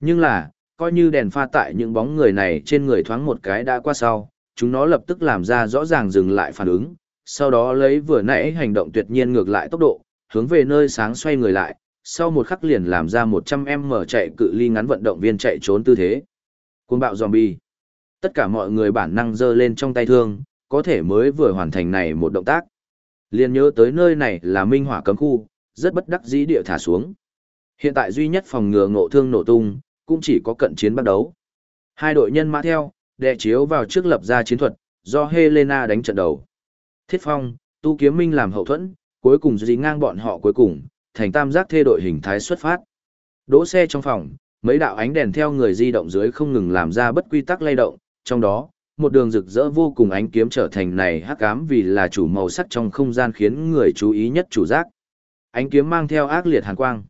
Nhưng là, coi như đèn pha tại những bóng người này trên người thoáng một cái đã qua sau, chúng nó lập tức làm ra rõ ràng dừng lại phản ứng, sau đó lấy vừa nãy hành động tuyệt nhiên ngược lại tốc độ, hướng về nơi sáng xoay người lại, sau một khắc liền làm ra 100m chạy cự ly ngắn vận động viên chạy trốn tư thế. Cuồng bạo zombie. Tất cả mọi người bản năng giơ lên trong tay thương, có thể mới vừa hoàn thành này một động tác. Liền nhớ tới nơi này là minh hỏa cấm khu, rất bất đắc dĩ địa thả xuống. Hiện tại duy nhất phòng ngừa ngộ thương nổ tung, cũng chỉ có cận chiến bắt đấu. Hai đội nhân mã theo, đè chiếu vào trước lập ra chiến thuật, do Helena đánh trận đầu. Thiết Phong, Tu Kiếm Minh làm hậu thuẫn, cuối cùng dí ngang bọn họ cuối cùng, thành tam giác thê đội hình thái xuất phát. Đỗ xe trong phòng, mấy đạo ánh đèn theo người di động dưới không ngừng làm ra bất quy tắc lay động, trong đó, một đường rực rỡ vô cùng ánh kiếm trở thành này hắc ám vì là chủ màu sắc trong không gian khiến người chú ý nhất chủ giác. Ánh kiếm mang theo ác liệt hàn quang,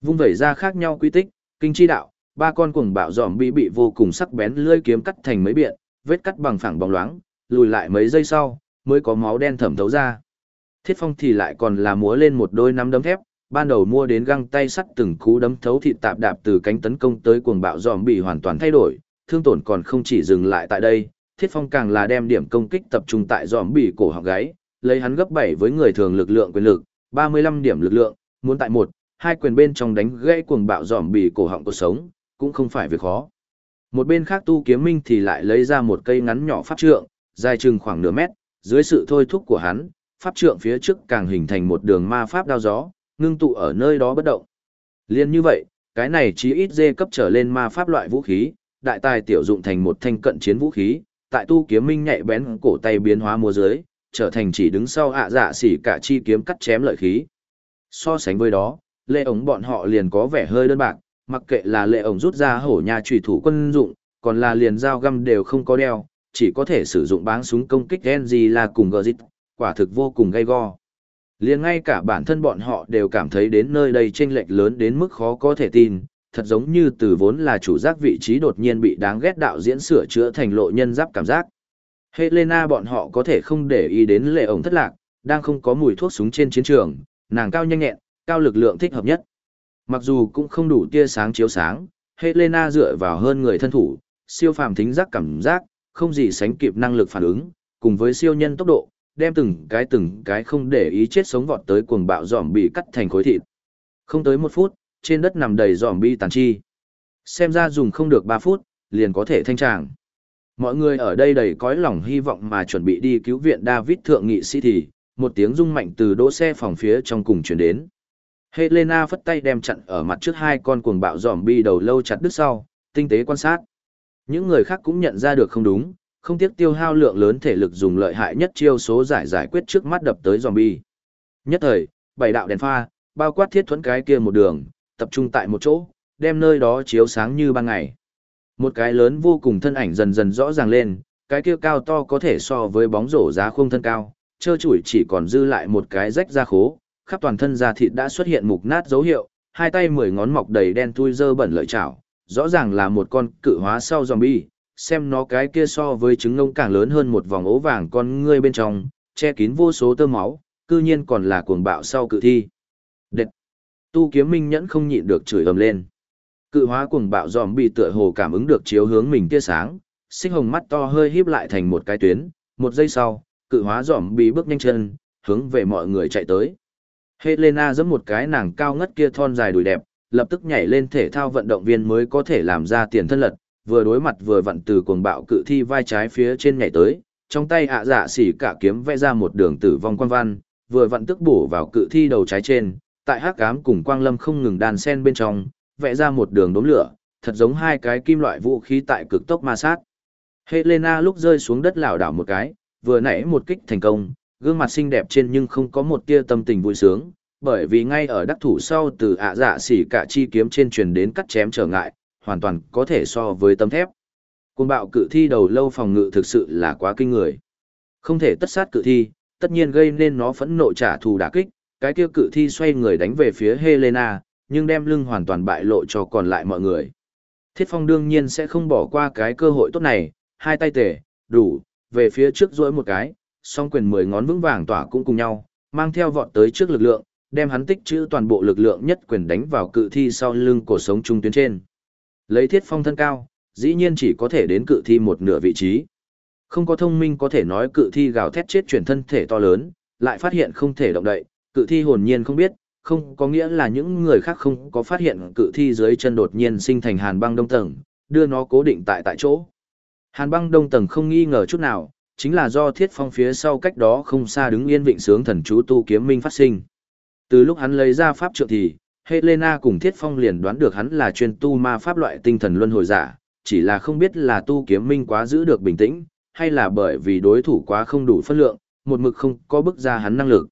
vung vẩy ra khác nhau quy tích, kinh chi đạo, ba con cuồng bạo giòm bị bị vô cùng sắc bén lưỡi kiếm cắt thành mấy biện, vết cắt bằng phẳng bóng loáng, lùi lại mấy giây sau, mới có máu đen thẩm thấu ra. Thiết Phong thì lại còn là múa lên một đôi nắm đấm thép, ban đầu mua đến găng tay sắt từng cú đấm thấu thịt tạp đạp từ cánh tấn công tới cuồng bạo giòm bị hoàn toàn thay đổi, thương tổn còn không chỉ dừng lại tại đây, Thiết Phong càng là đem điểm công kích tập trung tại giòm bị cổ họng gáy, lấy hắn gấp 7 với người thường lực lượng quyền lực, 35 điểm lực lượng, muốn tại một, hai quyền bên trong đánh gãy cuồng bạo giòm bị cổ họng cuộc sống, cũng không phải việc khó. Một bên khác tu kiếm minh thì lại lấy ra một cây ngắn nhỏ pháp trượng, dài chừng khoảng nửa mét, dưới sự thôi thúc của hắn, pháp trượng phía trước càng hình thành một đường ma pháp đao gió, ngưng tụ ở nơi đó bất động. Liên như vậy, cái này chí ít dê cấp trở lên ma pháp loại vũ khí, đại tài tiểu dụng thành một thanh cận chiến vũ khí, tại tu kiếm minh nhạy bén cổ tay biến hóa mùa dưới, trở thành chỉ đứng sau ạ dạ xỉ cả chi kiếm cắt chém lợi khí. So sánh với đó, lệ ống bọn họ liền có vẻ hơi đơn bạc, mặc kệ là lệ ống rút ra hổ nhà trùy thủ quân dụng, còn là liền dao găm đều không có đeo, chỉ có thể sử dụng báng súng công kích Genji là cùng gờ dít quả thực vô cùng gay go. Liền ngay cả bản thân bọn họ đều cảm thấy đến nơi đây chênh lệch lớn đến mức khó có thể tin, thật giống như từ vốn là chủ giác vị trí đột nhiên bị đáng ghét đạo diễn sửa chữa thành lộ nhân giáp cảm giác. Helena bọn họ có thể không để ý đến lệ ổng thất lạc, đang không có mùi thuốc súng trên chiến trường, nàng cao nhanh nhẹn, cao lực lượng thích hợp nhất. Mặc dù cũng không đủ tia sáng chiếu sáng, Helena dựa vào hơn người thân thủ, siêu phàm thính giác cảm giác, không gì sánh kịp năng lực phản ứng, cùng với siêu nhân tốc độ, đem từng cái từng cái không để ý chết sống vọt tới cuồng bạo giòm bị cắt thành khối thịt. Không tới một phút, trên đất nằm đầy giòm bi tàn chi. Xem ra dùng không được 3 phút, liền có thể thanh tràng. Mọi người ở đây đầy cõi lòng hy vọng mà chuẩn bị đi cứu viện David thượng nghị sĩ thì, một tiếng rung mạnh từ đỗ xe phòng phía trong cùng chuyển đến. Helena phất tay đem chặn ở mặt trước hai con cuồng bạo giòm bi đầu lâu chặt đứt sau, tinh tế quan sát. Những người khác cũng nhận ra được không đúng, không tiếc tiêu hao lượng lớn thể lực dùng lợi hại nhất chiêu số giải giải quyết trước mắt đập tới zombie. Nhất thời, bảy đạo đèn pha, bao quát thiết thuẫn cái kia một đường, tập trung tại một chỗ, đem nơi đó chiếu sáng như ban ngày. Một cái lớn vô cùng thân ảnh dần dần rõ ràng lên, cái kia cao to có thể so với bóng rổ giá khung thân cao, trơ chủi chỉ còn dư lại một cái rách da khố, khắp toàn thân da thịt đã xuất hiện mục nát dấu hiệu, hai tay mười ngón mọc đầy đen thui dơ bẩn lợi chảo, rõ ràng là một con cự hóa sau zombie, xem nó cái kia so với trứng ngông càng lớn hơn một vòng ố vàng con ngươi bên trong, che kín vô số tơ máu, cư nhiên còn là cuồng bạo sau cự thi. Đệt! Tu kiếm minh nhẫn không nhịn được chửi ầm lên. Cự hóa cuồng bạo zombie tựa hồ cảm ứng được chiếu hướng mình tia sáng, sinh hồng mắt to hơi híp lại thành một cái tuyến, một giây sau, cự hóa zombie bước nhanh chân, hướng về mọi người chạy tới. Helena giẫm một cái nàng cao ngất kia thon dài đùi đẹp, lập tức nhảy lên thể thao vận động viên mới có thể làm ra tiền thân lật, vừa đối mặt vừa vặn từ cuồng bạo cự thi vai trái phía trên nhảy tới, trong tay ạ dạ xỉ cả kiếm vẽ ra một đường tử vong quan văn, vừa vặn tức bổ vào cự thi đầu trái trên, tại hắc ám cùng quang lâm không ngừng đàn sen bên trong, vẽ ra một đường đốm lửa, thật giống hai cái kim loại vũ khí tại cực tốc ma sát. Helena lúc rơi xuống đất lảo đảo một cái, vừa nãy một kích thành công, gương mặt xinh đẹp trên nhưng không có một tia tâm tình vui sướng, bởi vì ngay ở đắc thủ sau từ ạ dạ xỉ cả chi kiếm trên truyền đến cắt chém trở ngại, hoàn toàn có thể so với tấm thép. Cùng bạo cự thi đầu lâu phòng ngự thực sự là quá kinh người. Không thể tất sát cự thi, tất nhiên gây nên nó phẫn nộ trả thù đả kích, cái kia cự thi xoay người đánh về phía Helena, nhưng đem lưng hoàn toàn bại lộ cho còn lại mọi người. Thiết Phong đương nhiên sẽ không bỏ qua cái cơ hội tốt này, hai tay tể, đủ, về phía trước duỗi một cái, song quyền mười ngón vững vàng tỏa cũng cùng nhau, mang theo vọt tới trước lực lượng, đem hắn tích trữ toàn bộ lực lượng nhất quyền đánh vào cự thi sau lưng cổ sống trung tuyến trên. Lấy thiết phong thân cao, dĩ nhiên chỉ có thể đến cự thi một nửa vị trí. Không có thông minh có thể nói cự thi gào thét chết chuyển thân thể to lớn, lại phát hiện không thể động đậy, cự thi hồn nhiên không biết, không có nghĩa là những người khác không có phát hiện cự thi dưới chân đột nhiên sinh thành hàn băng đông tầng, đưa nó cố định tại tại chỗ. Hàn băng đông tầng không nghi ngờ chút nào, chính là do thiết phong phía sau cách đó không xa đứng yên vịnh sướng thần chú tu kiếm minh phát sinh. Từ lúc hắn lấy ra pháp trượng thì, Helena cùng Thiết Phong liền đoán được hắn là chuyên tu ma pháp loại tinh thần luân hồi giả, chỉ là không biết là tu kiếm minh quá giữ được bình tĩnh, hay là bởi vì đối thủ quá không đủ phân lượng, một mực không có bức ra hắn năng lực.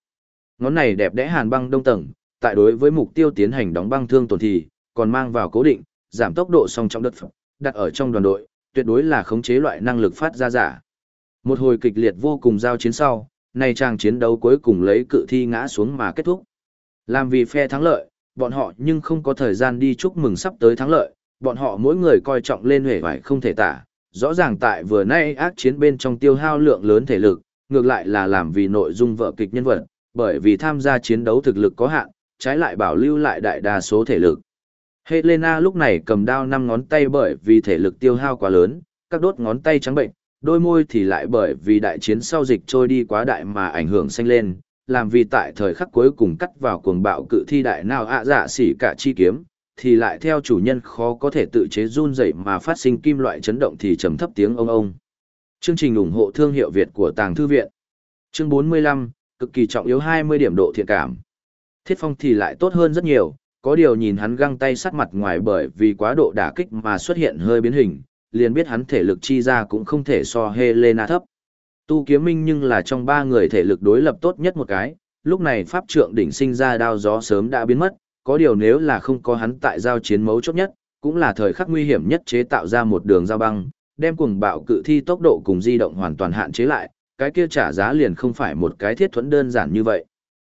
Ngón này đẹp đẽ hàn băng đông tầng, tại đối với mục tiêu tiến hành đóng băng thương tổn thì, còn mang vào cố định, giảm tốc độ song trong đất phẩm, đặt ở trong đoàn đội, tuyệt đối là khống chế loại năng lực phát ra giả. Một hồi kịch liệt vô cùng giao chiến sau, này trang chiến đấu cuối cùng lấy cự thi ngã xuống mà kết thúc. Làm vì phe thắng lợi, bọn họ nhưng không có thời gian đi chúc mừng sắp tới thắng lợi, bọn họ mỗi người coi trọng lên hề vải không thể tả. Rõ ràng tại vừa nay ác chiến bên trong tiêu hao lượng lớn thể lực, ngược lại là làm vì nội dung vợ kịch nhân vật, bởi vì tham gia chiến đấu thực lực có hạn, trái lại bảo lưu lại đại đa số thể lực. Helena lúc này cầm đao năm ngón tay bởi vì thể lực tiêu hao quá lớn, các đốt ngón tay trắng bệnh, đôi môi thì lại bởi vì đại chiến sau dịch trôi đi quá đại mà ảnh hưởng xanh lên, làm vì tại thời khắc cuối cùng cắt vào cuồng bạo cự thi đại nào ạ dạ xỉ cả chi kiếm, thì lại theo chủ nhân khó có thể tự chế run dậy mà phát sinh kim loại chấn động thì trầm thấp tiếng ông ông. Chương trình ủng hộ thương hiệu Việt của Tàng Thư Viện. Chương 45, cực kỳ trọng yếu 20 điểm độ thiện cảm. Thiết Phong thì lại tốt hơn rất nhiều, có điều nhìn hắn găng tay sát mặt ngoài bởi vì quá độ đả kích mà xuất hiện hơi biến hình, liền biết hắn thể lực chi ra cũng không thể so Helena thấp. Tu kiếm minh nhưng là trong ba người thể lực đối lập tốt nhất một cái, lúc này pháp trượng đỉnh sinh ra đao gió sớm đã biến mất, có điều nếu là không có hắn tại giao chiến mấu chốt nhất, cũng là thời khắc nguy hiểm nhất chế tạo ra một đường giao băng, đem cuồng bạo cự thi tốc độ cùng di động hoàn toàn hạn chế lại, cái kia trả giá liền không phải một cái thiết thuẫn đơn giản như vậy.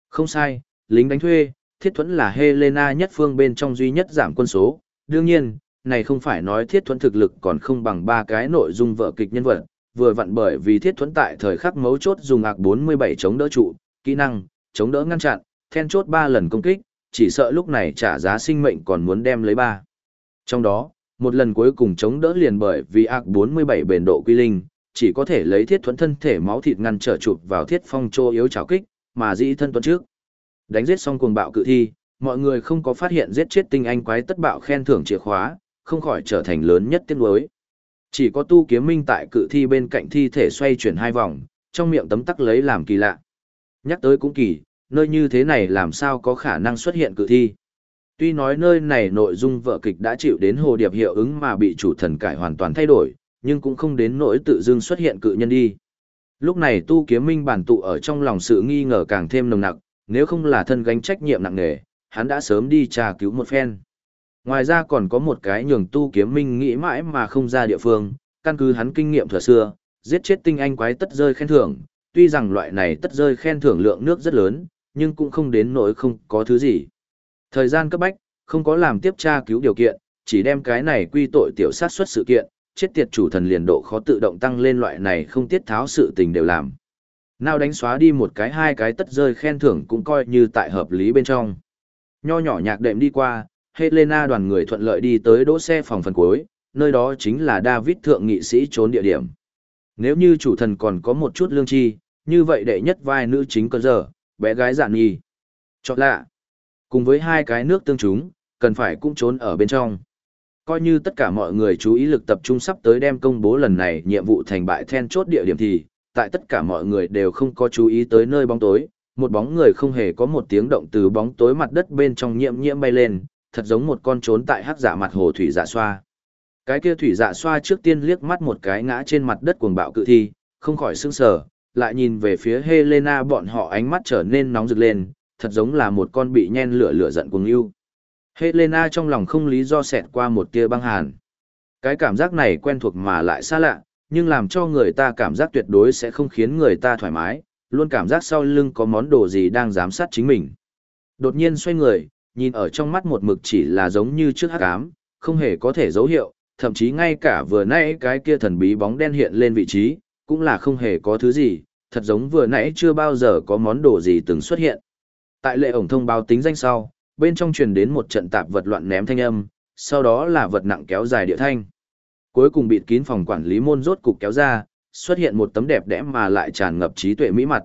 Không sai, lính đánh thuê, thiết thuẫn là Helena nhất phương bên trong duy nhất giảm quân số, đương nhiên, này không phải nói thiết thuẫn thực lực còn không bằng ba cái nội dung vợ kịch nhân vật, vừa vặn bởi vì thiết thuẫn tại thời khắc mấu chốt dùng ạc 47 chống đỡ trụ, kỹ năng, chống đỡ ngăn chặn, then chốt 3 lần công kích, chỉ sợ lúc này trả giá sinh mệnh còn muốn đem lấy ba. Trong đó, một lần cuối cùng chống đỡ liền bởi vì ạc 47 bền độ quy linh, chỉ có thể lấy thiết thuẫn thân thể máu thịt ngăn trở chụp vào thiết phong trô yếu chảo kích, mà dĩ thân tuấn trước. Đánh giết xong cuồng bạo cự thi, mọi người không có phát hiện giết chết tinh anh quái tất bạo khen thưởng chìa khóa, không khỏi trở thành lớn nhất tiếng đối. Chỉ có tu kiếm minh tại cự thi bên cạnh thi thể xoay chuyển hai vòng, trong miệng tấm tắc lấy làm kỳ lạ. Nhắc tới cũng kỳ, nơi như thế này làm sao có khả năng xuất hiện cự thi. Tuy nói nơi này nội dung vợ kịch đã chịu đến hồ điệp hiệu ứng mà bị chủ thần cải hoàn toàn thay đổi, nhưng cũng không đến nỗi tự dưng xuất hiện cự nhân đi. Lúc này tu kiếm minh bản tụ ở trong lòng sự nghi ngờ càng thêm nồng nặc, nếu không là thân gánh trách nhiệm nặng nề, hắn đã sớm đi tra cứu một phen. Ngoài ra còn có một cái nhường tu kiếm minh nghĩ mãi mà không ra địa phương, căn cứ hắn kinh nghiệm thừa xưa, giết chết tinh anh quái tất rơi khen thưởng, tuy rằng loại này tất rơi khen thưởng lượng nước rất lớn, nhưng cũng không đến nỗi không có thứ gì. Thời gian cấp bách, không có làm tiếp tra cứu điều kiện, chỉ đem cái này quy tội tiểu sát xuất sự kiện, chết tiệt chủ thần liền độ khó tự động tăng lên loại này không tiết tháo sự tình đều làm. Nào đánh xóa đi một cái hai cái tất rơi khen thưởng cũng coi như tại hợp lý bên trong. Nho nhỏ nhạc đệm đi qua, Helena đoàn người thuận lợi đi tới đỗ xe phòng phần cuối, nơi đó chính là David thượng nghị sĩ trốn địa điểm. Nếu như chủ thần còn có một chút lương tri, như vậy đệ nhất vai nữ chính cơ giờ, bé gái dạn nghi. Chọn lạ. Cùng với hai cái nước tương chúng, cần phải cũng trốn ở bên trong. Coi như tất cả mọi người chú ý lực tập trung sắp tới đem công bố lần này nhiệm vụ thành bại then chốt địa điểm thì, tại tất cả mọi người đều không có chú ý tới nơi bóng tối, một bóng người không hề có một tiếng động từ bóng tối mặt đất bên trong nhiễm nhiễm bay lên, thật giống một con trốn tại hắc giả mặt hồ thủy dạ xoa. Cái kia thủy dạ xoa trước tiên liếc mắt một cái ngã trên mặt đất cuồng bạo cự thi, không khỏi sững sờ, lại nhìn về phía Helena bọn họ ánh mắt trở nên nóng rực lên, thật giống là một con bị nhen lửa lửa giận cuồng yêu. Helena trong lòng không lý do xẹt qua một tia băng hàn. Cái cảm giác này quen thuộc mà lại xa lạ, nhưng làm cho người ta cảm giác tuyệt đối sẽ không khiến người ta thoải mái, luôn cảm giác sau lưng có món đồ gì đang giám sát chính mình. Đột nhiên xoay người, nhìn ở trong mắt một mực chỉ là giống như trước hắc ám, không hề có thể dấu hiệu, thậm chí ngay cả vừa nãy cái kia thần bí bóng đen hiện lên vị trí, cũng là không hề có thứ gì, thật giống vừa nãy chưa bao giờ có món đồ gì từng xuất hiện. Tại lệ ổng thông báo tính danh sau, bên trong truyền đến một trận tạp vật loạn ném thanh âm, sau đó là vật nặng kéo dài địa thanh. Cuối cùng bịt kín phòng quản lý môn rốt cục kéo ra, xuất hiện một tấm đẹp đẽ mà lại tràn ngập trí tuệ mỹ mặt.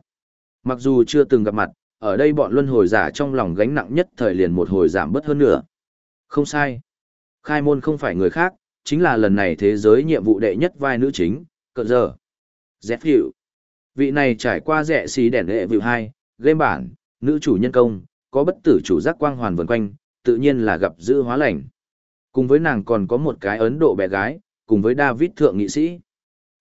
Mặc dù chưa từng gặp mặt, ở đây bọn luân hồi giả trong lòng gánh nặng nhất thời liền một hồi giảm bớt hơn nữa. Không sai. Khai môn không phải người khác, chính là lần này thế giới nhiệm vụ đệ nhất vai nữ chính, cỡ giờ. Dẹp hiệu. Vị này trải qua rẻ xí đèn lệ vịu 2, game bản, nữ chủ nhân công, có bất tử chủ giác quang hoàn vần quanh, tự nhiên là gặp dữ hóa lành. Cùng với nàng còn có một cái Ấn Độ bé gái, cùng với David thượng nghị sĩ.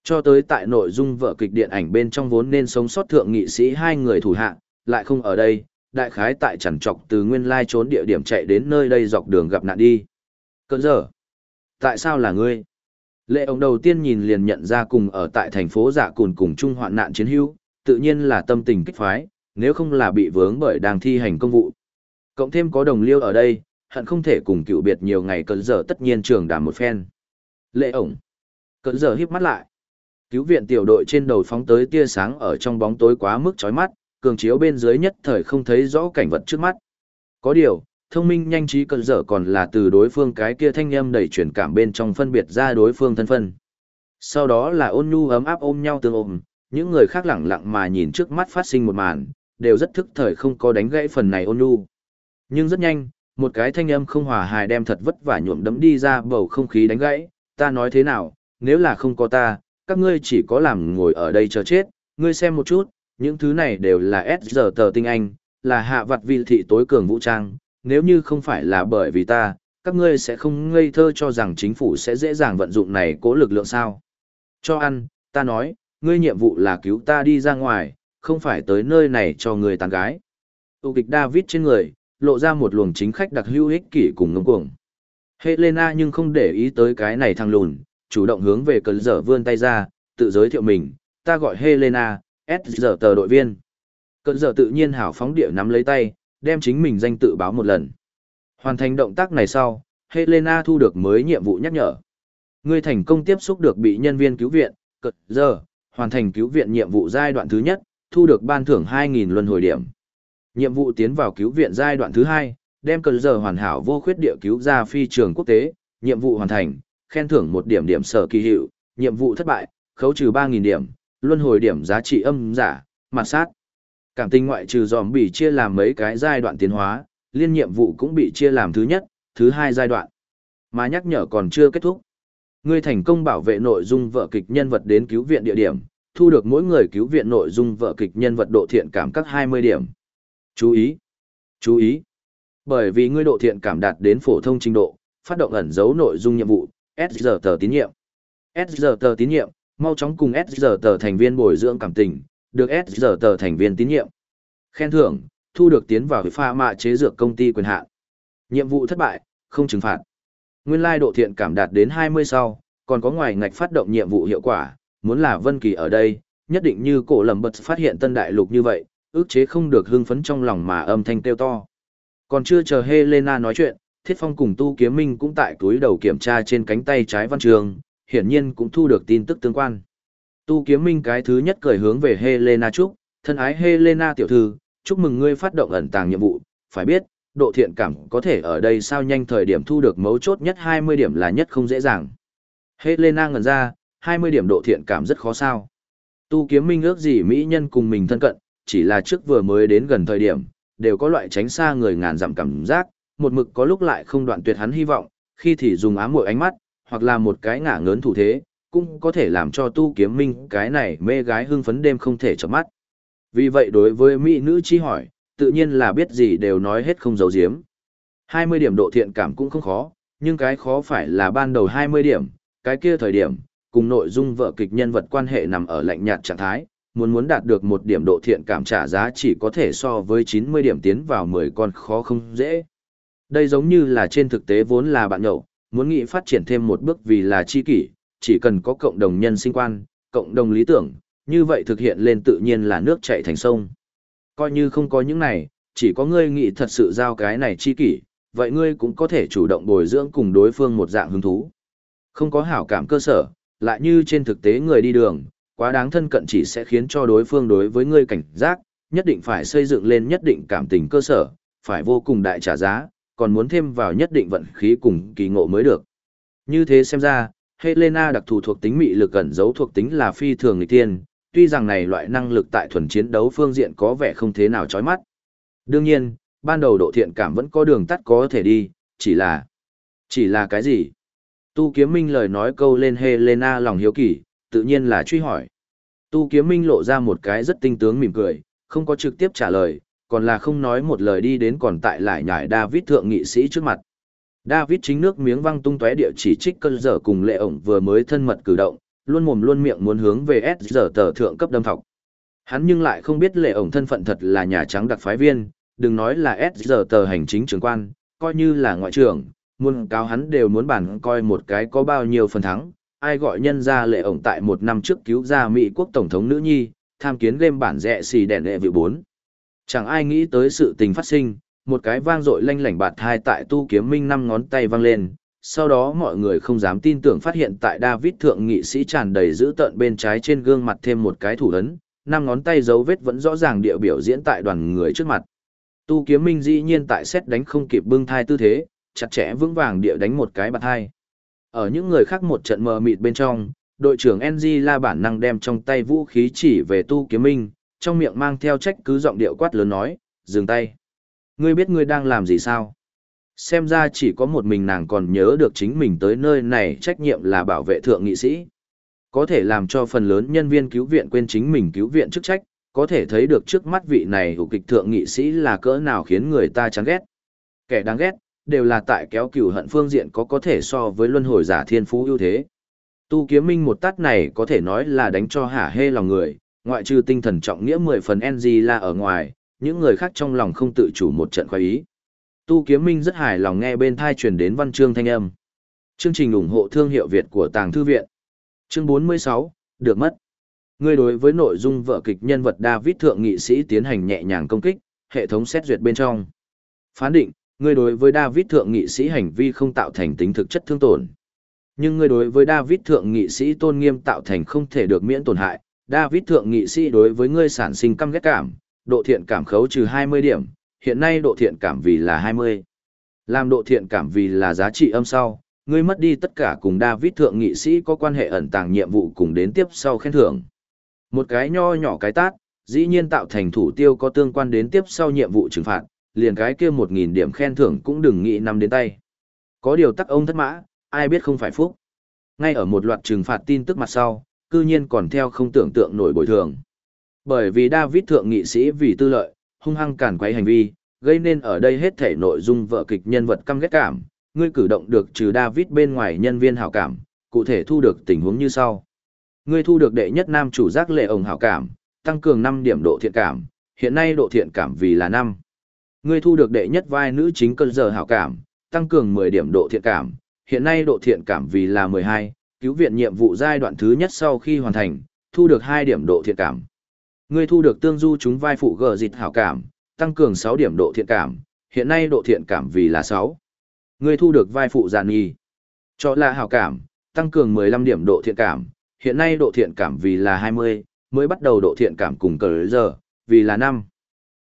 Cho tới tại nội dung vợ kịch điện ảnh bên trong vốn nên sống sót thượng nghị sĩ hai người thủ hạ, lại không ở đây, đại khái tại chẳng trọc từ nguyên lai trốn địa điểm chạy đến nơi đây dọc đường gặp nạn đi. Cơn giờ, tại sao là ngươi? Lệ ông đầu tiên nhìn liền nhận ra cùng ở tại thành phố giả cùn cùng chung hoạn nạn chiến hữu, tự nhiên là tâm tình kích phái, nếu không là bị vướng bởi đang thi hành công vụ. Cộng thêm có đồng liêu ở đây, hận không thể cùng cựu biệt nhiều ngày cơn giờ tất nhiên trường đàm một phen. Lệ ổng. Cơn giờ híp mắt lại. Cứu viện tiểu đội trên đầu phóng tới tia sáng ở trong bóng tối quá mức chói mắt, cường chiếu bên dưới nhất thời không thấy rõ cảnh vật trước mắt. Có điều, thông minh nhanh trí cơn dở còn là từ đối phương cái kia thanh âm đầy truyền cảm bên trong phân biệt ra đối phương thân phân. Sau đó là ôn nhu ấm áp ôm nhau tương ôm, những người khác lặng lặng mà nhìn trước mắt phát sinh một màn, đều rất thức thời không có đánh gãy phần này ôn nhu. Nhưng rất nhanh, một cái thanh âm không hòa hài đem thật vất vả nhuộm đấm đi ra bầu không khí đánh gãy, ta nói thế nào, nếu là không có ta, các ngươi chỉ có làm ngồi ở đây chờ chết, ngươi xem một chút, những thứ này đều là S giờ tờ tinh anh, là hạ vật vị thị tối cường vũ trang, nếu như không phải là bởi vì ta, các ngươi sẽ không ngây thơ cho rằng chính phủ sẽ dễ dàng vận dụng này cố lực lượng sao. Cho ăn, ta nói, ngươi nhiệm vụ là cứu ta đi ra ngoài, không phải tới nơi này cho người tàn gái. Tụ kịch David trên người, lộ ra một luồng chính khách đặc hữu ích kỷ cùng ngông cuồng. Helena nhưng không để ý tới cái này thằng lùn, chủ động hướng về cơn dở vươn tay ra, tự giới thiệu mình, ta gọi Helena, S giờ tờ đội viên. cận giờ tự nhiên hảo phóng địa nắm lấy tay, đem chính mình danh tự báo một lần. Hoàn thành động tác này sau, Helena thu được mới nhiệm vụ nhắc nhở. Ngươi thành công tiếp xúc được bị nhân viên cứu viện, cận giờ, hoàn thành cứu viện nhiệm vụ giai đoạn thứ nhất, thu được ban thưởng 2.000 luân hồi điểm. Nhiệm vụ tiến vào cứu viện giai đoạn thứ hai, đem cận giờ hoàn hảo vô khuyết địa cứu ra phi trường quốc tế, nhiệm vụ hoàn thành, khen thưởng một điểm điểm sở kỳ hiệu, nhiệm vụ thất bại, khấu trừ 3.000 điểm, luân hồi điểm giá trị âm giả, mặt sát. Cảm tình ngoại trừ dòm bị chia làm mấy cái giai đoạn tiến hóa, liên nhiệm vụ cũng bị chia làm thứ nhất, thứ hai giai đoạn. Mà nhắc nhở còn chưa kết thúc. Ngươi thành công bảo vệ nội dung vợ kịch nhân vật đến cứu viện địa điểm, thu được mỗi người cứu viện nội dung vợ kịch nhân vật độ thiện cảm các 20 điểm. Chú ý! Chú ý! Bởi vì ngươi độ thiện cảm đạt đến phổ thông trình độ, phát động ẩn dấu nội dung nhiệm vụ, SGT tờ tín nhiệm. SGT tờ tín nhiệm, mau chóng cùng SG tờ thành viên bồi dưỡng cảm tình, được SG tờ thành viên tín nhiệm. Khen thưởng, thu được tiến vào pha mạ chế dược công ty quyền hạn. Nhiệm vụ thất bại, không trừng phạt. Nguyên lai độ thiện cảm đạt đến 20 sau, còn có ngoài ngạch phát động nhiệm vụ hiệu quả, muốn là Vân Kỳ ở đây, nhất định như cổ lầm bật phát hiện tân đại lục như vậy, ước chế không được hưng phấn trong lòng mà âm thanh kêu to. Còn chưa chờ Helena nói chuyện, Thiết Phong cùng Tu Kiếm Minh cũng tại túi đầu kiểm tra trên cánh tay trái văn trường, hiển nhiên cũng thu được tin tức tương quan. Tu Kiếm Minh cái thứ nhất cười hướng về Helena chúc, thân ái Helena tiểu thư, chúc mừng ngươi phát động ẩn tàng nhiệm vụ, phải biết, độ thiện cảm có thể ở đây sao nhanh thời điểm thu được mấu chốt nhất 20 điểm là nhất không dễ dàng. Helena ngẩn ra, 20 điểm độ thiện cảm rất khó sao. Tu kiếm minh ước gì Mỹ nhân cùng mình thân cận, chỉ là trước vừa mới đến gần thời điểm, đều có loại tránh xa người ngàn dặm cảm giác, một mực có lúc lại không đoạn tuyệt hắn hy vọng, khi thì dùng ám muội ánh mắt, hoặc là một cái ngả ngớn thủ thế, cũng có thể làm cho tu kiếm minh cái này mê gái hưng phấn đêm không thể chợp mắt. Vì vậy đối với Mỹ nữ chi hỏi, tự nhiên là biết gì đều nói hết không giấu giếm. 20 điểm độ thiện cảm cũng không khó, nhưng cái khó phải là ban đầu 20 điểm, cái kia thời điểm, cùng nội dung vợ kịch nhân vật quan hệ nằm ở lạnh nhạt trạng thái, muốn muốn đạt được một điểm độ thiện cảm trả giá chỉ có thể so với 90 điểm tiến vào 10 con khó không dễ. Đây giống như là trên thực tế vốn là bạn nhậu, muốn nghĩ phát triển thêm một bước vì là chi kỷ, chỉ cần có cộng đồng nhân sinh quan, cộng đồng lý tưởng, như vậy thực hiện lên tự nhiên là nước chảy thành sông. Coi như không có những này, chỉ có ngươi nghĩ thật sự giao cái này chi kỷ, vậy ngươi cũng có thể chủ động bồi dưỡng cùng đối phương một dạng hứng thú. Không có hảo cảm cơ sở, lại như trên thực tế người đi đường, quá đáng thân cận chỉ sẽ khiến cho đối phương đối với ngươi cảnh giác, nhất định phải xây dựng lên nhất định cảm tình cơ sở, phải vô cùng đại trả giá, còn muốn thêm vào nhất định vận khí cùng kỳ ngộ mới được. Như thế xem ra, Helena đặc thù thuộc tính mị lực ẩn giấu thuộc tính là phi thường nghịch tiên, tuy rằng này loại năng lực tại thuần chiến đấu phương diện có vẻ không thế nào chói mắt. Đương nhiên, ban đầu độ thiện cảm vẫn có đường tắt có thể đi, chỉ là... Chỉ là cái gì? Tu Kiếm Minh lời nói câu lên Helena lòng hiếu kỳ, tự nhiên là truy hỏi. Tu Kiếm Minh lộ ra một cái rất tinh tướng mỉm cười, không có trực tiếp trả lời, còn là không nói một lời đi đến còn tại lại nhải David thượng nghị sĩ trước mặt. David chính nước miếng văng tung tóe địa chỉ trích cơn dở cùng lệ ổng vừa mới thân mật cử động, luôn mồm luôn miệng muốn hướng về S giờ tờ thượng cấp đâm thọc. Hắn nhưng lại không biết lệ ổng thân phận thật là nhà trắng đặc phái viên, đừng nói là S giờ tờ hành chính trưởng quan, coi như là ngoại trưởng, muốn cáo hắn đều muốn bản coi một cái có bao nhiêu phần thắng, ai gọi nhân ra lệ ổng tại một năm trước cứu ra Mỹ quốc tổng thống nữ nhi, tham kiến game bản rẻ xì đèn lệ vị 4. Chẳng ai nghĩ tới sự tình phát sinh, một cái vang dội lanh lảnh bạt thai tại tu kiếm minh năm ngón tay vang lên, sau đó mọi người không dám tin tưởng phát hiện tại David thượng nghị sĩ tràn đầy giữ tợn bên trái trên gương mặt thêm một cái thủ ấn, năm ngón tay dấu vết vẫn rõ ràng địa biểu diễn tại đoàn người trước mặt. Tu kiếm minh dĩ nhiên tại xét đánh không kịp bưng thai tư thế, chặt chẽ vững vàng địa đánh một cái bạt thai. Ở những người khác một trận mờ mịt bên trong, đội trưởng NG la bản năng đem trong tay vũ khí chỉ về tu kiếm minh, trong miệng mang theo trách cứ giọng điệu quát lớn nói, dừng tay. Ngươi biết ngươi đang làm gì sao? Xem ra chỉ có một mình nàng còn nhớ được chính mình tới nơi này trách nhiệm là bảo vệ thượng nghị sĩ. Có thể làm cho phần lớn nhân viên cứu viện quên chính mình cứu viện chức trách, có thể thấy được trước mắt vị này hữu kịch thượng nghị sĩ là cỡ nào khiến người ta chán ghét. Kẻ đáng ghét, đều là tại kéo cửu hận phương diện có có thể so với luân hồi giả thiên phú ưu thế. Tu kiếm minh một tát này có thể nói là đánh cho hả hê lòng người, ngoại trừ tinh thần trọng nghĩa mười phần NG là ở ngoài, những người khác trong lòng không tự chủ một trận khoái ý. Tu Kiếm Minh rất hài lòng nghe bên thai truyền đến văn chương thanh âm. Chương trình ủng hộ thương hiệu Việt của Tàng Thư Viện. Chương 46, được mất. Ngươi đối với nội dung vở kịch nhân vật David Thượng Nghị sĩ tiến hành nhẹ nhàng công kích, hệ thống xét duyệt bên trong. Phán định, ngươi đối với David Thượng Nghị sĩ hành vi không tạo thành tính thực chất thương tổn. Nhưng ngươi đối với David Thượng Nghị sĩ tôn nghiêm tạo thành không thể được miễn tổn hại. David Thượng Nghị sĩ đối với ngươi sản sinh căm ghét cảm, độ thiện cảm khấu trừ 20 điểm, hiện nay độ thiện cảm vì là 20. Làm độ thiện cảm vì là giá trị âm sau, ngươi mất đi tất cả cùng David thượng nghị sĩ có quan hệ ẩn tàng nhiệm vụ cùng đến tiếp sau khen thưởng. Một cái nho nhỏ cái tát, dĩ nhiên tạo thành thủ tiêu có tương quan đến tiếp sau nhiệm vụ trừng phạt, liền cái kia một nghìn điểm khen thưởng cũng đừng nghĩ nằm đến tay. Có điều tắc ông thất mã, ai biết không phải phúc. Ngay ở một loạt trừng phạt tin tức mặt sau, cư nhiên còn theo không tưởng tượng nổi bồi thường. Bởi vì David thượng nghị sĩ vì tư lợi, hung hăng cản quấy hành vi, gây nên ở đây hết thể nội dung vợ kịch nhân vật căm ghét cảm, ngươi cử động được trừ David bên ngoài nhân viên hảo cảm, cụ thể thu được tình huống như sau. Ngươi thu được đệ nhất nam chủ giác lệ ổng hảo cảm, tăng cường 5 điểm độ thiện cảm, hiện nay độ thiện cảm vì là 5. Ngươi thu được đệ nhất vai nữ chính cơn giờ hảo cảm, tăng cường 10 điểm độ thiện cảm, hiện nay độ thiện cảm vì là 12, cứu viện nhiệm vụ giai đoạn thứ nhất sau khi hoàn thành, thu được 2 điểm độ thiện cảm. Ngươi thu được tương du chúng vai phụ gờ dịch hảo cảm, tăng cường 6 điểm độ thiện cảm, hiện nay độ thiện cảm vì là 6. Ngươi thu được vai phụ giàn nghi. Cho là hảo cảm, tăng cường 15 điểm độ thiện cảm, hiện nay độ thiện cảm vì là 20, mới bắt đầu độ thiện cảm cùng cờ giờ, vì là 5.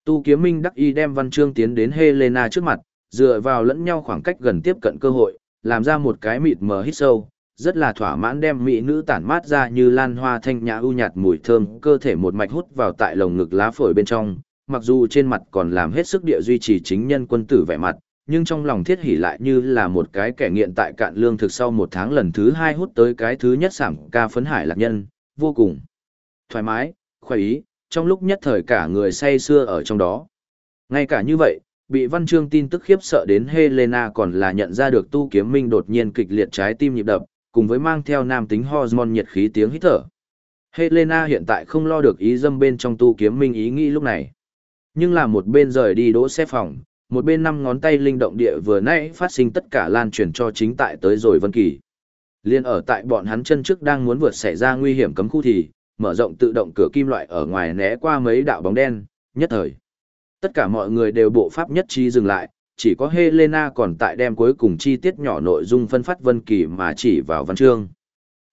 Tu kiếm minh đắc y đem văn chương tiến đến Helena trước mặt, dựa vào lẫn nhau khoảng cách gần tiếp cận cơ hội, làm ra một cái mịt mờ hít sâu, rất là thỏa mãn đem mỹ nữ tản mát ra như lan hoa thanh nhã ưu nhạt mùi thơm, cơ thể một mạch hút vào tại lồng ngực lá phổi bên trong, mặc dù trên mặt còn làm hết sức địa duy trì chính nhân quân tử vẻ mặt, nhưng trong lòng thiết hỉ lại như là một cái kẻ nghiện tại cạn lương thực sau một tháng lần thứ hai hút tới cái thứ nhất sảng ca phấn hải lạc nhân, vô cùng thoải mái, khoái ý, trong lúc nhất thời cả người say xưa ở trong đó. Ngay cả như vậy, bị văn chương tin tức khiếp sợ đến Helena còn là nhận ra được tu kiếm minh đột nhiên kịch liệt trái tim nhịp đập, cùng với mang theo nam tính hormone nhiệt khí tiếng hít thở. Helena hiện tại không lo được ý dâm bên trong tu kiếm minh ý nghĩ lúc này. Nhưng là một bên rời đi đỗ xe phòng, một bên năm ngón tay linh động địa vừa nãy phát sinh tất cả lan truyền cho chính tại tới rồi Vân Kỳ. Liên ở tại bọn hắn chân trước đang muốn vượt xảy ra nguy hiểm cấm khu thì, mở rộng tự động cửa kim loại ở ngoài né qua mấy đạo bóng đen, nhất thời. Tất cả mọi người đều bộ pháp nhất trí dừng lại, chỉ có Helena còn tại đem cuối cùng chi tiết nhỏ nội dung phân phát Vân Kỳ mà chỉ vào văn chương.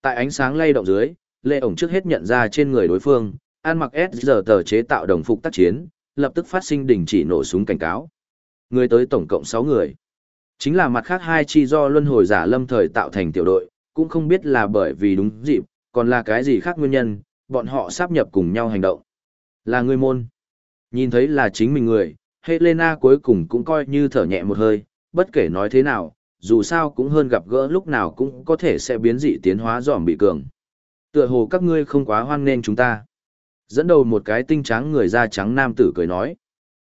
Tại ánh sáng lay động dưới, Lệ ổng trước hết nhận ra trên người đối phương, ăn mặc S giờ tờ chế tạo đồng phục tác chiến, lập tức phát sinh đình chỉ nổ súng cảnh cáo. Người tới tổng cộng 6 người. Chính là mặt khác hai chi do luân hồi giả lâm thời tạo thành tiểu đội, cũng không biết là bởi vì đúng dịp, còn là cái gì khác nguyên nhân, bọn họ sáp nhập cùng nhau hành động. Là người môn. Nhìn thấy là chính mình người, Helena cuối cùng cũng coi như thở nhẹ một hơi, bất kể nói thế nào, dù sao cũng hơn gặp gỡ lúc nào cũng có thể sẽ biến dị tiến hóa dòm bị cường. Tựa hồ các ngươi không quá hoan nên chúng ta. Dẫn đầu một cái tinh trắng người da trắng nam tử cười nói.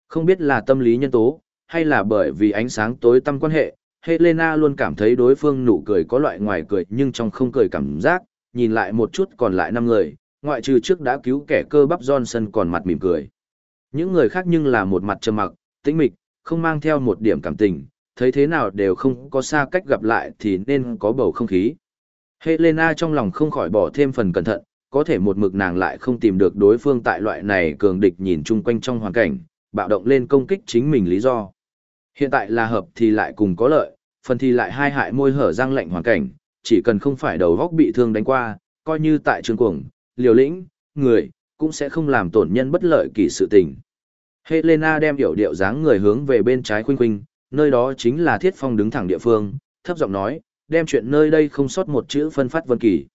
Không biết là tâm lý nhân tố, hay là bởi vì ánh sáng tối tăm quan hệ, Helena luôn cảm thấy đối phương nụ cười có loại ngoài cười nhưng trong không cười cảm giác, nhìn lại một chút còn lại năm người, ngoại trừ trước đã cứu kẻ cơ bắp Johnson còn mặt mỉm cười. Những người khác nhưng là một mặt trầm mặc, tĩnh mịch, không mang theo một điểm cảm tình, thấy thế nào đều không có xa cách gặp lại thì nên có bầu không khí. Helena trong lòng không khỏi bỏ thêm phần cẩn thận, có thể một mực nàng lại không tìm được đối phương tại loại này cường địch nhìn chung quanh trong hoàn cảnh, bạo động lên công kích chính mình lý do. Hiện tại là hợp thì lại cùng có lợi, phần thì lại hai hại môi hở răng lạnh hoàn cảnh, chỉ cần không phải đầu góc bị thương đánh qua, coi như tại trường cuồng, liều lĩnh, người, cũng sẽ không làm tổn nhân bất lợi kỳ sự tình. Helena đem hiểu điệu dáng người hướng về bên trái khuynh khuynh, nơi đó chính là thiết phong đứng thẳng địa phương, thấp giọng nói, đem chuyện nơi đây không sót một chữ phân phát vân kỳ.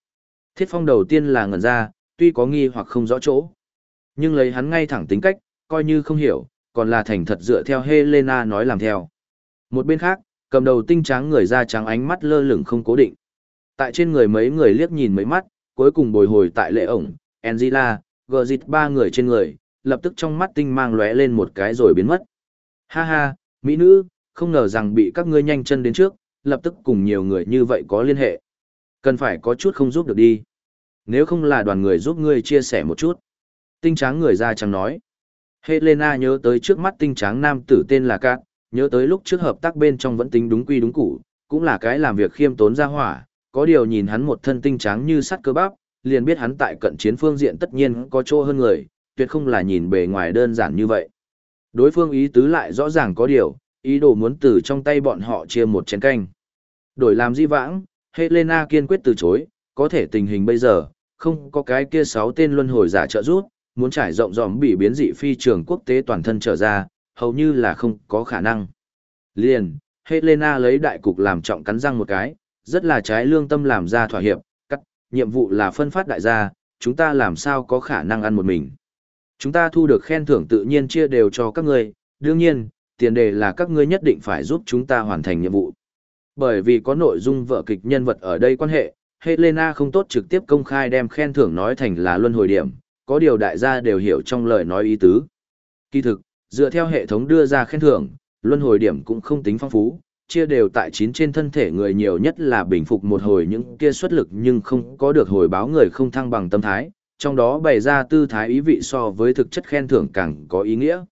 Thiết phong đầu tiên là ngẩn ra, tuy có nghi hoặc không rõ chỗ. Nhưng lấy hắn ngay thẳng tính cách, coi như không hiểu, còn là thành thật dựa theo Helena nói làm theo. Một bên khác, cầm đầu tinh trắng người da trắng ánh mắt lơ lửng không cố định. Tại trên người mấy người liếc nhìn mấy mắt, cuối cùng bồi hồi tại lệ ổng, Angela, gờ dịt ba người trên người, lập tức trong mắt tinh mang lóe lên một cái rồi biến mất. Ha ha, mỹ nữ, không ngờ rằng bị các ngươi nhanh chân đến trước, lập tức cùng nhiều người như vậy có liên hệ. Cần phải có chút không giúp được đi. Nếu không là đoàn người giúp ngươi chia sẻ một chút. Tinh tráng người ra chẳng nói. Helena nhớ tới trước mắt tinh tráng nam tử tên là Cát, nhớ tới lúc trước hợp tác bên trong vẫn tính đúng quy đúng củ, cũng là cái làm việc khiêm tốn ra hỏa, có điều nhìn hắn một thân tinh tráng như sắt cơ bắp, liền biết hắn tại cận chiến phương diện tất nhiên có chỗ hơn người, tuyệt không là nhìn bề ngoài đơn giản như vậy. Đối phương ý tứ lại rõ ràng có điều, ý đồ muốn từ trong tay bọn họ chia một chén canh. Đổi làm di vãng, Helena kiên quyết từ chối, có thể tình hình bây giờ, không có cái kia sáu tên luân hồi giả trợ giúp, muốn trải rộng dòm bị biến dị phi trường quốc tế toàn thân trở ra, hầu như là không có khả năng. Liền, Helena lấy đại cục làm trọng cắn răng một cái, rất là trái lương tâm làm ra thỏa hiệp, nhiệm vụ là phân phát đại gia, chúng ta làm sao có khả năng ăn một mình. Chúng ta thu được khen thưởng tự nhiên chia đều cho các ngươi, đương nhiên, tiền đề là các ngươi nhất định phải giúp chúng ta hoàn thành nhiệm vụ. Bởi vì có nội dung vợ kịch nhân vật ở đây quan hệ, Helena không tốt trực tiếp công khai đem khen thưởng nói thành là luân hồi điểm, có điều đại gia đều hiểu trong lời nói ý tứ. Kỳ thực, dựa theo hệ thống đưa ra khen thưởng, luân hồi điểm cũng không tính phong phú, chia đều tại chín trên thân thể người nhiều nhất là bình phục một hồi những kia xuất lực nhưng không có được hồi báo người không thăng bằng tâm thái, trong đó bày ra tư thái ý vị so với thực chất khen thưởng càng có ý nghĩa.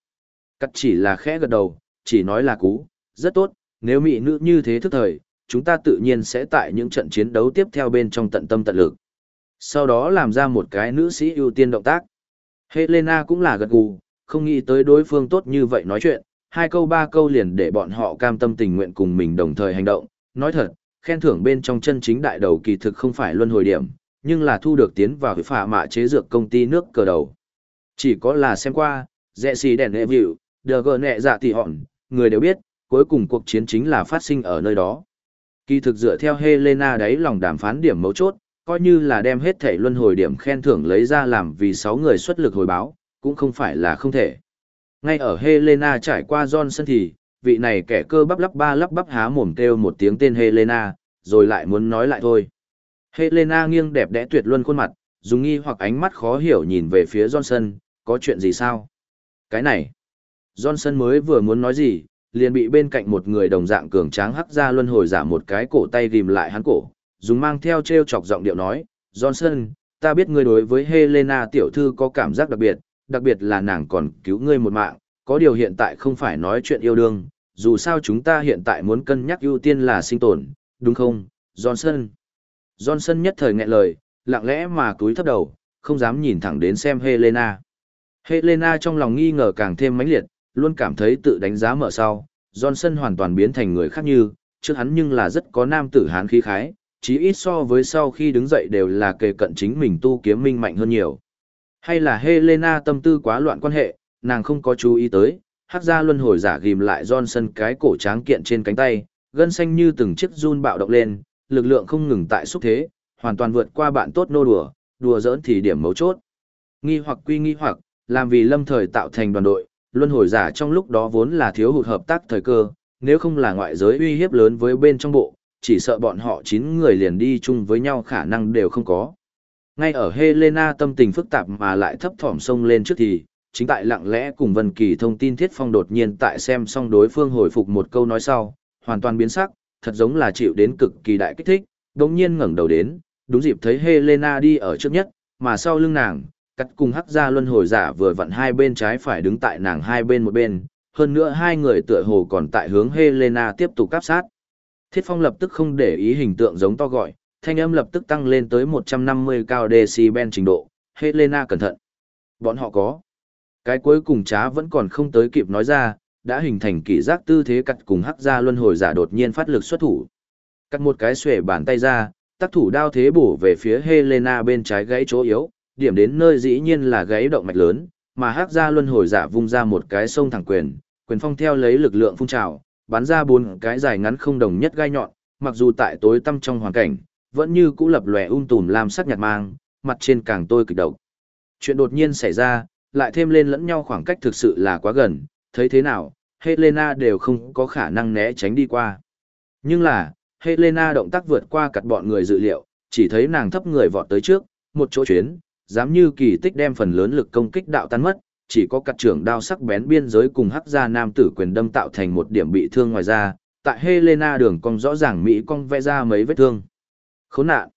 Cắt chỉ là khẽ gật đầu, chỉ nói là cú, rất tốt, nếu mỹ nữ như thế thức thời, chúng ta tự nhiên sẽ tại những trận chiến đấu tiếp theo bên trong tận tâm tận lực. Sau đó làm ra một cái nữ sĩ ưu tiên động tác. Helena cũng là gật gù, không nghĩ tới đối phương tốt như vậy nói chuyện, hai câu ba câu liền để bọn họ cam tâm tình nguyện cùng mình đồng thời hành động. Nói thật, khen thưởng bên trong chân chính đại đầu kỳ thực không phải luân hồi điểm, nhưng là thu được tiến vào phả mạ chế dược công ty nước cờ đầu. Chỉ có là xem qua, dẹ xì đèn nệ vịu, đờ gờ nẹ dạ tỷ hòn, người đều biết, cuối cùng cuộc chiến chính là phát sinh ở nơi đó. Kỳ thực dựa theo Helena đấy lòng đàm phán điểm mấu chốt, coi như là đem hết thể luân hồi điểm khen thưởng lấy ra làm vì 6 người xuất lực hồi báo, cũng không phải là không thể. Ngay ở Helena trải qua Johnson thì, vị này kẻ cơ bắp lắp ba lắp bắp há mồm kêu một tiếng tên Helena, rồi lại muốn nói lại thôi. Helena nghiêng đẹp đẽ tuyệt luân khuôn mặt, dùng nghi hoặc ánh mắt khó hiểu nhìn về phía Johnson, có chuyện gì sao? Cái này. Johnson mới vừa muốn nói gì, liền bị bên cạnh một người đồng dạng cường tráng hắc ra luân hồi giả một cái cổ tay ghim lại hắn cổ, dùng mang theo treo chọc giọng điệu nói, Johnson, ta biết ngươi đối với Helena tiểu thư có cảm giác đặc biệt, đặc biệt là nàng còn cứu ngươi một mạng, có điều hiện tại không phải nói chuyện yêu đương, dù sao chúng ta hiện tại muốn cân nhắc ưu tiên là sinh tồn, đúng không, Johnson? Johnson nhất thời nghẹn lời, lặng lẽ mà cúi thấp đầu, không dám nhìn thẳng đến xem Helena. Helena trong lòng nghi ngờ càng thêm mãnh liệt, luôn cảm thấy tự đánh giá mở sau, Johnson hoàn toàn biến thành người khác như, trước hắn nhưng là rất có nam tử hán khí khái, chí ít so với sau khi đứng dậy đều là kề cận chính mình tu kiếm minh mạnh hơn nhiều. Hay là Helena tâm tư quá loạn quan hệ, nàng không có chú ý tới, hắc gia luân hồi giả ghim lại Johnson cái cổ tráng kiện trên cánh tay, gân xanh như từng chiếc run bạo động lên, lực lượng không ngừng tại xúc thế, hoàn toàn vượt qua bạn tốt nô đùa, đùa giỡn thì điểm mấu chốt. Nghi hoặc quy nghi hoặc, làm vì lâm thời tạo thành đoàn đội, luân hồi giả trong lúc đó vốn là thiếu hụt hợp tác thời cơ, nếu không là ngoại giới uy hiếp lớn với bên trong bộ, chỉ sợ bọn họ 9 người liền đi chung với nhau khả năng đều không có. Ngay ở Helena tâm tình phức tạp mà lại thấp thỏm sông lên trước thì, chính tại lặng lẽ cùng Vân Kỳ thông tin thiết phong đột nhiên tại xem xong đối phương hồi phục một câu nói sau, hoàn toàn biến sắc, thật giống là chịu đến cực kỳ đại kích thích, đột nhiên ngẩng đầu đến, đúng dịp thấy Helena đi ở trước nhất, mà sau lưng nàng, cắt cùng hắc gia luân hồi giả vừa vặn hai bên trái phải đứng tại nàng hai bên một bên, hơn nữa hai người tựa hồ còn tại hướng Helena tiếp tục áp sát. Thiết Phong lập tức không để ý hình tượng giống to gọi, thanh âm lập tức tăng lên tới 150 cao decibel trình độ, Helena cẩn thận. Bọn họ có. Cái cuối cùng trá vẫn còn không tới kịp nói ra, đã hình thành kỷ giác tư thế cặt cùng hắc gia luân hồi giả đột nhiên phát lực xuất thủ. Cắt một cái xuể bàn tay ra, tác thủ đao thế bổ về phía Helena bên trái gãy chỗ yếu, điểm đến nơi dĩ nhiên là gãy động mạch lớn, mà hắc gia luân hồi giả vung ra một cái sông thẳng quyền, quyền phong theo lấy lực lượng phun trào, bắn ra bốn cái dài ngắn không đồng nhất gai nhọn, mặc dù tại tối tăm trong hoàn cảnh, vẫn như cũ lập lòe um tùm làm sắc nhạt mang, mặt trên càng tôi kịch độc. Chuyện đột nhiên xảy ra, lại thêm lên lẫn nhau khoảng cách thực sự là quá gần, thấy thế nào, Helena đều không có khả năng né tránh đi qua. Nhưng là, Helena động tác vượt qua cặt bọn người dự liệu, chỉ thấy nàng thấp người vọt tới trước, một chỗ chuyến, dám như kỳ tích đem phần lớn lực công kích đạo tan mất, chỉ có cặt trưởng đao sắc bén biên giới cùng hắc ra nam tử quyền đâm tạo thành một điểm bị thương ngoài ra, tại Helena đường cong rõ ràng Mỹ cong vẽ ra mấy vết thương. Khốn nạn!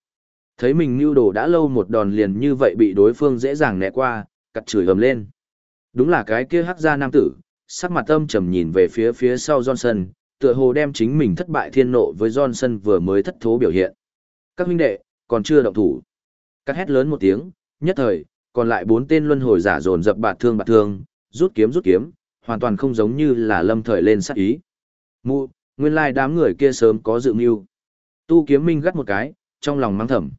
Thấy mình mưu đồ đã lâu một đòn liền như vậy bị đối phương dễ dàng né qua, cặt chửi ầm lên. Đúng là cái kia hắc gia nam tử, sắc mặt âm trầm nhìn về phía phía sau Johnson, tựa hồ đem chính mình thất bại thiên nộ với Johnson vừa mới thất thố biểu hiện. Các huynh đệ, còn chưa động thủ. Cắt hét lớn một tiếng, nhất thời, còn lại bốn tên luân hồi giả dồn dập bạt thương bạt thương, rút kiếm rút kiếm, hoàn toàn không giống như là lâm thời lên sát ý. Mụ, nguyên lai đám người kia sớm có dự mưu. Tu kiếm minh gắt một cái, trong lòng mang thầm.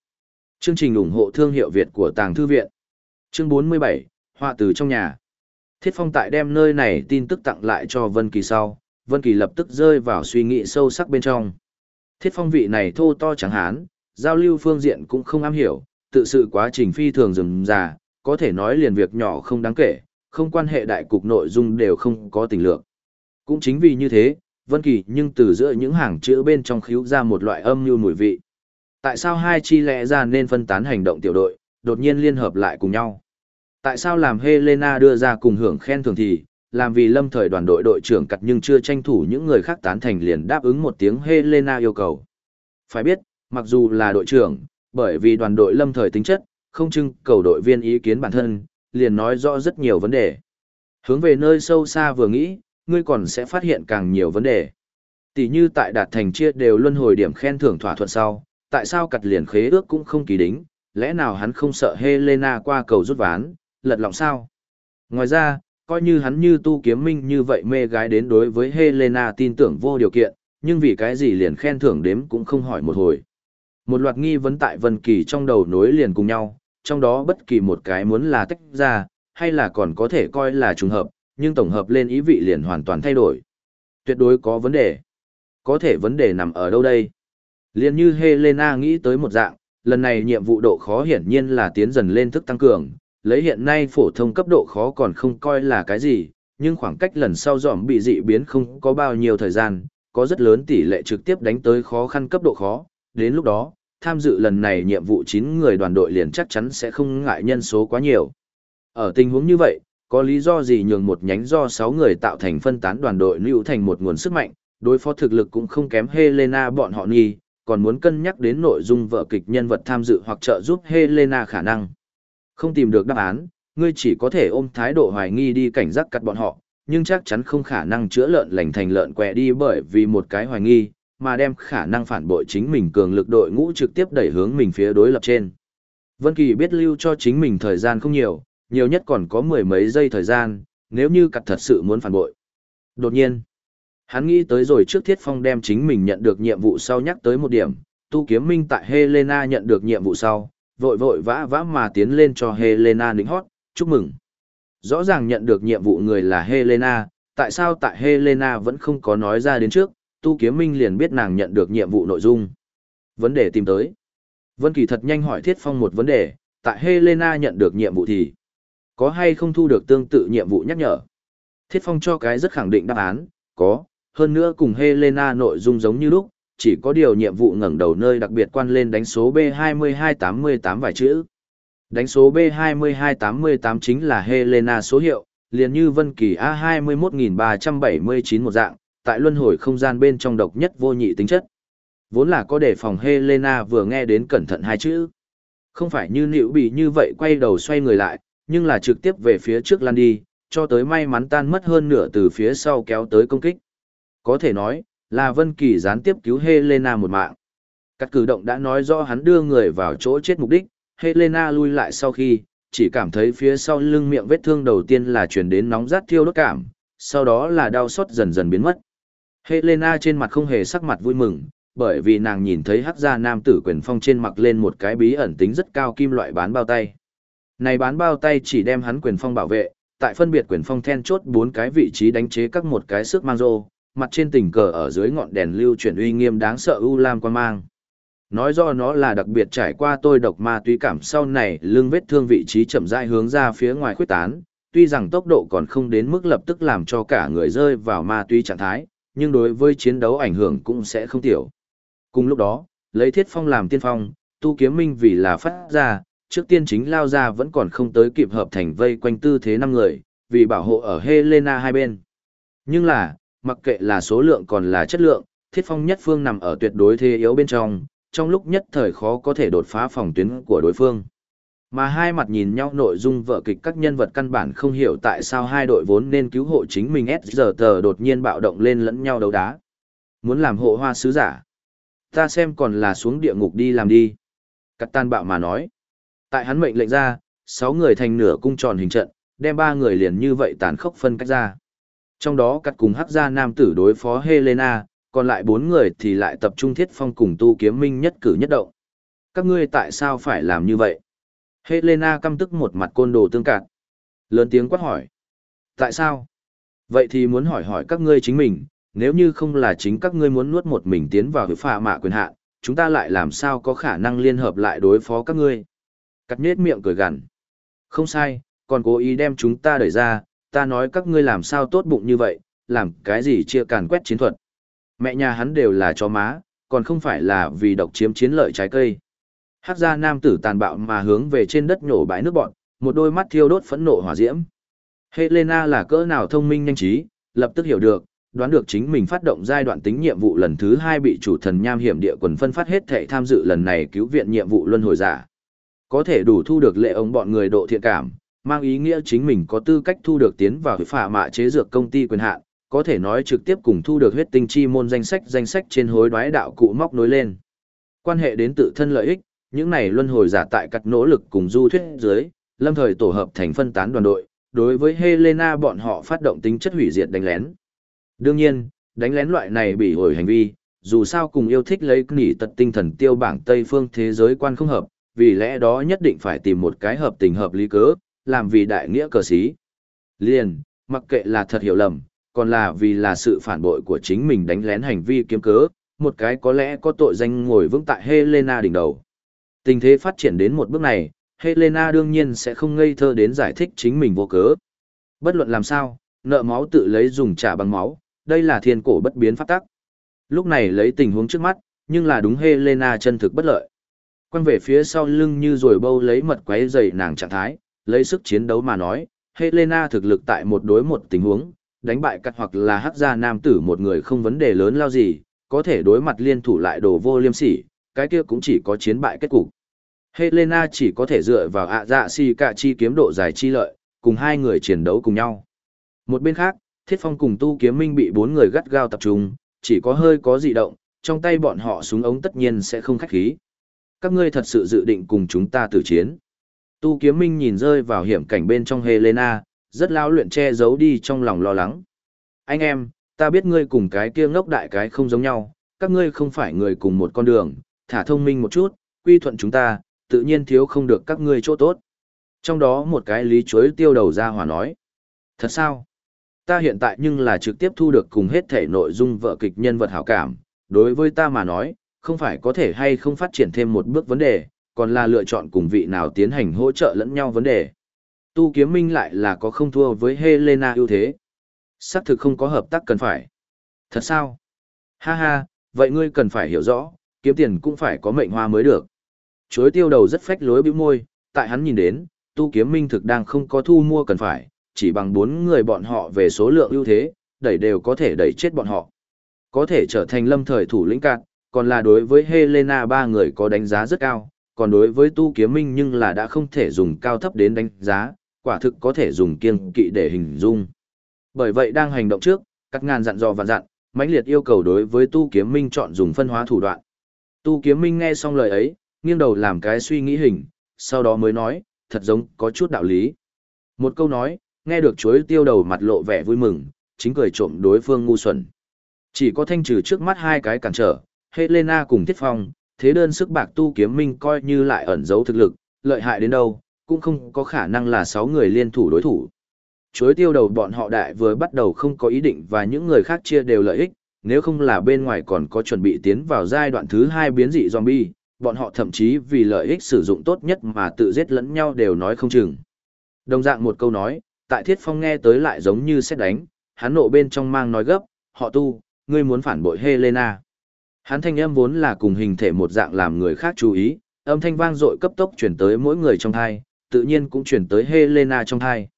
Chương trình ủng hộ thương hiệu Việt của Tàng Thư Viện. Chương 47, Họa từ trong nhà. Thiết Phong tại đem nơi này tin tức tặng lại cho Vân Kỳ sau, Vân Kỳ lập tức rơi vào suy nghĩ sâu sắc bên trong. Thiết phong vị này thô to chẳng hán, giao lưu phương diện cũng không am hiểu, tự sự quá trình phi thường rườm rà, có thể nói liền việc nhỏ không đáng kể, không quan hệ đại cục nội dung đều không có tình lượng. Cũng chính vì như thế, Vân Kỳ nhưng từ giữa những hàng chữ bên trong khíu ra một loại âm như mùi vị. Tại sao hai chi lẽ ra nên phân tán hành động tiểu đội, đột nhiên liên hợp lại cùng nhau? Tại sao làm Helena đưa ra cùng hưởng khen thưởng thì, làm vì lâm thời đoàn đội đội trưởng cặt nhưng chưa tranh thủ những người khác tán thành liền đáp ứng một tiếng Helena yêu cầu. Phải biết, mặc dù là đội trưởng, bởi vì đoàn đội lâm thời tính chất, không trưng cầu đội viên ý kiến bản thân, liền nói rõ rất nhiều vấn đề. Hướng về nơi sâu xa vừa nghĩ, ngươi còn sẽ phát hiện càng nhiều vấn đề. Tỷ như tại đạt thành chia đều luân hồi điểm khen thưởng thỏa thuận sau, tại sao cặt liền khế ước cũng không kỳ đính, lẽ nào hắn không sợ Helena qua cầu rút ván, lật lọng sao? Ngoài ra, coi như hắn như tu kiếm minh như vậy mê gái đến đối với Helena tin tưởng vô điều kiện, nhưng vì cái gì liền khen thưởng đếm cũng không hỏi một hồi. Một loạt nghi vấn tại Vân Kỳ trong đầu nối liền cùng nhau, trong đó bất kỳ một cái muốn là tách ra, hay là còn có thể coi là trùng hợp, nhưng tổng hợp lên ý vị liền hoàn toàn thay đổi. Tuyệt đối có vấn đề. Có thể vấn đề nằm ở đâu đây? Liên như Helena nghĩ tới một dạng, lần này nhiệm vụ độ khó hiển nhiên là tiến dần lên thức tăng cường, lấy hiện nay phổ thông cấp độ khó còn không coi là cái gì, nhưng khoảng cách lần sau dòm bị dị biến không có bao nhiêu thời gian, có rất lớn tỷ lệ trực tiếp đánh tới khó khăn cấp độ khó, đến lúc đó, tham dự lần này nhiệm vụ 9 người đoàn đội liền chắc chắn sẽ không ngại nhân số quá nhiều. Ở tình huống như vậy, có lý do gì nhường một nhánh do 6 người tạo thành phân tán đoàn đội lưu thành một nguồn sức mạnh, đối phó thực lực cũng không kém Helena bọn họ nghi, còn muốn cân nhắc đến nội dung vở kịch nhân vật tham dự hoặc trợ giúp Helena khả năng. Không tìm được đáp án, ngươi chỉ có thể ôm thái độ hoài nghi đi cảnh giác cắt bọn họ, nhưng chắc chắn không khả năng chữa lợn lành thành lợn què đi bởi vì một cái hoài nghi, mà đem khả năng phản bội chính mình cường lực đội ngũ trực tiếp đẩy hướng mình phía đối lập trên. Vân Kỳ biết lưu cho chính mình thời gian không nhiều, nhiều nhất còn có mười mấy giây thời gian, nếu như cặt thật sự muốn phản bội. Đột nhiên, hắn nghĩ tới rồi trước Thiết Phong đem chính mình nhận được nhiệm vụ sau nhắc tới một điểm, tu kiếm minh tại Helena nhận được nhiệm vụ sau, vội vội vã vã mà tiến lên cho Helena nịnh hót, chúc mừng. Rõ ràng nhận được nhiệm vụ người là Helena, tại sao tại Helena vẫn không có nói ra đến trước, tu kiếm minh liền biết nàng nhận được nhiệm vụ nội dung. Vấn đề tìm tới. Vân Kỳ thật nhanh hỏi Thiết Phong một vấn đề, tại Helena nhận được nhiệm vụ thì có hay không thu được tương tự nhiệm vụ nhắc nhở? Thiết Phong cho cái rất khẳng định đáp án, có, hơn nữa cùng Helena nội dung giống như lúc, chỉ có điều nhiệm vụ ngẩng đầu nơi đặc biệt quan lên đánh số B2288 vài chữ. Đánh số B2288 chính là Helena số hiệu, liền như Vân Kỳ A21379 một dạng, tại luân hồi không gian bên trong độc nhất vô nhị tính chất. Vốn là có đề phòng Helena vừa nghe đến cẩn thận hai chữ. Không phải như nịu bị như vậy quay đầu xoay người lại, nhưng là trực tiếp về phía trước lăn đi, cho tới may mắn tan mất hơn nửa từ phía sau kéo tới công kích. Có thể nói, là Vân Kỳ gián tiếp cứu Helena một mạng. Các cử động đã nói rõ hắn đưa người vào chỗ chết mục đích, Helena lui lại sau khi, chỉ cảm thấy phía sau lưng miệng vết thương đầu tiên là truyền đến nóng rát thiêu đốt cảm, sau đó là đau xót dần dần biến mất. Helena trên mặt không hề sắc mặt vui mừng, bởi vì nàng nhìn thấy hắc gia nam tử quyền phong trên mặt lên một cái bí ẩn tính rất cao kim loại bán bao tay. Này bán bao tay chỉ đem hắn quyền phong bảo vệ, tại phân biệt quyền phong then chốt bốn cái vị trí đánh chế các một cái sức mang rô, mặt trên tình cờ ở dưới ngọn đèn lưu chuyển uy nghiêm đáng sợ u lam quan mang. Nói do nó là đặc biệt trải qua tôi độc ma túy cảm sau này lưng vết thương vị trí chậm rãi hướng ra phía ngoài khuyết tán, tuy rằng tốc độ còn không đến mức lập tức làm cho cả người rơi vào ma túy trạng thái, nhưng đối với chiến đấu ảnh hưởng cũng sẽ không tiểu. Cùng lúc đó, lấy thiết phong làm tiên phong, tu kiếm minh vì là phát ra, trước tiên chính lao ra vẫn còn không tới kịp hợp thành vây quanh tư thế năm người, vì bảo hộ ở Helena hai bên. Nhưng là, mặc kệ là số lượng còn là chất lượng, thiết phong nhất phương nằm ở tuyệt đối thế yếu bên trong, trong lúc nhất thời khó có thể đột phá phòng tuyến của đối phương. Mà hai mặt nhìn nhau nội dung vở kịch các nhân vật căn bản không hiểu tại sao hai đội vốn nên cứu hộ chính mình SGT giờ tờ đột nhiên bạo động lên lẫn nhau đấu đá. Muốn làm hộ hoa sứ giả. Ta xem còn là xuống địa ngục đi làm đi. Cắt tan bạo mà nói. Tại hắn mệnh lệnh ra, sáu người thành nửa cung tròn hình trận, đem ba người liền như vậy tàn khốc phân cách ra. Trong đó cắt cùng hắc gia nam tử đối phó Helena, còn lại bốn người thì lại tập trung thiết phong cùng tu kiếm minh nhất cử nhất động. Các ngươi tại sao phải làm như vậy? Helena căm tức một mặt côn đồ tương cạn. Lớn tiếng quát hỏi. Tại sao? Vậy thì muốn hỏi hỏi các ngươi chính mình, nếu như không là chính các ngươi muốn nuốt một mình tiến vào phạ mạ quyền hạn, chúng ta lại làm sao có khả năng liên hợp lại đối phó các ngươi. Cắt nết miệng cười gằn. Không sai, còn cố ý đem chúng ta đẩy ra, ta nói các ngươi làm sao tốt bụng như vậy, làm cái gì chia càn quét chiến thuật. Mẹ nhà hắn đều là chó má, còn không phải là vì độc chiếm chiến lợi trái cây. Hắc gia nam tử tàn bạo mà hướng về trên đất nhổ bãi nước bọn, một đôi mắt thiêu đốt phẫn nộ hỏa diễm. Helena là cỡ nào thông minh nhanh trí, lập tức hiểu được, đoán được chính mình phát động giai đoạn tính nhiệm vụ lần thứ hai bị chủ thần nham hiểm địa quần phân phát hết thể tham dự lần này cứu viện nhiệm vụ luân hồi giả. Có thể đủ thu được lệ ông bọn người độ thiện cảm, mang ý nghĩa chính mình có tư cách thu được tiến vào phả mạ chế dược công ty quyền hạn, có thể nói trực tiếp cùng thu được huyết tinh chi môn danh sách danh sách trên hối đoái đạo cụ móc nối lên. Quan hệ đến tự thân lợi ích, những này luân hồi giả tại cắt nỗ lực cùng du thuyết dưới, lâm thời tổ hợp thành phân tán đoàn đội, đối với Helena bọn họ phát động tính chất hủy diệt đánh lén. Đương nhiên, đánh lén loại này bị hồi hành vi, dù sao cùng yêu thích lấy nỉ tật tinh thần tiêu bảng Tây phương thế giới quan không hợp, vì lẽ đó nhất định phải tìm một cái hợp tình hợp lý cớ, làm vì đại nghĩa cờ sĩ. Liền, mặc kệ là thật hiểu lầm, còn là vì là sự phản bội của chính mình đánh lén hành vi kiếm cớ, một cái có lẽ có tội danh ngồi vững tại Helena đỉnh đầu. Tình thế phát triển đến một bước này, Helena đương nhiên sẽ không ngây thơ đến giải thích chính mình vô cớ. Bất luận làm sao, nợ máu tự lấy dùng trả bằng máu, đây là thiên cổ bất biến pháp tắc. Lúc này lấy tình huống trước mắt, nhưng là đúng Helena chân thực bất lợi. Quăng về phía sau lưng như rồi bâu lấy mật quấy dày nàng trạng thái, lấy sức chiến đấu mà nói, Helena thực lực tại một đối một tình huống, đánh bại cắt hoặc là hắc ra nam tử một người không vấn đề lớn lao gì, có thể đối mặt liên thủ lại đồ vô liêm sỉ, cái kia cũng chỉ có chiến bại kết cục. Helena chỉ có thể dựa vào ạ dạ si cả chi kiếm độ dài chi lợi, cùng hai người chiến đấu cùng nhau. Một bên khác, Thiết Phong cùng Tu Kiếm Minh bị bốn người gắt gao tập trung, chỉ có hơi có dị động, trong tay bọn họ súng ống tất nhiên sẽ không khách khí. Các ngươi thật sự dự định cùng chúng ta tử chiến. Tu Kiếm Minh nhìn rơi vào hiểm cảnh bên trong Helena, rất lao luyện che giấu đi trong lòng lo lắng. Anh em, ta biết ngươi cùng cái kia ngốc đại cái không giống nhau, các ngươi không phải người cùng một con đường, thả thông minh một chút, quy thuận chúng ta, tự nhiên thiếu không được các ngươi chỗ tốt. Trong đó một cái lý chuối tiêu đầu ra hòa nói. Thật sao? Ta hiện tại nhưng là trực tiếp thu được cùng hết thể nội dung vợ kịch nhân vật hảo cảm. Đối với ta mà nói, không phải có thể hay không phát triển thêm một bước vấn đề, còn là lựa chọn cùng vị nào tiến hành hỗ trợ lẫn nhau vấn đề. Tu kiếm minh lại là có không thua với Helena ưu thế. Sắc thực không có hợp tác cần phải. Thật sao? Ha ha, vậy ngươi cần phải hiểu rõ, kiếm tiền cũng phải có mệnh hoa mới được. Chối tiêu đầu rất phách lối bĩu môi, tại hắn nhìn đến, tu kiếm minh thực đang không có thu mua cần phải, chỉ bằng bốn người bọn họ về số lượng ưu thế, đẩy đều có thể đẩy chết bọn họ. Có thể trở thành lâm thời thủ lĩnh cạn, còn là đối với Helena ba người có đánh giá rất cao, còn đối với tu kiếm minh nhưng là đã không thể dùng cao thấp đến đánh giá, quả thực có thể dùng kiêng kỵ để hình dung. Bởi vậy đang hành động trước, các ngàn dặn dò vạn dặn, mãnh liệt yêu cầu đối với tu kiếm minh chọn dùng phân hóa thủ đoạn. Tu kiếm minh nghe xong lời ấy, nghiêng đầu làm cái suy nghĩ hình, sau đó mới nói, thật giống có chút đạo lý. Một câu nói, nghe được chuối tiêu đầu mặt lộ vẻ vui mừng, chính cười trộm đối phương ngu xuẩn. Chỉ có thanh trừ trước mắt hai cái cản trở, Helena cùng Thiết Phong, thế đơn sức bạc tu kiếm minh coi như lại ẩn giấu thực lực, lợi hại đến đâu, cũng không có khả năng là sáu người liên thủ đối thủ. Chuối tiêu đầu bọn họ đại vừa bắt đầu không có ý định và những người khác chia đều lợi ích, nếu không là bên ngoài còn có chuẩn bị tiến vào giai đoạn thứ hai biến dị zombie, bọn họ thậm chí vì lợi ích sử dụng tốt nhất mà tự giết lẫn nhau đều nói không chừng. Đồng dạng một câu nói, tại thiết phong nghe tới lại giống như xét đánh, hắn nộ bên trong mang nói gấp, họ tu, ngươi muốn phản bội Helena. Hắn thanh âm vốn là cùng hình thể một dạng làm người khác chú ý, âm thanh vang dội cấp tốc chuyển tới mỗi người trong thai, tự nhiên cũng chuyển tới Helena trong thai.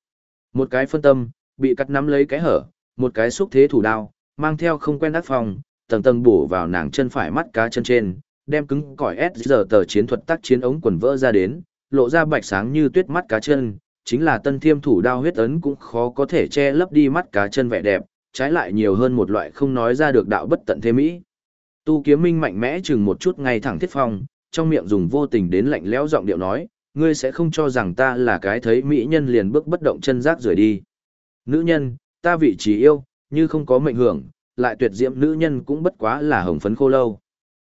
Một cái phân tâm, bị cắt nắm lấy cái hở, một cái xúc thế thủ đao, mang theo không quen đắc phòng, tầng tầng bổ vào nàng chân phải mắt cá chân trên, đem cứng cỏi S giờ tờ chiến thuật tác chiến ống quần vỡ ra đến, lộ ra bạch sáng như tuyết mắt cá chân, chính là tân thiêm thủ đao huyết ấn cũng khó có thể che lấp đi mắt cá chân vẻ đẹp, trái lại nhiều hơn một loại không nói ra được đạo bất tận thế mỹ. Tu kiếm minh mạnh mẽ chừng một chút ngay thẳng thiết phong, trong miệng dùng vô tình đến lạnh lẽo giọng điệu nói, ngươi sẽ không cho rằng ta là cái thấy mỹ nhân liền bước bất động chân rác rời đi. Nữ nhân, ta vị trí yêu, như không có mệnh hưởng, lại tuyệt diễm nữ nhân cũng bất quá là hồng phấn khô lâu.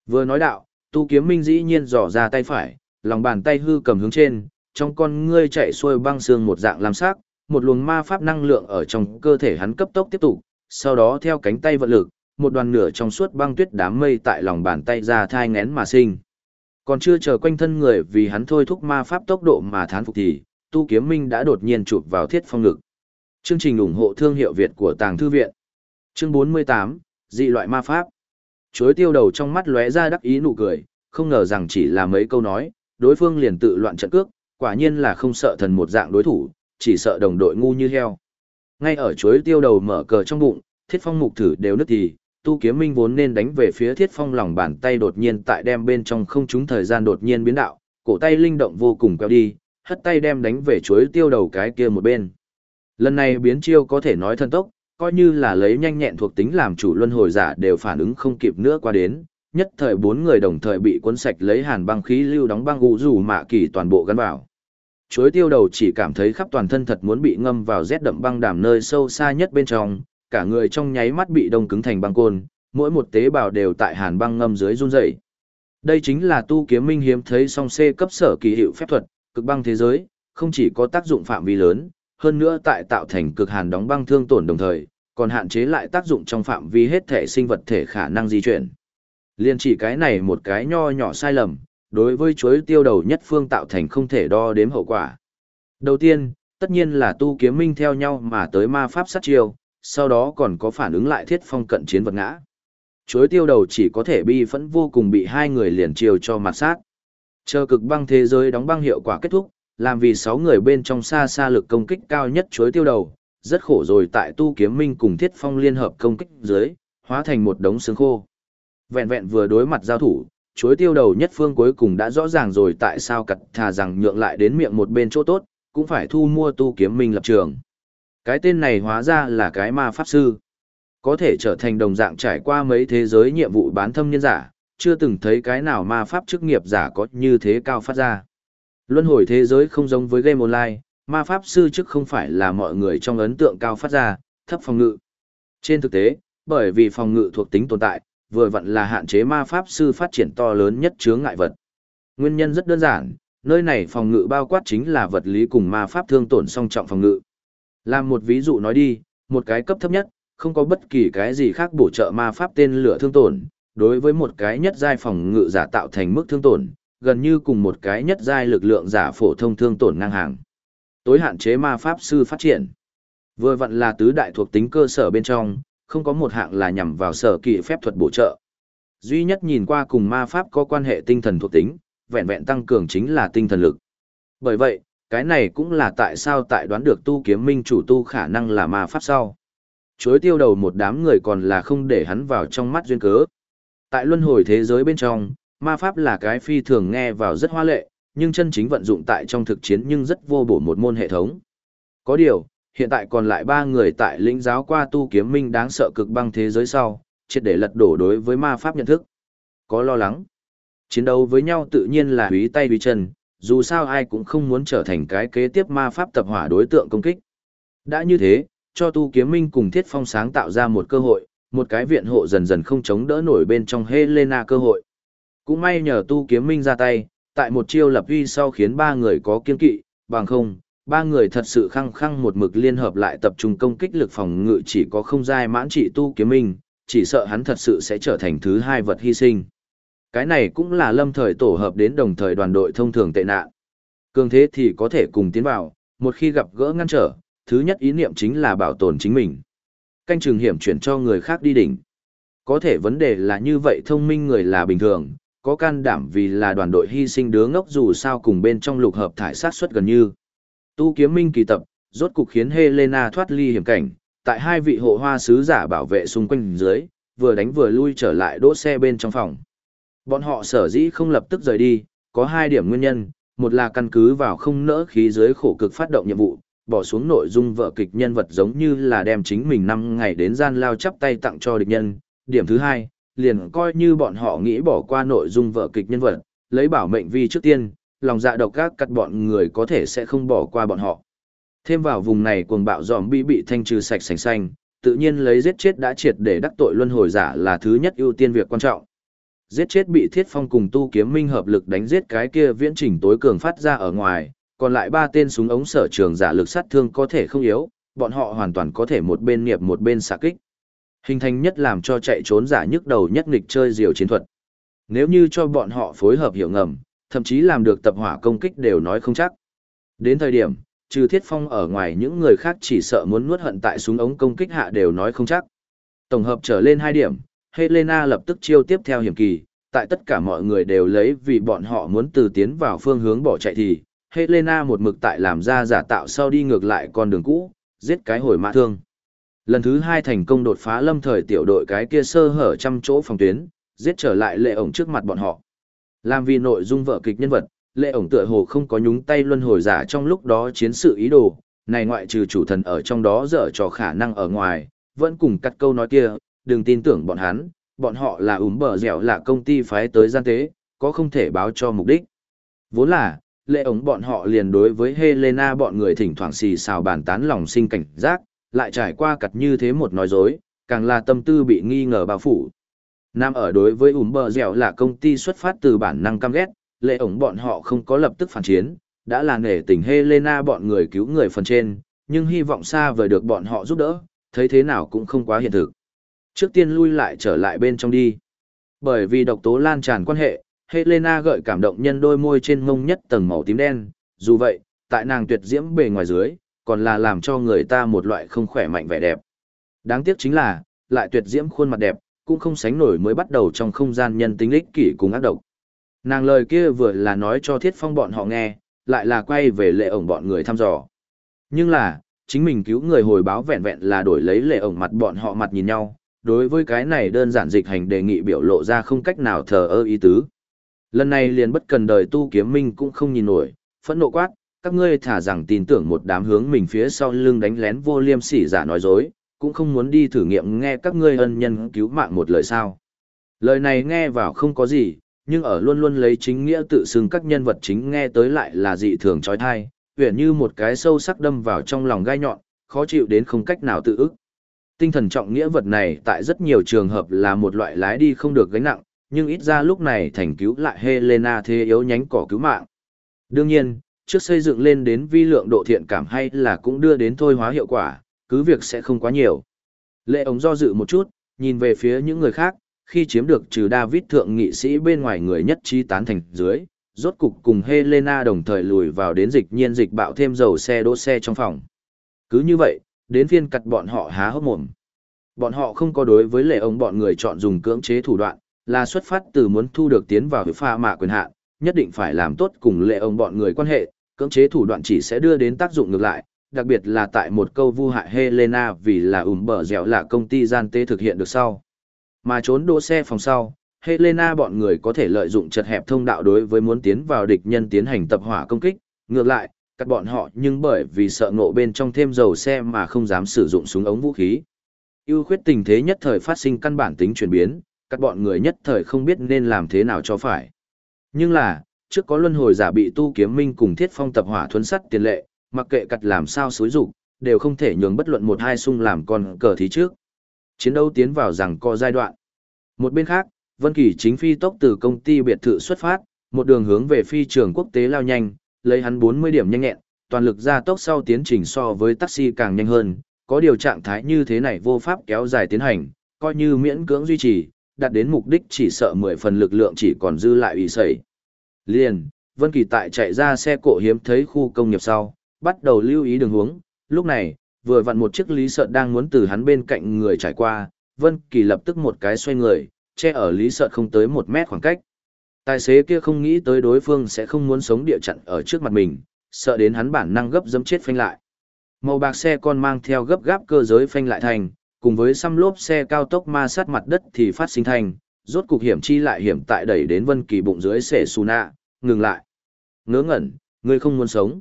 Vừa nói đạo, tu kiếm minh dĩ nhiên dò ra tay phải, lòng bàn tay hư cầm hướng trên, trong con ngươi chạy xuôi băng xương một dạng làm sắc, một luồng ma pháp năng lượng ở trong cơ thể hắn cấp tốc tiếp tục, sau đó theo cánh tay vận lực, một đoàn nửa trong suốt băng tuyết đám mây tại lòng bàn tay ra thai ngén mà sinh. Còn chưa chờ quanh thân người vì hắn thôi thúc ma pháp tốc độ mà thán phục thì, Tu Kiếm Minh đã đột nhiên chụp vào thiết phong ngực. Chương trình ủng hộ thương hiệu Việt của Tàng Thư Viện. Chương 48, dị loại ma pháp. Chối tiêu đầu trong mắt lóe ra đắc ý nụ cười, không ngờ rằng chỉ là mấy câu nói, đối phương liền tự loạn trận cước, quả nhiên là không sợ thần một dạng đối thủ, chỉ sợ đồng đội ngu như heo. Ngay ở chuối tiêu đầu mở cờ trong bụng, thiết phong mục thử đều nứt thì, tu kiếm minh vốn nên đánh về phía thiết phong lòng bàn tay đột nhiên tại đem bên trong không trúng thời gian đột nhiên biến đạo, cổ tay linh động vô cùng queo đi, hất tay đem đánh về chuối tiêu đầu cái kia một bên. Lần này biến chiêu có thể nói thân tốc, coi như là lấy nhanh nhẹn thuộc tính làm chủ luân hồi giả đều phản ứng không kịp nữa qua đến, nhất thời bốn người đồng thời bị cuốn sạch lấy hàn băng khí lưu đóng băng gù rủ mạ kỳ toàn bộ gắn vào. Chuối tiêu đầu chỉ cảm thấy khắp toàn thân thật muốn bị ngâm vào rét đậm băng đàm nơi sâu xa nhất bên trong, cả người trong nháy mắt bị đông cứng thành băng côn, mỗi một tế bào đều tại hàn băng ngâm dưới run rẩy. Đây chính là tu kiếm minh hiếm thấy song C cấp sở kỳ hiệu phép thuật, cực băng thế giới, không chỉ có tác dụng phạm vi lớn, hơn nữa tại tạo thành cực hàn đóng băng thương tổn đồng thời, còn hạn chế lại tác dụng trong phạm vi hết thể sinh vật thể khả năng di chuyển. Liên chỉ cái này một cái nho nhỏ sai lầm, đối với chuối tiêu đầu nhất phương tạo thành không thể đo đếm hậu quả. Đầu tiên, tất nhiên là tu kiếm minh theo nhau mà tới ma pháp sát chiêu, sau đó còn có phản ứng lại thiết phong cận chiến vật ngã. Chuối tiêu đầu chỉ có thể bi phẫn vô cùng bị hai người liền chiều cho mặt sát. Chờ cực băng thế giới đóng băng hiệu quả kết thúc, làm vì sáu người bên trong xa xa lực công kích cao nhất chuối tiêu đầu, rất khổ rồi tại tu kiếm minh cùng thiết phong liên hợp công kích dưới, hóa thành một đống xương khô. Vẹn vẹn vừa đối mặt giao thủ, chuối tiêu đầu nhất phương cuối cùng đã rõ ràng rồi tại sao cặt thà rằng nhượng lại đến miệng một bên chỗ tốt, cũng phải thu mua tu kiếm minh lập trường. Cái tên này hóa ra là cái ma pháp sư. Có thể trở thành đồng dạng trải qua mấy thế giới nhiệm vụ bán thâm nhân giả, chưa từng thấy cái nào ma pháp chức nghiệp giả có như thế cao phát ra. Luân hồi thế giới không giống với game online, ma pháp sư chức không phải là mọi người trong ấn tượng cao phát ra, thấp phòng ngự. Trên thực tế, bởi vì phòng ngự thuộc tính tồn tại, vừa vặn là hạn chế ma pháp sư phát triển to lớn nhất chướng ngại vật. Nguyên nhân rất đơn giản, nơi này phòng ngự bao quát chính là vật lý cùng ma pháp thương tổn song trọng phòng ngự. Làm một ví dụ nói đi, một cái cấp thấp nhất, không có bất kỳ cái gì khác bổ trợ ma pháp tên lửa thương tổn, đối với một cái nhất giai phòng ngự giả tạo thành mức thương tổn, gần như cùng một cái nhất giai lực lượng giả phổ thông thương tổn ngang hàng. Tối hạn chế ma pháp sư phát triển. Vừa vặn là tứ đại thuộc tính cơ sở bên trong, không có một hạng là nhằm vào sở kỳ phép thuật bổ trợ. Duy nhất nhìn qua cùng ma pháp có quan hệ tinh thần thuộc tính, vẹn vẹn tăng cường chính là tinh thần lực. Bởi vậy, cái này cũng là tại sao tại đoán được tu kiếm minh chủ tu khả năng là ma pháp sau. Chối tiêu đầu một đám người còn là không để hắn vào trong mắt duyên cớ. Tại luân hồi thế giới bên trong, ma pháp là cái phi thường nghe vào rất hoa lệ, nhưng chân chính vận dụng tại trong thực chiến nhưng rất vô bổ một môn hệ thống. Có điều, hiện tại còn lại ba người tại lĩnh giáo qua tu kiếm minh đáng sợ cực băng thế giới sau, triệt để lật đổ đối với ma pháp nhận thức. Có lo lắng. Chiến đấu với nhau tự nhiên là húy tay húy chân, dù sao ai cũng không muốn trở thành cái kế tiếp ma pháp tập hỏa đối tượng công kích. Đã như thế, cho tu kiếm minh cùng thiết phong sáng tạo ra một cơ hội, một cái viện hộ dần dần không chống đỡ nổi bên trong Helena cơ hội. Cũng may nhờ tu kiếm minh ra tay, tại một chiêu lập uy sau khiến ba người có kiên kỵ, bằng không, ba người thật sự khăng khăng một mực liên hợp lại tập trung công kích lực phòng ngự chỉ có không giai mãn trị tu kiếm minh, chỉ sợ hắn thật sự sẽ trở thành thứ hai vật hy sinh. Cái này cũng là lâm thời tổ hợp đến đồng thời đoàn đội thông thường tệ nạn. Cường thế thì có thể cùng tiến vào, một khi gặp gỡ ngăn trở, thứ nhất ý niệm chính là bảo tồn chính mình. Canh trường hiểm chuyển cho người khác đi đỉnh. Có thể vấn đề là như vậy thông minh người là bình thường, có can đảm vì là đoàn đội hy sinh đứa ngốc dù sao cùng bên trong lục hợp thải sát suất gần như. Tu kiếm minh kỳ tập, rốt cục khiến Helena thoát ly hiểm cảnh, tại hai vị hộ hoa sứ giả bảo vệ xung quanh dưới, vừa đánh vừa lui trở lại đỗ xe bên trong phòng. Bọn họ sở dĩ không lập tức rời đi, có hai điểm nguyên nhân, một là căn cứ vào không nỡ khí dưới khổ cực phát động nhiệm vụ, bỏ xuống nội dung vợ kịch nhân vật giống như là đem chính mình năm ngày đến gian lao chắp tay tặng cho địch nhân. Điểm thứ hai, liền coi như bọn họ nghĩ bỏ qua nội dung vợ kịch nhân vật, lấy bảo mệnh vi trước tiên, lòng dạ độc các cắt bọn người có thể sẽ không bỏ qua bọn họ. Thêm vào vùng này cuồng bạo dòm bị bị thanh trừ sạch sành xanh, tự nhiên lấy giết chết đã triệt để đắc tội luân hồi giả là thứ nhất ưu tiên việc quan trọng. Giết chết bị thiết phong cùng tu kiếm minh hợp lực đánh giết cái kia viễn trình tối cường phát ra ở ngoài, còn lại ba tên súng ống sở trường giả lực sát thương có thể không yếu, bọn họ hoàn toàn có thể một bên nghiệp một bên xạ kích. Hình thành nhất làm cho chạy trốn giả nhức đầu nhất nghịch chơi diều chiến thuật. Nếu như cho bọn họ phối hợp hiểu ngầm, thậm chí làm được tập hỏa công kích đều nói không chắc. Đến thời điểm, trừ thiết phong ở ngoài những người khác chỉ sợ muốn nuốt hận tại súng ống công kích hạ đều nói không chắc. Tổng hợp trở lên hai điểm, Helena lập tức chiêu tiếp theo hiểm kỳ, tại tất cả mọi người đều lấy vì bọn họ muốn từ tiến vào phương hướng bỏ chạy thì, Helena một mực tại làm ra giả tạo sau đi ngược lại con đường cũ, giết cái hồi mã thương. Lần thứ hai thành công đột phá lâm thời tiểu đội cái kia sơ hở trăm chỗ phòng tuyến, giết trở lại lệ ổng trước mặt bọn họ. Làm vì nội dung vợ kịch nhân vật, lệ ổng tựa hồ không có nhúng tay luân hồi giả trong lúc đó chiến sự ý đồ, này ngoại trừ chủ thần ở trong đó dở cho khả năng ở ngoài, vẫn cùng cắt câu nói kia, đừng tin tưởng bọn hắn, bọn họ là ủm bờ dẻo là công ty phái tới gian tế, có không thể báo cho mục đích. Vốn là, lệ ống bọn họ liền đối với Helena bọn người thỉnh thoảng xì xào bàn tán lòng sinh cảnh giác, lại trải qua cặt như thế một nói dối, càng là tâm tư bị nghi ngờ bao phủ. Nam ở đối với ủm bờ dẻo là công ty xuất phát từ bản năng căm ghét, lệ ổng bọn họ không có lập tức phản chiến, đã là nể tình Helena bọn người cứu người phần trên, nhưng hy vọng xa vời được bọn họ giúp đỡ, thấy thế nào cũng không quá hiện thực. Trước tiên lui lại trở lại bên trong đi. Bởi vì độc tố lan tràn quan hệ, Helena gợi cảm động nhân đôi môi trên mông nhất tầng màu tím đen, dù vậy, tại nàng tuyệt diễm bề ngoài dưới, còn là làm cho người ta một loại không khỏe mạnh vẻ đẹp. Đáng tiếc chính là, lại tuyệt diễm khuôn mặt đẹp, cũng không sánh nổi mới bắt đầu trong không gian nhân tính lích kỷ cùng ác độc. Nàng lời kia vừa là nói cho thiết phong bọn họ nghe, lại là quay về lệ ổng bọn người thăm dò. Nhưng là, chính mình cứu người hồi báo vẹn vẹn là đổi lấy lệ ổng mặt bọn họ mặt nhìn nhau, đối với cái này đơn giản dịch hành đề nghị biểu lộ ra không cách nào thờ ơ ý tứ. Lần này liền bất cần đời tu kiếm minh cũng không nhìn nổi, phẫn nộ quát, các ngươi thả rằng tin tưởng một đám hướng mình phía sau lưng đánh lén vô liêm sỉ giả nói dối, cũng không muốn đi thử nghiệm nghe các ngươi ân nhân cứu mạng một lời sao. Lời này nghe vào không có gì, nhưng ở luôn luôn lấy chính nghĩa tự xưng các nhân vật chính nghe tới lại là dị thường trói thai, huyền như một cái sâu sắc đâm vào trong lòng gai nhọn, khó chịu đến không cách nào tự ức. Tinh thần trọng nghĩa vật này tại rất nhiều trường hợp là một loại lái đi không được gánh nặng, nhưng ít ra lúc này thành cứu lại Helena thế yếu nhánh cỏ cứu mạng. Đương nhiên, trước xây dựng lên đến vi lượng độ thiện cảm hay là cũng đưa đến thôi hóa hiệu quả, cứ việc sẽ không quá nhiều. Lệ ống do dự một chút, nhìn về phía những người khác, khi chiếm được trừ David thượng nghị sĩ bên ngoài người nhất trí tán thành dưới, rốt cục cùng Helena đồng thời lùi vào đến dịch nhiên dịch bạo thêm dầu xe đỗ xe trong phòng. Cứ như vậy, đến phiên cặt bọn họ há hốc mồm. Bọn họ không có đối với lệ ông bọn người chọn dùng cưỡng chế thủ đoạn, là xuất phát từ muốn thu được tiến vào pha mạ quyền hạn, nhất định phải làm tốt cùng lệ ông bọn người quan hệ, cưỡng chế thủ đoạn chỉ sẽ đưa đến tác dụng ngược lại, đặc biệt là tại một câu vu hại Helena vì là ủm bờ dẻo là công ty gian tế thực hiện được sau. Mà trốn đỗ xe phòng sau, Helena bọn người có thể lợi dụng chật hẹp thông đạo đối với muốn tiến vào địch nhân tiến hành tập hỏa công kích, ngược lại, các bọn họ nhưng bởi vì sợ ngộ bên trong thêm dầu xe mà không dám sử dụng súng ống vũ khí. ưu khuyết tình thế nhất thời phát sinh căn bản tính chuyển biến, các bọn người nhất thời không biết nên làm thế nào cho phải. Nhưng là, trước có luân hồi giả bị tu kiếm minh cùng thiết phong tập hỏa thuấn sắt tiền lệ, mặc kệ cặt làm sao xối rụng, đều không thể nhường bất luận một hai sung làm con cờ thí trước. Chiến đấu tiến vào rằng có giai đoạn. Một bên khác, Vân Kỳ chính phi tốc từ công ty biệt thự xuất phát, một đường hướng về phi trường quốc tế lao nhanh, lấy hắn 40 điểm nhanh nhẹn, toàn lực ra tốc sau tiến trình so với taxi càng nhanh hơn, có điều trạng thái như thế này vô pháp kéo dài tiến hành, coi như miễn cưỡng duy trì, đạt đến mục đích chỉ sợ 10 phần lực lượng chỉ còn dư lại ủy sẩy. Liền, Vân Kỳ tại chạy ra xe cộ hiếm thấy khu công nghiệp sau, bắt đầu lưu ý đường hướng, lúc này, vừa vặn một chiếc lý sợ đang muốn từ hắn bên cạnh người trải qua, Vân Kỳ lập tức một cái xoay người, che ở lý sợ không tới một mét khoảng cách. Tài xế kia không nghĩ tới đối phương sẽ không muốn sống địa chặn ở trước mặt mình, sợ đến hắn bản năng gấp dẫm chết phanh lại. Màu bạc xe con mang theo gấp gáp cơ giới phanh lại thành, cùng với xăm lốp xe cao tốc ma sát mặt đất thì phát sinh thành, rốt cục hiểm chi lại hiểm tại đẩy đến Vân Kỳ bụng dưới xẻ xù nạ, ngừng lại. Ngớ ngẩn, ngươi không muốn sống.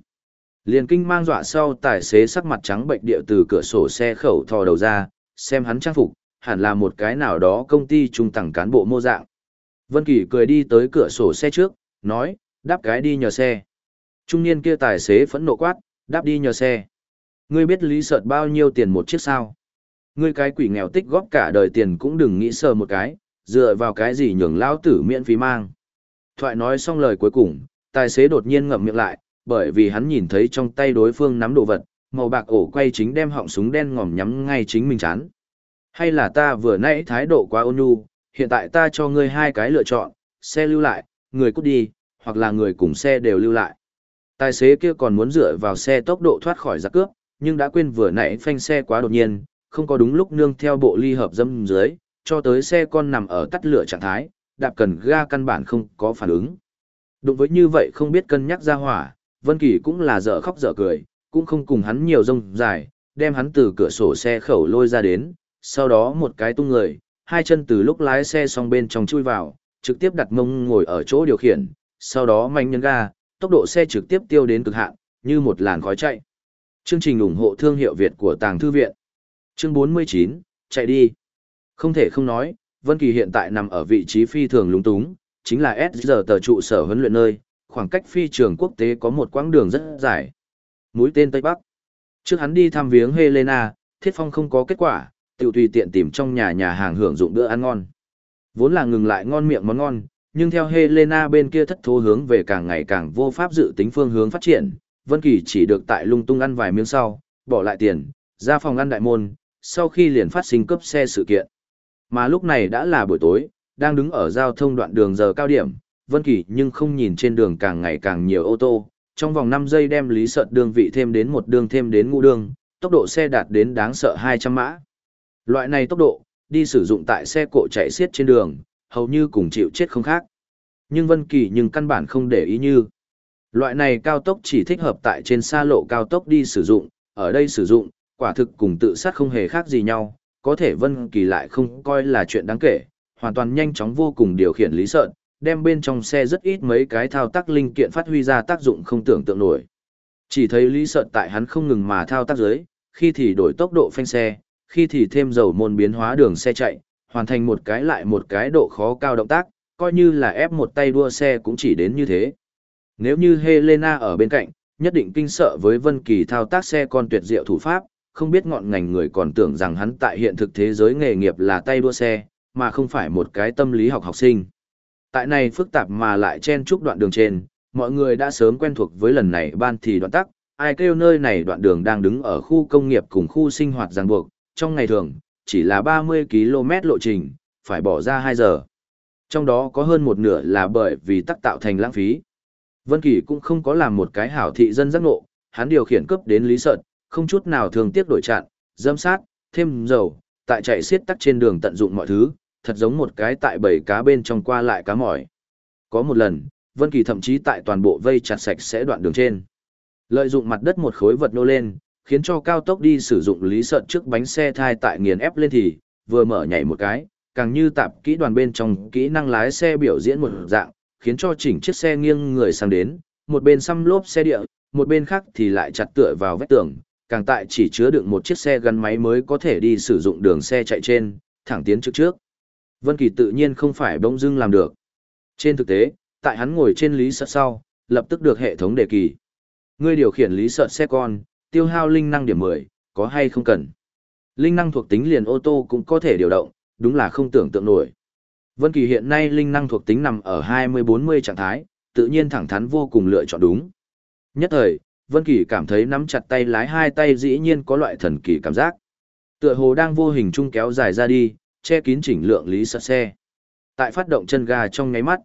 Liền kinh mang dọa sau tài xế sắc mặt trắng bệnh địa từ cửa sổ xe khẩu thò đầu ra, xem hắn trang phục, hẳn là một cái nào đó công ty trung tầng cán bộ mô dạng. Vân Kỳ cười đi tới cửa sổ xe trước, nói, đáp cái đi nhờ xe. Trung niên kia tài xế phẫn nộ quát, đáp đi nhờ xe. Ngươi biết lý sợt bao nhiêu tiền một chiếc sao? Ngươi cái quỷ nghèo tích góp cả đời tiền cũng đừng nghĩ sờ một cái, dựa vào cái gì nhường lão tử miễn phí mang. Thoại nói xong lời cuối cùng, tài xế đột nhiên ngậm miệng lại, bởi vì hắn nhìn thấy trong tay đối phương nắm đồ vật, màu bạc ổ quay chính đem họng súng đen ngòm nhắm ngay chính mình chán. Hay là ta vừa nãy thái độ quá ôn nhu, hiện tại ta cho ngươi hai cái lựa chọn, xe lưu lại, người cút đi, hoặc là người cùng xe đều lưu lại. Tài xế kia còn muốn dựa vào xe tốc độ thoát khỏi giặc cướp, nhưng đã quên vừa nãy phanh xe quá đột nhiên, không có đúng lúc nương theo bộ ly hợp dâm dưới, cho tới xe con nằm ở tắt lửa trạng thái, đạp cần ga căn bản không có phản ứng. Đúng với như vậy không biết cân nhắc ra hỏa, Vân Kỳ cũng là dở khóc dở cười, cũng không cùng hắn nhiều rông dài, đem hắn từ cửa sổ xe khẩu lôi ra đến, sau đó một cái tung người, hai chân từ lúc lái xe xong bên trong chui vào, trực tiếp đặt mông ngồi ở chỗ điều khiển, sau đó mạnh nhấn ga, tốc độ xe trực tiếp tiêu đến cực hạn, như một làn khói chạy. Chương trình ủng hộ thương hiệu Việt của Tàng Thư Viện. Chương 49, chạy đi. Không thể không nói, Vân Kỳ hiện tại nằm ở vị trí phi thường lúng túng, chính là S giờ tờ trụ sở huấn luyện nơi, khoảng cách phi trường quốc tế có một quãng đường rất dài. Mũi tên Tây Bắc. Trước hắn đi thăm viếng Helena, Thiết Phong không có kết quả, tiểu tùy tiện tìm trong nhà nhà hàng hưởng dụng bữa ăn ngon. Vốn là ngừng lại ngon miệng món ngon, nhưng theo Helena bên kia thất thố hướng về càng ngày càng vô pháp dự tính phương hướng phát triển, Vân Kỳ chỉ được tại lung tung ăn vài miếng sau, bỏ lại tiền, ra phòng ăn đại môn, sau khi liền phát sinh cướp xe sự kiện. Mà lúc này đã là buổi tối, đang đứng ở giao thông đoạn đường giờ cao điểm, Vân Kỳ nhưng không nhìn trên đường càng ngày càng nhiều ô tô, trong vòng 5 giây đem lý sợt đường vị thêm đến một đường thêm đến ngũ đường, tốc độ xe đạt đến đáng sợ 200 mã. Loại này tốc độ, đi sử dụng tại xe cộ chạy xiết trên đường, hầu như cùng chịu chết không khác. Nhưng Vân Kỳ nhưng căn bản không để ý như. Loại này cao tốc chỉ thích hợp tại trên xa lộ cao tốc đi sử dụng, ở đây sử dụng, quả thực cùng tự sát không hề khác gì nhau, có thể Vân Kỳ lại không coi là chuyện đáng kể, hoàn toàn nhanh chóng vô cùng điều khiển lý sợn, đem bên trong xe rất ít mấy cái thao tác linh kiện phát huy ra tác dụng không tưởng tượng nổi. Chỉ thấy lý sợn tại hắn không ngừng mà thao tác dưới, khi thì đổi tốc độ phanh xe, khi thì thêm dầu môn biến hóa đường xe chạy, hoàn thành một cái lại một cái độ khó cao động tác, coi như là ép một tay đua xe cũng chỉ đến như thế. Nếu như Helena ở bên cạnh, nhất định kinh sợ với Vân Kỳ thao tác xe con tuyệt diệu thủ pháp, không biết ngọn ngành người còn tưởng rằng hắn tại hiện thực thế giới nghề nghiệp là tay đua xe, mà không phải một cái tâm lý học học sinh. Tại này phức tạp mà lại chen chúc đoạn đường trên, mọi người đã sớm quen thuộc với lần này ban thì đoạn tắc, ai kêu nơi này đoạn đường đang đứng ở khu công nghiệp cùng khu sinh hoạt ràng buộc, trong ngày thường, chỉ là 30 km lộ trình, phải bỏ ra 2 giờ. Trong đó có hơn một nửa là bởi vì tắc tạo thành lãng phí. Vân Kỳ cũng không có làm một cái hảo thị dân giác ngộ, hắn điều khiển cấp đến lý sợt, không chút nào thường tiếc đổi chặn, dâm sát, thêm dầu, tại chạy xiết tắc trên đường tận dụng mọi thứ, thật giống một cái tại bầy cá bên trong qua lại cá mỏi. Có một lần, Vân Kỳ thậm chí tại toàn bộ vây chặt sạch sẽ đoạn đường trên. Lợi dụng mặt đất một khối vật nô lên, khiến cho cao tốc đi sử dụng lý sợn trước bánh xe thai tại nghiền ép lên thì, vừa mở nhảy một cái, càng như tạp kỹ đoàn bên trong kỹ năng lái xe biểu diễn một dạng, khiến cho chỉnh chiếc xe nghiêng người sang đến, một bên xăm lốp xe địa, một bên khác thì lại chặt tựa vào vách tường, càng tại chỉ chứa đựng một chiếc xe gắn máy mới có thể đi sử dụng đường xe chạy trên, thẳng tiến trước trước. Vân Kỳ tự nhiên không phải bỗng dưng làm được. Trên thực tế, tại hắn ngồi trên lý sợ sau, lập tức được hệ thống đề kỳ. Ngươi điều khiển lý sợ xe con, tiêu hao linh năng điểm 10, có hay không cần. Linh năng thuộc tính liền ô tô cũng có thể điều động, đúng là không tưởng tượng nổi. Vân Kỳ hiện nay linh năng thuộc tính nằm ở 20-40 trạng thái, tự nhiên thẳng thắn vô cùng lựa chọn đúng. Nhất thời, Vân Kỳ cảm thấy nắm chặt tay lái hai tay dĩ nhiên có loại thần kỳ cảm giác. Tựa hồ đang vô hình trung kéo dài ra đi, che kín chỉnh lượng lý sợ xe. Tại phát động chân ga trong nháy mắt,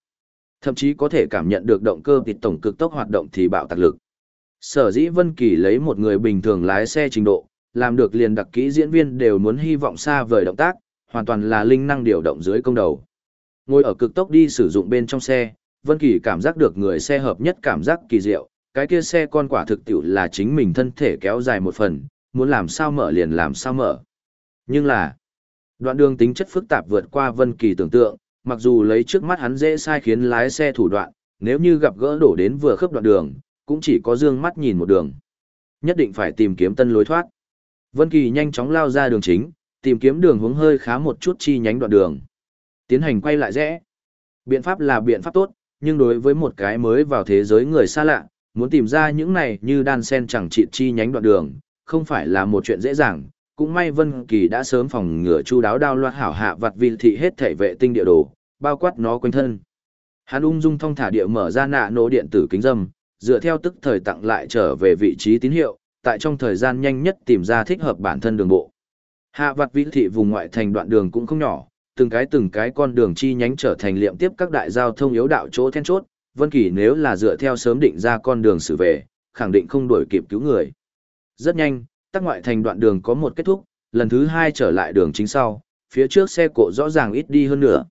thậm chí có thể cảm nhận được động cơ tịt tổng cực tốc hoạt động thì bạo tạc lực. Sở dĩ Vân Kỳ lấy một người bình thường lái xe trình độ, làm được liền đặc kỹ diễn viên đều muốn hy vọng xa vời động tác, hoàn toàn là linh năng điều động dưới công đầu. Ngồi ở cực tốc đi sử dụng bên trong xe, Vân Kỳ cảm giác được người xe hợp nhất cảm giác kỳ diệu, cái kia xe con quả thực tiểu là chính mình thân thể kéo dài một phần, muốn làm sao mở liền làm sao mở. Nhưng là, đoạn đường tính chất phức tạp vượt qua Vân Kỳ tưởng tượng, mặc dù lấy trước mắt hắn dễ sai khiến lái xe thủ đoạn, nếu như gặp gỡ đổ đến vừa khớp đoạn đường, cũng chỉ có dương mắt nhìn một đường. Nhất định phải tìm kiếm tân lối thoát. Vân Kỳ nhanh chóng lao ra đường chính, tìm kiếm đường hướng hơi khá một chút chi nhánh đoạn đường. Tiến hành quay lại rẽ. Biện pháp là biện pháp tốt, nhưng đối với một cái mới vào thế giới người xa lạ, muốn tìm ra những này như đan sen chẳng chịt chi nhánh đoạn đường, không phải là một chuyện dễ dàng. Cũng may Vân Kỳ đã sớm phòng ngừa chu đáo đao loạt hảo hạ vật vị thị hết thảy vệ tinh địa đồ, bao quát nó quanh thân. Hắn ung dung thong thả địa mở ra nạ nổ điện tử kính dâm, dựa theo tức thời tặng lại trở về vị trí tín hiệu, tại trong thời gian nhanh nhất tìm ra thích hợp bản thân đường bộ. Hạ vặt vĩ thị vùng ngoại thành đoạn đường cũng không nhỏ, từng cái từng cái con đường chi nhánh trở thành liệm tiếp các đại giao thông yếu đạo chỗ then chốt, Vân Kỳ nếu là dựa theo sớm định ra con đường xử về, khẳng định không đuổi kịp cứu người. Rất nhanh, tắc ngoại thành đoạn đường có một kết thúc, lần thứ hai trở lại đường chính sau, phía trước xe cộ rõ ràng ít đi hơn nữa.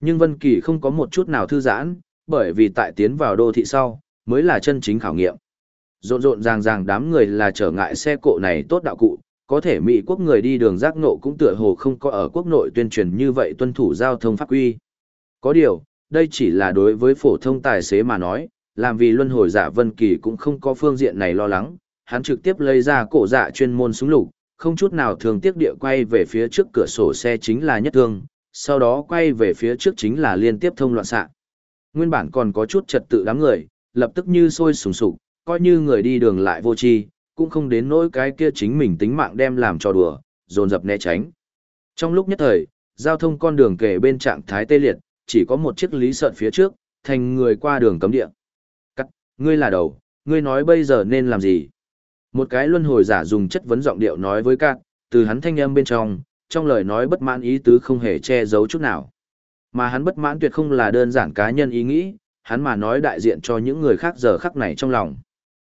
Nhưng Vân Kỳ không có một chút nào thư giãn, bởi vì tại tiến vào đô thị sau, mới là chân chính khảo nghiệm. Rộn rộn ràng ràng đám người là trở ngại xe cộ này tốt đạo cụ, có thể Mỹ quốc người đi đường giác ngộ cũng tựa hồ không có ở quốc nội tuyên truyền như vậy tuân thủ giao thông pháp quy. Có điều, đây chỉ là đối với phổ thông tài xế mà nói, làm vì luân hồi giả Vân Kỳ cũng không có phương diện này lo lắng, hắn trực tiếp lấy ra cổ dạ chuyên môn súng lục, không chút nào thường tiếc địa quay về phía trước cửa sổ xe chính là nhất thương, sau đó quay về phía trước chính là liên tiếp thông loạn xạ. Nguyên bản còn có chút trật tự đám người, lập tức như sôi sùng sục, coi như người đi đường lại vô tri, cũng không đến nỗi cái kia chính mình tính mạng đem làm cho đùa, dồn dập né tránh. Trong lúc nhất thời, giao thông con đường kề bên trạng thái tê liệt, chỉ có một chiếc lý sợn phía trước, thành người qua đường cấm địa. Cắt, ngươi là đầu, ngươi nói bây giờ nên làm gì? Một cái luân hồi giả dùng chất vấn giọng điệu nói với Cát, từ hắn thanh âm bên trong, trong lời nói bất mãn ý tứ không hề che giấu chút nào. Mà hắn bất mãn tuyệt không là đơn giản cá nhân ý nghĩ, hắn mà nói đại diện cho những người khác giờ khắc này trong lòng.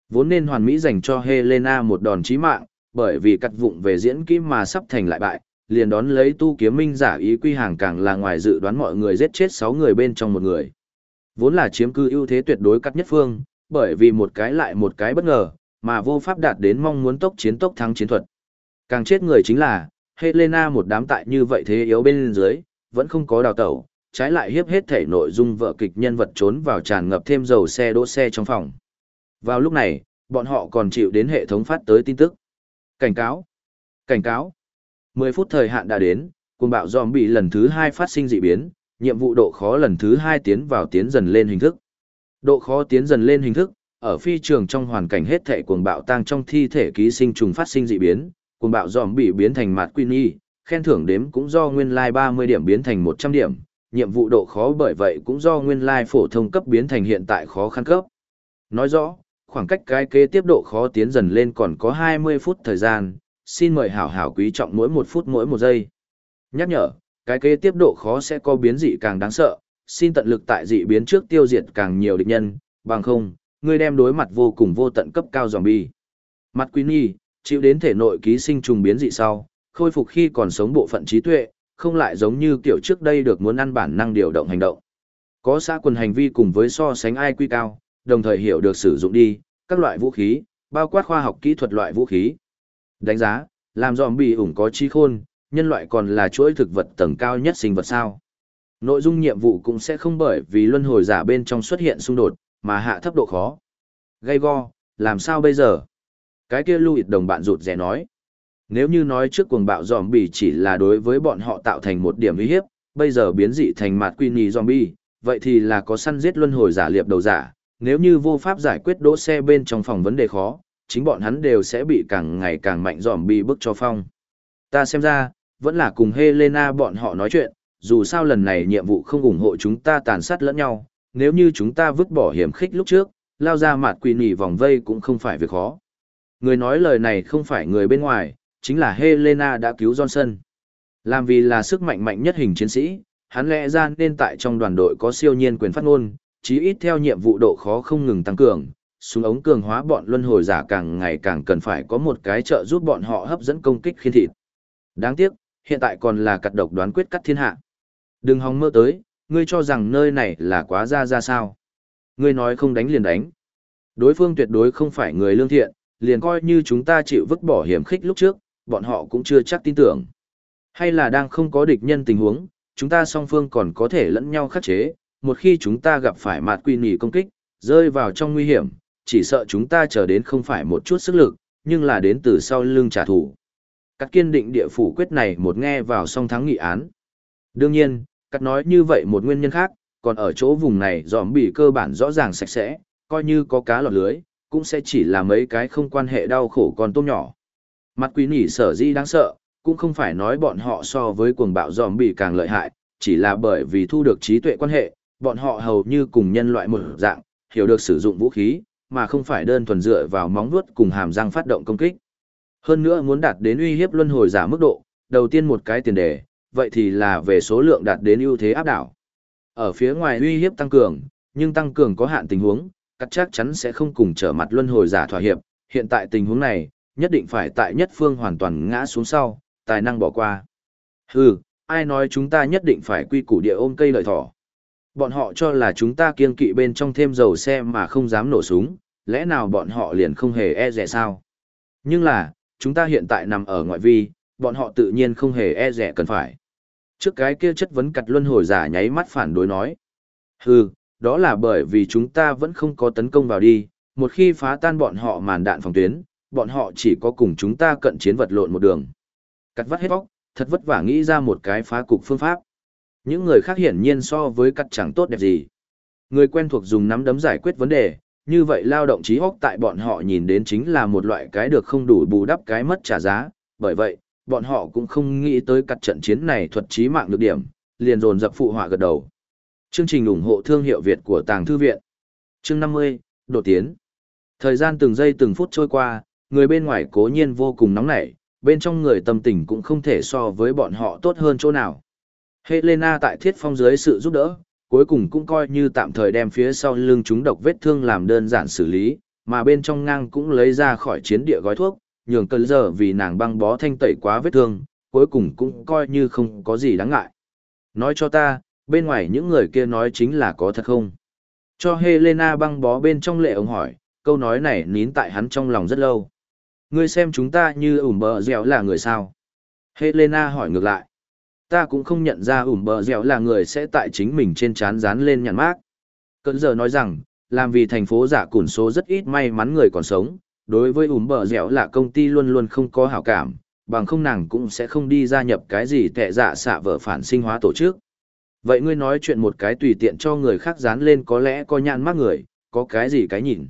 Vốn nên hoàn mỹ dành cho Helena một đòn chí mạng, bởi vì cắt vụng về diễn kỹ mà sắp thành lại bại, liền đón lấy tu kiếm minh giả ý quy hàng càng là ngoài dự đoán mọi người giết chết 6 người bên trong một người. Vốn là chiếm cư ưu thế tuyệt đối cắt nhất phương, bởi vì một cái lại một cái bất ngờ, mà vô pháp đạt đến mong muốn tốc chiến tốc thắng chiến thuật. Càng chết người chính là, Helena một đám tại như vậy thế yếu bên dưới, vẫn không có đào tẩu, trái lại hiếp hết thể nội dung vợ kịch nhân vật trốn vào tràn ngập thêm dầu xe đỗ xe trong phòng. Vào lúc này, bọn họ còn chịu đến hệ thống phát tới tin tức. Cảnh cáo! Cảnh cáo! 10 phút thời hạn đã đến, cuồng bạo bị lần thứ 2 phát sinh dị biến, nhiệm vụ độ khó lần thứ 2 tiến vào tiến dần lên hình thức. Độ khó tiến dần lên hình thức, ở phi trường trong hoàn cảnh hết thể cuồng bạo tăng trong thi thể ký sinh trùng phát sinh dị biến, cuồng bạo bị biến thành mạt quy nhi, khen thưởng đếm cũng do nguyên lai like 30 điểm biến thành 100 điểm, nhiệm vụ độ khó bởi vậy cũng do nguyên lai phổ thông cấp biến thành hiện tại khó khăn cấp. Nói rõ, khoảng cách cái kế tiếp độ khó tiến dần lên còn có 20 phút thời gian, xin mời hảo hảo quý trọng mỗi một phút mỗi một giây. Nhắc nhở, cái kế tiếp độ khó sẽ có biến dị càng đáng sợ, xin tận lực tại dị biến trước tiêu diệt càng nhiều địch nhân, bằng không, ngươi đem đối mặt vô cùng vô tận cấp cao zombie. Mặt Queenie, chịu đến thể nội ký sinh trùng biến dị sau, khôi phục khi còn sống bộ phận trí tuệ, không lại giống như kiểu trước đây được muốn ăn bản năng điều động hành động. Có xã quần hành vi cùng với so sánh ai quy cao, đồng thời hiểu được sử dụng đi, các loại vũ khí, bao quát khoa học kỹ thuật loại vũ khí. Đánh giá, làm dòm bị ủng có trí khôn, nhân loại còn là chuỗi thực vật tầng cao nhất sinh vật sao. Nội dung nhiệm vụ cũng sẽ không bởi vì luân hồi giả bên trong xuất hiện xung đột, mà hạ thấp độ khó. Gây go, làm sao bây giờ? Cái kia lưu đồng bạn rụt rẻ nói. Nếu như nói trước cuồng bạo dòm bì chỉ là đối với bọn họ tạo thành một điểm uy hiếp, bây giờ biến dị thành mặt dòm bì, vậy thì là có săn giết luân hồi giả liệp đầu giả, nếu như vô pháp giải quyết đỗ xe bên trong phòng vấn đề khó, chính bọn hắn đều sẽ bị càng ngày càng mạnh dòm bì bức cho phong. Ta xem ra, vẫn là cùng Helena bọn họ nói chuyện, dù sao lần này nhiệm vụ không ủng hộ chúng ta tàn sát lẫn nhau, nếu như chúng ta vứt bỏ hiểm khích lúc trước, lao ra mặt quỷ nỉ vòng vây cũng không phải việc khó. Người nói lời này không phải người bên ngoài, chính là Helena đã cứu Johnson. Làm vì là sức mạnh mạnh nhất hình chiến sĩ, hắn lẽ ra nên tại trong đoàn đội có siêu nhiên quyền phát ngôn, chí ít theo nhiệm vụ độ khó không ngừng tăng cường, súng ống cường hóa bọn luân hồi giả càng ngày càng cần phải có một cái trợ giúp bọn họ hấp dẫn công kích khiên thịt. Đáng tiếc, hiện tại còn là cật độc đoán quyết cắt thiên hạ. Đừng hòng mơ tới, ngươi cho rằng nơi này là quá ra ra sao. Ngươi nói không đánh liền đánh. Đối phương tuyệt đối không phải người lương thiện, liền coi như chúng ta chịu vứt bỏ hiểm khích lúc trước, bọn họ cũng chưa chắc tin tưởng. Hay là đang không có địch nhân tình huống, chúng ta song phương còn có thể lẫn nhau khắc chế, một khi chúng ta gặp phải mạt quy nỉ công kích, rơi vào trong nguy hiểm, chỉ sợ chúng ta chờ đến không phải một chút sức lực, nhưng là đến từ sau lưng trả thù. Các kiên định địa phủ quyết này một nghe vào song thắng nghị án. Đương nhiên, cắt nói như vậy một nguyên nhân khác, còn ở chỗ vùng này dòm bị cơ bản rõ ràng sạch sẽ, coi như có cá lọt lưới, cũng sẽ chỉ là mấy cái không quan hệ đau khổ con tôm nhỏ. Mặt quý nỉ sở di đáng sợ, cũng không phải nói bọn họ so với cuồng bạo giòm bị càng lợi hại, chỉ là bởi vì thu được trí tuệ quan hệ, bọn họ hầu như cùng nhân loại một dạng, hiểu được sử dụng vũ khí, mà không phải đơn thuần dựa vào móng vuốt cùng hàm răng phát động công kích. Hơn nữa muốn đạt đến uy hiếp luân hồi giả mức độ, đầu tiên một cái tiền đề, vậy thì là về số lượng đạt đến ưu thế áp đảo. Ở phía ngoài uy hiếp tăng cường, nhưng tăng cường có hạn tình huống, cắt chắc chắn sẽ không cùng trở mặt luân hồi giả thỏa hiệp, hiện tại tình huống này, nhất định phải tại nhất phương hoàn toàn ngã xuống sau, tài năng bỏ qua. Hừ, ai nói chúng ta nhất định phải quy củ địa ôm cây lợi thỏ. Bọn họ cho là chúng ta kiên kỵ bên trong thêm dầu xe mà không dám nổ súng, lẽ nào bọn họ liền không hề e rẻ sao? Nhưng là, chúng ta hiện tại nằm ở ngoại vi, bọn họ tự nhiên không hề e rẻ cần phải. Trước cái kia chất vấn cặt luân hồi giả nháy mắt phản đối nói. Hừ, đó là bởi vì chúng ta vẫn không có tấn công vào đi, một khi phá tan bọn họ màn đạn phòng tuyến, bọn họ chỉ có cùng chúng ta cận chiến vật lộn một đường. Cắt vắt hết bóc, thật vất vả nghĩ ra một cái phá cục phương pháp. Những người khác hiển nhiên so với cắt chẳng tốt đẹp gì. Người quen thuộc dùng nắm đấm giải quyết vấn đề, như vậy lao động trí óc tại bọn họ nhìn đến chính là một loại cái được không đủ bù đắp cái mất trả giá, bởi vậy, bọn họ cũng không nghĩ tới cắt trận chiến này thuật trí mạng được điểm, liền dồn dập phụ họa gật đầu. Chương trình ủng hộ thương hiệu Việt của Tàng Thư Viện Chương 50, Đột Tiến Thời gian từng giây từng phút trôi qua, người bên ngoài cố nhiên vô cùng nóng nảy, bên trong người tâm tình cũng không thể so với bọn họ tốt hơn chỗ nào. Helena tại thiết phong dưới sự giúp đỡ, cuối cùng cũng coi như tạm thời đem phía sau lưng chúng độc vết thương làm đơn giản xử lý, mà bên trong ngang cũng lấy ra khỏi chiến địa gói thuốc, nhường cơn giờ vì nàng băng bó thanh tẩy quá vết thương, cuối cùng cũng coi như không có gì đáng ngại. Nói cho ta, bên ngoài những người kia nói chính là có thật không? Cho Helena băng bó bên trong lệ ông hỏi, câu nói này nín tại hắn trong lòng rất lâu. Ngươi xem chúng ta như ủm bờ dẻo là người sao? Helena hỏi ngược lại. Ta cũng không nhận ra ủm bờ dẻo là người sẽ tại chính mình trên chán dán lên nhãn mát. Cận giờ nói rằng, làm vì thành phố giả củn số rất ít may mắn người còn sống, đối với ủm bờ dẻo là công ty luôn luôn không có hảo cảm, bằng không nàng cũng sẽ không đi gia nhập cái gì tệ dạ xạ vợ phản sinh hóa tổ chức. Vậy ngươi nói chuyện một cái tùy tiện cho người khác dán lên có lẽ có nhãn mắc người, có cái gì cái nhìn.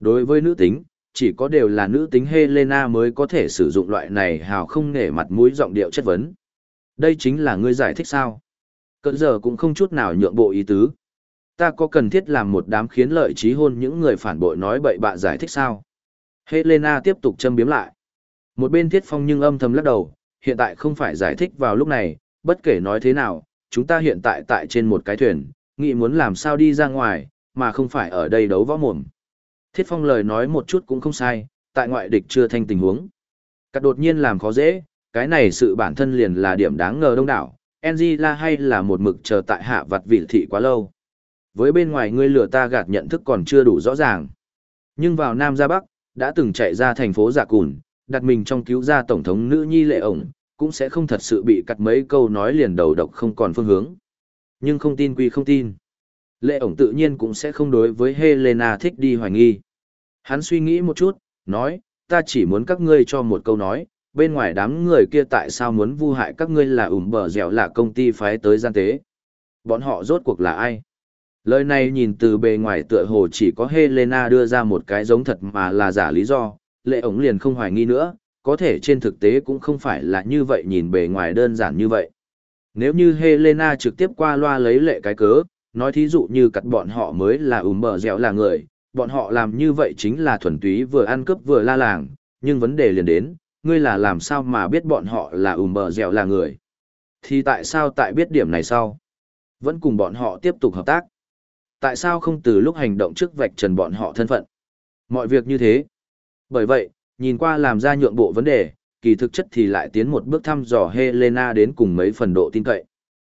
Đối với nữ tính, chỉ có đều là nữ tính Helena mới có thể sử dụng loại này hào không nể mặt mũi giọng điệu chất vấn. Đây chính là ngươi giải thích sao? Cận giờ cũng không chút nào nhượng bộ ý tứ. Ta có cần thiết làm một đám khiến lợi trí hôn những người phản bội nói bậy bạ giải thích sao? Helena tiếp tục châm biếm lại. Một bên thiết phong nhưng âm thầm lắc đầu, hiện tại không phải giải thích vào lúc này, bất kể nói thế nào, chúng ta hiện tại tại trên một cái thuyền, nghĩ muốn làm sao đi ra ngoài, mà không phải ở đây đấu võ mồm. Thiết phong lời nói một chút cũng không sai, tại ngoại địch chưa thành tình huống. Cắt đột nhiên làm khó dễ, cái này sự bản thân liền là điểm đáng ngờ đông đảo, Angela hay là một mực chờ tại hạ vặt vị thị quá lâu. Với bên ngoài ngươi lừa ta gạt nhận thức còn chưa đủ rõ ràng. Nhưng vào Nam ra Bắc, đã từng chạy ra thành phố giả Cùn, đặt mình trong cứu gia Tổng thống nữ nhi lệ ổng, cũng sẽ không thật sự bị cắt mấy câu nói liền đầu độc không còn phương hướng. Nhưng không tin quy không tin. Lệ ổng tự nhiên cũng sẽ không đối với Helena thích đi hoài nghi. Hắn suy nghĩ một chút, nói, ta chỉ muốn các ngươi cho một câu nói, bên ngoài đám người kia tại sao muốn vu hại các ngươi là ủm bờ dẻo là công ty phái tới gian tế. Bọn họ rốt cuộc là ai? Lời này nhìn từ bề ngoài tựa hồ chỉ có Helena đưa ra một cái giống thật mà là giả lý do, lệ ổng liền không hoài nghi nữa, có thể trên thực tế cũng không phải là như vậy nhìn bề ngoài đơn giản như vậy. Nếu như Helena trực tiếp qua loa lấy lệ cái cớ, nói thí dụ như cặt bọn họ mới là ủm bờ dẻo là người, bọn họ làm như vậy chính là thuần túy vừa ăn cướp vừa la làng, nhưng vấn đề liền đến, ngươi là làm sao mà biết bọn họ là ủm bờ dẻo là người. Thì tại sao tại biết điểm này sau? Vẫn cùng bọn họ tiếp tục hợp tác. Tại sao không từ lúc hành động trước vạch trần bọn họ thân phận? Mọi việc như thế. Bởi vậy, nhìn qua làm ra nhượng bộ vấn đề, kỳ thực chất thì lại tiến một bước thăm dò Helena đến cùng mấy phần độ tin cậy.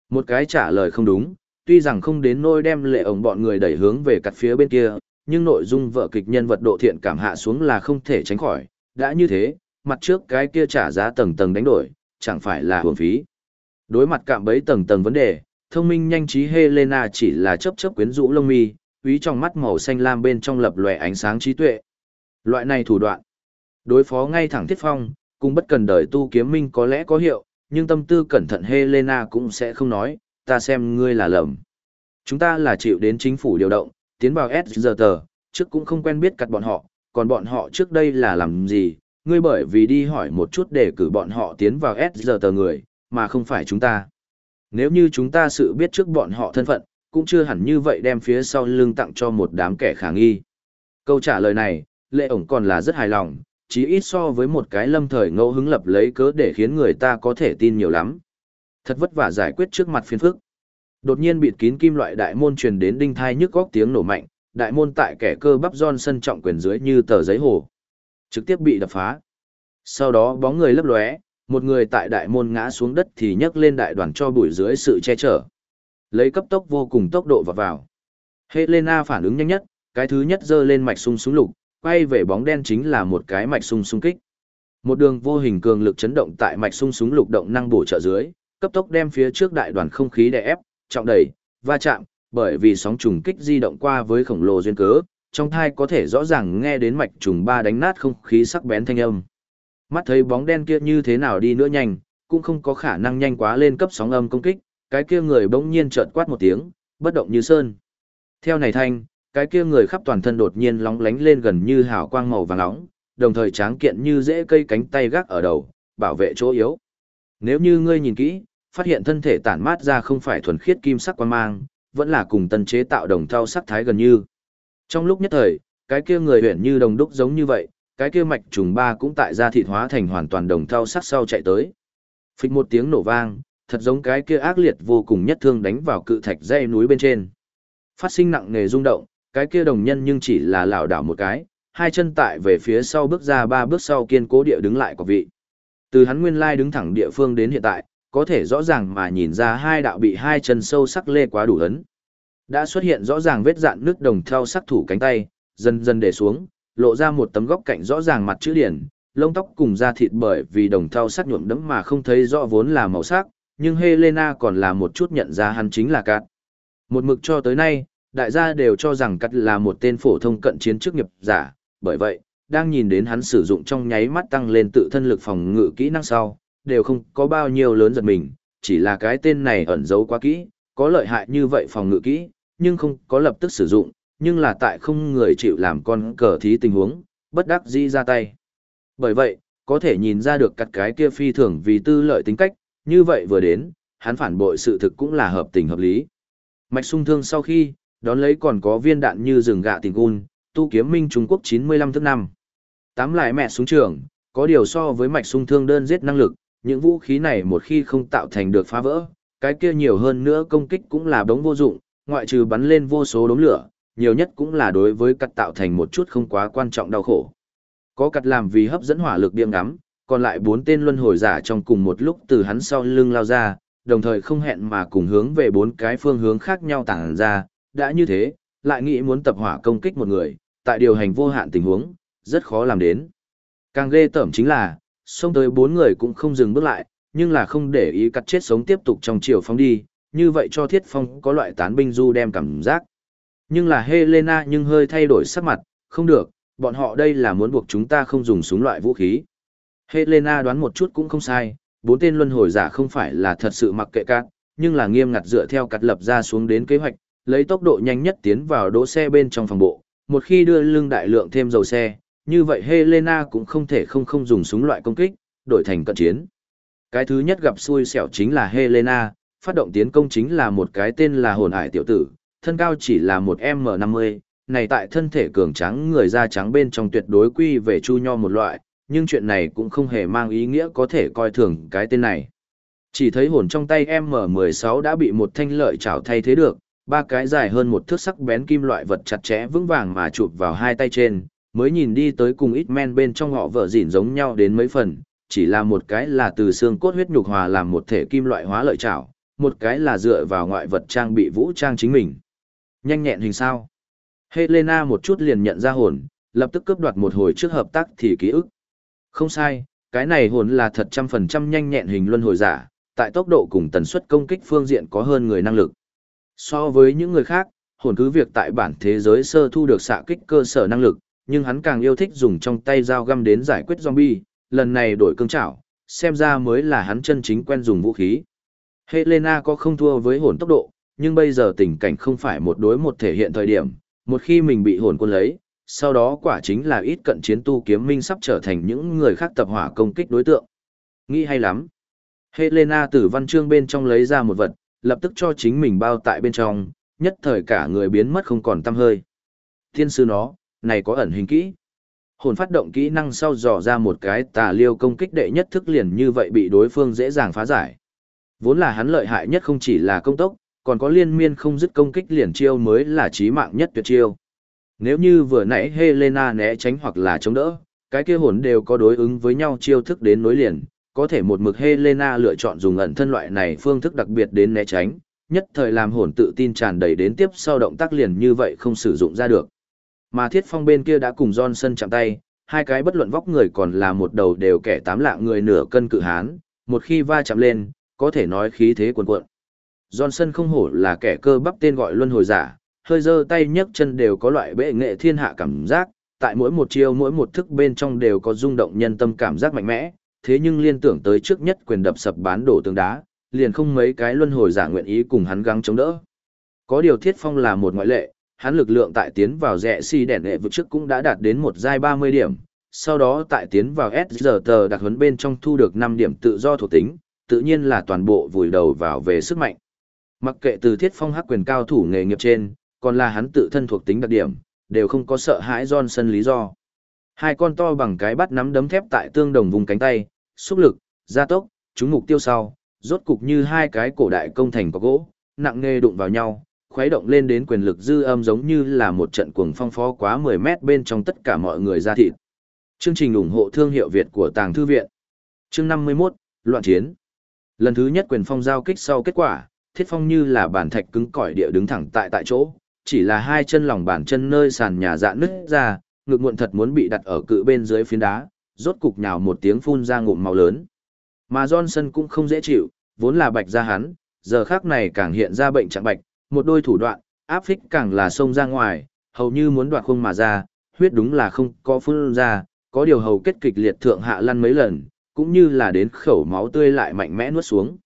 Một cái trả lời không đúng, tuy rằng không đến nôi đem lệ ổng bọn người đẩy hướng về cặt phía bên kia, nhưng nội dung vợ kịch nhân vật độ thiện cảm hạ xuống là không thể tránh khỏi. Đã như thế, mặt trước cái kia trả giá tầng tầng đánh đổi, chẳng phải là hưởng phí. Đối mặt cạm bấy tầng tầng vấn đề, thông minh nhanh trí Helena chỉ là chấp chấp quyến rũ lông mi, úy trong mắt màu xanh lam bên trong lập lòe ánh sáng trí tuệ. Loại này thủ đoạn, đối phó ngay thẳng thiết phong, cũng bất cần đời tu kiếm minh có lẽ có hiệu, nhưng tâm tư cẩn thận Helena cũng sẽ không nói, ta xem ngươi là lầm. Chúng ta là chịu đến chính phủ điều động, tiến vào SGT, trước cũng không quen biết cặt bọn họ, còn bọn họ trước đây là làm gì, ngươi bởi vì đi hỏi một chút để cử bọn họ tiến vào SGT người, mà không phải chúng ta. Nếu như chúng ta sự biết trước bọn họ thân phận, cũng chưa hẳn như vậy đem phía sau lưng tặng cho một đám kẻ khả nghi. Câu trả lời này, lệ ổng còn là rất hài lòng, chí ít so với một cái lâm thời ngẫu hứng lập lấy cớ để khiến người ta có thể tin nhiều lắm. Thật vất vả giải quyết trước mặt phiền phức. Đột nhiên bịt kín kim loại đại môn truyền đến đinh thai nhức góc tiếng nổ mạnh, đại môn tại kẻ cơ bắp Johnson trọng quyền dưới như tờ giấy hồ. Trực tiếp bị đập phá. Sau đó bóng người lấp lóe, một người tại đại môn ngã xuống đất thì nhấc lên đại đoàn cho bụi dưới sự che chở. Lấy cấp tốc vô cùng tốc độ vào vào. Helena phản ứng nhanh nhất, cái thứ nhất giơ lên mạch sung súng lục, quay về bóng đen chính là một cái mạch sung súng kích. Một đường vô hình cường lực chấn động tại mạch sung súng lục động năng bổ trợ dưới, cấp tốc đem phía trước đại đoàn không khí đè ép, trọng đẩy, va chạm, bởi vì sóng trùng kích di động qua với khổng lồ duyên cớ, trong thai có thể rõ ràng nghe đến mạch trùng ba đánh nát không khí sắc bén thanh âm. Mắt thấy bóng đen kia như thế nào đi nữa nhanh, cũng không có khả năng nhanh quá lên cấp sóng âm công kích, cái kia người bỗng nhiên chợt quát một tiếng, bất động như sơn. Theo này thanh, cái kia người khắp toàn thân đột nhiên lóng lánh lên gần như hào quang màu vàng nóng, đồng thời tráng kiện như dễ cây cánh tay gác ở đầu, bảo vệ chỗ yếu. Nếu như ngươi nhìn kỹ, phát hiện thân thể tản mát ra không phải thuần khiết kim sắc quan mang, vẫn là cùng tân chế tạo đồng thau sắc thái gần như. Trong lúc nhất thời, cái kia người huyền như đồng đúc giống như vậy, cái kia mạch trùng ba cũng tại ra thịt hóa thành hoàn toàn đồng thau sắc sau chạy tới. Phịch một tiếng nổ vang, thật giống cái kia ác liệt vô cùng nhất thương đánh vào cự thạch dây núi bên trên. Phát sinh nặng nề rung động, cái kia đồng nhân nhưng chỉ là lảo đảo một cái, hai chân tại về phía sau bước ra ba bước sau kiên cố địa đứng lại của vị. Từ hắn nguyên lai đứng thẳng địa phương đến hiện tại, có thể rõ ràng mà nhìn ra hai đạo bị hai chân sâu sắc lê quá đủ ấn. Đã xuất hiện rõ ràng vết dạn nước đồng theo sắc thủ cánh tay, dần dần để xuống, lộ ra một tấm góc cạnh rõ ràng mặt chữ điển, lông tóc cùng da thịt bởi vì đồng theo sắc nhuộm đẫm mà không thấy rõ vốn là màu sắc, nhưng Helena còn là một chút nhận ra hắn chính là cát. Một mực cho tới nay, đại gia đều cho rằng Cát là một tên phổ thông cận chiến chức nghiệp giả, bởi vậy, đang nhìn đến hắn sử dụng trong nháy mắt tăng lên tự thân lực phòng ngự kỹ năng sau, đều không có bao nhiêu lớn giật mình, chỉ là cái tên này ẩn giấu quá kỹ, có lợi hại như vậy phòng ngự kỹ, nhưng không có lập tức sử dụng, nhưng là tại không người chịu làm con cờ thí tình huống, bất đắc dĩ ra tay. Bởi vậy, có thể nhìn ra được cắt cái kia phi thường vì tư lợi tính cách, như vậy vừa đến, hắn phản bội sự thực cũng là hợp tình hợp lý. Mạch sung thương sau khi, đón lấy còn có viên đạn như rừng gạ tình un, tu kiếm minh Trung Quốc 95 thức năm. Tám lại mẹ xuống trường, có điều so với mạch sung thương đơn giết năng lực, những vũ khí này một khi không tạo thành được phá vỡ, cái kia nhiều hơn nữa công kích cũng là đống vô dụng, ngoại trừ bắn lên vô số đống lửa, nhiều nhất cũng là đối với cắt tạo thành một chút không quá quan trọng đau khổ. Có cắt làm vì hấp dẫn hỏa lực điểm ngắm, còn lại bốn tên luân hồi giả trong cùng một lúc từ hắn sau lưng lao ra, đồng thời không hẹn mà cùng hướng về bốn cái phương hướng khác nhau tản ra, đã như thế, lại nghĩ muốn tập hỏa công kích một người, tại điều hành vô hạn tình huống, rất khó làm đến. Càng ghê tởm chính là, xông tới bốn người cũng không dừng bước lại, nhưng là không để ý cắt chết sống tiếp tục trong chiều phong đi, như vậy cho thiết phong có loại tán binh du đem cảm giác. Nhưng là Helena nhưng hơi thay đổi sắc mặt, không được, bọn họ đây là muốn buộc chúng ta không dùng súng loại vũ khí. Helena đoán một chút cũng không sai, bốn tên luân hồi giả không phải là thật sự mặc kệ cát, nhưng là nghiêm ngặt dựa theo cắt lập ra xuống đến kế hoạch, lấy tốc độ nhanh nhất tiến vào đỗ xe bên trong phòng bộ. Một khi đưa lưng đại lượng thêm dầu xe, như vậy Helena cũng không thể không không dùng súng loại công kích, đổi thành cận chiến. Cái thứ nhất gặp xui xẻo chính là Helena, phát động tiến công chính là một cái tên là hồn hải tiểu tử, thân cao chỉ là một M50, này tại thân thể cường trắng người da trắng bên trong tuyệt đối quy về chu nho một loại, nhưng chuyện này cũng không hề mang ý nghĩa có thể coi thường cái tên này. Chỉ thấy hồn trong tay M16 đã bị một thanh lợi chảo thay thế được, ba cái dài hơn một thước sắc bén kim loại vật chặt chẽ vững vàng mà chụp vào hai tay trên, mới nhìn đi tới cùng ít men bên trong họ vợ dỉn giống nhau đến mấy phần, chỉ là một cái là từ xương cốt huyết nhục hòa làm một thể kim loại hóa lợi chảo, một cái là dựa vào ngoại vật trang bị vũ trang chính mình. Nhanh nhẹn hình sao. Helena một chút liền nhận ra hồn, lập tức cướp đoạt một hồi trước hợp tác thì ký ức. Không sai, cái này hồn là thật trăm phần trăm nhanh nhẹn hình luân hồi giả, tại tốc độ cùng tần suất công kích phương diện có hơn người năng lực. So với những người khác, hồn cứ việc tại bản thế giới sơ thu được xạ kích cơ sở năng lực, nhưng hắn càng yêu thích dùng trong tay dao găm đến giải quyết zombie, lần này đổi cương trảo, xem ra mới là hắn chân chính quen dùng vũ khí. Helena có không thua với hồn tốc độ, nhưng bây giờ tình cảnh không phải một đối một thể hiện thời điểm, một khi mình bị hồn quân lấy, sau đó quả chính là ít cận chiến tu kiếm minh sắp trở thành những người khác tập hỏa công kích đối tượng. Nghĩ hay lắm. Helena từ văn chương bên trong lấy ra một vật, lập tức cho chính mình bao tại bên trong, nhất thời cả người biến mất không còn tăm hơi. Thiên sư nó, này có ẩn hình kỹ. Hồn phát động kỹ năng sau dò ra một cái tà liêu công kích đệ nhất thức liền như vậy bị đối phương dễ dàng phá giải. Vốn là hắn lợi hại nhất không chỉ là công tốc, còn có liên miên không dứt công kích liền chiêu mới là chí mạng nhất tuyệt chiêu. Nếu như vừa nãy Helena né tránh hoặc là chống đỡ, cái kia hồn đều có đối ứng với nhau chiêu thức đến nối liền, có thể một mực Helena lựa chọn dùng ẩn thân loại này phương thức đặc biệt đến né tránh, nhất thời làm hồn tự tin tràn đầy đến tiếp sau động tác liền như vậy không sử dụng ra được. Mà Thiết Phong bên kia đã cùng Johnson chạm tay, hai cái bất luận vóc người còn là một đầu đều kẻ tám lạng người nửa cân cự hán, một khi va chạm lên, có thể nói khí thế cuồn cuộn. Johnson không hổ là kẻ cơ bắp tên gọi luân hồi giả, hơi giơ tay nhấc chân đều có loại bệ nghệ thiên hạ cảm giác, tại mỗi một chiêu mỗi một thức bên trong đều có rung động nhân tâm cảm giác mạnh mẽ, thế nhưng liên tưởng tới trước nhất quyền đập sập bán đổ tường đá, liền không mấy cái luân hồi giả nguyện ý cùng hắn gắng chống đỡ. Có điều Thiết Phong là một ngoại lệ, hắn lực lượng tại tiến vào rẽ si đèn lệ vực trước cũng đã đạt đến một giai 30 điểm, sau đó tại tiến vào SGT đặc huấn bên trong thu được 5 điểm tự do thuộc tính, tự nhiên là toàn bộ vùi đầu vào về sức mạnh. Mặc kệ từ Thiết Phong hắc quyền cao thủ nghề nghiệp trên, còn là hắn tự thân thuộc tính đặc điểm, đều không có sợ hãi Johnson lý do. Hai con to bằng cái bắt nắm đấm thép tại tương đồng vùng cánh tay, xúc lực, gia tốc, chúng mục tiêu sau, rốt cục như hai cái cổ đại công thành có gỗ, nặng nề đụng vào nhau, khuấy động lên đến quyền lực dư âm giống như là một trận cuồng phong phó quá 10 mét bên trong tất cả mọi người ra thịt. Chương trình ủng hộ thương hiệu Việt của Tàng Thư Viện. Chương 51, Loạn Chiến. Lần thứ nhất quyền phong giao kích sau kết quả, thiết phong như là bản thạch cứng cỏi địa đứng thẳng tại tại chỗ, chỉ là hai chân lòng bàn chân nơi sàn nhà dạn nứt ra, ngực muộn thật muốn bị đặt ở cự bên dưới phiến đá, rốt cục nhào một tiếng phun ra ngụm máu lớn. Mà Johnson cũng không dễ chịu, vốn là bạch ra hắn, giờ khác này càng hiện ra bệnh trạng bạch, một đôi thủ đoạn, áp phích càng là xông ra ngoài, hầu như muốn đoạt khung mà ra, huyết đúng là không có phun ra, có điều hầu kết kịch liệt thượng hạ lăn mấy lần, cũng như là đến khẩu máu tươi lại mạnh mẽ nuốt xuống.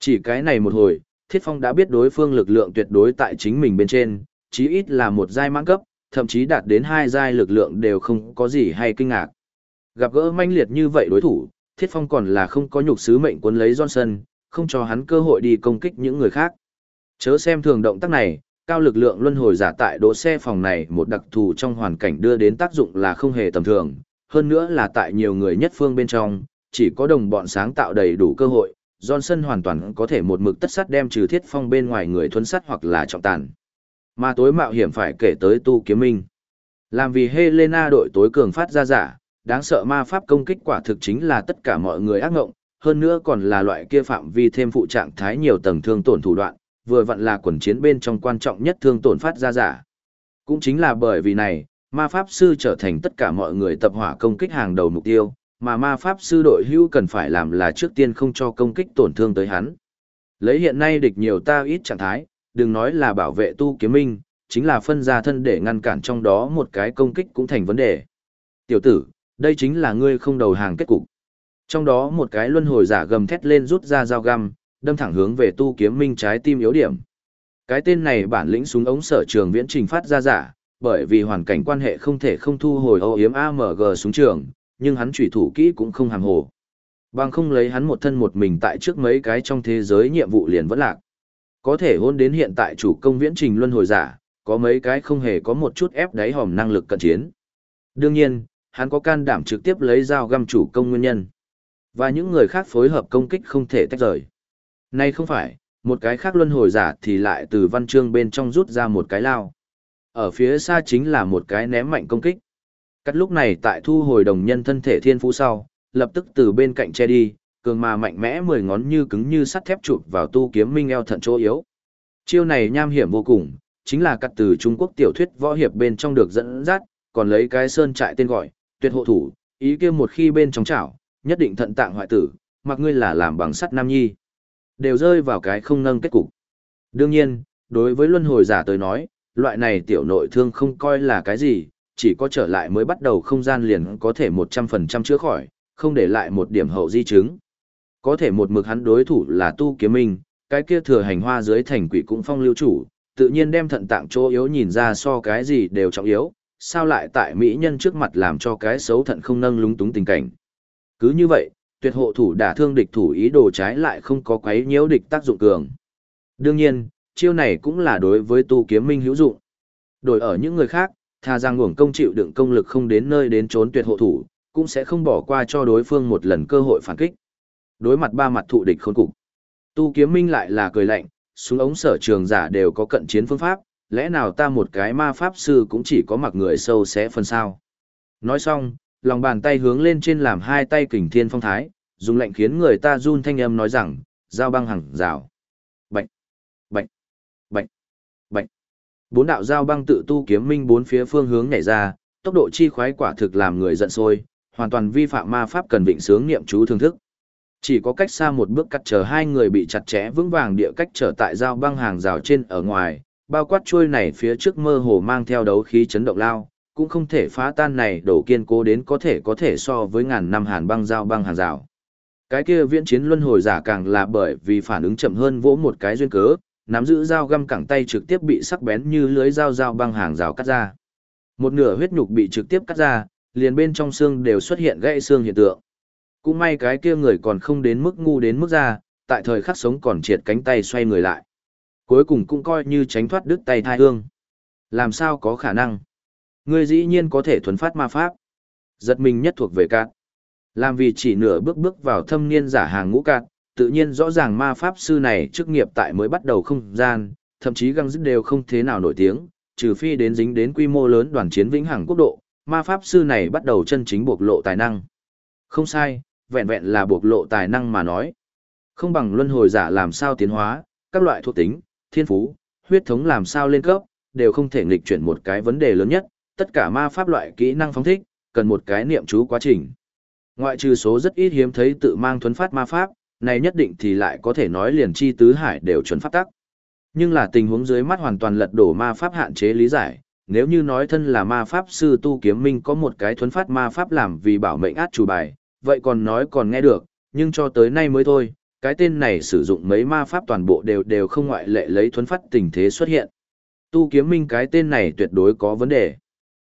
Chỉ cái này một hồi, Thiết Phong đã biết đối phương lực lượng tuyệt đối tại chính mình bên trên, chí ít là một giai mãn cấp, thậm chí đạt đến hai giai lực lượng đều không có gì hay kinh ngạc. Gặp gỡ manh liệt như vậy đối thủ, Thiết Phong còn là không có nhục sứ mệnh cuốn lấy Johnson, không cho hắn cơ hội đi công kích những người khác. Chớ xem thường động tác này, cao lực lượng luân hồi giả tại đỗ xe phòng này một đặc thù trong hoàn cảnh đưa đến tác dụng là không hề tầm thường, hơn nữa là tại nhiều người nhất phương bên trong, chỉ có đồng bọn sáng tạo đầy đủ cơ hội, Johnson hoàn toàn có thể một mực tất sắt đem trừ thiết phong bên ngoài người thuấn sắt hoặc là trọng tàn. Mà tối mạo hiểm phải kể tới tu kiếm minh. Làm vì Helena đội tối cường phát ra giả, đáng sợ ma pháp công kích quả thực chính là tất cả mọi người ác ngộng, hơn nữa còn là loại kia phạm vi thêm phụ trạng thái nhiều tầng thương tổn thủ đoạn, vừa vặn là quần chiến bên trong quan trọng nhất thương tổn phát ra giả. Cũng chính là bởi vì này, ma pháp sư trở thành tất cả mọi người tập hỏa công kích hàng đầu mục tiêu, mà ma pháp sư đội hưu cần phải làm là trước tiên không cho công kích tổn thương tới hắn. Lấy hiện nay địch nhiều ta ít trạng thái, đừng nói là bảo vệ tu kiếm minh, chính là phân ra thân để ngăn cản trong đó một cái công kích cũng thành vấn đề. Tiểu tử, đây chính là ngươi không đầu hàng kết cục. Trong đó một cái luân hồi giả gầm thét lên rút ra dao găm, đâm thẳng hướng về tu kiếm minh trái tim yếu điểm. Cái tên này bản lĩnh súng ống sở trường viễn trình phát ra giả, bởi vì hoàn cảnh quan hệ không thể không thu hồi ô yếm AMG súng trường, nhưng hắn chủy thủ kỹ cũng không hàm hồ. Bằng không lấy hắn một thân một mình tại trước mấy cái trong thế giới nhiệm vụ liền vẫn lạc. Có thể hôn đến hiện tại chủ công viễn trình luân hồi giả, có mấy cái không hề có một chút ép đáy hòm năng lực cận chiến. Đương nhiên, hắn có can đảm trực tiếp lấy dao găm chủ công nguyên nhân. Và những người khác phối hợp công kích không thể tách rời. Nay không phải, một cái khác luân hồi giả thì lại từ văn chương bên trong rút ra một cái lao. Ở phía xa chính là một cái ném mạnh công kích. Cắt lúc này tại thu hồi đồng nhân thân thể thiên phú sau, lập tức từ bên cạnh che đi, cường mà mạnh mẽ mười ngón như cứng như sắt thép chụp vào tu kiếm minh eo thận chỗ yếu. Chiêu này nham hiểm vô cùng, chính là cắt từ Trung Quốc tiểu thuyết võ hiệp bên trong được dẫn dắt, còn lấy cái sơn trại tên gọi, tuyệt hộ thủ, ý kia một khi bên trong chảo, nhất định thận tạng hoại tử, mặc ngươi là làm bằng sắt nam nhi. Đều rơi vào cái không nâng kết cục. Đương nhiên, đối với luân hồi giả tới nói, loại này tiểu nội thương không coi là cái gì, chỉ có trở lại mới bắt đầu không gian liền có thể 100% chữa khỏi, không để lại một điểm hậu di chứng. Có thể một mực hắn đối thủ là tu kiếm minh, cái kia thừa hành hoa dưới thành quỷ cũng phong lưu chủ, tự nhiên đem thận tạng chỗ yếu nhìn ra so cái gì đều trọng yếu, sao lại tại mỹ nhân trước mặt làm cho cái xấu thận không nâng lúng túng tình cảnh. Cứ như vậy, tuyệt hộ thủ đả thương địch thủ ý đồ trái lại không có quấy nhiễu địch tác dụng cường. Đương nhiên, chiêu này cũng là đối với tu kiếm minh hữu dụng. Đổi ở những người khác, Tha rằng uổng công chịu đựng công lực không đến nơi đến trốn tuyệt hộ thủ, cũng sẽ không bỏ qua cho đối phương một lần cơ hội phản kích. Đối mặt ba mặt thụ địch khôn cục. Tu kiếm minh lại là cười lạnh, xuống ống sở trường giả đều có cận chiến phương pháp, lẽ nào ta một cái ma pháp sư cũng chỉ có mặc người sâu xé phân sao. Nói xong, lòng bàn tay hướng lên trên làm hai tay kình thiên phong thái, dùng lệnh khiến người ta run thanh âm nói rằng, giao băng hàng rào. bệnh, bệnh, bệnh, bệnh. Bốn đạo giao băng tự tu kiếm minh bốn phía phương hướng nhảy ra, tốc độ chi khoái quả thực làm người giận sôi, hoàn toàn vi phạm ma pháp cần vịnh sướng niệm chú thương thức. Chỉ có cách xa một bước cắt chờ hai người bị chặt chẽ vững vàng địa cách trở tại giao băng hàng rào trên ở ngoài, bao quát chuôi này phía trước mơ hồ mang theo đấu khí chấn động lao, cũng không thể phá tan này đổ kiên cố đến có thể có thể so với ngàn năm hàn băng giao băng hàng rào. Cái kia viễn chiến luân hồi giả càng là bởi vì phản ứng chậm hơn vỗ một cái duyên cớ, nắm giữ dao găm cẳng tay trực tiếp bị sắc bén như lưới dao dao băng hàng rào cắt ra. Một nửa huyết nhục bị trực tiếp cắt ra, liền bên trong xương đều xuất hiện gãy xương hiện tượng. Cũng may cái kia người còn không đến mức ngu đến mức ra, tại thời khắc sống còn triệt cánh tay xoay người lại. Cuối cùng cũng coi như tránh thoát đứt tay thai hương. Làm sao có khả năng? Ngươi dĩ nhiên có thể thuần phát ma pháp. Giật mình nhất thuộc về cạn. Làm vì chỉ nửa bước bước vào thâm niên giả hàng ngũ cạn, tự nhiên rõ ràng ma pháp sư này chức nghiệp tại mới bắt đầu không gian, thậm chí găng dứt đều không thế nào nổi tiếng, trừ phi đến dính đến quy mô lớn đoàn chiến vĩnh hằng quốc độ, ma pháp sư này bắt đầu chân chính bộc lộ tài năng. Không sai, vẹn vẹn là bộc lộ tài năng mà nói. Không bằng luân hồi giả làm sao tiến hóa, các loại thuộc tính, thiên phú, huyết thống làm sao lên cấp, đều không thể nghịch chuyển một cái vấn đề lớn nhất, tất cả ma pháp loại kỹ năng phóng thích, cần một cái niệm chú quá trình. Ngoại trừ số rất ít hiếm thấy tự mang thuấn phát ma pháp, này nhất định thì lại có thể nói liền chi tứ hải đều chuẩn pháp tắc. Nhưng là tình huống dưới mắt hoàn toàn lật đổ ma pháp hạn chế lý giải, nếu như nói thân là ma pháp sư tu kiếm minh có một cái thuấn phát ma pháp làm vì bảo mệnh át chủ bài, vậy còn nói còn nghe được, nhưng cho tới nay mới thôi, cái tên này sử dụng mấy ma pháp toàn bộ đều đều không ngoại lệ lấy thuấn phát tình thế xuất hiện. Tu kiếm minh cái tên này tuyệt đối có vấn đề.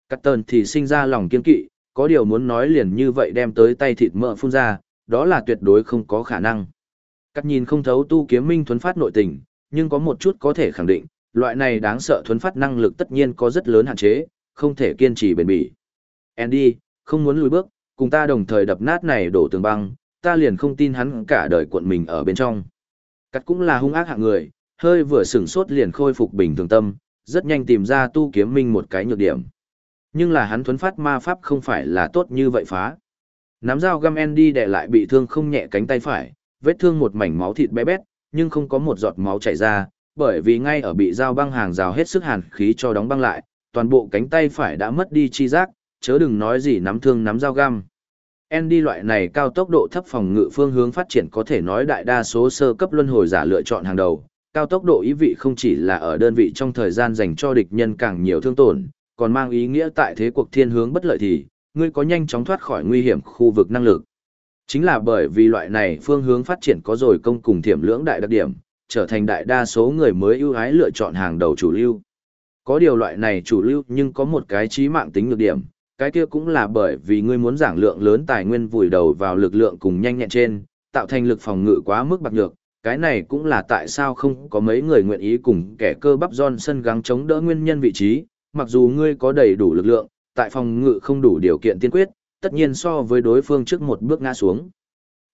Cắt tờn thì sinh ra lòng kiên kỵ, có điều muốn nói liền như vậy đem tới tay thịt mỡ phun ra, đó là tuyệt đối không có khả năng. Cắt nhìn không thấu tu kiếm minh thuấn phát nội tình, nhưng có một chút có thể khẳng định, loại này đáng sợ thuấn phát năng lực tất nhiên có rất lớn hạn chế, không thể kiên trì bền bỉ. Andy, không muốn lùi bước, cùng ta đồng thời đập nát này đổ tường băng, ta liền không tin hắn cả đời cuộn mình ở bên trong. Cắt cũng là hung ác hạng người, hơi vừa sửng sốt liền khôi phục bình thường tâm, rất nhanh tìm ra tu kiếm minh một cái nhược điểm. Nhưng là hắn thuấn phát ma pháp không phải là tốt như vậy phá. Nắm dao găm đi để lại bị thương không nhẹ cánh tay phải, vết thương một mảnh máu thịt bé bét, nhưng không có một giọt máu chảy ra, bởi vì ngay ở bị dao băng hàng rào hết sức hàn khí cho đóng băng lại, toàn bộ cánh tay phải đã mất đi chi giác, chớ đừng nói gì nắm thương nắm dao găm. Andy loại này cao tốc độ thấp phòng ngự phương hướng phát triển có thể nói đại đa số sơ cấp luân hồi giả lựa chọn hàng đầu. Cao tốc độ ý vị không chỉ là ở đơn vị trong thời gian dành cho địch nhân càng nhiều thương tổn, còn mang ý nghĩa tại thế cuộc thiên hướng bất lợi thì, ngươi có nhanh chóng thoát khỏi nguy hiểm khu vực năng lực. Chính là bởi vì loại này phương hướng phát triển có rồi công cùng thiểm lưỡng đại đặc điểm, trở thành đại đa số người mới ưu ái lựa chọn hàng đầu chủ lưu. Có điều loại này chủ lưu nhưng có một cái trí mạng tính nhược điểm, cái kia cũng là bởi vì ngươi muốn giảng lượng lớn tài nguyên vùi đầu vào lực lượng cùng nhanh nhẹn trên, tạo thành lực phòng ngự quá mức bạc nhược, cái này cũng là tại sao không có mấy người nguyện ý cùng kẻ cơ bắp Johnson gắng chống đỡ nguyên nhân vị trí, mặc dù ngươi có đầy đủ lực lượng, tại phòng ngự không đủ điều kiện tiên quyết, tất nhiên so với đối phương trước một bước ngã xuống.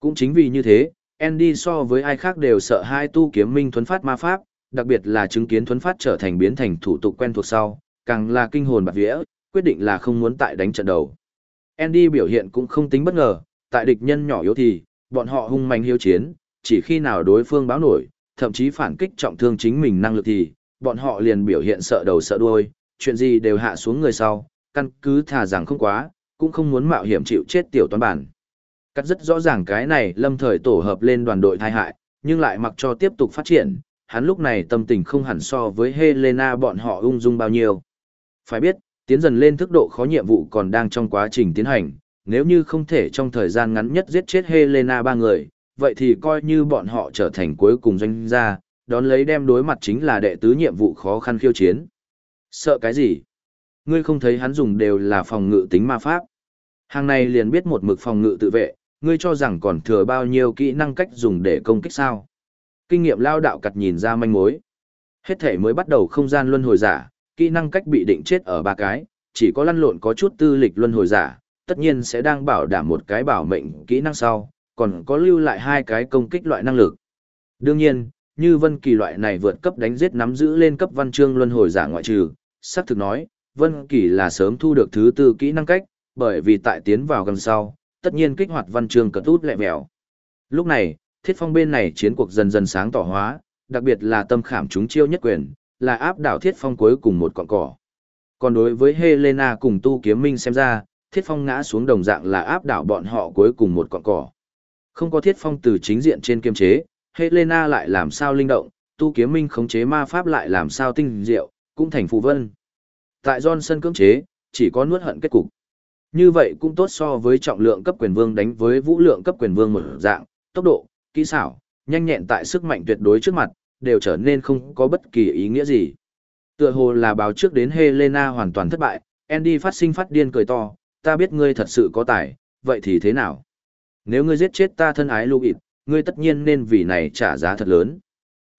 Cũng chính vì như thế, Andy so với ai khác đều sợ hai tu kiếm minh thuấn phát ma pháp, đặc biệt là chứng kiến thuấn phát trở thành biến thành thủ tục quen thuộc sau, càng là kinh hồn bạc vía, quyết định là không muốn tại đánh trận đầu. Andy biểu hiện cũng không tính bất ngờ, tại địch nhân nhỏ yếu thì, bọn họ hung mạnh hiếu chiến, chỉ khi nào đối phương báo nổi, thậm chí phản kích trọng thương chính mình năng lực thì, bọn họ liền biểu hiện sợ đầu sợ đuôi, chuyện gì đều hạ xuống người sau, căn cứ thà rằng không quá, cũng không muốn mạo hiểm chịu chết tiểu toán bản. Cắt rất rõ ràng cái này lâm thời tổ hợp lên đoàn đội thai hại, nhưng lại mặc cho tiếp tục phát triển, hắn lúc này tâm tình không hẳn so với Helena bọn họ ung dung bao nhiêu. Phải biết, tiến dần lên thức độ khó nhiệm vụ còn đang trong quá trình tiến hành, nếu như không thể trong thời gian ngắn nhất giết chết Helena ba người, vậy thì coi như bọn họ trở thành cuối cùng doanh gia, đón lấy đem đối mặt chính là đệ tứ nhiệm vụ khó khăn khiêu chiến. Sợ cái gì? Ngươi không thấy hắn dùng đều là phòng ngự tính ma pháp. Hàng này liền biết một mực phòng ngự tự vệ, ngươi cho rằng còn thừa bao nhiêu kỹ năng cách dùng để công kích sao. Kinh nghiệm lao đạo cặt nhìn ra manh mối. Hết thể mới bắt đầu không gian luân hồi giả, kỹ năng cách bị định chết ở ba cái, chỉ có lăn lộn có chút tư lịch luân hồi giả, tất nhiên sẽ đang bảo đảm một cái bảo mệnh kỹ năng sau, còn có lưu lại hai cái công kích loại năng lực. Đương nhiên, như Vân Kỳ loại này vượt cấp đánh giết nắm giữ lên cấp văn chương luân hồi giả ngoại trừ, sắp thực nói, Vân Kỳ là sớm thu được thứ tư kỹ năng cách, bởi vì tại tiến vào gần sau, tất nhiên kích hoạt văn chương cật út lẹ mèo. Lúc này, Thiết Phong bên này chiến cuộc dần dần sáng tỏ hóa, đặc biệt là tâm khảm chúng chiêu nhất quyền, là áp đảo Thiết Phong cuối cùng một cọng cỏ. Còn đối với Helena cùng Tu Kiếm Minh xem ra, Thiết Phong ngã xuống đồng dạng là áp đảo bọn họ cuối cùng một cọng cỏ. Không có Thiết Phong từ chính diện trên kiềm chế, Helena lại làm sao linh động, Tu Kiếm Minh khống chế ma pháp lại làm sao tinh diệu, cũng thành phù vân. Tại Johnson cưỡng chế, chỉ có nuốt hận kết cục. Như vậy cũng tốt so với trọng lượng cấp quyền vương đánh với vũ lượng cấp quyền vương một dạng, tốc độ, kỹ xảo, nhanh nhẹn tại sức mạnh tuyệt đối trước mặt, đều trở nên không có bất kỳ ý nghĩa gì. Tựa hồ là báo trước đến Helena hoàn toàn thất bại, Andy phát sinh phát điên cười to, ta biết ngươi thật sự có tài, vậy thì thế nào? Nếu ngươi giết chết ta thân ái Louis, ngươi tất nhiên nên vì này trả giá thật lớn.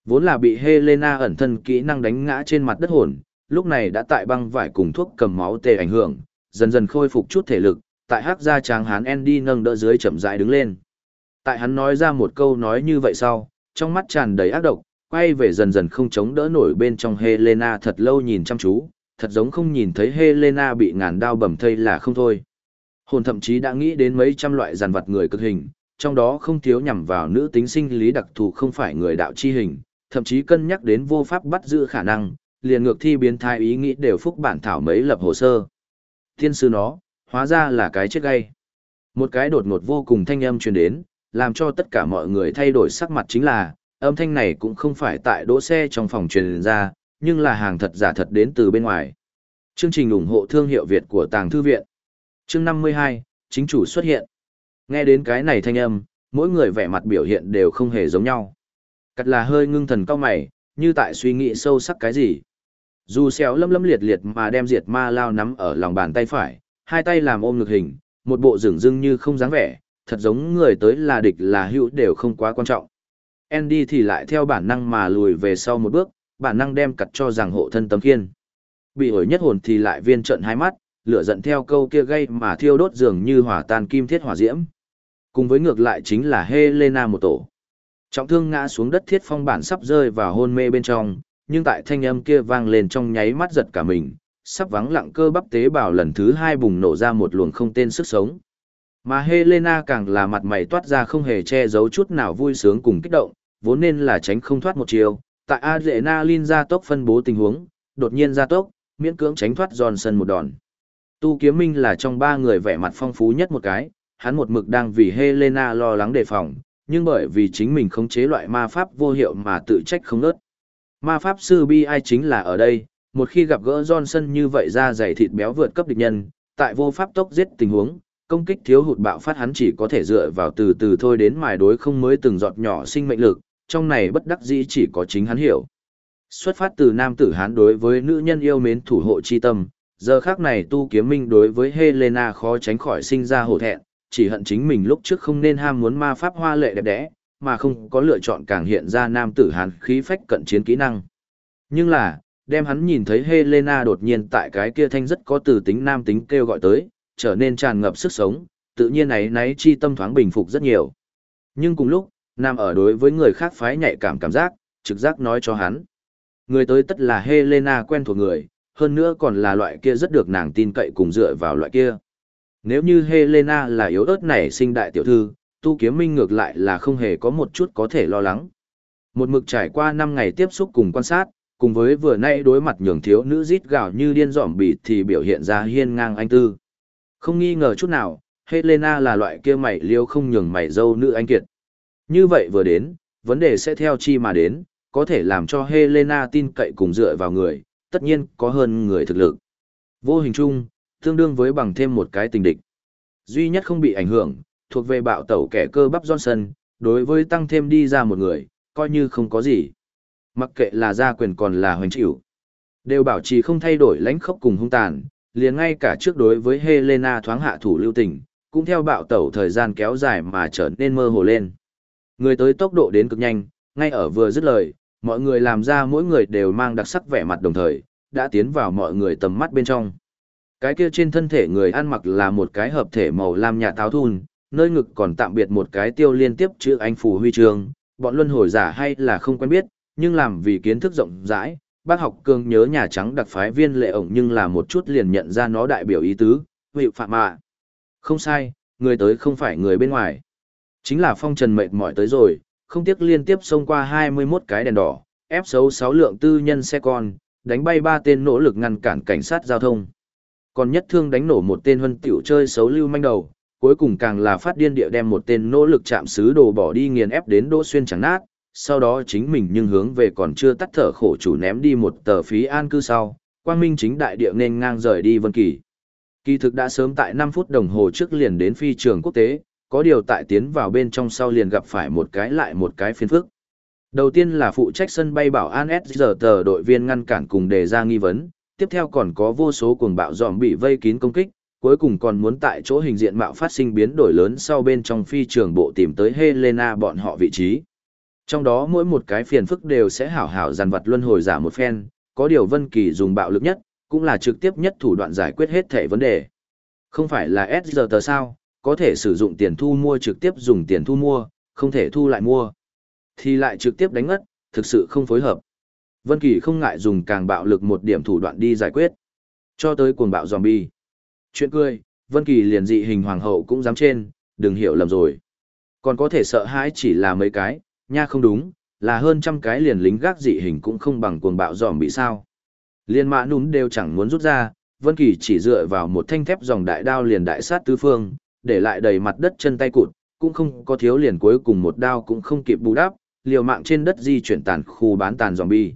Vốn là bị Helena ẩn thân kỹ năng đánh ngã trên mặt đất hồn, lúc này đã tại băng vải cùng thuốc cầm máu tê ảnh hưởng, dần dần khôi phục chút thể lực, tại hắc gia tráng hán Andy nâng đỡ dưới chậm rãi đứng lên. Tại hắn nói ra một câu nói như vậy sau, trong mắt tràn đầy ác độc, quay về dần dần không chống đỡ nổi bên trong Helena thật lâu nhìn chăm chú, thật giống không nhìn thấy Helena bị ngàn đao bầm thây là không thôi. Hồn thậm chí đã nghĩ đến mấy trăm loại giàn vật người cực hình, trong đó không thiếu nhằm vào nữ tính sinh lý đặc thù không phải người đạo chi hình, thậm chí cân nhắc đến vô pháp bắt giữ khả năng, liền ngược thi biến thái ý nghĩ đều phúc bản thảo mấy lập hồ sơ. Thiên sư nó, hóa ra là cái chết gay. Một cái đột ngột vô cùng thanh âm truyền đến, làm cho tất cả mọi người thay đổi sắc mặt chính là, âm thanh này cũng không phải tại đỗ xe trong phòng truyền ra, nhưng là hàng thật giả thật đến từ bên ngoài. Chương trình ủng hộ thương hiệu Việt của Tàng Thư Viện. Chương 52, chính chủ xuất hiện. Nghe đến cái này thanh âm, mỗi người vẻ mặt biểu hiện đều không hề giống nhau. Cắt là hơi ngưng thần cao mày, như tại suy nghĩ sâu sắc cái gì. Dù xéo lâm lâm liệt liệt mà đem diệt ma lao nắm ở lòng bàn tay phải, hai tay làm ôm ngực hình, một bộ rừng rưng như không dáng vẻ, thật giống người tới là địch là hữu đều không quá quan trọng. Andy thì lại theo bản năng mà lùi về sau một bước, bản năng đem cặt cho rằng hộ thân tấm khiên. Bị ổi nhất hồn thì lại viên trận hai mắt, lửa giận theo câu kia gây mà thiêu đốt dường như hỏa tan kim thiết hỏa diễm. Cùng với ngược lại chính là Helena một tổ. Trọng thương ngã xuống đất thiết phong bản sắp rơi vào hôn mê bên trong, nhưng tại thanh âm kia vang lên trong nháy mắt giật cả mình, sắp vắng lặng cơ bắp tế bào lần thứ hai bùng nổ ra một luồng không tên sức sống. Mà Helena càng là mặt mày toát ra không hề che giấu chút nào vui sướng cùng kích động, vốn nên là tránh không thoát một chiều. Tại Adrenaline ra tốc phân bố tình huống, đột nhiên ra tốc, miễn cưỡng tránh thoát Johnson một đòn. Tu Kiếm Minh là trong ba người vẻ mặt phong phú nhất một cái, hắn một mực đang vì Helena lo lắng đề phòng, nhưng bởi vì chính mình khống chế loại ma pháp vô hiệu mà tự trách không nớt. Ma pháp sư bi ai chính là ở đây, một khi gặp gỡ Johnson như vậy ra dày thịt béo vượt cấp địch nhân, tại vô pháp tốc giết tình huống, công kích thiếu hụt bạo phát hắn chỉ có thể dựa vào từ từ thôi đến mài đối không mới từng giọt nhỏ sinh mệnh lực, trong này bất đắc dĩ chỉ có chính hắn hiểu. Xuất phát từ nam tử hán đối với nữ nhân yêu mến thủ hộ chi tâm, giờ khác này tu kiếm minh đối với Helena khó tránh khỏi sinh ra hổ thẹn, chỉ hận chính mình lúc trước không nên ham muốn ma pháp hoa lệ đẹp đẽ, mà không có lựa chọn càng hiện ra nam tử hán khí phách cận chiến kỹ năng. Nhưng là, đem hắn nhìn thấy Helena đột nhiên tại cái kia thanh rất có từ tính nam tính kêu gọi tới, trở nên tràn ngập sức sống, tự nhiên ấy náy chi tâm thoáng bình phục rất nhiều. Nhưng cùng lúc, nam ở đối với người khác phái nhạy cảm cảm giác, trực giác nói cho hắn. Người tới tất là Helena quen thuộc người, hơn nữa còn là loại kia rất được nàng tin cậy cùng dựa vào loại kia. Nếu như Helena là yếu ớt này sinh đại tiểu thư, tu kiếm minh ngược lại là không hề có một chút có thể lo lắng. Một mực trải qua 5 ngày tiếp xúc cùng quan sát, cùng với vừa nay đối mặt nhường thiếu nữ rít gào như điên dỏm bịt thì biểu hiện ra hiên ngang anh tư. Không nghi ngờ chút nào, Helena là loại kia mày liêu không nhường mày dâu nữ anh kiệt. Như vậy vừa đến, vấn đề sẽ theo chi mà đến, có thể làm cho Helena tin cậy cùng dựa vào người, tất nhiên có hơn người thực lực. Vô hình chung, tương đương với bằng thêm một cái tình địch. Duy nhất không bị ảnh hưởng, thuộc về bạo tẩu kẻ cơ bắp Johnson, đối với tăng thêm đi ra một người, coi như không có gì. Mặc kệ là gia quyền còn là hoành chịu, đều bảo trì không thay đổi lãnh khốc cùng hung tàn, liền ngay cả trước đối với Helena thoáng hạ thủ lưu tình, cũng theo bạo tẩu thời gian kéo dài mà trở nên mơ hồ lên. Người tới tốc độ đến cực nhanh, ngay ở vừa dứt lời, mọi người làm ra mỗi người đều mang đặc sắc vẻ mặt đồng thời, đã tiến vào mọi người tầm mắt bên trong. Cái kia trên thân thể người ăn mặc là một cái hợp thể màu lam nhà táo thun, nơi ngực còn tạm biệt một cái tiêu liên tiếp chữ anh phù huy chương, bọn luân hồi giả hay là không quen biết, nhưng làm vì kiến thức rộng rãi, bác học cường nhớ Nhà Trắng đặc phái viên lệ ổng nhưng là một chút liền nhận ra nó đại biểu ý tứ, hiệu phạm mạ. Không sai, người tới không phải người bên ngoài. Chính là phong trần mệt mỏi tới rồi, không tiếc liên tiếp xông qua 21 cái đèn đỏ, ép xấu 6 lượng tư nhân xe con, đánh bay ba tên nỗ lực ngăn cản cảnh sát giao thông. Còn nhất thương đánh nổ một tên huân tiểu chơi xấu lưu manh đầu, cuối cùng càng là phát điên địa đem một tên nỗ lực chạm xứ đồ bỏ đi nghiền ép đến đỗ xuyên chẳng nát, sau đó chính mình nhưng hướng về còn chưa tắt thở khổ chủ ném đi một tờ phí an cư sau, quang minh chính đại địa nên ngang rời đi Vân Kỳ. Kỳ thực đã sớm tại 5 phút đồng hồ trước liền đến phi trường quốc tế, có điều tại tiến vào bên trong sau liền gặp phải một cái lại một cái phiền phức. Đầu tiên là phụ trách sân bay bảo an SG tờ đội viên ngăn cản cùng đề ra nghi vấn, tiếp theo còn có vô số cuồng bạo dòm bị vây kín công kích, cuối cùng còn muốn tại chỗ hình diện mạo phát sinh biến đổi lớn sau bên trong phi trường bộ tìm tới Helena bọn họ vị trí. Trong đó mỗi một cái phiền phức đều sẽ hảo hảo dàn vật luân hồi giả một phen, có điều Vân Kỳ dùng bạo lực nhất, cũng là trực tiếp nhất thủ đoạn giải quyết hết thể vấn đề. Không phải là SG tờ sao, có thể sử dụng tiền thu mua trực tiếp dùng tiền thu mua, không thể thu lại mua. Thì lại trực tiếp đánh ngất, thực sự không phối hợp. Vân Kỳ không ngại dùng càng bạo lực một điểm thủ đoạn đi giải quyết. Cho tới cuồng bạo zombie. Chuyện cười, Vân Kỳ liền dị hình hoàng hậu cũng dám trên, đừng hiểu lầm rồi. Còn có thể sợ hãi chỉ là mấy cái, nha không đúng, là hơn trăm cái liền lính gác dị hình cũng không bằng cuồng bạo zombie sao. Liên mã núm đều chẳng muốn rút ra, Vân Kỳ chỉ dựa vào một thanh thép dòng đại đao liền đại sát tứ phương, để lại đầy mặt đất chân tay cụt, cũng không có thiếu liền cuối cùng một đao cũng không kịp bù đắp, liều mạng trên đất di chuyển tàn khu bán tàn zombie.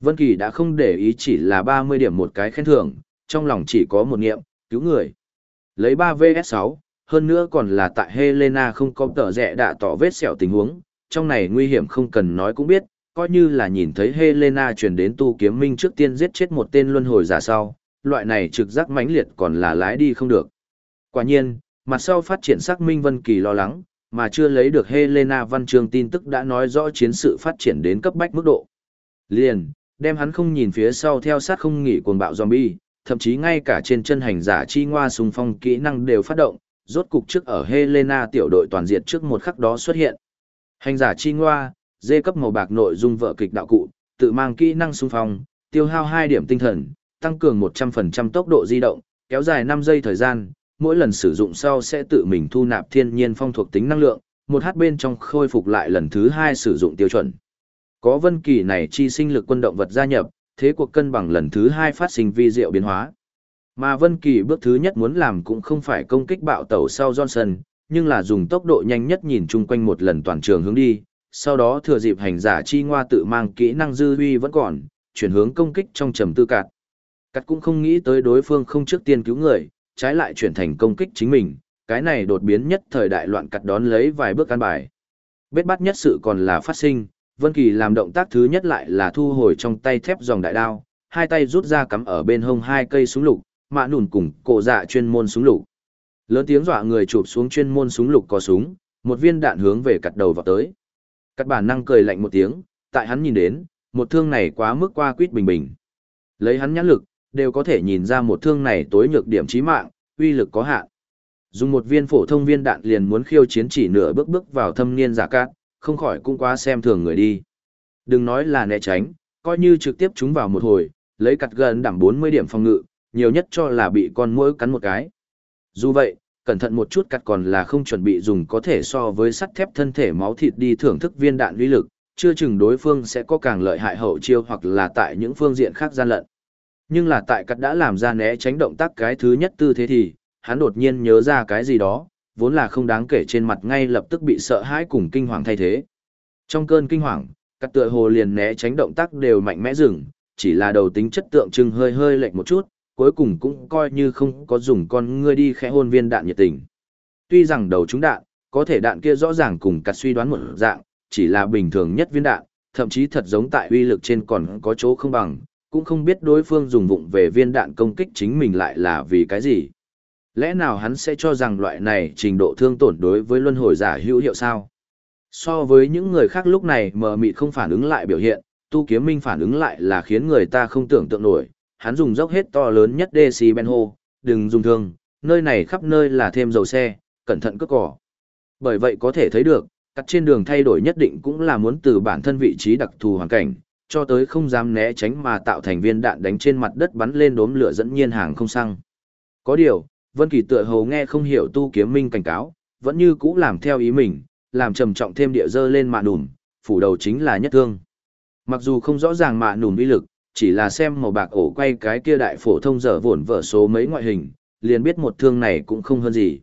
Vân Kỳ đã không để ý chỉ là 30 điểm một cái khen thưởng, trong lòng chỉ có một niệm, cứu người. Lấy 3 vs 6, hơn nữa còn là tại Helena không có tờ rẻ đã tỏ vết sẹo tình huống, trong này nguy hiểm không cần nói cũng biết, coi như là nhìn thấy Helena chuyển đến tu kiếm minh trước tiên giết chết một tên luân hồi giả sau, loại này trực giác mãnh liệt còn là lái đi không được. Quả nhiên, mặt sau phát triển xác minh Vân Kỳ lo lắng, mà chưa lấy được Helena văn chương tin tức đã nói rõ chiến sự phát triển đến cấp bách mức độ. Liền, đem hắn không nhìn phía sau theo sát không nghỉ cuồng bạo zombie, thậm chí ngay cả trên chân hành giả chi ngoa sùng phong kỹ năng đều phát động, rốt cục trước ở Helena tiểu đội toàn diện trước một khắc đó xuất hiện. Hành giả chi ngoa, dê cấp màu bạc nội dung vợ kịch đạo cụ, tự mang kỹ năng xung phong, tiêu hao 2 điểm tinh thần, tăng cường 100% tốc độ di động, kéo dài 5 giây thời gian, mỗi lần sử dụng sau sẽ tự mình thu nạp thiên nhiên phong thuộc tính năng lượng, một hát bên trong khôi phục lại lần thứ 2 sử dụng tiêu chuẩn. Có vân kỳ này chi sinh lực quân động vật gia nhập, thế cuộc cân bằng lần thứ 2 phát sinh vi diệu biến hóa. Mà Vân Kỳ bước thứ nhất muốn làm cũng không phải công kích bạo tẩu sau Johnson, nhưng là dùng tốc độ nhanh nhất nhìn chung quanh một lần toàn trường hướng đi, sau đó thừa dịp hành giả chi ngoa tự mang kỹ năng dư huy vẫn còn, chuyển hướng công kích trong trầm tư cạt. Cắt cũng không nghĩ tới đối phương không trước tiên cứu người, trái lại chuyển thành công kích chính mình, cái này đột biến nhất thời đại loạn cắt đón lấy vài bước căn bài. Bết bắt nhất sự còn là phát sinh, Vân Kỳ làm động tác thứ nhất lại là thu hồi trong tay thép dòng đại đao, hai tay rút ra cắm ở bên hông hai cây súng lục, mạ nùn cùng cổ dạ chuyên môn súng lục. Lớn tiếng dọa người chụp xuống chuyên môn súng lục có súng, một viên đạn hướng về cắt đầu vào tới. Cắt bản năng cười lạnh một tiếng, tại hắn nhìn đến, một thương này quá mức qua quýt bình bình. Lấy hắn nhãn lực, đều có thể nhìn ra một thương này tối nhược điểm chí mạng, uy lực có hạn. Dùng một viên phổ thông viên đạn liền muốn khiêu chiến chỉ nửa bước bước vào thâm niên giả cát, không khỏi cũng quá xem thường người đi. Đừng nói là né tránh, coi như trực tiếp chúng vào một hồi, lấy cặt gần đảm 40 điểm phòng ngự, nhiều nhất cho là bị con muỗi cắn một cái. Dù vậy, cẩn thận một chút cắt còn là không chuẩn bị dùng có thể so với sắt thép thân thể máu thịt đi thưởng thức viên đạn uy lực, chưa chừng đối phương sẽ có càng lợi hại hậu chiêu hoặc là tại những phương diện khác gian lận. Nhưng là tại cắt đã làm ra né tránh động tác cái thứ nhất tư thế thì, hắn đột nhiên nhớ ra cái gì đó, vốn là không đáng kể trên mặt ngay lập tức bị sợ hãi cùng kinh hoàng thay thế. Trong cơn kinh hoàng, các tựa hồ liền né tránh động tác đều mạnh mẽ dừng, chỉ là đầu tính chất tượng trưng hơi hơi lệch một chút, cuối cùng cũng coi như không có dùng con ngươi đi khẽ hôn viên đạn nhiệt tình. Tuy rằng đầu trúng đạn, có thể đạn kia rõ ràng cùng cắt suy đoán một dạng, chỉ là bình thường nhất viên đạn, thậm chí thật giống tại uy lực trên còn có chỗ không bằng, cũng không biết đối phương dùng vụng về viên đạn công kích chính mình lại là vì cái gì lẽ nào hắn sẽ cho rằng loại này trình độ thương tổn đối với luân hồi giả hữu hiệu sao? So với những người khác lúc này mờ mịt không phản ứng lại biểu hiện, tu kiếm minh phản ứng lại là khiến người ta không tưởng tượng nổi, hắn dùng dốc hết to lớn nhất DC Benho, đừng dùng thương, nơi này khắp nơi là thêm dầu xe, cẩn thận cướp cỏ. Bởi vậy có thể thấy được, cắt trên đường thay đổi nhất định cũng là muốn từ bản thân vị trí đặc thù hoàn cảnh, cho tới không dám né tránh mà tạo thành viên đạn đánh trên mặt đất bắn lên đốm lửa dẫn nhiên hàng không xăng. Có điều, Vân Kỳ tựa hồ nghe không hiểu tu kiếm minh cảnh cáo, vẫn như cũ làm theo ý mình, làm trầm trọng thêm địa dơ lên mạ nùm, phủ đầu chính là nhất thương. Mặc dù không rõ ràng mạ nùm uy lực, chỉ là xem màu bạc ổ quay cái kia đại phổ thông dở vổn vở số mấy ngoại hình, liền biết một thương này cũng không hơn gì.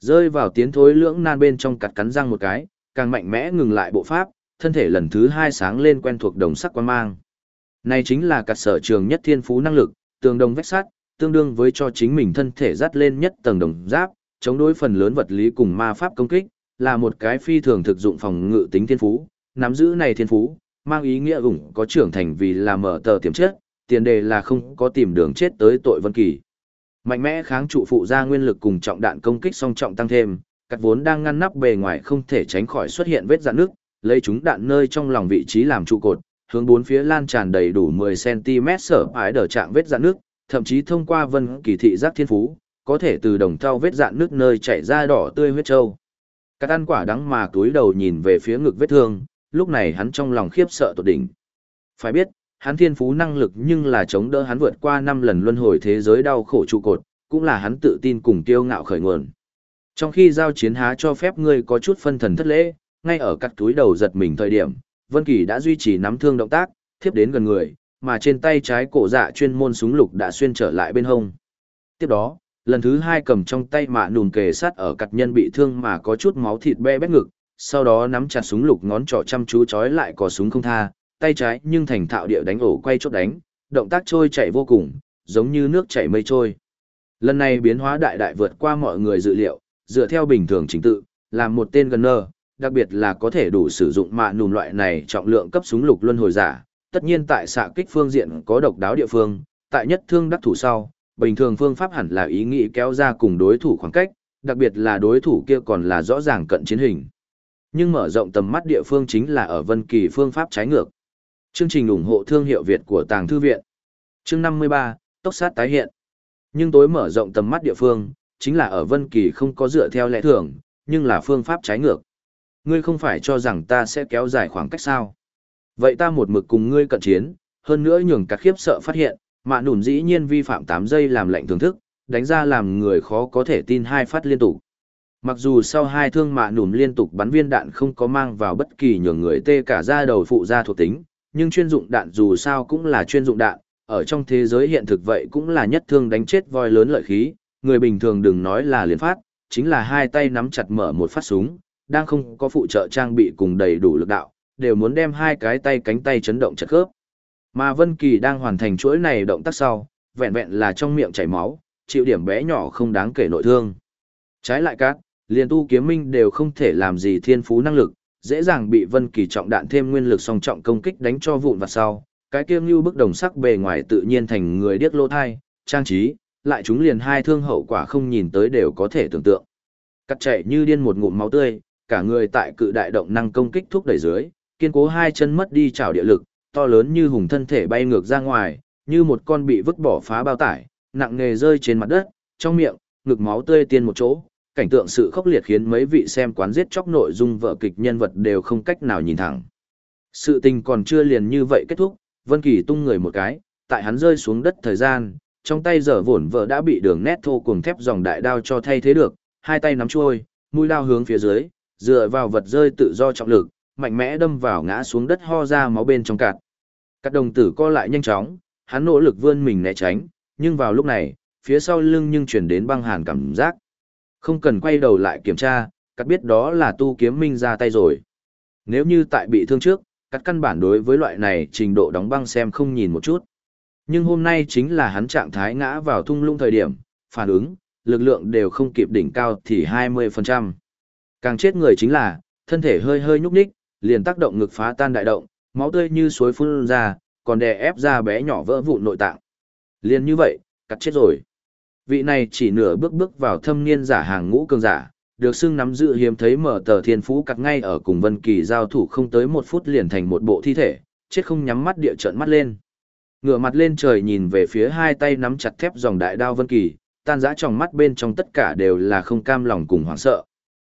Rơi vào tiến thối lưỡng nan bên trong cặt cắn răng một cái, càng mạnh mẽ ngừng lại bộ pháp, thân thể lần thứ hai sáng lên quen thuộc đồng sắc quan mang. Này chính là cặt sở trường nhất thiên phú năng lực, tương đồng vách sắt, tương đương với cho chính mình thân thể dắt lên nhất tầng đồng giáp, chống đối phần lớn vật lý cùng ma pháp công kích, là một cái phi thường thực dụng phòng ngự tính thiên phú, nắm giữ này thiên phú, mang ý nghĩa ủng có trưởng thành vì là mở tờ tiềm chất, tiền đề là không có tìm đường chết tới tội vân kỳ. Mạnh mẽ kháng trụ phụ ra nguyên lực cùng trọng đạn công kích song trọng tăng thêm, cắt vốn đang ngăn nắp bề ngoài không thể tránh khỏi xuất hiện vết dạn nước, lấy chúng đạn nơi trong lòng vị trí làm trụ cột, hướng bốn phía lan tràn đầy đủ 10cm sở ái đở trạng vết dạn nước, thậm chí thông qua vân kỳ thị giác thiên phú, có thể từ đồng thau vết dạn nước nơi chảy ra đỏ tươi huyết trâu. Cắt ăn quả đắng mà túi đầu nhìn về phía ngực vết thương, lúc này hắn trong lòng khiếp sợ tột đỉnh. Phải biết, hắn thiên phú năng lực nhưng là chống đỡ hắn vượt qua 5 lần luân hồi thế giới đau khổ trụ cột, cũng là hắn tự tin cùng tiêu ngạo khởi nguồn. Trong khi giao chiến há cho phép ngươi có chút phân thần thất lễ, ngay ở cắt túi đầu giật mình thời điểm, Vân Kỳ đã duy trì nắm thương động tác, thiếp đến gần người, mà trên tay trái cổ dạ chuyên môn súng lục đã xuyên trở lại bên hông. Tiếp đó, lần thứ hai cầm trong tay mạ nùm kề sát ở cặt nhân bị thương mà có chút máu thịt be bét ngực, sau đó nắm chặt súng lục ngón trỏ chăm chú chói lại cò súng không tha, tay trái nhưng thành thạo địa đánh ổ quay chốt đánh, động tác trôi chạy vô cùng, giống như nước chảy mây trôi. Lần này biến hóa đại đại vượt qua mọi người dự liệu, dựa theo bình thường chính tự, làm một tên gunner, đặc biệt là có thể đủ sử dụng mạ nùm loại này trọng lượng cấp súng lục luân hồi giả, tất nhiên tại xạ kích phương diện có độc đáo địa phương, tại nhất thương đắc thủ sau, bình thường phương pháp hẳn là ý nghĩ kéo ra cùng đối thủ khoảng cách, đặc biệt là đối thủ kia còn là rõ ràng cận chiến hình. Nhưng mở rộng tầm mắt địa phương chính là ở Vân Kỳ phương pháp trái ngược. Chương trình ủng hộ thương hiệu Việt của Tàng Thư Viện. Chương 53, Tốc sát tái hiện. Nhưng tối mở rộng tầm mắt địa phương, chính là ở Vân Kỳ không có dựa theo lẽ thường, nhưng là phương pháp trái ngược. Ngươi không phải cho rằng ta sẽ kéo dài khoảng cách sao? Vậy ta một mực cùng ngươi cận chiến, hơn nữa nhường cả khiếp sợ phát hiện, mạ nủn dĩ nhiên vi phạm 8 giây làm lệnh thưởng thức, đánh ra làm người khó có thể tin hai phát liên tục. Mặc dù sau hai thương mạ nùm liên tục bắn viên đạn không có mang vào bất kỳ nhường người tê cả ra đầu phụ ra thuộc tính, nhưng chuyên dụng đạn dù sao cũng là chuyên dụng đạn, ở trong thế giới hiện thực vậy cũng là nhất thương đánh chết voi lớn lợi khí, người bình thường đừng nói là liên phát, chính là hai tay nắm chặt mở một phát súng, đang không có phụ trợ trang bị cùng đầy đủ lực đạo, đều muốn đem hai cái tay cánh tay chấn động chật khớp. Mà Vân Kỳ đang hoàn thành chuỗi này động tác sau, vẹn vẹn là trong miệng chảy máu, chịu điểm bé nhỏ không đáng kể nội thương. Trái lại các, liền tu kiếm minh đều không thể làm gì thiên phú năng lực, dễ dàng bị Vân Kỳ trọng đạn thêm nguyên lực song trọng công kích đánh cho vụn vặt sau, cái kia như bức đồng sắc bề ngoài tự nhiên thành người điếc lô thai, trang trí, lại chúng liền hai thương hậu quả không nhìn tới đều có thể tưởng tượng. Cắt chạy như điên một ngụm máu tươi, cả người tại cự đại động năng công kích thúc đẩy dưới, kiên cố hai chân mất đi trảo địa lực, to lớn như hùng thân thể bay ngược ra ngoài, như một con bị vứt bỏ phá bao tải, nặng nề rơi trên mặt đất, trong miệng, ngực máu tươi tiên một chỗ, cảnh tượng sự khốc liệt khiến mấy vị xem quán giết chóc nội dung vợ kịch nhân vật đều không cách nào nhìn thẳng. Sự tình còn chưa liền như vậy kết thúc, Vân Kỳ tung người một cái, tại hắn rơi xuống đất thời gian, trong tay dở vụn vợ đã bị đường nét thô cùng thép dòng đại đao cho thay thế được, hai tay nắm chuôi, mũi đao hướng phía dưới, dựa vào vật rơi tự do trọng lực, mạnh mẽ đâm vào ngã xuống đất ho ra máu bên trong cạt. Các đồng tử co lại nhanh chóng, hắn nỗ lực vươn mình né tránh, nhưng vào lúc này, phía sau lưng nhưng chuyển đến băng hàn cảm giác. Không cần quay đầu lại kiểm tra, cắt biết đó là tu kiếm minh ra tay rồi. Nếu như tại bị thương trước, cắt căn bản đối với loại này trình độ đóng băng xem không nhìn một chút. Nhưng hôm nay chính là hắn trạng thái ngã vào thung lũng thời điểm, phản ứng, lực lượng đều không kịp đỉnh cao thì 20%. Càng chết người chính là, thân thể hơi hơi nhúc nhích, liền tác động ngực phá tan đại động, máu tươi như suối phun ra, còn đè ép ra bé nhỏ vỡ vụn nội tạng. Liền như vậy, cắt chết rồi. Vị này chỉ nửa bước bước vào thâm niên giả hàng ngũ cường giả, được xưng nắm giữ hiếm thấy mở tờ thiên phú cắt ngay ở cùng Vân Kỳ giao thủ không tới một phút liền thành một bộ thi thể, chết không nhắm mắt địa trợn mắt lên. Ngửa mặt lên trời nhìn về phía hai tay nắm chặt thép dòng đại đao Vân Kỳ, tan rã trong mắt bên trong tất cả đều là không cam lòng cùng hoảng sợ.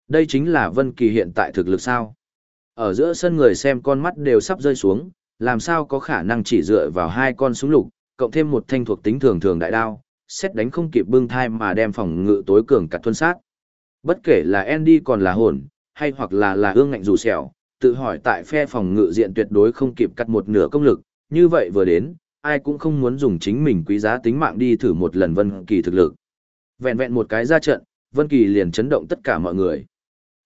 Đây chính là Vân Kỳ hiện tại thực lực sao? Ở giữa sân người xem con mắt đều sắp rơi xuống, làm sao có khả năng chỉ dựa vào hai con súng lục, cộng thêm một thanh thuộc tính thường thường đại đao, xét đánh không kịp bưng thai mà đem phòng ngự tối cường cắt thuân sát. Bất kể là Andy còn là hồn, hay hoặc là là ương ngạnh dù sẹo, tự hỏi tại phe phòng ngự diện tuyệt đối không kịp cắt một nửa công lực, như vậy vừa đến, ai cũng không muốn dùng chính mình quý giá tính mạng đi thử một lần Vân Kỳ thực lực. Vẹn vẹn một cái ra trận, Vân Kỳ liền chấn động tất cả mọi người.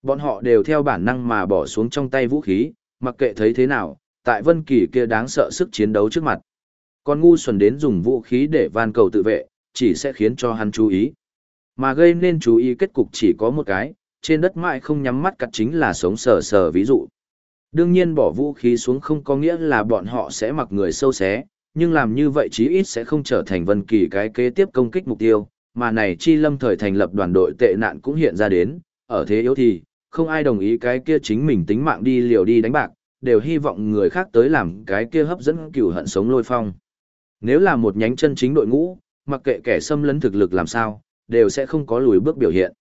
Bọn họ đều theo bản năng mà bỏ xuống trong tay vũ khí, mặc kệ thấy thế nào, tại Vân Kỳ kia đáng sợ sức chiến đấu trước mặt. Còn ngu xuẩn đến dùng vũ khí để van cầu tự vệ, chỉ sẽ khiến cho hắn chú ý. Mà gây nên chú ý kết cục chỉ có một cái, trên đất mãi không nhắm mắt cắt chính là sống sờ sờ ví dụ. Đương nhiên bỏ vũ khí xuống không có nghĩa là bọn họ sẽ mặc người sâu xé, nhưng làm như vậy chí ít sẽ không trở thành Vân Kỳ cái kế tiếp công kích mục tiêu, mà này chi lâm thời thành lập đoàn đội tệ nạn cũng hiện ra đến, ở thế yếu thì, không ai đồng ý cái kia chính mình tính mạng đi liều đi đánh bạc, đều hy vọng người khác tới làm cái kia hấp dẫn cửu hận sống lôi phong. Nếu là một nhánh chân chính đội ngũ, mặc kệ kẻ xâm lấn thực lực làm sao, đều sẽ không có lùi bước biểu hiện.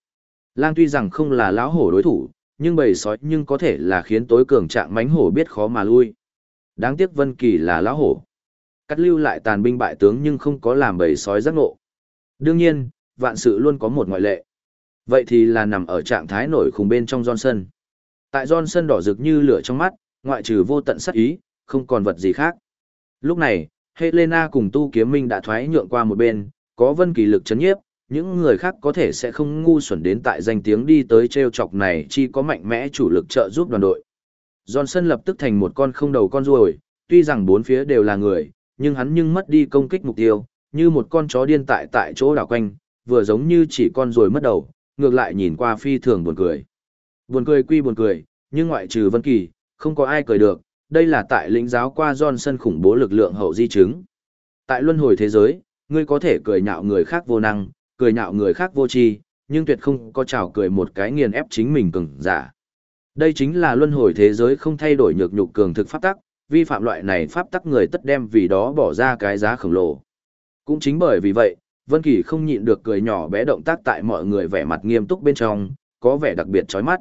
Lang tuy rằng không là lão hổ đối thủ, nhưng bầy sói nhưng có thể là khiến tối cường trạng mánh hổ biết khó mà lui. Đáng tiếc Vân Kỳ là lão hổ. Cắt lưu lại tàn binh bại tướng nhưng không có làm bầy sói giác ngộ. Đương nhiên, vạn sự luôn có một ngoại lệ. Vậy thì là nằm ở trạng thái nổi khủng bên trong Johnson. Tại Johnson đỏ rực như lửa trong mắt, ngoại trừ vô tận sát ý, không còn vật gì khác. Lúc này, Helena cùng Tu Kiếm Minh đã thoái nhượng qua một bên, có Vân Kỳ lực chấn nhiếp, những người khác có thể sẽ không ngu xuẩn đến tại danh tiếng đi tới treo chọc này chi có mạnh mẽ chủ lực trợ giúp đoàn đội. Johnson lập tức thành một con không đầu con ruồi, tuy rằng bốn phía đều là người, nhưng hắn nhưng mất đi công kích mục tiêu, như một con chó điên tại tại chỗ đảo quanh, vừa giống như chỉ con ruồi mất đầu, ngược lại nhìn qua phi thường buồn cười. Buồn cười quy buồn cười, nhưng ngoại trừ Vân Kỳ, không có ai cười được, đây là tại lĩnh giáo qua Johnson khủng bố lực lượng hậu di chứng. Tại luân hồi thế giới, ngươi có thể cười nhạo người khác vô năng, cười nhạo người khác vô tri, nhưng tuyệt không có chào cười một cái nghiền ép chính mình cường giả. Đây chính là luân hồi thế giới không thay đổi nhược nhục cường thực pháp tắc, vi phạm loại này pháp tắc người tất đem vì đó bỏ ra cái giá khổng lồ. Cũng chính bởi vì vậy, Vân Kỳ không nhịn được cười nhỏ bé động tác tại mọi người vẻ mặt nghiêm túc bên trong, có vẻ đặc biệt chói mắt.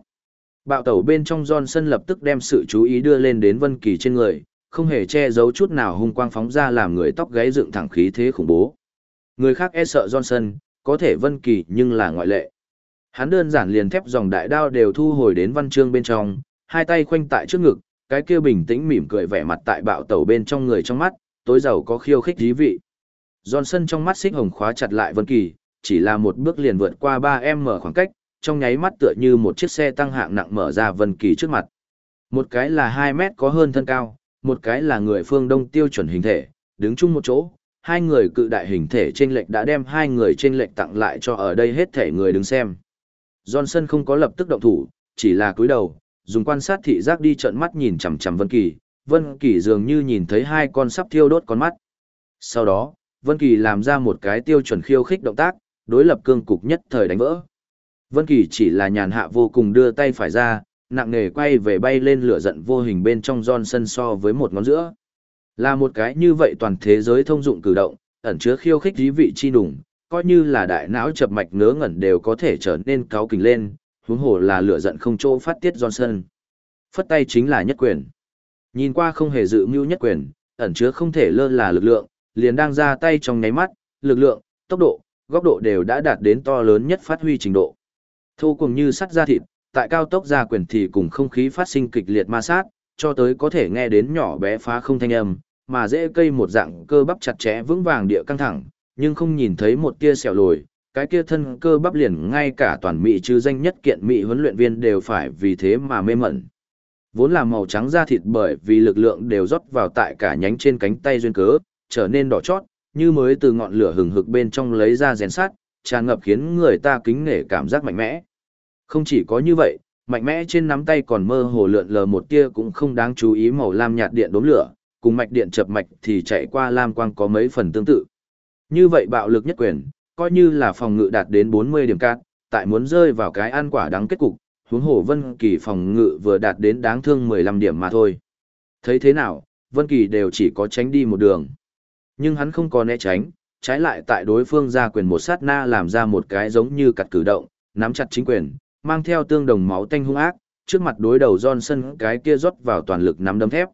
Bạo tẩu bên trong Johnson lập tức đem sự chú ý đưa lên đến Vân Kỳ trên người, không hề che giấu chút nào hung quang phóng ra làm người tóc gáy dựng thẳng khí thế khủng bố. Người khác e sợ Johnson, có thể Vân Kỳ nhưng là ngoại lệ. Hắn đơn giản liền thép dòng đại đao đều thu hồi đến văn chương bên trong, hai tay khoanh tại trước ngực, cái kia bình tĩnh mỉm cười vẻ mặt tại bạo tẩu bên trong người trong mắt, tối giàu có khiêu khích ý vị. Johnson trong mắt xích hồng khóa chặt lại Vân Kỳ, chỉ là một bước liền vượt qua 3m khoảng cách, trong nháy mắt tựa như một chiếc xe tăng hạng nặng mở ra Vân Kỳ trước mặt. Một cái là 2 mét có hơn thân cao, một cái là người phương Đông tiêu chuẩn hình thể, đứng chung một chỗ, hai người cự đại hình thể trên lệch đã đem hai người trên lệch tặng lại cho ở đây hết thể người đứng xem. Johnson không có lập tức động thủ, chỉ là cúi đầu, dùng quan sát thị giác đi trợn mắt nhìn chằm chằm Vân Kỳ, Vân Kỳ dường như nhìn thấy hai con sắp thiêu đốt con mắt. Sau đó, Vân Kỳ làm ra một cái tiêu chuẩn khiêu khích động tác, đối lập cương cục nhất thời đánh vỡ. Vân Kỳ chỉ là nhàn hạ vô cùng đưa tay phải ra, nặng nề quay về bay lên lửa giận vô hình bên trong Johnson so với một ngón giữa. Là một cái như vậy toàn thế giới thông dụng cử động, ẩn chứa khiêu khích dí vị chi đủng, coi như là đại não chập mạch ngớ ngẩn đều có thể trở nên cáo kình lên, huống hồ là lửa giận không chỗ phát tiết Johnson. Phất tay chính là nhất quyền. Nhìn qua không hề dự mưu nhất quyền, ẩn chứa không thể lơ là lực lượng, liền đang ra tay trong nháy mắt, lực lượng, tốc độ, góc độ đều đã đạt đến to lớn nhất phát huy trình độ. Thu cùng như sắt da thịt, tại cao tốc ra quyền thì cùng không khí phát sinh kịch liệt ma sát, cho tới có thể nghe đến nhỏ bé phá không thanh âm, mà dễ cây một dạng cơ bắp chặt chẽ vững vàng địa căng thẳng, nhưng không nhìn thấy một tia sẹo lồi, cái kia thân cơ bắp liền ngay cả toàn mỹ chứ danh nhất kiện mỹ huấn luyện viên đều phải vì thế mà mê mẩn. Vốn là màu trắng da thịt bởi vì lực lượng đều rót vào tại cả nhánh trên cánh tay duyên cớ, trở nên đỏ chót, như mới từ ngọn lửa hừng hực bên trong lấy ra rèn sắt, tràn ngập khiến người ta kính nể cảm giác mạnh mẽ. Không chỉ có như vậy, mạnh mẽ trên nắm tay còn mơ hồ lượn lờ một tia cũng không đáng chú ý màu lam nhạt điện đốm lửa, cùng mạch điện chập mạch thì chạy qua lam quang có mấy phần tương tự. Như vậy bạo lực nhất quyền, coi như là phòng ngự đạt đến 40 điểm cát, tại muốn rơi vào cái ăn quả đáng kết cục, huống hồ Vân Kỳ phòng ngự vừa đạt đến đáng thương 15 điểm mà thôi. Thấy thế nào, Vân Kỳ đều chỉ có tránh đi một đường. Nhưng hắn không có né tránh, trái lại tại đối phương ra quyền một sát na làm ra một cái giống như cặt cử động, nắm chặt chính quyền, mang theo tương đồng máu tanh hung ác, trước mặt đối đầu Johnson cái kia rót vào toàn lực nắm đấm thép.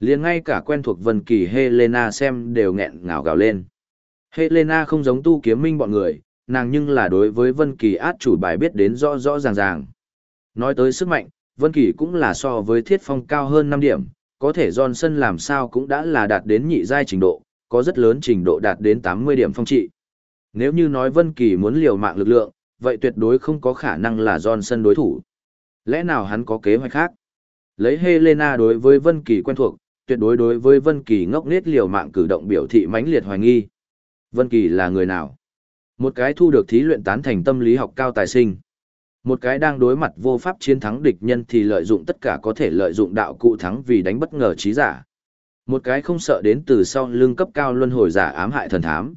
Liền ngay cả quen thuộc Vân Kỳ Helena xem đều nghẹn ngào gào lên. Helena không giống tu kiếm minh bọn người, nàng nhưng là đối với Vân Kỳ át chủ bài biết đến rõ rõ ràng ràng. Nói tới sức mạnh, Vân Kỳ cũng là so với Thiết Phong cao hơn 5 điểm, có thể Johnson làm sao cũng đã là đạt đến nhị giai trình độ, có rất lớn trình độ đạt đến 80 điểm phong trị. Nếu như nói Vân Kỳ muốn liều mạng lực lượng, vậy tuyệt đối không có khả năng là Johnson đối thủ. Lẽ nào hắn có kế hoạch khác? Lấy Helena đối với Vân Kỳ quen thuộc, tuyệt đối đối với Vân Kỳ ngốc nghếch liều mạng cử động biểu thị mãnh liệt hoài nghi. Vân Kỳ là người nào? Một cái thu được thí luyện tán thành tâm lý học cao tài sinh. Một cái đang đối mặt vô pháp chiến thắng địch nhân thì lợi dụng tất cả có thể lợi dụng đạo cụ thắng vì đánh bất ngờ trí giả. Một cái không sợ đến từ sau lưng cấp cao luân hồi giả ám hại thần thám.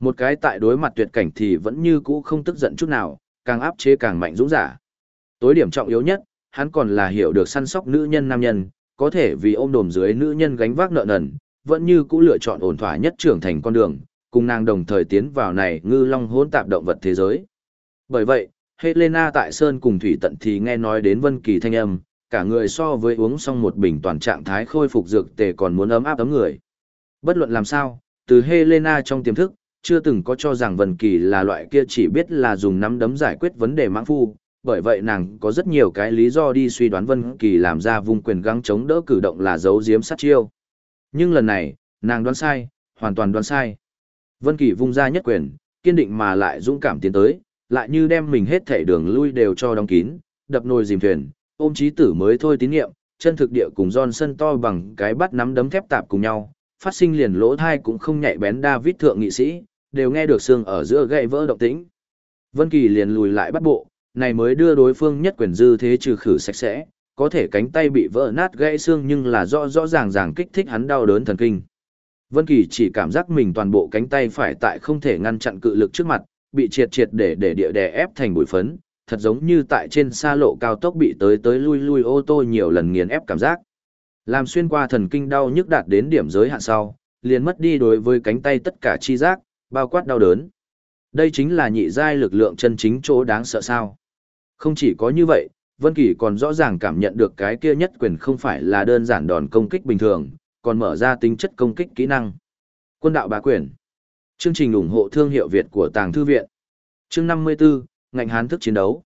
Một cái tại đối mặt tuyệt cảnh thì vẫn như cũ không tức giận chút nào, càng áp chế càng mạnh dũng giả. Tối điểm trọng yếu nhất, hắn còn là hiểu được săn sóc nữ nhân nam nhân, có thể vì ôm đồm dưới nữ nhân gánh vác nợ nần, vẫn như cũ lựa chọn ổn thỏa nhất trưởng thành con đường, cùng nàng đồng thời tiến vào này ngư long hỗn tạp động vật thế giới. Bởi vậy, Helena tại Sơn cùng Thủy Tận thì nghe nói đến Vân Kỳ thanh âm, cả người so với uống xong một bình toàn trạng thái khôi phục dược tề còn muốn ấm áp ấm người. Bất luận làm sao, từ Helena trong tiềm thức, chưa từng có cho rằng Vân Kỳ là loại kia chỉ biết là dùng nắm đấm giải quyết vấn đề mãng phu, bởi vậy nàng có rất nhiều cái lý do đi suy đoán Vân Kỳ làm ra vùng quyền gắng chống đỡ cử động là giấu giếm sát chiêu. Nhưng lần này, nàng đoán sai, hoàn toàn đoán sai. Vân Kỳ vung ra nhất quyền, kiên định mà lại dũng cảm tiến tới, lại như đem mình hết thảy đường lui đều cho đóng kín, đập nồi dìm thuyền, ôm chí tử mới thôi tín nhiệm chân thực địa cùng Johnson to bằng cái bắt nắm đấm thép tạp cùng nhau, phát sinh liền lỗ thai cũng không nhạy bén David thượng nghị sĩ, đều nghe được xương ở giữa gãy vỡ động tĩnh. Vân Kỳ liền lùi lại bắt bộ, này mới đưa đối phương nhất quyền dư thế trừ khử sạch sẽ, có thể cánh tay bị vỡ nát gãy xương nhưng là rõ rõ ràng ràng kích thích hắn đau đớn thần kinh. Vân Kỳ chỉ cảm giác mình toàn bộ cánh tay phải tại không thể ngăn chặn cự lực trước mặt, bị triệt triệt để để địa đè ép thành bụi phấn, thật giống như tại trên xa lộ cao tốc bị tới tới lui lui ô tô nhiều lần nghiền ép cảm giác. Làm xuyên qua thần kinh đau nhức đạt đến điểm giới hạn sau, liền mất đi đối với cánh tay tất cả chi giác, bao quát đau đớn. Đây chính là nhị giai lực lượng chân chính chỗ đáng sợ sao. Không chỉ có như vậy, Vân Kỳ còn rõ ràng cảm nhận được cái kia nhất quyền không phải là đơn giản đòn công kích bình thường, còn mở ra tính chất công kích kỹ năng. Quân đạo bá quyền. Chương trình ủng hộ thương hiệu Việt của Tàng Thư Viện. Chương 54, ngành hán thức chiến đấu.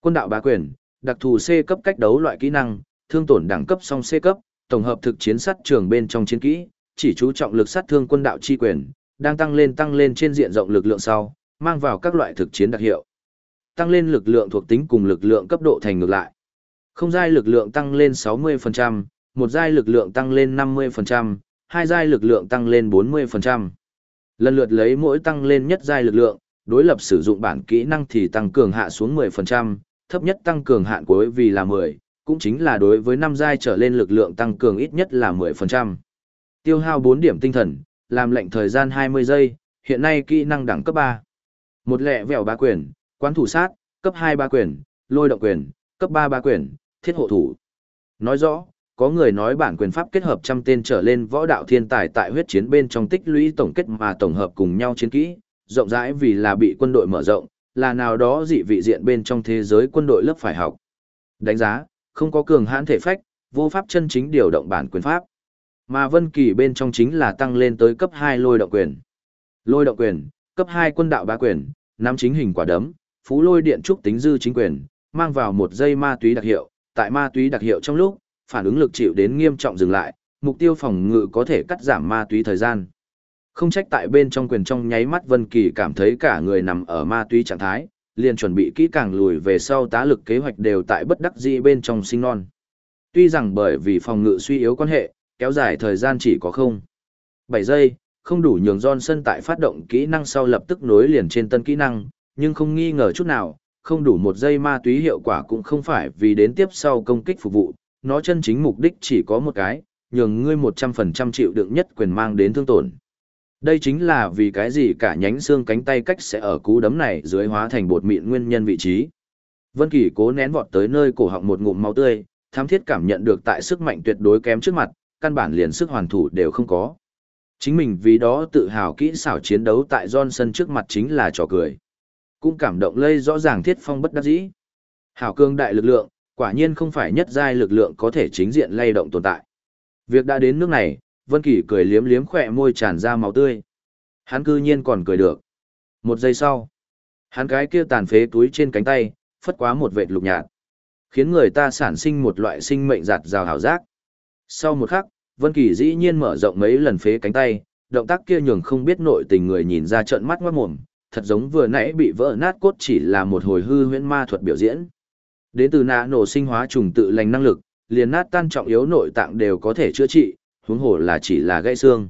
Quân đạo bá quyền, đặc thù C cấp cách đấu loại kỹ năng, thương tổn đẳng cấp song C cấp, tổng hợp thực chiến sát trường bên trong chiến kỹ, chỉ chú trọng lực sát thương quân đạo chi quyền, đang tăng lên tăng lên trên diện rộng lực lượng sau, mang vào các loại thực chiến đặc hiệu. Tăng lên lực lượng thuộc tính cùng lực lượng cấp độ thành ngược lại. Không giai lực lượng tăng lên 60%, một giai lực lượng tăng lên 50%, hai giai lực lượng tăng lên 40%. Lần lượt lấy mỗi tăng lên nhất giai lực lượng, đối lập sử dụng bản kỹ năng thì tăng cường hạ xuống 10%, thấp nhất tăng cường hạn cuối vì là 10, cũng chính là đối với năm giai trở lên lực lượng tăng cường ít nhất là 10%. Tiêu hao 4 điểm tinh thần, làm lệnh thời gian 20 giây, hiện nay kỹ năng đẳng cấp 3. Một lẹ vẹo ba quyền, quán thủ sát, cấp 2 ba quyền, lôi động quyền, cấp 3 ba quyền, thiết hộ thủ. Nói rõ, có người nói bản quyền pháp kết hợp trăm tên trở lên võ đạo thiên tài tại huyết chiến bên trong tích lũy tổng kết mà tổng hợp cùng nhau chiến kỹ, rộng rãi vì là bị quân đội mở rộng, là nào đó dị vị diện bên trong thế giới quân đội lớp phải học. Đánh giá, không có cường hãn thể phách, vô pháp chân chính điều động bản quyền pháp. Mà Vân Kỳ bên trong chính là tăng lên tới cấp 2 lôi động quyền. Lôi động quyền, cấp 2 quân đạo bá quyền, nắm chính hình quả đấm, phú lôi điện trúc tính dư chính quyền, mang vào một dây ma túy đặc hiệu, tại ma túy đặc hiệu trong lúc, phản ứng lực chịu đến nghiêm trọng dừng lại, mục tiêu phòng ngự có thể cắt giảm ma túy thời gian. Không trách tại bên trong quyền trong nháy mắt Vân Kỳ cảm thấy cả người nằm ở ma túy trạng thái, liền chuẩn bị kỹ càng lùi về sau tá lực kế hoạch đều tại bất đắc dĩ bên trong sinh non. Tuy rằng bởi vì phòng ngự suy yếu quan hệ, kéo dài thời gian chỉ có không. 7 giây, không đủ nhường Johnson tại phát động kỹ năng sau lập tức nối liền trên tân kỹ năng, nhưng không nghi ngờ chút nào, không đủ một giây ma túy hiệu quả cũng không phải vì đến tiếp sau công kích phục vụ, nó chân chính mục đích chỉ có một cái, nhường ngươi 100% chịu đựng nhất quyền mang đến thương tổn. Đây chính là vì cái gì cả nhánh xương cánh tay cách sẽ ở cú đấm này dưới hóa thành bột mịn nguyên nhân vị trí. Vân Kỳ cố nén vọt tới nơi cổ họng một ngụm máu tươi, thám thiết cảm nhận được tại sức mạnh tuyệt đối kém trước mặt, căn bản liền sức hoàn thủ đều không có. Chính mình vì đó tự hào kỹ xảo chiến đấu tại Johnson trước mặt chính là trò cười. Cũng cảm động lây rõ ràng thiết phong bất đắc dĩ. Hảo cương đại lực lượng, quả nhiên không phải nhất giai lực lượng có thể chính diện lay động tồn tại. Việc đã đến nước này, Vân Kỳ cười liếm liếm khỏe môi tràn ra máu tươi. Hắn cư nhiên còn cười được. Một giây sau, hắn cái kia tàn phế túi trên cánh tay, phất quá một vệt lục nhạt, khiến người ta sản sinh một loại sinh mệnh giạt rào hảo giác. Sau một khắc, Vân Kỳ dĩ nhiên mở rộng mấy lần phế cánh tay, động tác kia nhường không biết nội tình người nhìn ra trợn mắt ngoát mồm, thật giống vừa nãy bị vỡ nát cốt chỉ là một hồi hư huyễn ma thuật biểu diễn. Đến từ nã nổ sinh hóa trùng tự lành năng lực, liền nát tan trọng yếu nội tạng đều có thể chữa trị, huống hồ là chỉ là gãy xương.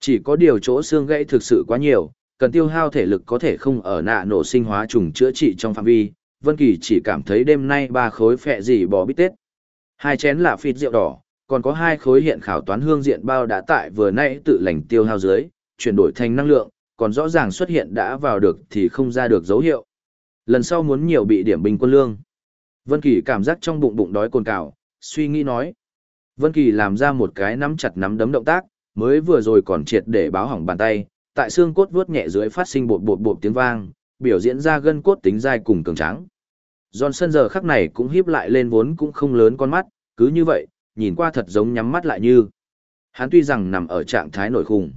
Chỉ có điều chỗ xương gãy thực sự quá nhiều, cần tiêu hao thể lực có thể không ở nạ nổ sinh hóa trùng chữa trị trong phạm vi. Vân Kỳ chỉ cảm thấy đêm nay ba khối phệ gì bò bít tết. Hai chén lạ phịt rượu đỏ, còn có hai khối hiện khảo toán hương diện bao đã tại vừa nãy tự lành tiêu hao dưới, chuyển đổi thành năng lượng, còn rõ ràng xuất hiện đã vào được thì không ra được dấu hiệu. Lần sau muốn nhiều bị điểm bình quân lương. Vân Kỳ cảm giác trong bụng bụng đói cồn cào, suy nghĩ nói. Vân Kỳ làm ra một cái nắm chặt nắm đấm động tác, mới vừa rồi còn triệt để báo hỏng bàn tay, tại xương cốt vuốt nhẹ dưới phát sinh bột bột bột tiếng vang, biểu diễn ra gân cốt tính dai cùng cường tráng. Johnson giờ khắc này cũng híp lại lên vốn cũng không lớn con mắt, cứ như vậy, nhìn qua thật giống nhắm mắt lại như. Hắn tuy rằng nằm ở trạng thái nổi khủng,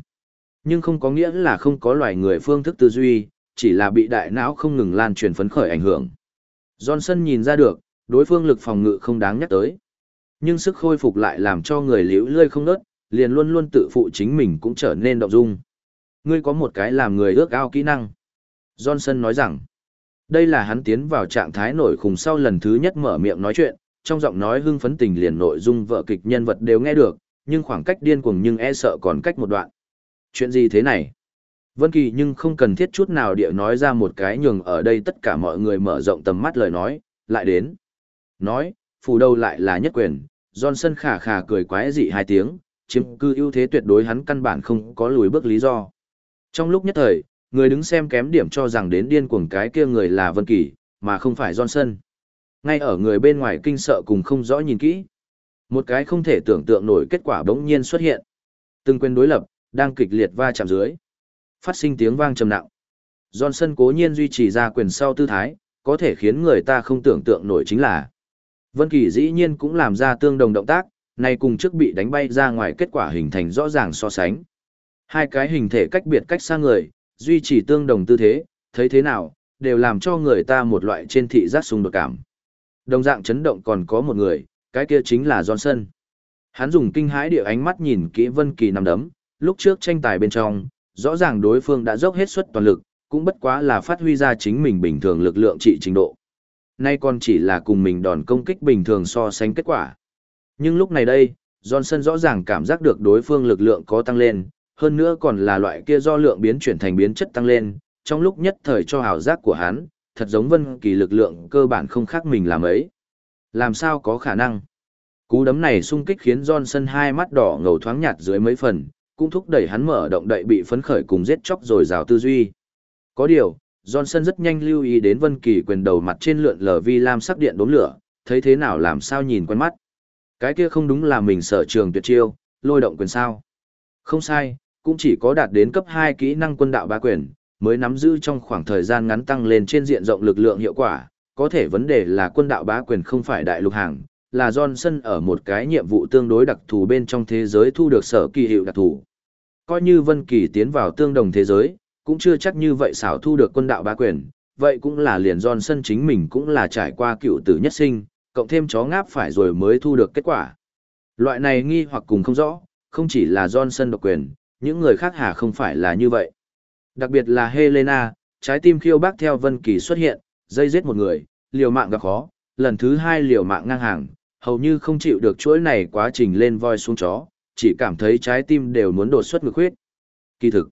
nhưng không có nghĩa là không có loài người phương thức tư duy, chỉ là bị đại não không ngừng lan truyền phấn khởi ảnh hưởng. Johnson nhìn ra được, đối phương lực phòng ngự không đáng nhắc tới. Nhưng sức khôi phục lại làm cho người liễu lơi không nớt, liền luôn luôn tự phụ chính mình cũng trở nên động dung. Ngươi có một cái làm người ước ao kỹ năng. Johnson nói rằng, đây là hắn tiến vào trạng thái nổi khùng sau lần thứ nhất mở miệng nói chuyện, trong giọng nói hưng phấn tình liền nội dung vợ kịch nhân vật đều nghe được, nhưng khoảng cách điên cuồng nhưng e sợ còn cách một đoạn. Chuyện gì thế này? Vân Kỳ nhưng không cần thiết chút nào địa nói ra một cái nhường ở đây tất cả mọi người mở rộng tầm mắt lời nói, lại đến. Nói, phù đầu lại là nhất quyền, Johnson khả khả cười quái dị hai tiếng, chiếm cư ưu thế tuyệt đối hắn căn bản không có lùi bước lý do. Trong lúc nhất thời, người đứng xem kém điểm cho rằng đến điên cuồng cái kia người là Vân Kỳ, mà không phải Johnson. Ngay ở người bên ngoài kinh sợ cùng không rõ nhìn kỹ. Một cái không thể tưởng tượng nổi kết quả bỗng nhiên xuất hiện. Từng quyền đối lập, đang kịch liệt va chạm dưới. Phát sinh tiếng vang trầm nặng. Johnson cố nhiên duy trì ra quyền sau tư thái, có thể khiến người ta không tưởng tượng nổi chính là. Vân Kỳ dĩ nhiên cũng làm ra tương đồng động tác, này cùng trước bị đánh bay ra ngoài kết quả hình thành rõ ràng so sánh. Hai cái hình thể cách biệt cách xa người, duy trì tương đồng tư thế, thấy thế nào, đều làm cho người ta một loại trên thị giác xung đột cảm. Đồng dạng chấn động còn có một người, cái kia chính là Johnson. Hắn dùng kinh hãi địa ánh mắt nhìn kỹ Vân Kỳ nằm đấm, lúc trước tranh tài bên trong, rõ ràng đối phương đã dốc hết suất toàn lực, cũng bất quá là phát huy ra chính mình bình thường lực lượng trị trình độ. Nay còn chỉ là cùng mình đòn công kích bình thường so sánh kết quả. Nhưng lúc này đây, Johnson rõ ràng cảm giác được đối phương lực lượng có tăng lên, hơn nữa còn là loại kia do lượng biến chuyển thành biến chất tăng lên, trong lúc nhất thời cho hào giác của hắn, thật giống Vân Kỳ lực lượng cơ bản không khác mình làm ấy. Làm sao có khả năng? Cú đấm này xung kích khiến Johnson hai mắt đỏ ngầu thoáng nhạt dưới mấy phần, cũng thúc đẩy hắn mở động đậy bị phấn khởi cùng giết chóc rồi rào tư duy. Có điều, Johnson rất nhanh lưu ý đến Vân Kỳ quyền đầu mặt trên lượn lờ vi lam sắc điện đốm lửa, thấy thế nào làm sao nhìn quen mắt. Cái kia không đúng là mình sở trường tuyệt chiêu, lôi động quyền sao. Không sai, cũng chỉ có đạt đến cấp 2 kỹ năng quân đạo ba quyền, mới nắm giữ trong khoảng thời gian ngắn tăng lên trên diện rộng lực lượng hiệu quả, có thể vấn đề là quân đạo bá quyền không phải đại lục hàng, là Johnson ở một cái nhiệm vụ tương đối đặc thù bên trong thế giới thu được sở kỳ hiệu đặc thù. Coi như Vân Kỳ tiến vào tương đồng thế giới, cũng chưa chắc như vậy xảo thu được quân đạo bá quyền, vậy cũng là liền Johnson chính mình cũng là trải qua cựu tử nhất sinh, cộng thêm chó ngáp phải rồi mới thu được kết quả. Loại này nghi hoặc cùng không rõ, không chỉ là Johnson độc quyền, những người khác hà không phải là như vậy. Đặc biệt là Helena, trái tim khiêu bác theo Vân Kỳ xuất hiện, dây giết một người, liều mạng gặp khó, lần thứ hai liều mạng ngang hàng, hầu như không chịu được chuỗi này quá trình lên voi xuống chó, chỉ cảm thấy trái tim đều muốn đột xuất ngực huyết. Kỳ thực,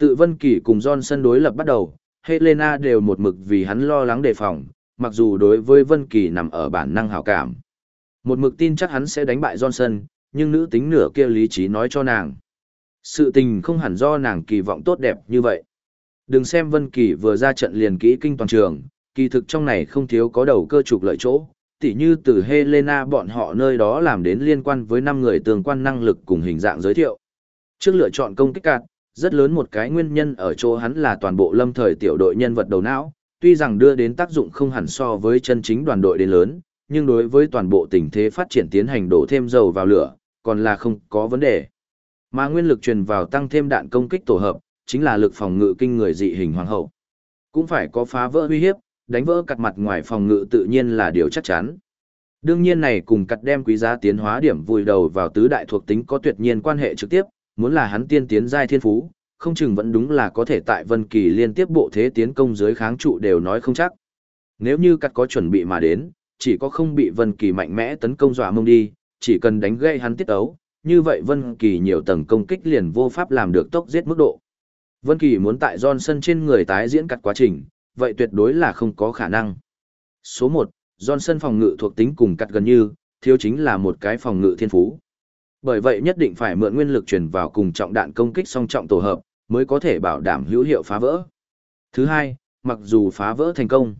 tự Vân Kỳ cùng Johnson đối lập bắt đầu, Helena đều một mực vì hắn lo lắng đề phòng, mặc dù đối với Vân Kỳ nằm ở bản năng hảo cảm. Một mực tin chắc hắn sẽ đánh bại Johnson, nhưng nữ tính nửa kia lý trí nói cho nàng. Sự tình không hẳn do nàng kỳ vọng tốt đẹp như vậy. Đừng xem Vân Kỳ vừa ra trận liền kỹ kinh toàn trường, kỳ thực trong này không thiếu có đầu cơ trục lợi chỗ, tỉ như từ Helena bọn họ nơi đó làm đến liên quan với năm người tương quan năng lực cùng hình dạng giới thiệu. Trước lựa chọn công kích cạn, rất lớn một cái nguyên nhân ở chỗ hắn là toàn bộ lâm thời tiểu đội nhân vật đầu não, tuy rằng đưa đến tác dụng không hẳn so với chân chính đoàn đội đến lớn, nhưng đối với toàn bộ tình thế phát triển tiến hành đổ thêm dầu vào lửa, còn là không có vấn đề. Mà nguyên lực truyền vào tăng thêm đạn công kích tổ hợp, chính là lực phòng ngự kinh người dị hình hoàng hậu. Cũng phải có phá vỡ uy hiếp, đánh vỡ cặt mặt ngoài phòng ngự tự nhiên là điều chắc chắn. Đương nhiên này cùng cặt đem quý giá tiến hóa điểm vùi đầu vào tứ đại thuộc tính có tuyệt nhiên quan hệ trực tiếp, muốn là hắn tiên tiến giai thiên phú, không chừng vẫn đúng là có thể tại Vân Kỳ liên tiếp bộ thế tiến công dưới kháng trụ đều nói không chắc. Nếu như cắt có chuẩn bị mà đến, chỉ có không bị Vân Kỳ mạnh mẽ tấn công dọa mông đi, chỉ cần đánh gãy hắn tiết ấu, như vậy Vân Kỳ nhiều tầng công kích liền vô pháp làm được tốc giết mức độ. Vân Kỳ muốn tại Johnson trên người tái diễn cắt quá trình, vậy tuyệt đối là không có khả năng. Số 1, Johnson phòng ngự thuộc tính cùng cắt gần như, thiếu chính là một cái phòng ngự thiên phú. Bởi vậy nhất định phải mượn nguyên lực truyền vào cùng trọng đạn công kích song trọng tổ hợp, mới có thể bảo đảm hữu hiệu phá vỡ. Thứ hai, mặc dù phá vỡ thành công,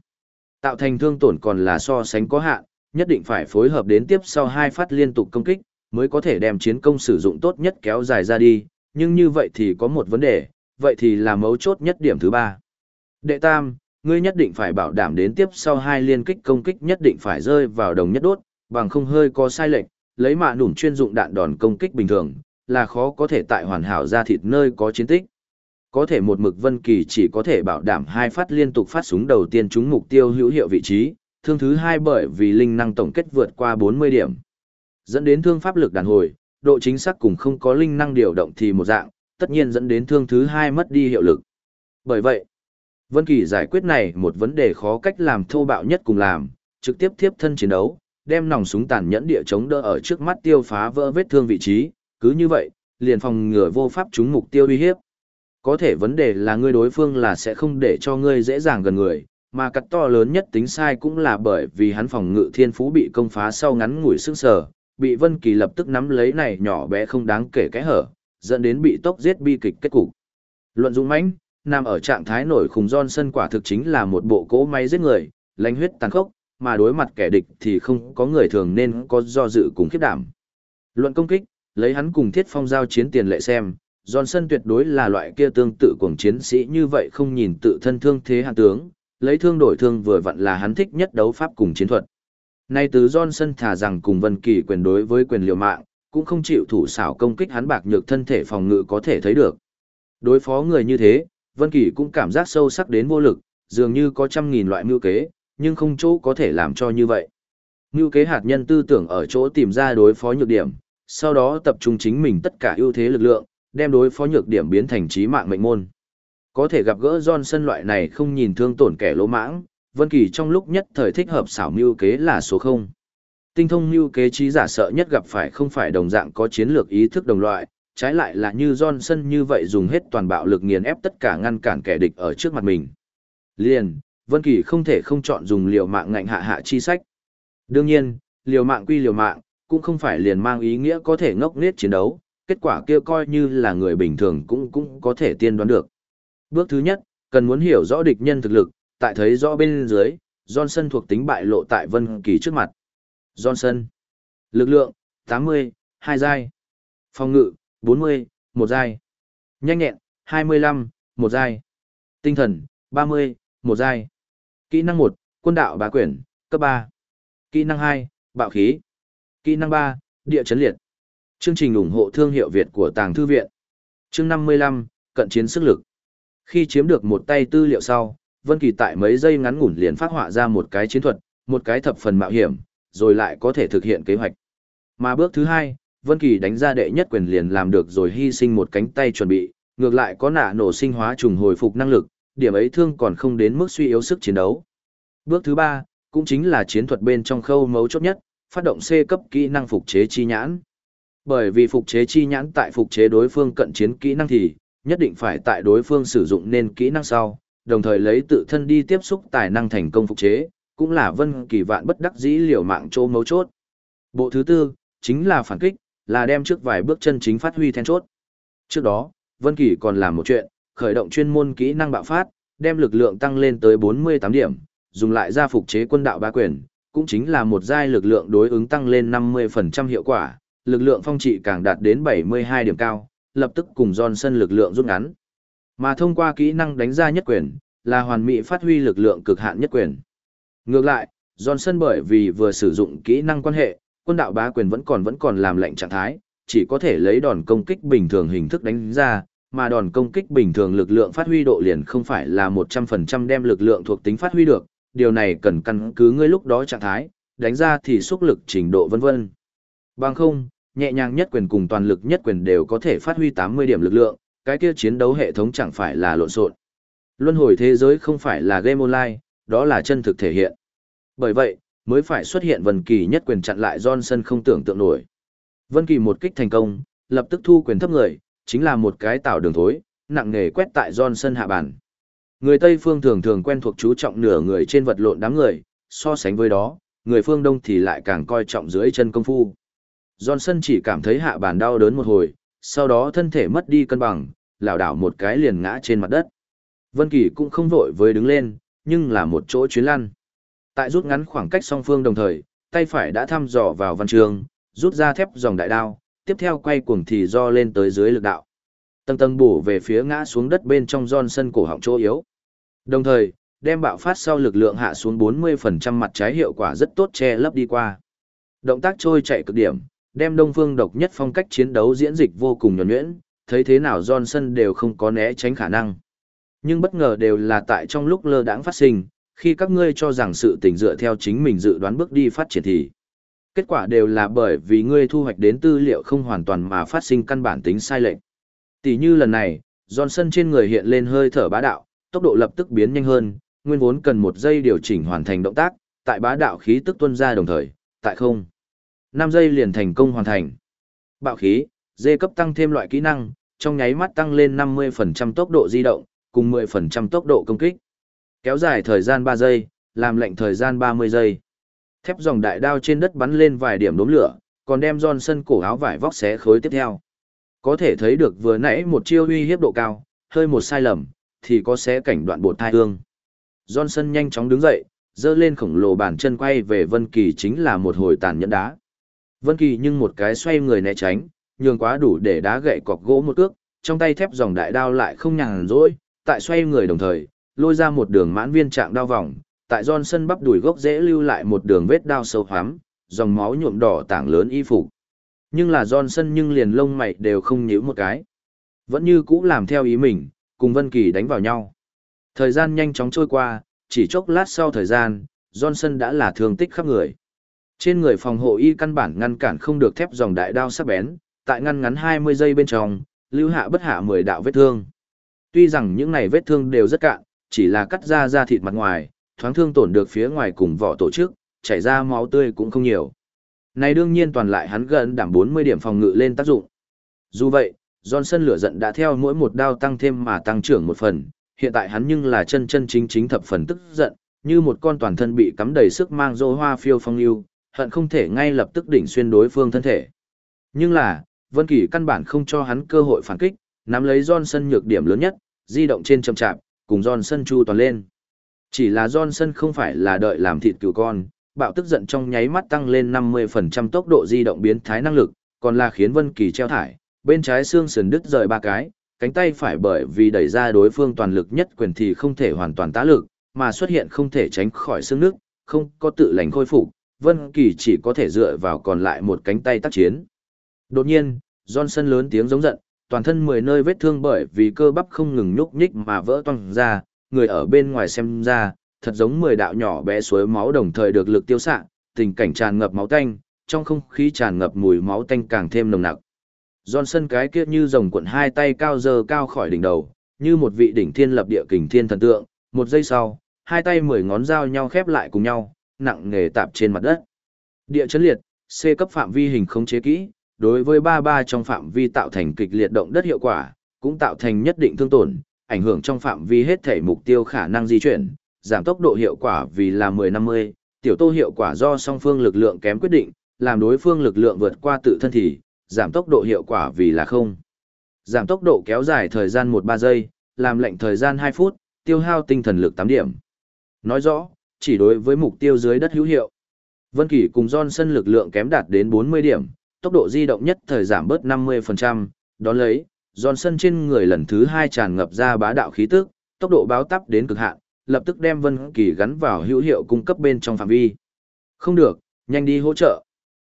tạo thành thương tổn còn là so sánh có hạn, nhất định phải phối hợp đến tiếp sau hai phát liên tục công kích, mới có thể đem chiến công sử dụng tốt nhất kéo dài ra đi, nhưng như vậy thì có một vấn đề, vậy thì là mấu chốt nhất điểm thứ ba. Đệ tam, ngươi nhất định phải bảo đảm đến tiếp sau hai liên kích công kích nhất định phải rơi vào đồng nhất đốt, bằng không hơi có sai lệch, lấy mạ nủm chuyên dụng đạn đòn công kích bình thường, là khó có thể tại hoàn hảo ra thịt nơi có chiến tích. Có thể một mực Vân Kỳ chỉ có thể bảo đảm hai phát liên tục phát súng đầu tiên trúng mục tiêu hữu hiệu vị trí, thương thứ hai bởi vì linh năng tổng kết vượt qua 40 điểm. Dẫn đến thương pháp lực đàn hồi, độ chính xác cùng không có linh năng điều động thì một dạng, tất nhiên dẫn đến thương thứ hai mất đi hiệu lực. Bởi vậy, Vân Kỳ giải quyết này một vấn đề khó cách làm thô bạo nhất cùng làm, trực tiếp tiếp thân chiến đấu, đem nòng súng tàn nhẫn địa chống đỡ ở trước mắt tiêu phá vỡ vết thương vị trí, cứ như vậy, liền phòng ngừa vô pháp trúng mục tiêu uy hiếp. Có thể vấn đề là ngươi đối phương là sẽ không để cho ngươi dễ dàng gần người, mà cắt to lớn nhất tính sai cũng là bởi vì hắn phòng ngự thiên phú bị công phá sau ngắn ngủi sức sở, bị Vân Kỳ lập tức nắm lấy này nhỏ bé không đáng kể cái hở, dẫn đến bị tốc giết bi kịch kết cục. Luận dũng mãnh, nằm ở trạng thái nổi khủng Johnson quả thực chính là một bộ cỗ máy giết người, lãnh huyết tàn khốc, mà đối mặt kẻ địch thì không có người thường nên có do dự cùng khiếp đảm. Luận công kích, lấy hắn cùng Thiết Phong giao chiến tiền lệ xem, Johnson tuyệt đối là loại kia tương tự cuồng chiến sĩ như vậy không nhìn tự thân thương thế hạng tướng, lấy thương đổi thương vừa vặn là hắn thích nhất đấu pháp cùng chiến thuật. Nay từ Johnson thả rằng cùng Vân Kỳ quyền đối với quyền liều mạng, cũng không chịu thủ xảo công kích hắn bạc nhược thân thể phòng ngự có thể thấy được. Đối phó người như thế, Vân Kỳ cũng cảm giác sâu sắc đến vô lực, dường như có trăm nghìn loại mưu kế, nhưng không chỗ có thể làm cho như vậy. Ngưu kế hạt nhân tư tưởng ở chỗ tìm ra đối phó nhược điểm, sau đó tập trung chính mình tất cả ưu thế lực lượng, đem đối phó nhược điểm biến thành trí mạng mệnh môn. Có thể gặp gỡ Johnson loại này không nhìn thương tổn kẻ lỗ mãng, Vân Kỳ trong lúc nhất thời thích hợp xảo mưu kế là số 0. Tinh thông mưu kế trí giả sợ nhất gặp phải không phải đồng dạng có chiến lược ý thức đồng loại, trái lại là như Johnson như vậy dùng hết toàn bạo lực nghiền ép tất cả ngăn cản kẻ địch ở trước mặt mình. Liền, Vân Kỳ không thể không chọn dùng liều mạng ngạnh hạ hạ chi sách. Đương nhiên, liều mạng quy liều mạng, cũng không phải liền mang ý nghĩa có thể ngốc nghếch chiến đấu, kết quả kia coi như là người bình thường cũng cũng có thể tiên đoán được. Bước thứ nhất, cần muốn hiểu rõ địch nhân thực lực, tại thấy rõ bên dưới, Johnson thuộc tính bại lộ tại Vân Kỳ trước mặt. Johnson. Lực lượng, 80, 2 giai. Phòng ngự, 40, 1 giai. Nhanh nhẹn, 25, 1 giai. Tinh thần, 30, 1 giai. Kỹ năng 1, quân đạo bá quyển, cấp 3. Kỹ năng 2, bạo khí. Kỹ năng 3, địa chấn liệt. Chương trình ủng hộ thương hiệu Việt của Tàng Thư Viện. Chương 55, cận chiến sức lực. Khi chiếm được một tay tư liệu sau, Vân Kỳ tại mấy giây ngắn ngủn liền phát họa ra một cái chiến thuật, một cái thập phần mạo hiểm, rồi lại có thể thực hiện kế hoạch. Mà bước thứ hai, Vân Kỳ đánh ra đệ nhất quyền liền làm được rồi hy sinh một cánh tay chuẩn bị, ngược lại có nạ nổ sinh hóa trùng hồi phục năng lực, điểm ấy thương còn không đến mức suy yếu sức chiến đấu. Bước thứ ba, cũng chính là chiến thuật bên trong khâu mấu chốt nhất, phát động C cấp kỹ năng phục chế chi nhãn. Bởi vì phục chế chi nhãn tại phục chế đối phương cận chiến kỹ năng thì, nhất định phải tại đối phương sử dụng nên kỹ năng sau, đồng thời lấy tự thân đi tiếp xúc tài năng thành công phục chế, cũng là vân kỳ vạn bất đắc dĩ liều mạng chỗ mấu chốt. Bộ thứ tư, chính là phản kích, là đem trước vài bước chân chính phát huy then chốt. Trước đó, Vân Kỳ còn làm một chuyện, khởi động chuyên môn kỹ năng bạo phát, đem lực lượng tăng lên tới 48 điểm, dùng lại ra phục chế quân đạo ba quyền, cũng chính là một giai lực lượng đối ứng tăng lên 50% hiệu quả, lực lượng phong trị càng đạt đến 72 điểm cao, lập tức cùng Johnson lực lượng rút ngắn. Mà thông qua kỹ năng đánh ra nhất quyền, là hoàn mỹ phát huy lực lượng cực hạn nhất quyền. Ngược lại, Johnson bởi vì vừa sử dụng kỹ năng quan hệ, quân đạo bá quyền vẫn còn vẫn còn làm lệnh trạng thái, chỉ có thể lấy đòn công kích bình thường hình thức đánh ra, mà đòn công kích bình thường lực lượng phát huy độ liền không phải là 100% đem lực lượng thuộc tính phát huy được, điều này cần căn cứ ngươi lúc đó trạng thái, đánh ra thì xúc lực trình độ vân vân. Bằng không, nhẹ nhàng nhất quyền cùng toàn lực nhất quyền đều có thể phát huy 80 điểm lực lượng, cái kia chiến đấu hệ thống chẳng phải là lộn xộn. Luân hồi thế giới không phải là game online, đó là chân thực thể hiện. Bởi vậy, mới phải xuất hiện Vân Kỳ nhất quyền chặn lại Johnson không tưởng tượng nổi. Vân Kỳ một kích thành công, lập tức thu quyền thấp người, chính là một cái tảo đường thối, nặng nề quét tại Johnson hạ bàn. Người Tây phương thường thường quen thuộc chú trọng nửa người trên vật lộn đám người, so sánh với đó, người phương Đông thì lại càng coi trọng dưới chân công phu. Johnson chỉ cảm thấy hạ bàn đau đớn một hồi, sau đó thân thể mất đi cân bằng, lảo đảo một cái liền ngã trên mặt đất. Vân Kỳ cũng không vội với đứng lên, nhưng là một chỗ chuyến lăn. Tại rút ngắn khoảng cách song phương đồng thời, tay phải đã thăm dò vào văn trường, rút ra thép dòng đại đao, tiếp theo quay cuồng thì do lên tới dưới lực đạo. Tầng tầng bổ về phía ngã xuống đất bên trong Johnson cổ họng chỗ yếu. Đồng thời, đem bạo phát sau lực lượng hạ xuống 40% mặt trái hiệu quả rất tốt che lấp đi qua. Động tác trôi chạy cực điểm, đem Đông Phương độc nhất phong cách chiến đấu diễn dịch vô cùng nhuần nhuyễn, thấy thế nào Johnson đều không có né tránh khả năng. Nhưng bất ngờ đều là tại trong lúc lơ đãng phát sinh, khi các ngươi cho rằng sự tình dựa theo chính mình dự đoán bước đi phát triển thì kết quả đều là bởi vì ngươi thu hoạch đến tư liệu không hoàn toàn mà phát sinh căn bản tính sai lệch. Tỷ như lần này, Johnson trên người hiện lên hơi thở bá đạo, tốc độ lập tức biến nhanh hơn, nguyên vốn cần một giây điều chỉnh hoàn thành động tác, tại bá đạo khí tức tuôn ra đồng thời, tại không. 5 giây liền thành công hoàn thành. Bạo khí, dê cấp tăng thêm loại kỹ năng, trong nháy mắt tăng lên 50% tốc độ di động, cùng 10% tốc độ công kích. Kéo dài thời gian 3 giây, làm lệnh thời gian 30 giây. Thép dòng đại đao trên đất bắn lên vài điểm đốm lửa, còn đem Johnson cổ áo vải vóc xé khối tiếp theo. Có thể thấy được vừa nãy một chiêu uy hiếp độ cao, hơi một sai lầm, thì có xé cảnh đoạn bột thai hương. Johnson nhanh chóng đứng dậy, dơ lên khổng lồ bàn chân quay về Vân Kỳ chính là một hồi tàn nhẫn đá. Vân Kỳ nhưng một cái xoay người né tránh, nhường quá đủ để đá gậy cọc gỗ một cước, trong tay thép dòng đại đao lại không nhàn rỗi, tại xoay người đồng thời, lôi ra một đường mãn viên trạng đao vòng, tại Johnson bắp đùi gốc dễ lưu lại một đường vết đao sâu hoắm, dòng máu nhuộm đỏ tảng lớn y phục. Nhưng là Johnson nhưng liền lông mày đều không nhíu một cái. Vẫn như cũ làm theo ý mình, cùng Vân Kỳ đánh vào nhau. Thời gian nhanh chóng trôi qua, chỉ chốc lát sau thời gian, Johnson đã là thương tích khắp người. Trên người phòng hộ y căn bản ngăn cản không được thép dòng đại đao sắc bén, tại ngăn ngắn 20 giây bên trong, lưu hạ bất hạ 10 đạo vết thương. Tuy rằng những này vết thương đều rất cạn, chỉ là cắt ra da thịt mặt ngoài, thoáng thương tổn được phía ngoài cùng vỏ tổ chức, chảy ra máu tươi cũng không nhiều. Này đương nhiên toàn lại hắn gần đảm 40 điểm phòng ngự lên tác dụng. Dù vậy, Johnson lửa giận đã theo mỗi một đao tăng thêm mà tăng trưởng một phần, hiện tại hắn nhưng là chân chân chính chính thập phần tức giận, như một con toàn thân bị cắm đầy sức mang dô hoa phiêu phong lưu, hận không thể ngay lập tức đỉnh xuyên đối phương thân thể. Nhưng là, Vân Kỳ căn bản không cho hắn cơ hội phản kích, nắm lấy Johnson nhược điểm lớn nhất, di động trên chậm chạp, cùng Johnson chu toàn lên. Chỉ là Johnson không phải là đợi làm thịt cừu con, bạo tức giận trong nháy mắt tăng lên 50% tốc độ di động biến thái năng lực, còn là khiến Vân Kỳ treo thải, bên trái xương sườn đứt rời ba cái, cánh tay phải bởi vì đẩy ra đối phương toàn lực nhất quyền thì không thể hoàn toàn tá lực, mà xuất hiện không thể tránh khỏi xương nước, không có tự lành khôi phục, Vân Kỳ chỉ có thể dựa vào còn lại một cánh tay tác chiến. Đột nhiên, Johnson lớn tiếng giống giận, toàn thân mười nơi vết thương bởi vì cơ bắp không ngừng nhúc nhích mà vỡ toang ra, người ở bên ngoài xem ra, thật giống mười đạo nhỏ bé suối máu đồng thời được lực tiêu xạ, tình cảnh tràn ngập máu tanh, trong không khí tràn ngập mùi máu tanh càng thêm nồng nặc. Johnson cái kia như rồng cuộn hai tay cao dơ cao khỏi đỉnh đầu, như một vị đỉnh thiên lập địa kình thiên thần tượng, một giây sau, hai tay mười ngón dao nhau khép lại cùng nhau, nặng nghề tạp trên mặt đất. Địa chấn liệt, C cấp phạm vi hình khống chế kỹ, đối với ba ba trong phạm vi tạo thành kịch liệt động đất hiệu quả, cũng tạo thành nhất định thương tổn, ảnh hưởng trong phạm vi hết thể mục tiêu khả năng di chuyển, giảm tốc độ hiệu quả vì là 10-50, tiểu tô hiệu quả do song phương lực lượng kém quyết định, làm đối phương lực lượng vượt qua tự thân thì, giảm tốc độ hiệu quả vì là không. Giảm tốc độ kéo dài thời gian 1-3 giây, làm lệnh thời gian 2 phút, tiêu hao tinh thần lực 8 điểm. Nói rõ, chỉ đối với mục tiêu dưới đất hữu hiệu. Vân Kỳ cùng Johnson lực lượng kém đạt đến 40 điểm, tốc độ di động nhất thời giảm bớt 50%, đón lấy, Johnson trên người lần thứ hai tràn ngập ra bá đạo khí tức, tốc độ báo tắp đến cực hạn, lập tức đem Vân Kỳ gắn vào hữu hiệu cung cấp bên trong phạm vi. Không được, nhanh đi hỗ trợ.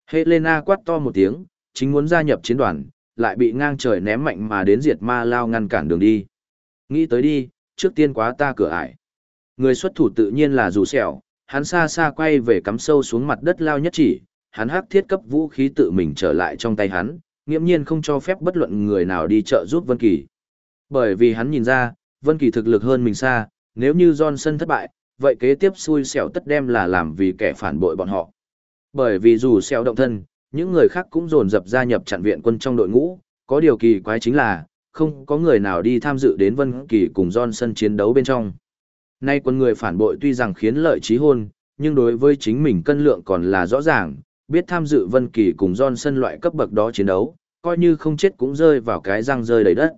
Helena quát to một tiếng, chính muốn gia nhập chiến đoàn, lại bị ngang trời ném mạnh mà đến diệt ma lao ngăn cản đường đi. Nghĩ tới đi, trước tiên quá ta cửa ải. Người xuất thủ tự nhiên là dù sẹo, hắn xa xa quay về cắm sâu xuống mặt đất lao nhất chỉ, hắn hắc thiết cấp vũ khí tự mình trở lại trong tay hắn, nghiễm nhiên không cho phép bất luận người nào đi trợ giúp Vân Kỳ. Bởi vì hắn nhìn ra, Vân Kỳ thực lực hơn mình xa, nếu như Johnson thất bại, vậy kế tiếp xui xẻo tất đem là làm vì kẻ phản bội bọn họ. Bởi vì dù xẻo động thân, những người khác cũng dồn dập gia nhập trận viện quân trong đội ngũ, có điều kỳ quái chính là, không có người nào đi tham dự đến Vân Kỳ cùng Johnson chiến đấu bên trong. Nay quân người phản bội tuy rằng khiến lợi trí hôn, nhưng đối với chính mình cân lượng còn là rõ ràng, biết tham dự Vân Kỳ cùng Johnson loại cấp bậc đó chiến đấu, coi như không chết cũng rơi vào cái răng rơi đầy đất.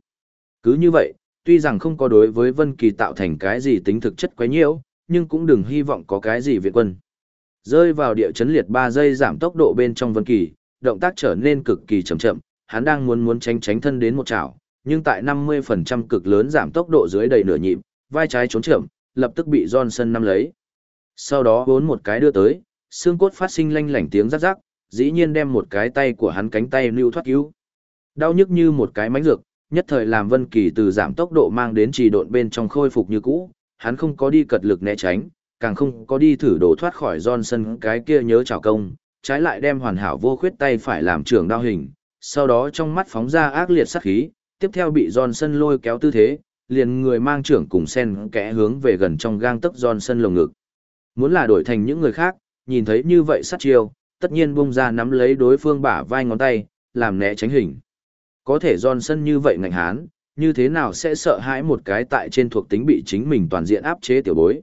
Cứ như vậy, tuy rằng không có đối với Vân Kỳ tạo thành cái gì tính thực chất quá nhiều, nhưng cũng đừng hy vọng có cái gì viện quân. Rơi vào địa chấn liệt 3 giây giảm tốc độ bên trong Vân Kỳ, động tác trở nên cực kỳ chậm chậm, hắn đang muốn muốn tránh tránh thân đến một chảo, nhưng tại 50% cực lớn giảm tốc độ dưới đầy nửa nhịp, vai trái trốn chậm, lập tức bị Johnson nắm lấy. Sau đó bốn một cái đưa tới, xương cốt phát sinh lanh lảnh tiếng rắc rắc, dĩ nhiên đem một cái tay của hắn cánh tay lưu thoát cứu. Đau nhức như một cái mánh dược, nhất thời làm Vân Kỳ từ giảm tốc độ mang đến trì độn bên trong khôi phục như cũ, hắn không có đi cật lực né tránh, càng không có đi thử đổ thoát khỏi Johnson cái kia nhớ chào công, trái lại đem hoàn hảo vô khuyết tay phải làm trưởng đao hình, sau đó trong mắt phóng ra ác liệt sát khí, tiếp theo bị Johnson lôi kéo tư thế, liền người mang trưởng cùng sen kẽ hướng về gần trong gang tấc Johnson lồng ngực. Muốn là đổi thành những người khác, nhìn thấy như vậy sát chiêu, tất nhiên bung ra nắm lấy đối phương bả vai ngón tay, làm né tránh hình. Có thể Johnson như vậy ngạnh hán, như thế nào sẽ sợ hãi một cái tại trên thuộc tính bị chính mình toàn diện áp chế tiểu bối.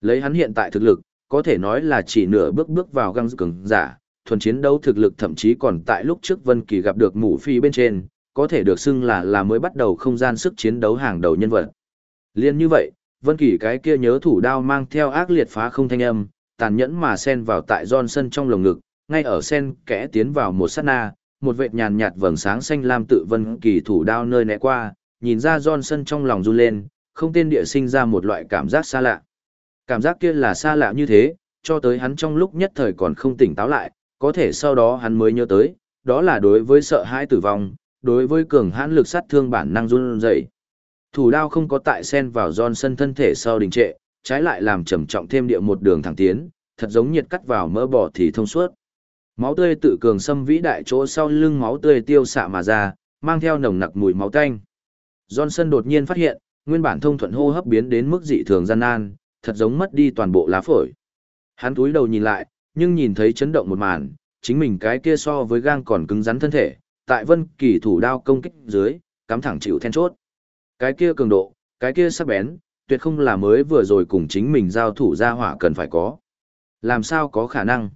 Lấy hắn hiện tại thực lực, có thể nói là chỉ nửa bước bước vào găng cứng giả, thuần chiến đấu thực lực thậm chí còn tại lúc trước Vân Kỳ gặp được mũ phi bên trên, có thể được xưng là là mới bắt đầu không gian sức chiến đấu hàng đầu nhân vật. Liên như vậy, Vân Kỳ cái kia nhớ thủ đao mang theo ác liệt phá không thanh âm, tàn nhẫn mà xen vào tại Johnson trong lồng ngực, ngay ở sen kẽ tiến vào một sát na, một vệt nhàn nhạt vầng sáng xanh lam tự Vân Kỳ thủ đao nơi né qua, nhìn ra Johnson trong lòng run lên, không tên địa sinh ra một loại cảm giác xa lạ. Cảm giác kia là xa lạ như thế, cho tới hắn trong lúc nhất thời còn không tỉnh táo lại, có thể sau đó hắn mới nhớ tới, đó là đối với sợ hãi tử vong, đối với cường hãn lực sát thương bản năng run rẩy. Thủ đao không có tại sen vào Johnson thân thể sau đình trệ, trái lại làm trầm trọng thêm địa một đường thẳng tiến, thật giống nhiệt cắt vào mỡ bò thì thông suốt. Máu tươi tự cường xâm vĩ đại chỗ sau lưng máu tươi tiêu xạ mà ra, mang theo nồng nặc mùi máu tanh. Johnson đột nhiên phát hiện, nguyên bản thông thuận hô hấp biến đến mức dị thường gian nan, thật giống mất đi toàn bộ lá phổi. Hắn túi đầu nhìn lại, nhưng nhìn thấy chấn động một màn, chính mình cái kia so với gang còn cứng rắn thân thể, tại vân kỳ thủ đao công kích dưới, cắm thẳng chịu then chốt. Cái kia cường độ, cái kia sắc bén, tuyệt không là mới vừa rồi cùng chính mình giao thủ ra hỏa cần phải có. Làm sao có khả năng?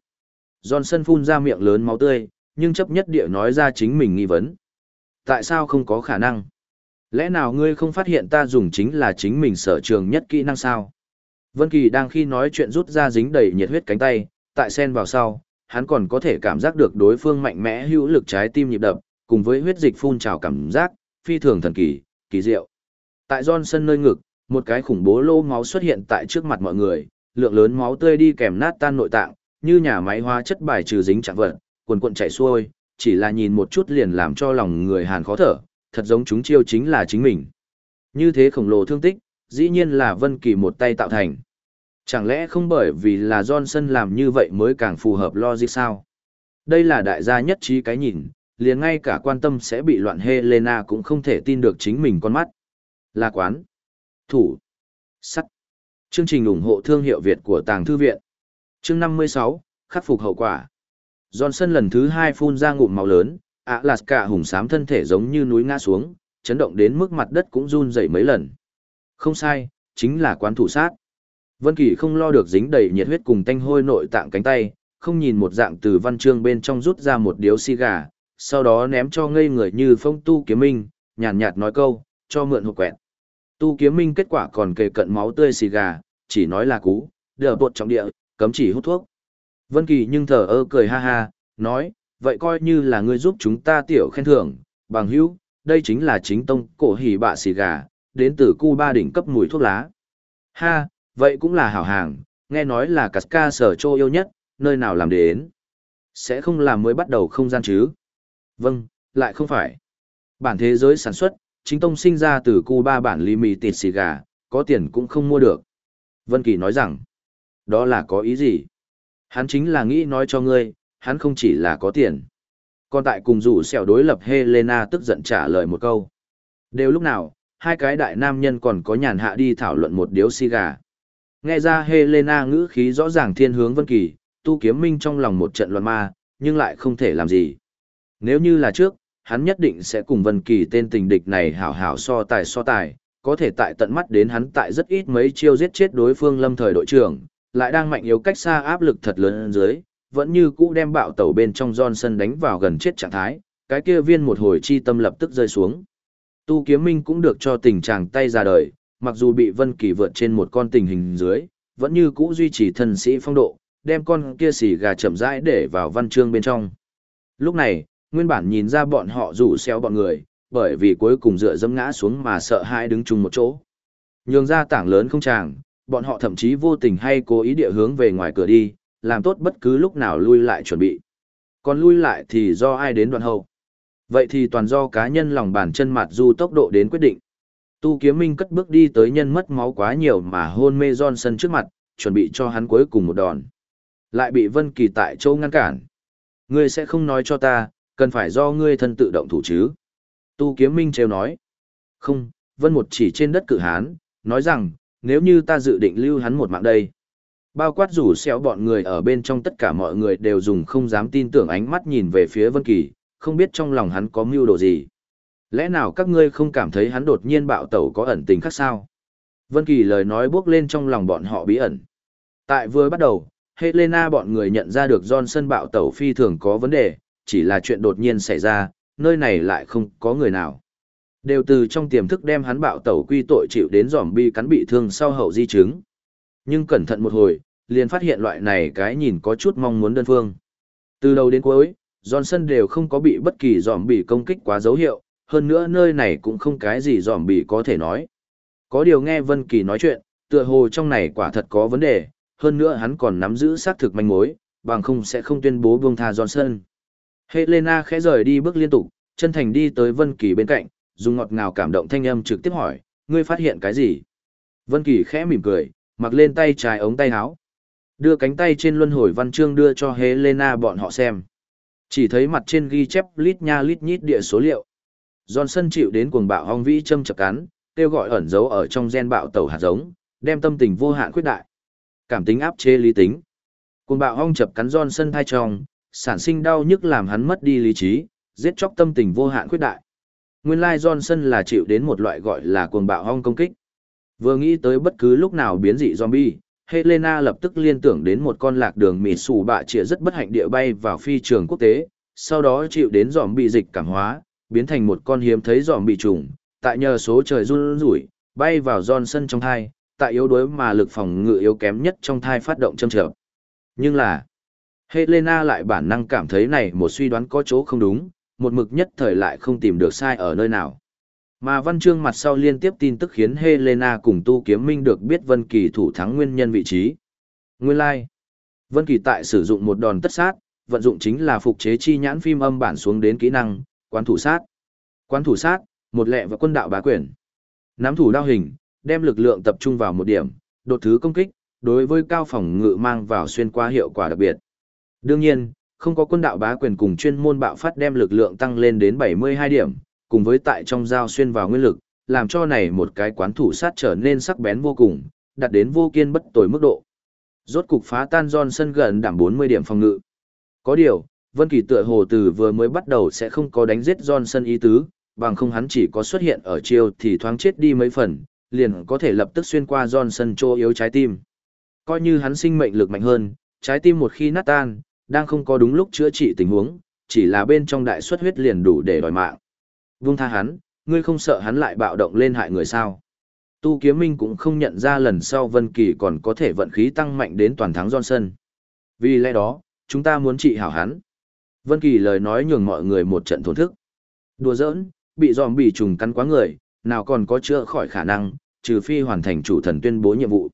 Johnson phun ra miệng lớn máu tươi, nhưng chấp nhất địa nói ra chính mình nghi vấn. Tại sao không có khả năng? Lẽ nào ngươi không phát hiện ta dùng chính là chính mình sở trường nhất kỹ năng sao? Vân Kỳ đang khi nói chuyện rút ra dính đầy nhiệt huyết cánh tay, tại sen vào sau, hắn còn có thể cảm giác được đối phương mạnh mẽ hữu lực trái tim nhịp đập, cùng với huyết dịch phun trào cảm giác, phi thường thần kỳ, kỳ diệu. Tại Johnson nơi ngực, một cái khủng bố lô máu xuất hiện tại trước mặt mọi người, lượng lớn máu tươi đi kèm nát tan nội tạng, như nhà máy hóa chất bài trừ dính trạng vật, cuồn cuộn chảy xuôi, chỉ là nhìn một chút liền làm cho lòng người hàn khó thở, thật giống chúng chiêu chính là chính mình. Như thế khổng lồ thương tích, dĩ nhiên là Vân Kỳ một tay tạo thành. Chẳng lẽ không bởi vì là Johnson làm như vậy mới càng phù hợp logic sao? Đây là đại gia nhất trí cái nhìn, liền ngay cả quan tâm sẽ bị loạn Helena cũng không thể tin được chính mình con mắt. Là quán, thủ, sắt. Chương trình ủng hộ thương hiệu Việt của Tàng Thư Viện. Chương 56, khắc phục hậu quả. Johnson lần thứ hai phun ra ngụm máu lớn, ạ lạt cả hùng sám thân thể giống như núi ngã xuống, chấn động đến mức mặt đất cũng run dậy mấy lần. Không sai, chính là quán thủ sát. Vân Kỳ không lo được dính đầy nhiệt huyết cùng tanh hôi nội tạng cánh tay, không nhìn một dạng từ văn chương bên trong rút ra một điếu xì gà, sau đó ném cho ngây người như phong tu kiếm minh, nhàn nhạt, nói câu, cho mượn hộp quẹt. Tu kiếm minh kết quả còn kề cận máu tươi xì gà, chỉ nói là cú, đỡ bột trọng địa, cấm chỉ hút thuốc. Vân Kỳ nhưng thở ơ cười ha ha, nói, vậy coi như là ngươi giúp chúng ta tiểu khen thưởng, bằng hữu, đây chính là chính tông cổ hỉ bạ xì gà, đến từ Cuba đỉnh cấp mùi thuốc lá. Ha, vậy cũng là hảo hàng, nghe nói là Casca sở trô yêu nhất, nơi nào làm đến. Sẽ không làm mới bắt đầu không gian chứ. Vâng, lại không phải. Bản thế giới sản xuất, chính tông sinh ra từ Cuba bản limited xì gà, có tiền cũng không mua được. Vân Kỳ nói rằng, đó là có ý gì? Hắn chính là nghĩ nói cho ngươi, hắn không chỉ là có tiền. Còn tại cùng rủ xẻo đối lập Helena tức giận trả lời một câu. Đều lúc nào, hai cái đại nam nhân còn có nhàn hạ đi thảo luận một điếu xì gà. Nghe ra Helena ngữ khí rõ ràng thiên hướng Vân Kỳ, tu kiếm minh trong lòng một trận loạn ma, nhưng lại không thể làm gì. Nếu như là trước, hắn nhất định sẽ cùng Vân Kỳ tên tình địch này hảo hảo so tài so tài, có thể tại tận mắt đến hắn tại rất ít mấy chiêu giết chết đối phương lâm thời đội trưởng, lại đang mạnh yếu cách xa áp lực thật lớn dưới, vẫn như cũ đem bạo tẩu bên trong Johnson đánh vào gần chết trạng thái, cái kia viên một hồi chi tâm lập tức rơi xuống. Tu Kiếm Minh cũng được cho tình trạng tay ra đời, mặc dù bị Vân Kỳ vượt trên một con tình hình dưới, vẫn như cũ duy trì thân sĩ phong độ, đem con kia xì gà chậm rãi để vào văn chương bên trong. Lúc này, nguyên bản nhìn ra bọn họ rủ xéo bọn người, bởi vì cuối cùng dựa dẫm ngã xuống mà sợ hãi đứng chung một chỗ. Nhường ra tảng lớn không chàng, bọn họ thậm chí vô tình hay cố ý địa hướng về ngoài cửa đi, làm tốt bất cứ lúc nào lui lại chuẩn bị. Còn lui lại thì do ai đến đoạn hậu. Vậy thì toàn do cá nhân lòng bàn chân mặt du tốc độ đến quyết định. Tu kiếm minh cất bước đi tới nhân mất máu quá nhiều mà hôn mê Johnson trước mặt, chuẩn bị cho hắn cuối cùng một đòn. Lại bị Vân Kỳ tại chỗ ngăn cản. Ngươi sẽ không nói cho ta, cần phải do ngươi thân tự động thủ chứ. Tu kiếm minh trêu nói. Không, Vân một chỉ trên đất cự hán, nói rằng, nếu như ta dự định lưu hắn một mạng đây. Bao quát rủ xéo bọn người ở bên trong tất cả mọi người đều dùng không dám tin tưởng ánh mắt nhìn về phía Vân Kỳ, không biết trong lòng hắn có mưu đồ gì. Lẽ nào các ngươi không cảm thấy hắn đột nhiên bạo tẩu có ẩn tình khác sao? Vân Kỳ lời nói bước lên trong lòng bọn họ bí ẩn. Tại vừa bắt đầu, Helena bọn người nhận ra được Johnson bạo tẩu phi thường có vấn đề, chỉ là chuyện đột nhiên xảy ra, nơi này lại không có người nào. Đều từ trong tiềm thức đem hắn bạo tẩu quy tội chịu đến giỏm bi cắn bị thương sau hậu di chứng. Nhưng cẩn thận một hồi, liền phát hiện loại này cái nhìn có chút mong muốn đơn phương. Từ đầu đến cuối, Johnson đều không có bị bất kỳ giỏm bị công kích quá dấu hiệu, hơn nữa nơi này cũng không cái gì giỏm bị có thể nói. Có điều nghe Vân Kỳ nói chuyện, tựa hồ trong này quả thật có vấn đề, hơn nữa hắn còn nắm giữ xác thực manh mối, bằng không sẽ không tuyên bố buông tha Johnson. Helena khẽ rời đi bước liên tục, chân thành đi tới Vân Kỳ bên cạnh, dùng ngọt ngào cảm động thanh âm trực tiếp hỏi, ngươi phát hiện cái gì? Vân Kỳ khẽ mỉm cười, mặc lên tay trái ống tay áo. Đưa cánh tay trên luân hồi văn chương đưa cho Helena bọn họ xem. Chỉ thấy mặt trên ghi chép lít nha lít nhít địa số liệu. Johnson chịu đến cuồng bạo hong vĩ châm chập cắn, kêu gọi ẩn giấu ở trong gen bạo tẩu hạt giống, đem tâm tình vô hạn khuyết đại. Cảm tính áp chế lý tính. Cuồng bạo hong chập cắn Johnson thai trong, sản sinh đau nhức làm hắn mất đi lý trí, giết chóc tâm tình vô hạn khuyết đại. Nguyên lai Johnson là chịu đến một loại gọi là cuồng bạo hong công kích. Vừa nghĩ tới bất cứ lúc nào biến dị zombie, Helena lập tức liên tưởng đến một con lạc đường mịt xù bạ trịa rất bất hạnh địa bay vào phi trường quốc tế, sau đó chịu đến zombie bị dịch cảm hóa, biến thành một con hiếm thấy zombie bị trùng, tại nhờ số trời run rủi, bay vào Johnson trong thai, tại yếu đuối mà lực phòng ngự yếu kém nhất trong thai phát động châm trợ. Nhưng là, Helena lại bản năng cảm thấy này một suy đoán có chỗ không đúng, một mực nhất thời lại không tìm được sai ở nơi nào. Mà văn chương mặt sau liên tiếp tin tức khiến Helena cùng Tu Kiếm Minh được biết Vân Kỳ thủ thắng nguyên nhân vị trí. Nguyên lai, like. Vân Kỳ tại sử dụng một đòn tất sát, vận dụng chính là phục chế chi nhãn phim âm bản xuống đến kỹ năng, quán thủ sát. Quán thủ sát, một lệ và quân đạo bá quyền. Nắm thủ đao hình, đem lực lượng tập trung vào một điểm, đột thứ công kích, đối với cao phòng ngự mang vào xuyên qua hiệu quả đặc biệt. Đương nhiên, không có quân đạo bá quyền cùng chuyên môn bạo phát đem lực lượng tăng lên đến 72 điểm, cùng với tại trong giao xuyên vào nguyên lực, làm cho này một cái quán thủ sát trở nên sắc bén vô cùng, đạt đến vô kiên bất tồi mức độ. Rốt cục phá tan Johnson gần đảm 40 điểm phòng ngự. Có điều, Vân Kỳ tựa hồ từ vừa mới bắt đầu sẽ không có đánh giết Johnson ý tứ, bằng không hắn chỉ có xuất hiện ở chiêu thì thoáng chết đi mấy phần, liền có thể lập tức xuyên qua Johnson chỗ yếu trái tim. Coi như hắn sinh mệnh lực mạnh hơn, trái tim một khi nát tan, đang không có đúng lúc chữa trị tình huống, chỉ là bên trong đại suất huyết liền đủ để đòi mạng. Vung tha hắn, ngươi không sợ hắn lại bạo động lên hại người sao? Tu Kiếm Minh cũng không nhận ra lần sau Vân Kỳ còn có thể vận khí tăng mạnh đến toàn thắng Johnson. Vì lẽ đó, chúng ta muốn trị hảo hắn. Vân Kỳ lời nói nhường mọi người một trận thốn thức. Đùa giỡn, bị dòm bị trùng cắn quá người, nào còn có chữa khỏi khả năng, trừ phi hoàn thành chủ thần tuyên bố nhiệm vụ.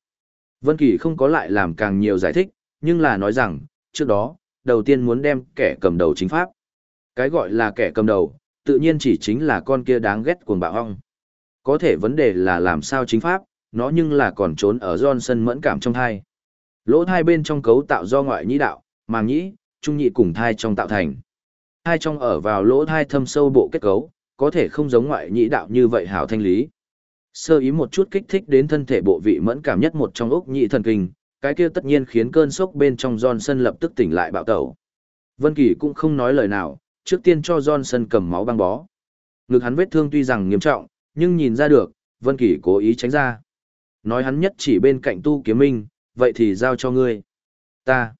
Vân Kỳ không có lại làm càng nhiều giải thích, nhưng là nói rằng, trước đó, đầu tiên muốn đem kẻ cầm đầu chính pháp. Cái gọi là kẻ cầm đầu, tự nhiên chỉ chính là con kia đáng ghét cuồng bạo hong. Có thể vấn đề là làm sao chính pháp, nó nhưng là còn trốn ở Johnson mẫn cảm trong thai. Lỗ thai bên trong cấu tạo do ngoại nhĩ đạo, màng nhĩ, trung nhị cùng thai trong tạo thành. Thai trong ở vào lỗ thai thâm sâu bộ kết cấu, có thể không giống ngoại nhĩ đạo như vậy hảo thanh lý. Sơ ý một chút kích thích đến thân thể bộ vị mẫn cảm nhất một trong ốc nhị thần kinh, cái kia tất nhiên khiến cơn sốc bên trong Johnson lập tức tỉnh lại bạo tẩu. Vân Kỳ cũng không nói lời nào, trước tiên cho Johnson cầm máu băng bó. Ngực hắn vết thương tuy rằng nghiêm trọng, nhưng nhìn ra được, Vân Kỳ cố ý tránh ra. Nói hắn nhất chỉ bên cạnh Tu Kiếm Minh, vậy thì giao cho ngươi. Ta.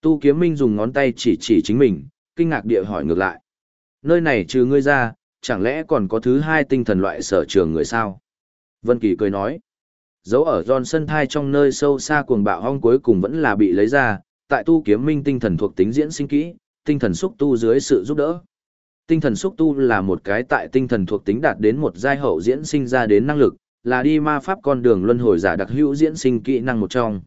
Tu Kiếm Minh dùng ngón tay chỉ chỉ chính mình, kinh ngạc địa hỏi ngược lại. Nơi này trừ ngươi ra, chẳng lẽ còn có thứ hai tinh thần loại sở trường người sao? Vân Kỳ cười nói. Dấu ở Johnson thai trong nơi sâu xa cuồng bạo hong cuối cùng vẫn là bị lấy ra, tại tu kiếm minh tinh thần thuộc tính diễn sinh kỹ, tinh thần xúc tu dưới sự giúp đỡ. Tinh thần xúc tu là một cái tại tinh thần thuộc tính đạt đến một giai hậu diễn sinh ra đến năng lực, là đi ma pháp con đường luân hồi giả đặc hữu diễn sinh kỹ năng một trong.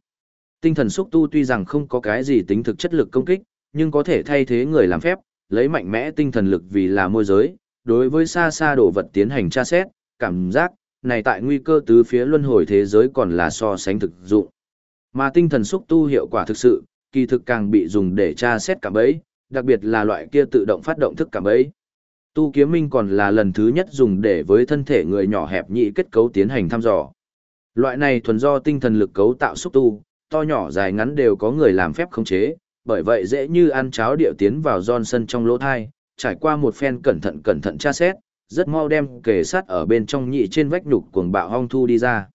Tinh thần xúc tu tuy rằng không có cái gì tính thực chất lực công kích, nhưng có thể thay thế người làm phép, lấy mạnh mẽ tinh thần lực vì là môi giới, đối với xa xa đồ vật tiến hành tra xét, cảm giác, này tại nguy cơ tứ phía luân hồi thế giới còn là so sánh thực dụng. Mà tinh thần xúc tu hiệu quả thực sự, kỳ thực càng bị dùng để tra xét cả bấy, đặc biệt là loại kia tự động phát động thức cả bấy. Tu kiếm minh còn là lần thứ nhất dùng để với thân thể người nhỏ hẹp nhị kết cấu tiến hành thăm dò. Loại này thuần do tinh thần lực cấu tạo xúc tu, to nhỏ dài ngắn đều có người làm phép khống chế, bởi vậy dễ như ăn cháo điệu tiến vào Johnson trong lỗ thai, trải qua một phen cẩn thận cẩn thận tra xét, rất mau đem kề sát ở bên trong nhị trên vách nhục cuồng bạo hong thu đi ra.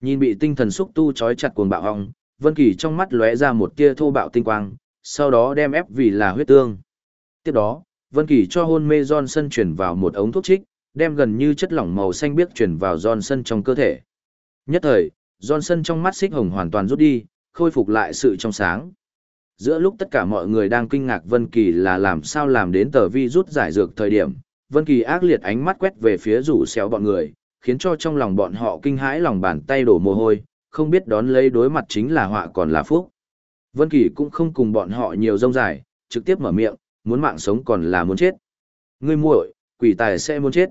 Nhìn bị tinh thần xúc tu trói chặt cuồng bạo hong, Vân Kỳ trong mắt lóe ra một tia thô bạo tinh quang, sau đó đem ép vì là huyết tương. Tiếp đó, Vân Kỳ cho hôn mê Johnson chuyển vào một ống thuốc trích, đem gần như chất lỏng màu xanh biếc chuyển vào Johnson trong cơ thể. Nhất thời, Johnson trong mắt xích hồng hoàn toàn rút đi, khôi phục lại sự trong sáng. Giữa lúc tất cả mọi người đang kinh ngạc Vân Kỳ là làm sao làm đến tờ vi rút giải dược thời điểm, Vân Kỳ ác liệt ánh mắt quét về phía rủ xéo bọn người, khiến cho trong lòng bọn họ kinh hãi lòng bàn tay đổ mồ hôi, không biết đón lấy đối mặt chính là họa còn là phúc. Vân Kỳ cũng không cùng bọn họ nhiều rông dài, trực tiếp mở miệng, muốn mạng sống còn là muốn chết. Ngươi muội, quỷ tài sẽ muốn chết.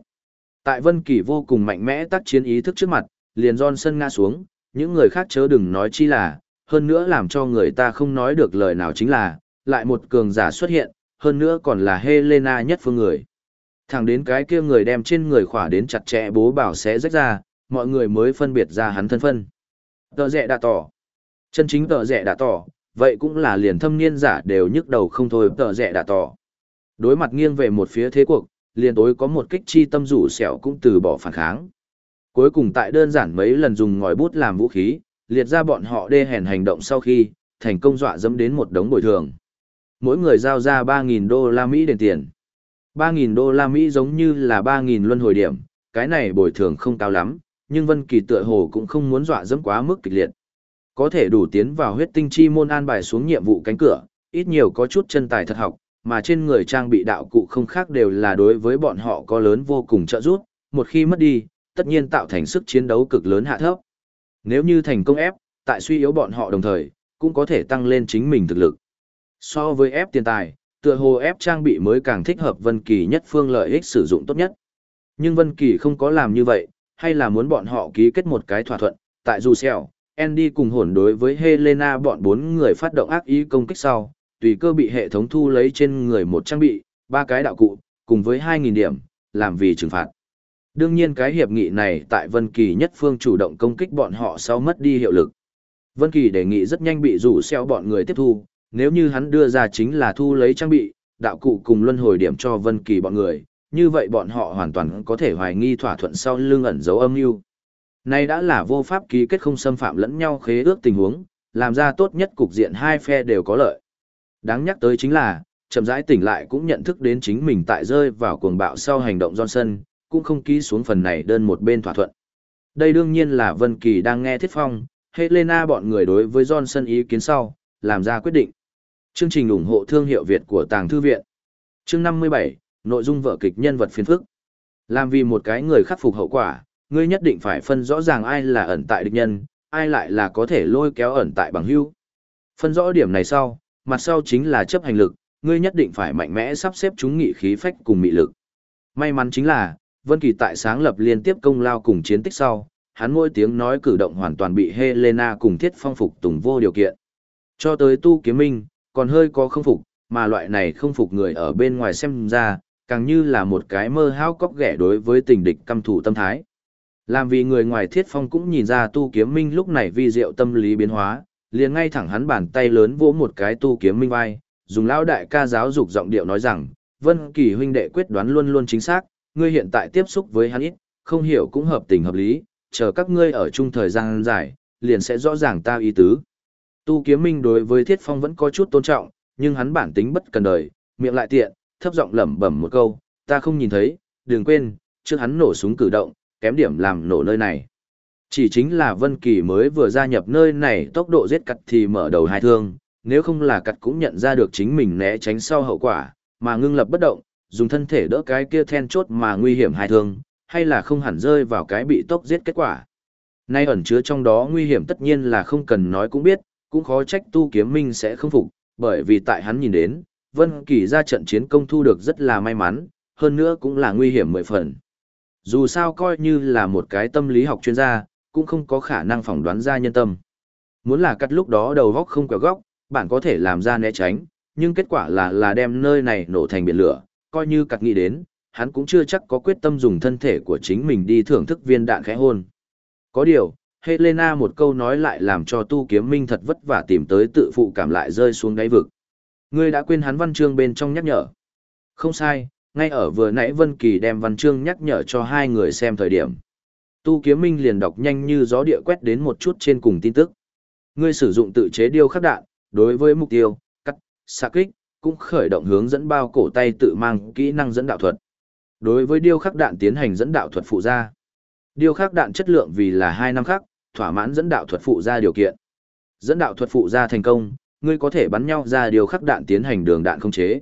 Tại Vân Kỳ vô cùng mạnh mẽ tác chiến ý thức trước mặt, liền Johnson ngã xuống, những người khác chớ đừng nói chi là, hơn nữa làm cho người ta không nói được lời nào chính là, lại một cường giả xuất hiện, hơn nữa còn là Helena nhất phương người. Thẳng đến cái kia người đem trên người khỏa đến chặt chẽ bố bảo sẽ rách ra, mọi người mới phân biệt ra hắn thân phân. Tờ rẻ đã tỏ. Chân chính tờ rẻ đã tỏ, vậy cũng là liền thâm niên giả đều nhức đầu không thôi tờ rẻ đã tỏ. Đối mặt nghiêng về một phía thế cuộc, liền tối có một kích chi tâm rủ sẹo cũng từ bỏ phản kháng. Cuối cùng tại đơn giản mấy lần dùng ngòi bút làm vũ khí, liệt ra bọn họ đê hèn hành động sau khi, thành công dọa dẫm đến một đống bồi thường. Mỗi người giao ra 3.000 đô la Mỹ đền tiền. 3.000 đô la Mỹ giống như là 3.000 luân hồi điểm, cái này bồi thường không cao lắm, nhưng Vân Kỳ tựa hồ cũng không muốn dọa dẫm quá mức kịch liệt. Có thể đủ tiến vào huyết tinh chi môn an bài xuống nhiệm vụ cánh cửa, ít nhiều có chút chân tài thật học, mà trên người trang bị đạo cụ không khác đều là đối với bọn họ có lớn vô cùng trợ giúp, một khi mất đi, tất nhiên tạo thành sức chiến đấu cực lớn hạ thấp. Nếu như thành công ép, tại suy yếu bọn họ đồng thời, cũng có thể tăng lên chính mình thực lực. So với ép tiền tài, tựa hồ ép trang bị mới càng thích hợp Vân Kỳ nhất phương lợi ích sử dụng tốt nhất. Nhưng Vân Kỳ không có làm như vậy, hay là muốn bọn họ ký kết một cái thỏa thuận, tại dù xèo, Andy cùng hồn đối với Helena bọn bốn người phát động ác ý công kích sau, tùy cơ bị hệ thống thu lấy trên người một trang bị, ba cái đạo cụ, cùng với 2.000 điểm, làm vì trừng phạt. Đương nhiên cái hiệp nghị này tại Vân Kỳ nhất phương chủ động công kích bọn họ sau mất đi hiệu lực. Vân Kỳ đề nghị rất nhanh bị rủ xeo bọn người tiếp thu, nếu như hắn đưa ra chính là thu lấy trang bị, đạo cụ cùng luân hồi điểm cho Vân Kỳ bọn người, như vậy bọn họ hoàn toàn có thể hoài nghi thỏa thuận sau lưng ẩn dấu âm mưu. Này đã là vô pháp ký kết không xâm phạm lẫn nhau khế ước tình huống, làm ra tốt nhất cục diện hai phe đều có lợi. Đáng nhắc tới chính là, chậm rãi tỉnh lại cũng nhận thức đến chính mình tại rơi vào cuồng bạo sau hành động Johnson, cũng không ký xuống phần này đơn một bên thỏa thuận. Đây đương nhiên là Vân Kỳ đang nghe Thiết Phong, Helena bọn người đối với Johnson ý kiến sau, làm ra quyết định. Chương trình ủng hộ thương hiệu Việt của Tàng Thư Viện. Chương 57, nội dung vở kịch nhân vật phiền phức. Làm vì một cái người khắc phục hậu quả, ngươi nhất định phải phân rõ ràng ai là ẩn tại địch nhân, ai lại là có thể lôi kéo ẩn tại bằng hữu. Phân rõ điểm này sau, mặt sau chính là chấp hành lực, ngươi nhất định phải mạnh mẽ sắp xếp chúng nghị khí phách cùng mị lực. May mắn chính là, Vân Kỳ tại sáng lập liên tiếp công lao cùng chiến tích sau, hắn mỗi tiếng nói cử động hoàn toàn bị Helena cùng Thiết Phong phục tùng vô điều kiện. Cho tới Tu Kiếm Minh, còn hơi có không phục, mà loại này không phục người ở bên ngoài xem ra, càng như là một cái mơ hao cóc ghẻ đối với tình địch căm thủ tâm thái. Làm vì người ngoài Thiết Phong cũng nhìn ra Tu Kiếm Minh lúc này vi diệu tâm lý biến hóa, liền ngay thẳng hắn bàn tay lớn vỗ một cái Tu Kiếm Minh vai, dùng lão đại ca giáo dục giọng điệu nói rằng, Vân Kỳ huynh đệ quyết đoán luôn luôn chính xác, ngươi hiện tại tiếp xúc với hắn ít, không hiểu cũng hợp tình hợp lý, chờ các ngươi ở chung thời gian dài, liền sẽ rõ ràng ta ý tứ. Tu Kiếm Minh đối với Thiết Phong vẫn có chút tôn trọng, nhưng hắn bản tính bất cần đời, miệng lại tiện, thấp giọng lẩm bẩm một câu, ta không nhìn thấy, đừng quên, trước hắn nổ súng cử động, kém điểm làm nổ nơi này. Chỉ chính là Vân Kỳ mới vừa gia nhập nơi này tốc độ giết cặt thì mở đầu hai thương, nếu không là cặt cũng nhận ra được chính mình né tránh sau hậu quả, mà ngưng lập bất động, dùng thân thể đỡ cái kia then chốt mà nguy hiểm hai thương, hay là không hẳn rơi vào cái bị tốc giết kết quả. Nay ẩn chứa trong đó nguy hiểm tất nhiên là không cần nói cũng biết, cũng khó trách tu kiếm minh sẽ không phục, bởi vì tại hắn nhìn đến, Vân Kỳ ra trận chiến công thu được rất là may mắn, hơn nữa cũng là nguy hiểm mười phần. Dù sao coi như là một cái tâm lý học chuyên gia, cũng không có khả năng phỏng đoán ra nhân tâm. Muốn là cắt lúc đó đầu góc không quẹo góc, bạn có thể làm ra né tránh, nhưng kết quả là là đem nơi này nổ thành biển lửa, coi như cắt nghĩ đến, hắn cũng chưa chắc có quyết tâm dùng thân thể của chính mình đi thưởng thức viên đạn khẽ hôn. Có điều, Helena một câu nói lại làm cho tu kiếm minh thật vất vả tìm tới tự phụ cảm lại rơi xuống đáy vực. Ngươi đã quên hắn văn chương bên trong nhắc nhở. Không sai, ngay ở vừa nãy Vân Kỳ đem văn chương nhắc nhở cho hai người xem thời điểm. Tu kiếm minh liền đọc nhanh như gió địa quét đến một chút trên cùng tin tức. Ngươi sử dụng tự chế điêu khắc đạn, đối với mục tiêu, cắt, xạ kích, cũng khởi động hướng dẫn bao cổ tay tự mang kỹ năng dẫn đạo thuật. Đối với điêu khắc đạn tiến hành dẫn đạo thuật phụ gia. Điêu khắc đạn chất lượng vì là hai năm khắc, thỏa mãn dẫn đạo thuật phụ ra điều kiện. Dẫn đạo thuật phụ ra thành công, ngươi có thể bắn nhau ra điều khắc đạn tiến hành đường đạn không chế.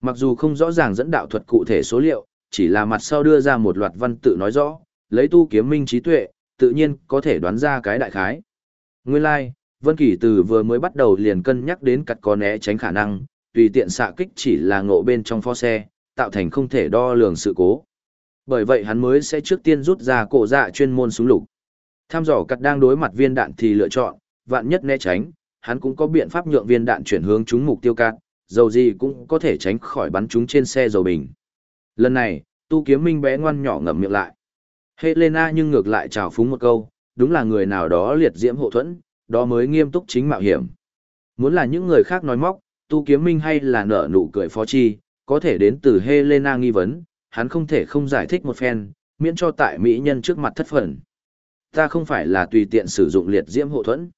Mặc dù không rõ ràng dẫn đạo thuật cụ thể số liệu, chỉ là mặt sau đưa ra một loạt văn tự nói rõ, lấy tu kiếm minh trí tuệ, tự nhiên có thể đoán ra cái đại khái. Nguyên lai, like, Vân Kỳ từ vừa mới bắt đầu liền cân nhắc đến cặt có né tránh khả năng, tùy tiện xạ kích chỉ là ngộ bên trong pho xe, tạo thành không thể đo lường sự cố. Bởi vậy hắn mới sẽ trước tiên rút ra cổ dạ chuyên môn súng lục. Tham dò cắt đang đối mặt viên đạn thì lựa chọn, vạn nhất né tránh, hắn cũng có biện pháp nhượng viên đạn chuyển hướng trúng mục tiêu cát, dầu gì cũng có thể tránh khỏi bắn chúng trên xe dầu bình. Lần này, tu kiếm minh bé ngoan nhỏ ngậm miệng lại. Helena nhưng ngược lại chào phúng một câu, đúng là người nào đó liệt diễm hộ thuẫn, đó mới nghiêm túc chính mạo hiểm. Muốn là những người khác nói móc, tu kiếm minh hay là nở nụ cười phó chi, có thể đến từ Helena nghi vấn, hắn không thể không giải thích một phen, miễn cho tại mỹ nhân trước mặt thất phần. Ta không phải là tùy tiện sử dụng liệt diễm hộ thuẫn.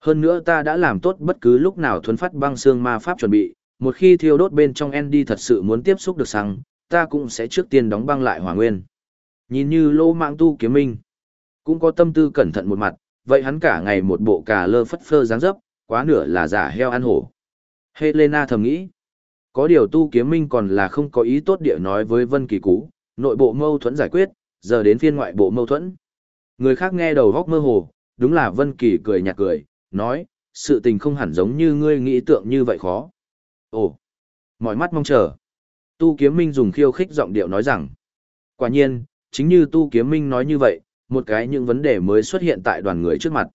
Hơn nữa ta đã làm tốt bất cứ lúc nào thuấn phát băng xương ma pháp chuẩn bị, một khi thiêu đốt bên trong Andy thật sự muốn tiếp xúc được xăng, ta cũng sẽ trước tiên đóng băng lại hỏa nguyên. Nhìn như lô mạng tu kiếm minh, cũng có tâm tư cẩn thận một mặt, vậy hắn cả ngày một bộ cà lơ phất phơ dáng dấp, quá nửa là giả heo ăn hổ. Helena thầm nghĩ, có điều tu kiếm minh còn là không có ý tốt địa nói với Vân Kỳ Cú, nội bộ mâu thuẫn giải quyết, giờ đến phiên ngoại bộ mâu thuẫn. Người khác nghe đầu góc mơ hồ, đúng là Vân Kỳ cười nhạt cười, nói, sự tình không hẳn giống như ngươi nghĩ tượng như vậy khó. Ồ, mọi mắt mong chờ. Tu Kiếm Minh dùng khiêu khích giọng điệu nói rằng, quả nhiên, chính như Tu Kiếm Minh nói như vậy, một cái những vấn đề mới xuất hiện tại đoàn người trước mặt.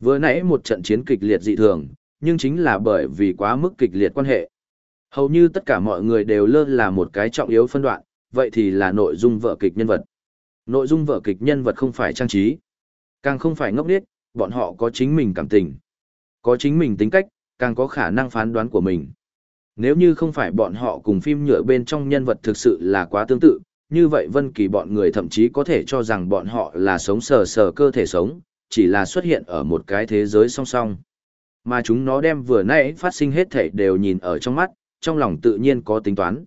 Vừa nãy một trận chiến kịch liệt dị thường, nhưng chính là bởi vì quá mức kịch liệt quan hệ. Hầu như tất cả mọi người đều lơ là một cái trọng yếu phân đoạn, vậy thì là nội dung vở kịch nhân vật. Nội dung vở kịch nhân vật không phải trang trí, càng không phải ngốc điếc, bọn họ có chính mình cảm tình, có chính mình tính cách, càng có khả năng phán đoán của mình. Nếu như không phải bọn họ cùng phim nhựa bên trong nhân vật thực sự là quá tương tự, như vậy Vân Kỳ bọn người thậm chí có thể cho rằng bọn họ là sống sờ sờ cơ thể sống, chỉ là xuất hiện ở một cái thế giới song song. Mà chúng nó đem vừa nãy phát sinh hết thảy đều nhìn ở trong mắt, trong lòng tự nhiên có tính toán.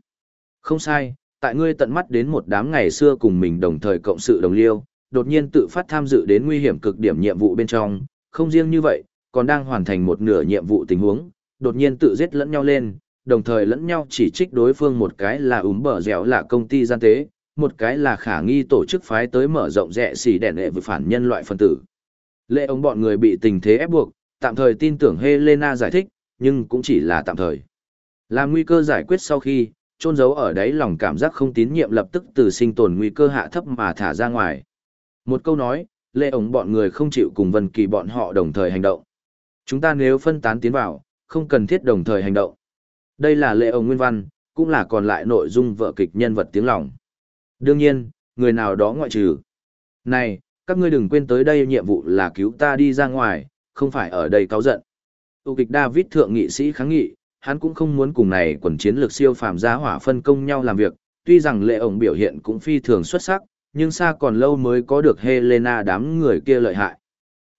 Không sai, tại ngươi tận mắt đến một đám ngày xưa cùng mình đồng thời cộng sự đồng liêu, đột nhiên tự phát tham dự đến nguy hiểm cực điểm nhiệm vụ bên trong, không riêng như vậy, còn đang hoàn thành một nửa nhiệm vụ tình huống, đột nhiên tự giết lẫn nhau lên, đồng thời lẫn nhau chỉ trích đối phương một cái là úm bờ dẻo là công ty gian tế, một cái là khả nghi tổ chức phái tới mở rộng rẽ xì đèn lệ với phản nhân loại phân tử. Lệ ông bọn người bị tình thế ép buộc, tạm thời tin tưởng Helena giải thích, nhưng cũng chỉ là tạm thời. Làm nguy cơ giải quyết sau khi, trôn giấu ở đấy lòng cảm giác không tín nhiệm lập tức từ sinh tồn nguy cơ hạ thấp mà thả ra ngoài. Một câu nói, lệ ổng bọn người không chịu cùng Vân Kỳ bọn họ đồng thời hành động. Chúng ta nếu phân tán tiến vào, không cần thiết đồng thời hành động. Đây là lệ ổng nguyên văn, cũng là còn lại nội dung vở kịch nhân vật tiếng lòng. Đương nhiên, người nào đó ngoại trừ. Này, các ngươi đừng quên tới đây nhiệm vụ là cứu ta đi ra ngoài, không phải ở đây cáo giận. tu kịch David thượng nghị sĩ kháng nghị, hắn cũng không muốn cùng này quần chiến lược siêu phàm giá hỏa phân công nhau làm việc, tuy rằng lệ ổng biểu hiện cũng phi thường xuất sắc, nhưng xa còn lâu mới có được Helena đám người kia lợi hại.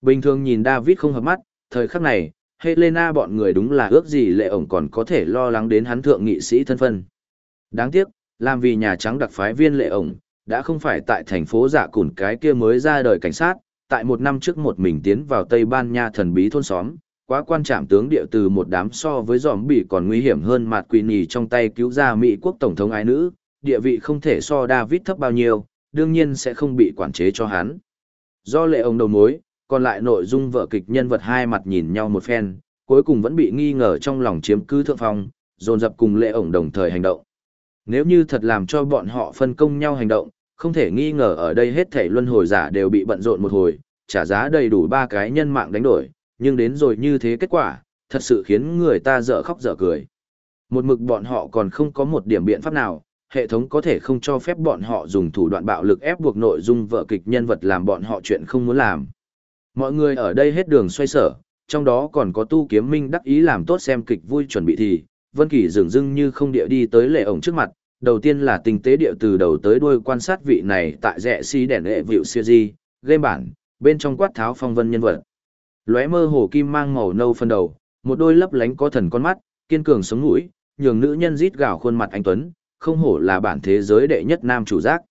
Bình thường nhìn David không hợp mắt, thời khắc này, Helena bọn người đúng là ước gì lệ ổng còn có thể lo lắng đến hắn thượng nghị sĩ thân phân. Đáng tiếc, làm vì Nhà Trắng đặc phái viên lệ ổng, đã không phải tại thành phố giả cùn cái kia mới ra đời cảnh sát, tại một năm trước một mình tiến vào Tây Ban Nha thần bí thôn xóm, quá quan trạm tướng địa từ một đám so với dòm bị còn nguy hiểm hơn mặt quỷ nhì trong tay cứu ra Mỹ quốc tổng thống ái nữ, địa vị không thể so David thấp bao nhiêu, đương nhiên sẽ không bị quản chế cho hắn. Do lệ ông đầu mối, còn lại nội dung vợ kịch nhân vật hai mặt nhìn nhau một phen, cuối cùng vẫn bị nghi ngờ trong lòng chiếm cứ thượng phong, dồn dập cùng lệ ổng đồng thời hành động. Nếu như thật làm cho bọn họ phân công nhau hành động, không thể nghi ngờ ở đây hết thảy luân hồi giả đều bị bận rộn một hồi, trả giá đầy đủ ba cái nhân mạng đánh đổi, nhưng đến rồi như thế kết quả, thật sự khiến người ta dở khóc dở cười. Một mực bọn họ còn không có một điểm biện pháp nào, hệ thống có thể không cho phép bọn họ dùng thủ đoạn bạo lực ép buộc nội dung vợ kịch nhân vật làm bọn họ chuyện không muốn làm. Mọi người ở đây hết đường xoay sở, trong đó còn có tu kiếm minh đắc ý làm tốt xem kịch vui chuẩn bị thì, Vân Kỳ dường dưng như không địa đi tới lệ ổng trước mặt, đầu tiên là tinh tế địa từ đầu tới đuôi quan sát vị này tại rẽ si đèn lệ vịu siêu di, game bản, bên trong quát tháo phong vân nhân vật. Lóe mơ hồ kim mang màu nâu phân đầu, một đôi lấp lánh có thần con mắt, kiên cường sống mũi, nhường nữ nhân rít gào khuôn mặt anh tuấn, không hổ là bản thế giới đệ nhất nam chủ giác.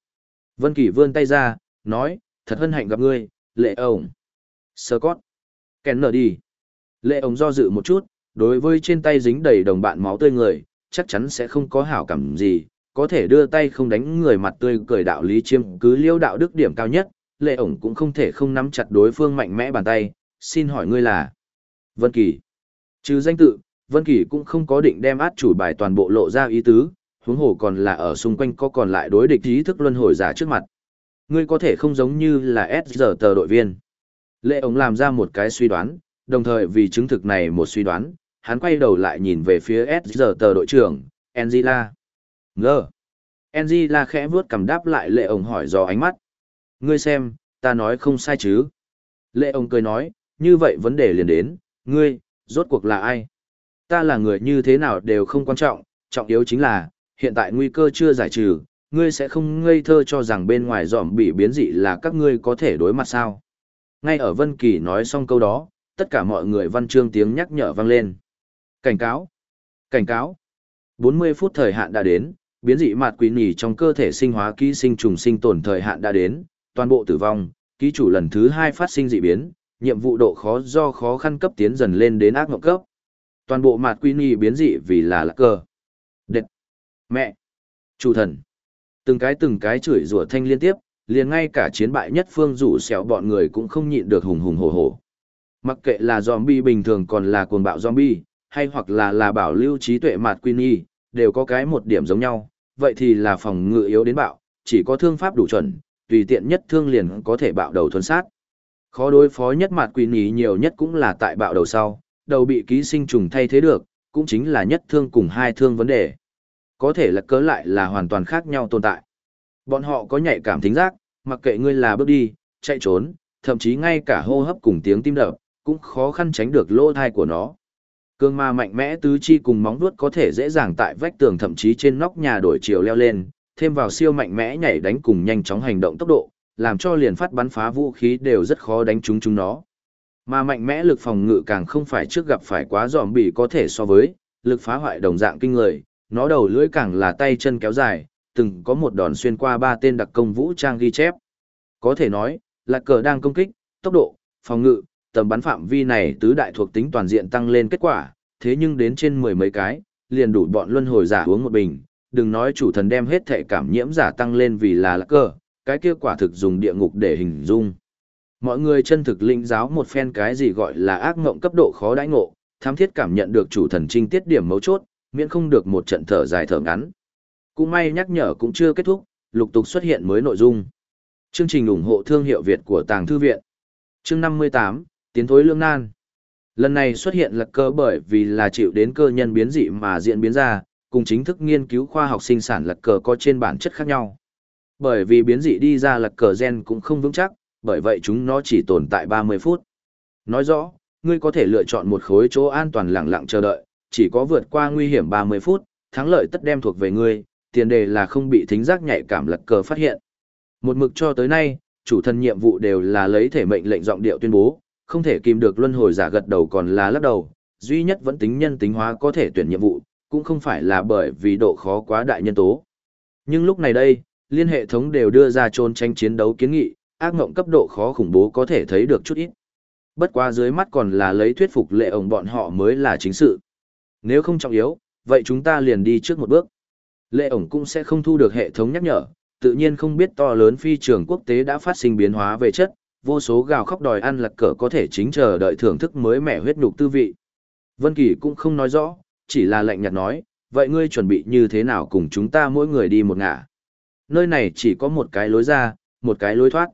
Vân Kỳ vươn tay ra, nói, thật hân hạnh gặp ngươi, lệ ổng. Sơ cót. Kèn nở đi. Lệ ổng do dự một chút, đối với trên tay dính đầy đồng bạn máu tươi người, chắc chắn sẽ không có hảo cảm gì, có thể đưa tay không đánh người mặt tươi cười đạo lý chiêm cứ liêu đạo đức điểm cao nhất, lệ ổng cũng không thể không nắm chặt đối phương mạnh mẽ bàn tay, xin hỏi ngươi là Vân Kỳ. Trừ danh tự, Vân Kỳ cũng không có định đem át chủ bài toàn bộ lộ ra ý tứ, huống hồ còn là ở xung quanh có còn lại đối địch ý thức luân hồi giả trước mặt. Ngươi có thể không giống như là S giờ tờ đội viên. Lệ ống làm ra một cái suy đoán, đồng thời vì chứng thực này một suy đoán, hắn quay đầu lại nhìn về phía S giờ tờ đội trưởng, Angela. ngờ Angela khẽ vuốt cầm đáp lại lệ ổng hỏi do ánh mắt. Ngươi xem, ta nói không sai chứ. Lệ ổng cười nói, như vậy vấn đề liền đến, ngươi, rốt cuộc là ai? Ta là người như thế nào đều không quan trọng, trọng yếu chính là, hiện tại nguy cơ chưa giải trừ, ngươi sẽ không ngây thơ cho rằng bên ngoài dòm bị biến dị là các ngươi có thể đối mặt sao. Ngay ở Vân Kỳ nói xong câu đó, tất cả mọi người văn chương tiếng nhắc nhở vang lên. Cảnh cáo! Cảnh cáo! 40 phút thời hạn đã đến, biến dị mạt quỷ nỉ trong cơ thể sinh hóa ký sinh trùng sinh tồn thời hạn đã đến, toàn bộ tử vong, ký chủ lần thứ 2 phát sinh dị biến, nhiệm vụ độ khó do khó khăn cấp tiến dần lên đến ác ngộng cấp. Toàn bộ mặt quy nỉ biến dị vì là lạc cờ. Đệt! Mẹ! Chủ thần! Từng cái từng cái chửi rủa thanh liên tiếp, liền ngay cả chiến bại nhất phương rủ xẻo bọn người cũng không nhịn được hùng hùng hổ hổ. Mặc kệ là zombie bình thường còn là cuồng bạo zombie, hay hoặc là là bảo lưu trí tuệ mạt Queenie, đều có cái một điểm giống nhau, vậy thì là phòng ngự yếu đến bạo, chỉ có thương pháp đủ chuẩn, tùy tiện nhất thương liền có thể bạo đầu thuần sát. Khó đối phó nhất mạn quỷ nhì nhiều nhất cũng là tại bạo đầu sau, đầu bị ký sinh trùng thay thế được, cũng chính là nhất thương cùng hai thương vấn đề. Có thể là cớ lại là hoàn toàn khác nhau tồn tại. Bọn họ có nhạy cảm thính giác, mặc kệ ngươi là bước đi, chạy trốn, thậm chí ngay cả hô hấp cùng tiếng tim đập, cũng khó khăn tránh được lỗ thai của nó. Cương ma mạnh mẽ tứ chi cùng móng vuốt có thể dễ dàng tại vách tường thậm chí trên nóc nhà đổi chiều leo lên, thêm vào siêu mạnh mẽ nhảy đánh cùng nhanh chóng hành động tốc độ, làm cho liền phát bắn phá vũ khí đều rất khó đánh trúng chúng nó. Mà mạnh mẽ lực phòng ngự càng không phải trước gặp phải quá giòm bị có thể so với, lực phá hoại đồng dạng kinh người, nó đầu lưỡi càng là tay chân kéo dài, từng có một đòn xuyên qua ba tên đặc công vũ trang ghi chép. Có thể nói, lạc cờ đang công kích, tốc độ, phòng ngự, tầm bắn phạm vi này tứ đại thuộc tính toàn diện tăng lên kết quả, thế nhưng đến trên mười mấy cái, liền đủ bọn luân hồi giả uống một bình, đừng nói chủ thần đem hết thể cảm nhiễm giả tăng lên vì là lạc cờ, cái kia quả thực dùng địa ngục để hình dung. Mọi người chân thực linh giáo một phen cái gì gọi là ác ngộng cấp độ khó đãi ngộ, tham thiết cảm nhận được chủ thần trinh tiết điểm mấu chốt, miễn không được một trận thở dài thở ngắn. Cũng may nhắc nhở cũng chưa kết thúc, lục tục xuất hiện mới nội dung. Chương trình ủng hộ thương hiệu Việt của Tàng Thư Viện. Chương 58, Tiến thối lương nan. Lần này xuất hiện là cơ bởi vì là chịu đến cơ nhân biến dị mà diễn biến ra, cùng chính thức nghiên cứu khoa học sinh sản lật cờ có trên bản chất khác nhau. Bởi vì biến dị đi ra lật cờ gen cũng không vững chắc, bởi vậy chúng nó chỉ tồn tại 30 phút. Nói rõ, ngươi có thể lựa chọn một khối chỗ an toàn lặng lặng chờ đợi, chỉ có vượt qua nguy hiểm 30 phút, thắng lợi tất đem thuộc về ngươi, tiền đề là không bị thính giác nhạy cảm lật cờ phát hiện. Một mực cho tới nay, chủ thần nhiệm vụ đều là lấy thể mệnh lệnh giọng điệu tuyên bố, không thể kìm được luân hồi giả gật đầu còn là lắc đầu, duy nhất vẫn tính nhân tính hóa có thể tuyển nhiệm vụ, cũng không phải là bởi vì độ khó quá đại nhân tố. Nhưng lúc này đây, liên hệ thống đều đưa ra trôn tranh chiến đấu kiến nghị, ác ngộng cấp độ khó khủng bố có thể thấy được chút ít. Bất quá dưới mắt còn là lấy thuyết phục lệ ổng bọn họ mới là chính sự. Nếu không trọng yếu, vậy chúng ta liền đi trước một bước. Lệ ổng cũng sẽ không thu được hệ thống nhắc nhở, tự nhiên không biết to lớn phi trường quốc tế đã phát sinh biến hóa về chất, vô số gào khóc đòi ăn lật cỡ có thể chính chờ đợi thưởng thức mới mẻ huyết nhục tư vị. Vân Kỳ cũng không nói rõ, chỉ là lạnh nhạt nói, vậy ngươi chuẩn bị như thế nào cùng chúng ta mỗi người đi một ngả. Nơi này chỉ có một cái lối ra, một cái lối thoát.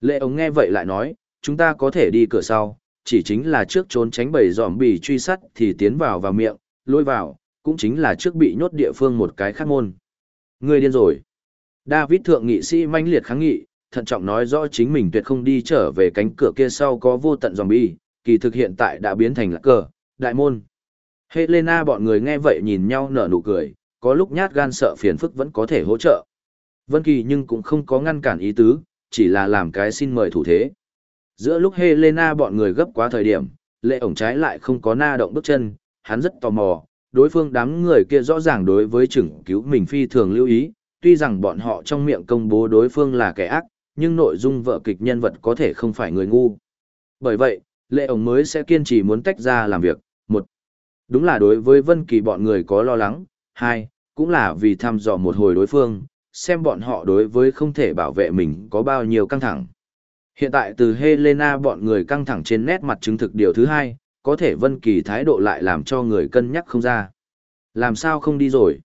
Lệ ống nghe vậy lại nói, chúng ta có thể đi cửa sau, chỉ chính là trước trốn tránh bầy giòm bì truy sát thì tiến vào vào miệng, lôi vào, cũng chính là trước bị nhốt địa phương một cái khác môn. người điên rồi. David thượng nghị sĩ manh liệt kháng nghị, thận trọng nói rõ chính mình tuyệt không đi trở về cánh cửa kia sau có vô tận zombie, kỳ thực hiện tại đã biến thành lạc cờ, đại môn. Helena bọn người nghe vậy nhìn nhau nở nụ cười, có lúc nhát gan sợ phiền phức vẫn có thể hỗ trợ. Vân Kỳ nhưng cũng không có ngăn cản ý tứ, chỉ là làm cái xin mời thủ thế. Giữa lúc Helena bọn người gấp quá thời điểm, lệ ổng trái lại không có na động bước chân, hắn rất tò mò, đối phương đám người kia rõ ràng đối với chừng cứu mình phi thường lưu ý, tuy rằng bọn họ trong miệng công bố đối phương là kẻ ác, nhưng nội dung vợ kịch nhân vật có thể không phải người ngu. Bởi vậy, lệ ổng mới sẽ kiên trì muốn tách ra làm việc. Một, đúng là đối với Vân Kỳ bọn người có lo lắng. Hai, cũng là vì thăm dò một hồi đối phương, xem bọn họ đối với không thể bảo vệ mình có bao nhiêu căng thẳng. Hiện tại từ Helena bọn người căng thẳng trên nét mặt chứng thực điều thứ hai, có thể Vân Kỳ thái độ lại làm cho người cân nhắc không ra. Làm sao không đi rồi?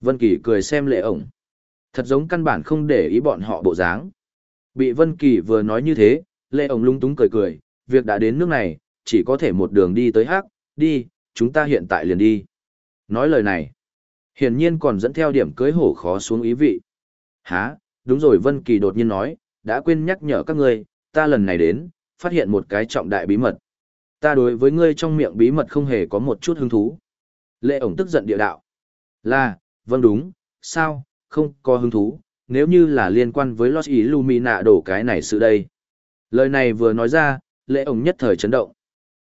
Vân Kỳ cười xem lệ ổng. Thật giống căn bản không để ý bọn họ bộ dáng. Bị Vân Kỳ vừa nói như thế, lệ ổng lung túng cười cười, việc đã đến nước này, chỉ có thể một đường đi tới hắc, đi, chúng ta hiện tại liền đi. Nói lời này, hiển nhiên còn dẫn theo điểm cưới hổ khó xuống ý vị. Hả, đúng rồi Vân Kỳ đột nhiên nói, đã quên nhắc nhở các ngươi, ta lần này đến, phát hiện một cái trọng đại bí mật. Ta đối với ngươi trong miệng bí mật không hề có một chút hứng thú. Lệ ổng tức giận địa đạo. Là, vâng đúng, sao, không có hứng thú, nếu như là liên quan với Los Illumina đổ cái này sự đây. Lời này vừa nói ra, lệ ổng nhất thời chấn động.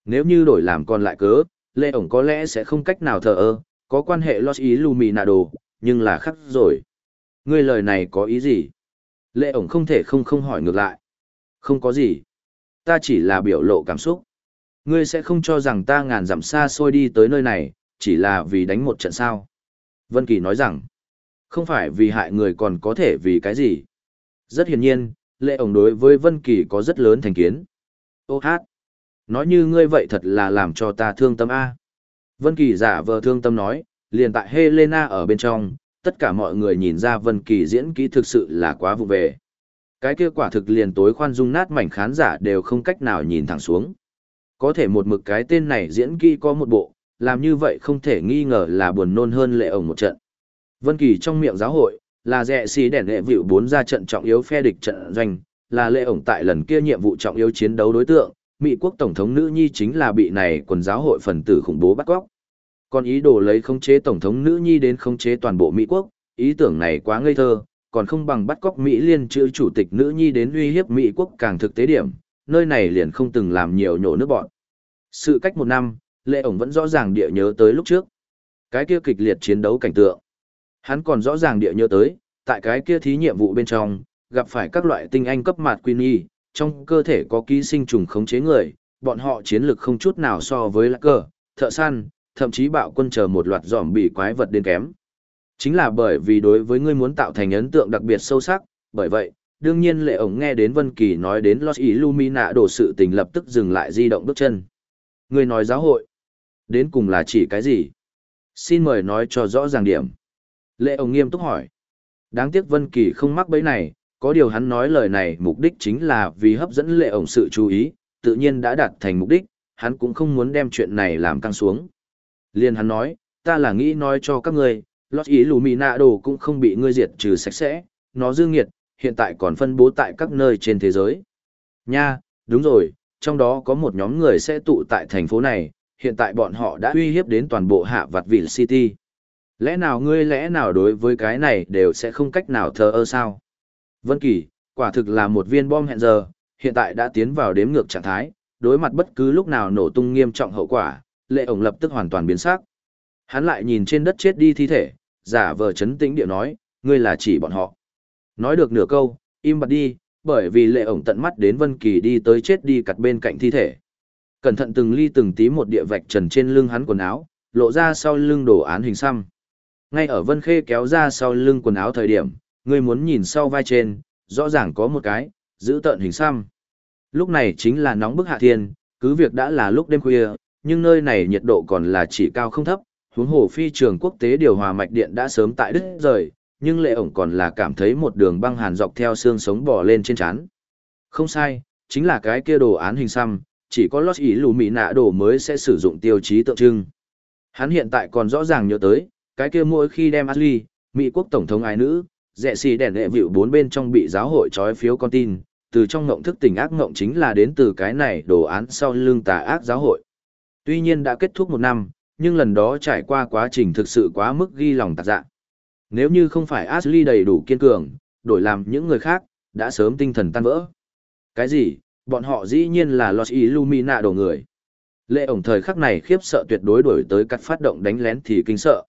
Nếu như đổi làm còn lại cớ, lệ ổng có lẽ sẽ không cách nào thờ ơ, có quan hệ Los Illuminado, đồ, nhưng là khắc rồi. Ngươi lời này có ý gì? Lệ ổng không thể không không hỏi ngược lại. Không có gì. Ta chỉ là biểu lộ cảm xúc. Ngươi sẽ không cho rằng ta ngàn dặm xa xôi đi tới nơi này, chỉ là vì đánh một trận sao. Vân Kỳ nói rằng, không phải vì hại người còn có thể vì cái gì. Rất hiển nhiên, lệ ổng đối với Vân Kỳ có rất lớn thành kiến. Ô hát! Nói như ngươi vậy thật là làm cho ta thương tâm A. Vân Kỳ giả vờ thương tâm nói, liền tại Helena ở bên trong, tất cả mọi người nhìn ra Vân Kỳ diễn kỹ thực sự là quá vụ về. Cái kia quả thực liền tối khoan dung nát mảnh khán giả đều không cách nào nhìn thẳng xuống. Có thể một mực cái tên này diễn kỹ có một bộ, làm như vậy không thể nghi ngờ là buồn nôn hơn lệ ổng một trận. Vân Kỳ trong miệng giáo hội, là rẻ xì đèn lệ vịu bốn ra trận trọng yếu phe địch trận doanh, là lệ ổng tại lần kia nhiệm vụ trọng yếu chiến đấu đối tượng, Mỹ quốc tổng thống nữ nhi chính là bị này quần giáo hội phần tử khủng bố bắt cóc. Còn ý đồ lấy khống chế tổng thống nữ nhi đến khống chế toàn bộ Mỹ quốc, ý tưởng này quá ngây thơ, còn không bằng bắt cóc Mỹ liên chữ chủ tịch nữ nhi đến uy hiếp Mỹ quốc càng thực tế điểm, nơi này liền không từng làm nhiều nhổ nước bọn. Sự cách một năm, lệ ổng vẫn rõ ràng địa nhớ tới lúc trước. Cái kia kịch liệt chiến đấu cảnh tượng. Hắn còn rõ ràng địa nhớ tới, tại cái kia thí nhiệm vụ bên trong, gặp phải các loại tinh anh cấp mạt Queenie, trong cơ thể có ký sinh trùng khống chế người, bọn họ chiến lực không chút nào so với lạc cờ, thợ săn, thậm chí bạo quân chờ một loạt giòm bị quái vật đến kém. Chính là bởi vì đối với ngươi muốn tạo thành ấn tượng đặc biệt sâu sắc, bởi vậy, đương nhiên lệ ổng nghe đến Vân Kỳ nói đến Los Illumina đổ sự tình lập tức dừng lại di động bước chân. Ngươi nói giáo hội, đến cùng là chỉ cái gì? Xin mời nói cho rõ ràng điểm. Lệ ổng nghiêm túc hỏi. Đáng tiếc Vân Kỳ không mắc bẫy này, có điều hắn nói lời này mục đích chính là vì hấp dẫn lệ ổng sự chú ý, tự nhiên đã đạt thành mục đích, hắn cũng không muốn đem chuyện này làm căng xuống. Liên hắn nói, ta là nghĩ nói cho các ngươi, Los Illuminado cũng không bị ngươi diệt trừ sạch sẽ, nó dư nghiệt, hiện tại còn phân bố tại các nơi trên thế giới. Nha, đúng rồi, trong đó có một nhóm người sẽ tụ tại thành phố này, hiện tại bọn họ đã uy hiếp đến toàn bộ hạ vặt Ville City. Lẽ nào ngươi lẽ nào đối với cái này đều sẽ không cách nào thờ ơ sao? Vân Kỳ, quả thực là một viên bom hẹn giờ, hiện tại đã tiến vào đếm ngược trạng thái, đối mặt bất cứ lúc nào nổ tung nghiêm trọng hậu quả, lệ ổng lập tức hoàn toàn biến sắc. Hắn lại nhìn trên đất chết đi thi thể, giả vờ chấn tĩnh điệu nói, ngươi là chỉ bọn họ. Nói được nửa câu, im bặt đi, bởi vì lệ ổng tận mắt đến Vân Kỳ đi tới chết đi cặt bên cạnh thi thể. Cẩn thận từng ly từng tí một địa vạch trần trên lưng hắn quần áo, lộ ra sau lưng đồ án hình xăm. Ngay ở Vân Khê kéo ra sau lưng quần áo thời điểm, ngươi muốn nhìn sau vai trên, rõ ràng có một cái, giữ tợn hình xăm. Lúc này chính là nóng bức hạ thiên, cứ việc đã là lúc đêm khuya, nhưng nơi này nhiệt độ còn là chỉ cao không thấp, huống hồ phi trường quốc tế điều hòa mạch điện đã sớm tại đứt rời, nhưng lệ ổng còn là cảm thấy một đường băng hàn dọc theo xương sống bò lên trên chán. Không sai, chính là cái kia đồ án hình xăm, chỉ có Los lù mị nạ đồ mới sẽ sử dụng tiêu chí tượng trưng. Hắn hiện tại còn rõ ràng nhớ tới, cái kia mỗi khi đem Ashley, Mỹ quốc tổng thống ái nữ, rẻ xì đèn hệ vịu bốn bên trong bị giáo hội trói phiếu con tin, từ trong ngộng thức tỉnh ác ngộng chính là đến từ cái này đồ án sau lưng tà ác giáo hội. Tuy nhiên đã kết thúc một năm, nhưng lần đó trải qua quá trình thực sự quá mức ghi lòng tạc dạ. Nếu như không phải Ashley đầy đủ kiên cường, đổi làm những người khác, đã sớm tinh thần tan vỡ. Cái gì? Bọn họ dĩ nhiên là Los Illumina đồ người. Lệ ổng thời khắc này khiếp sợ tuyệt đối đổi tới cắt phát động đánh lén thì kinh sợ.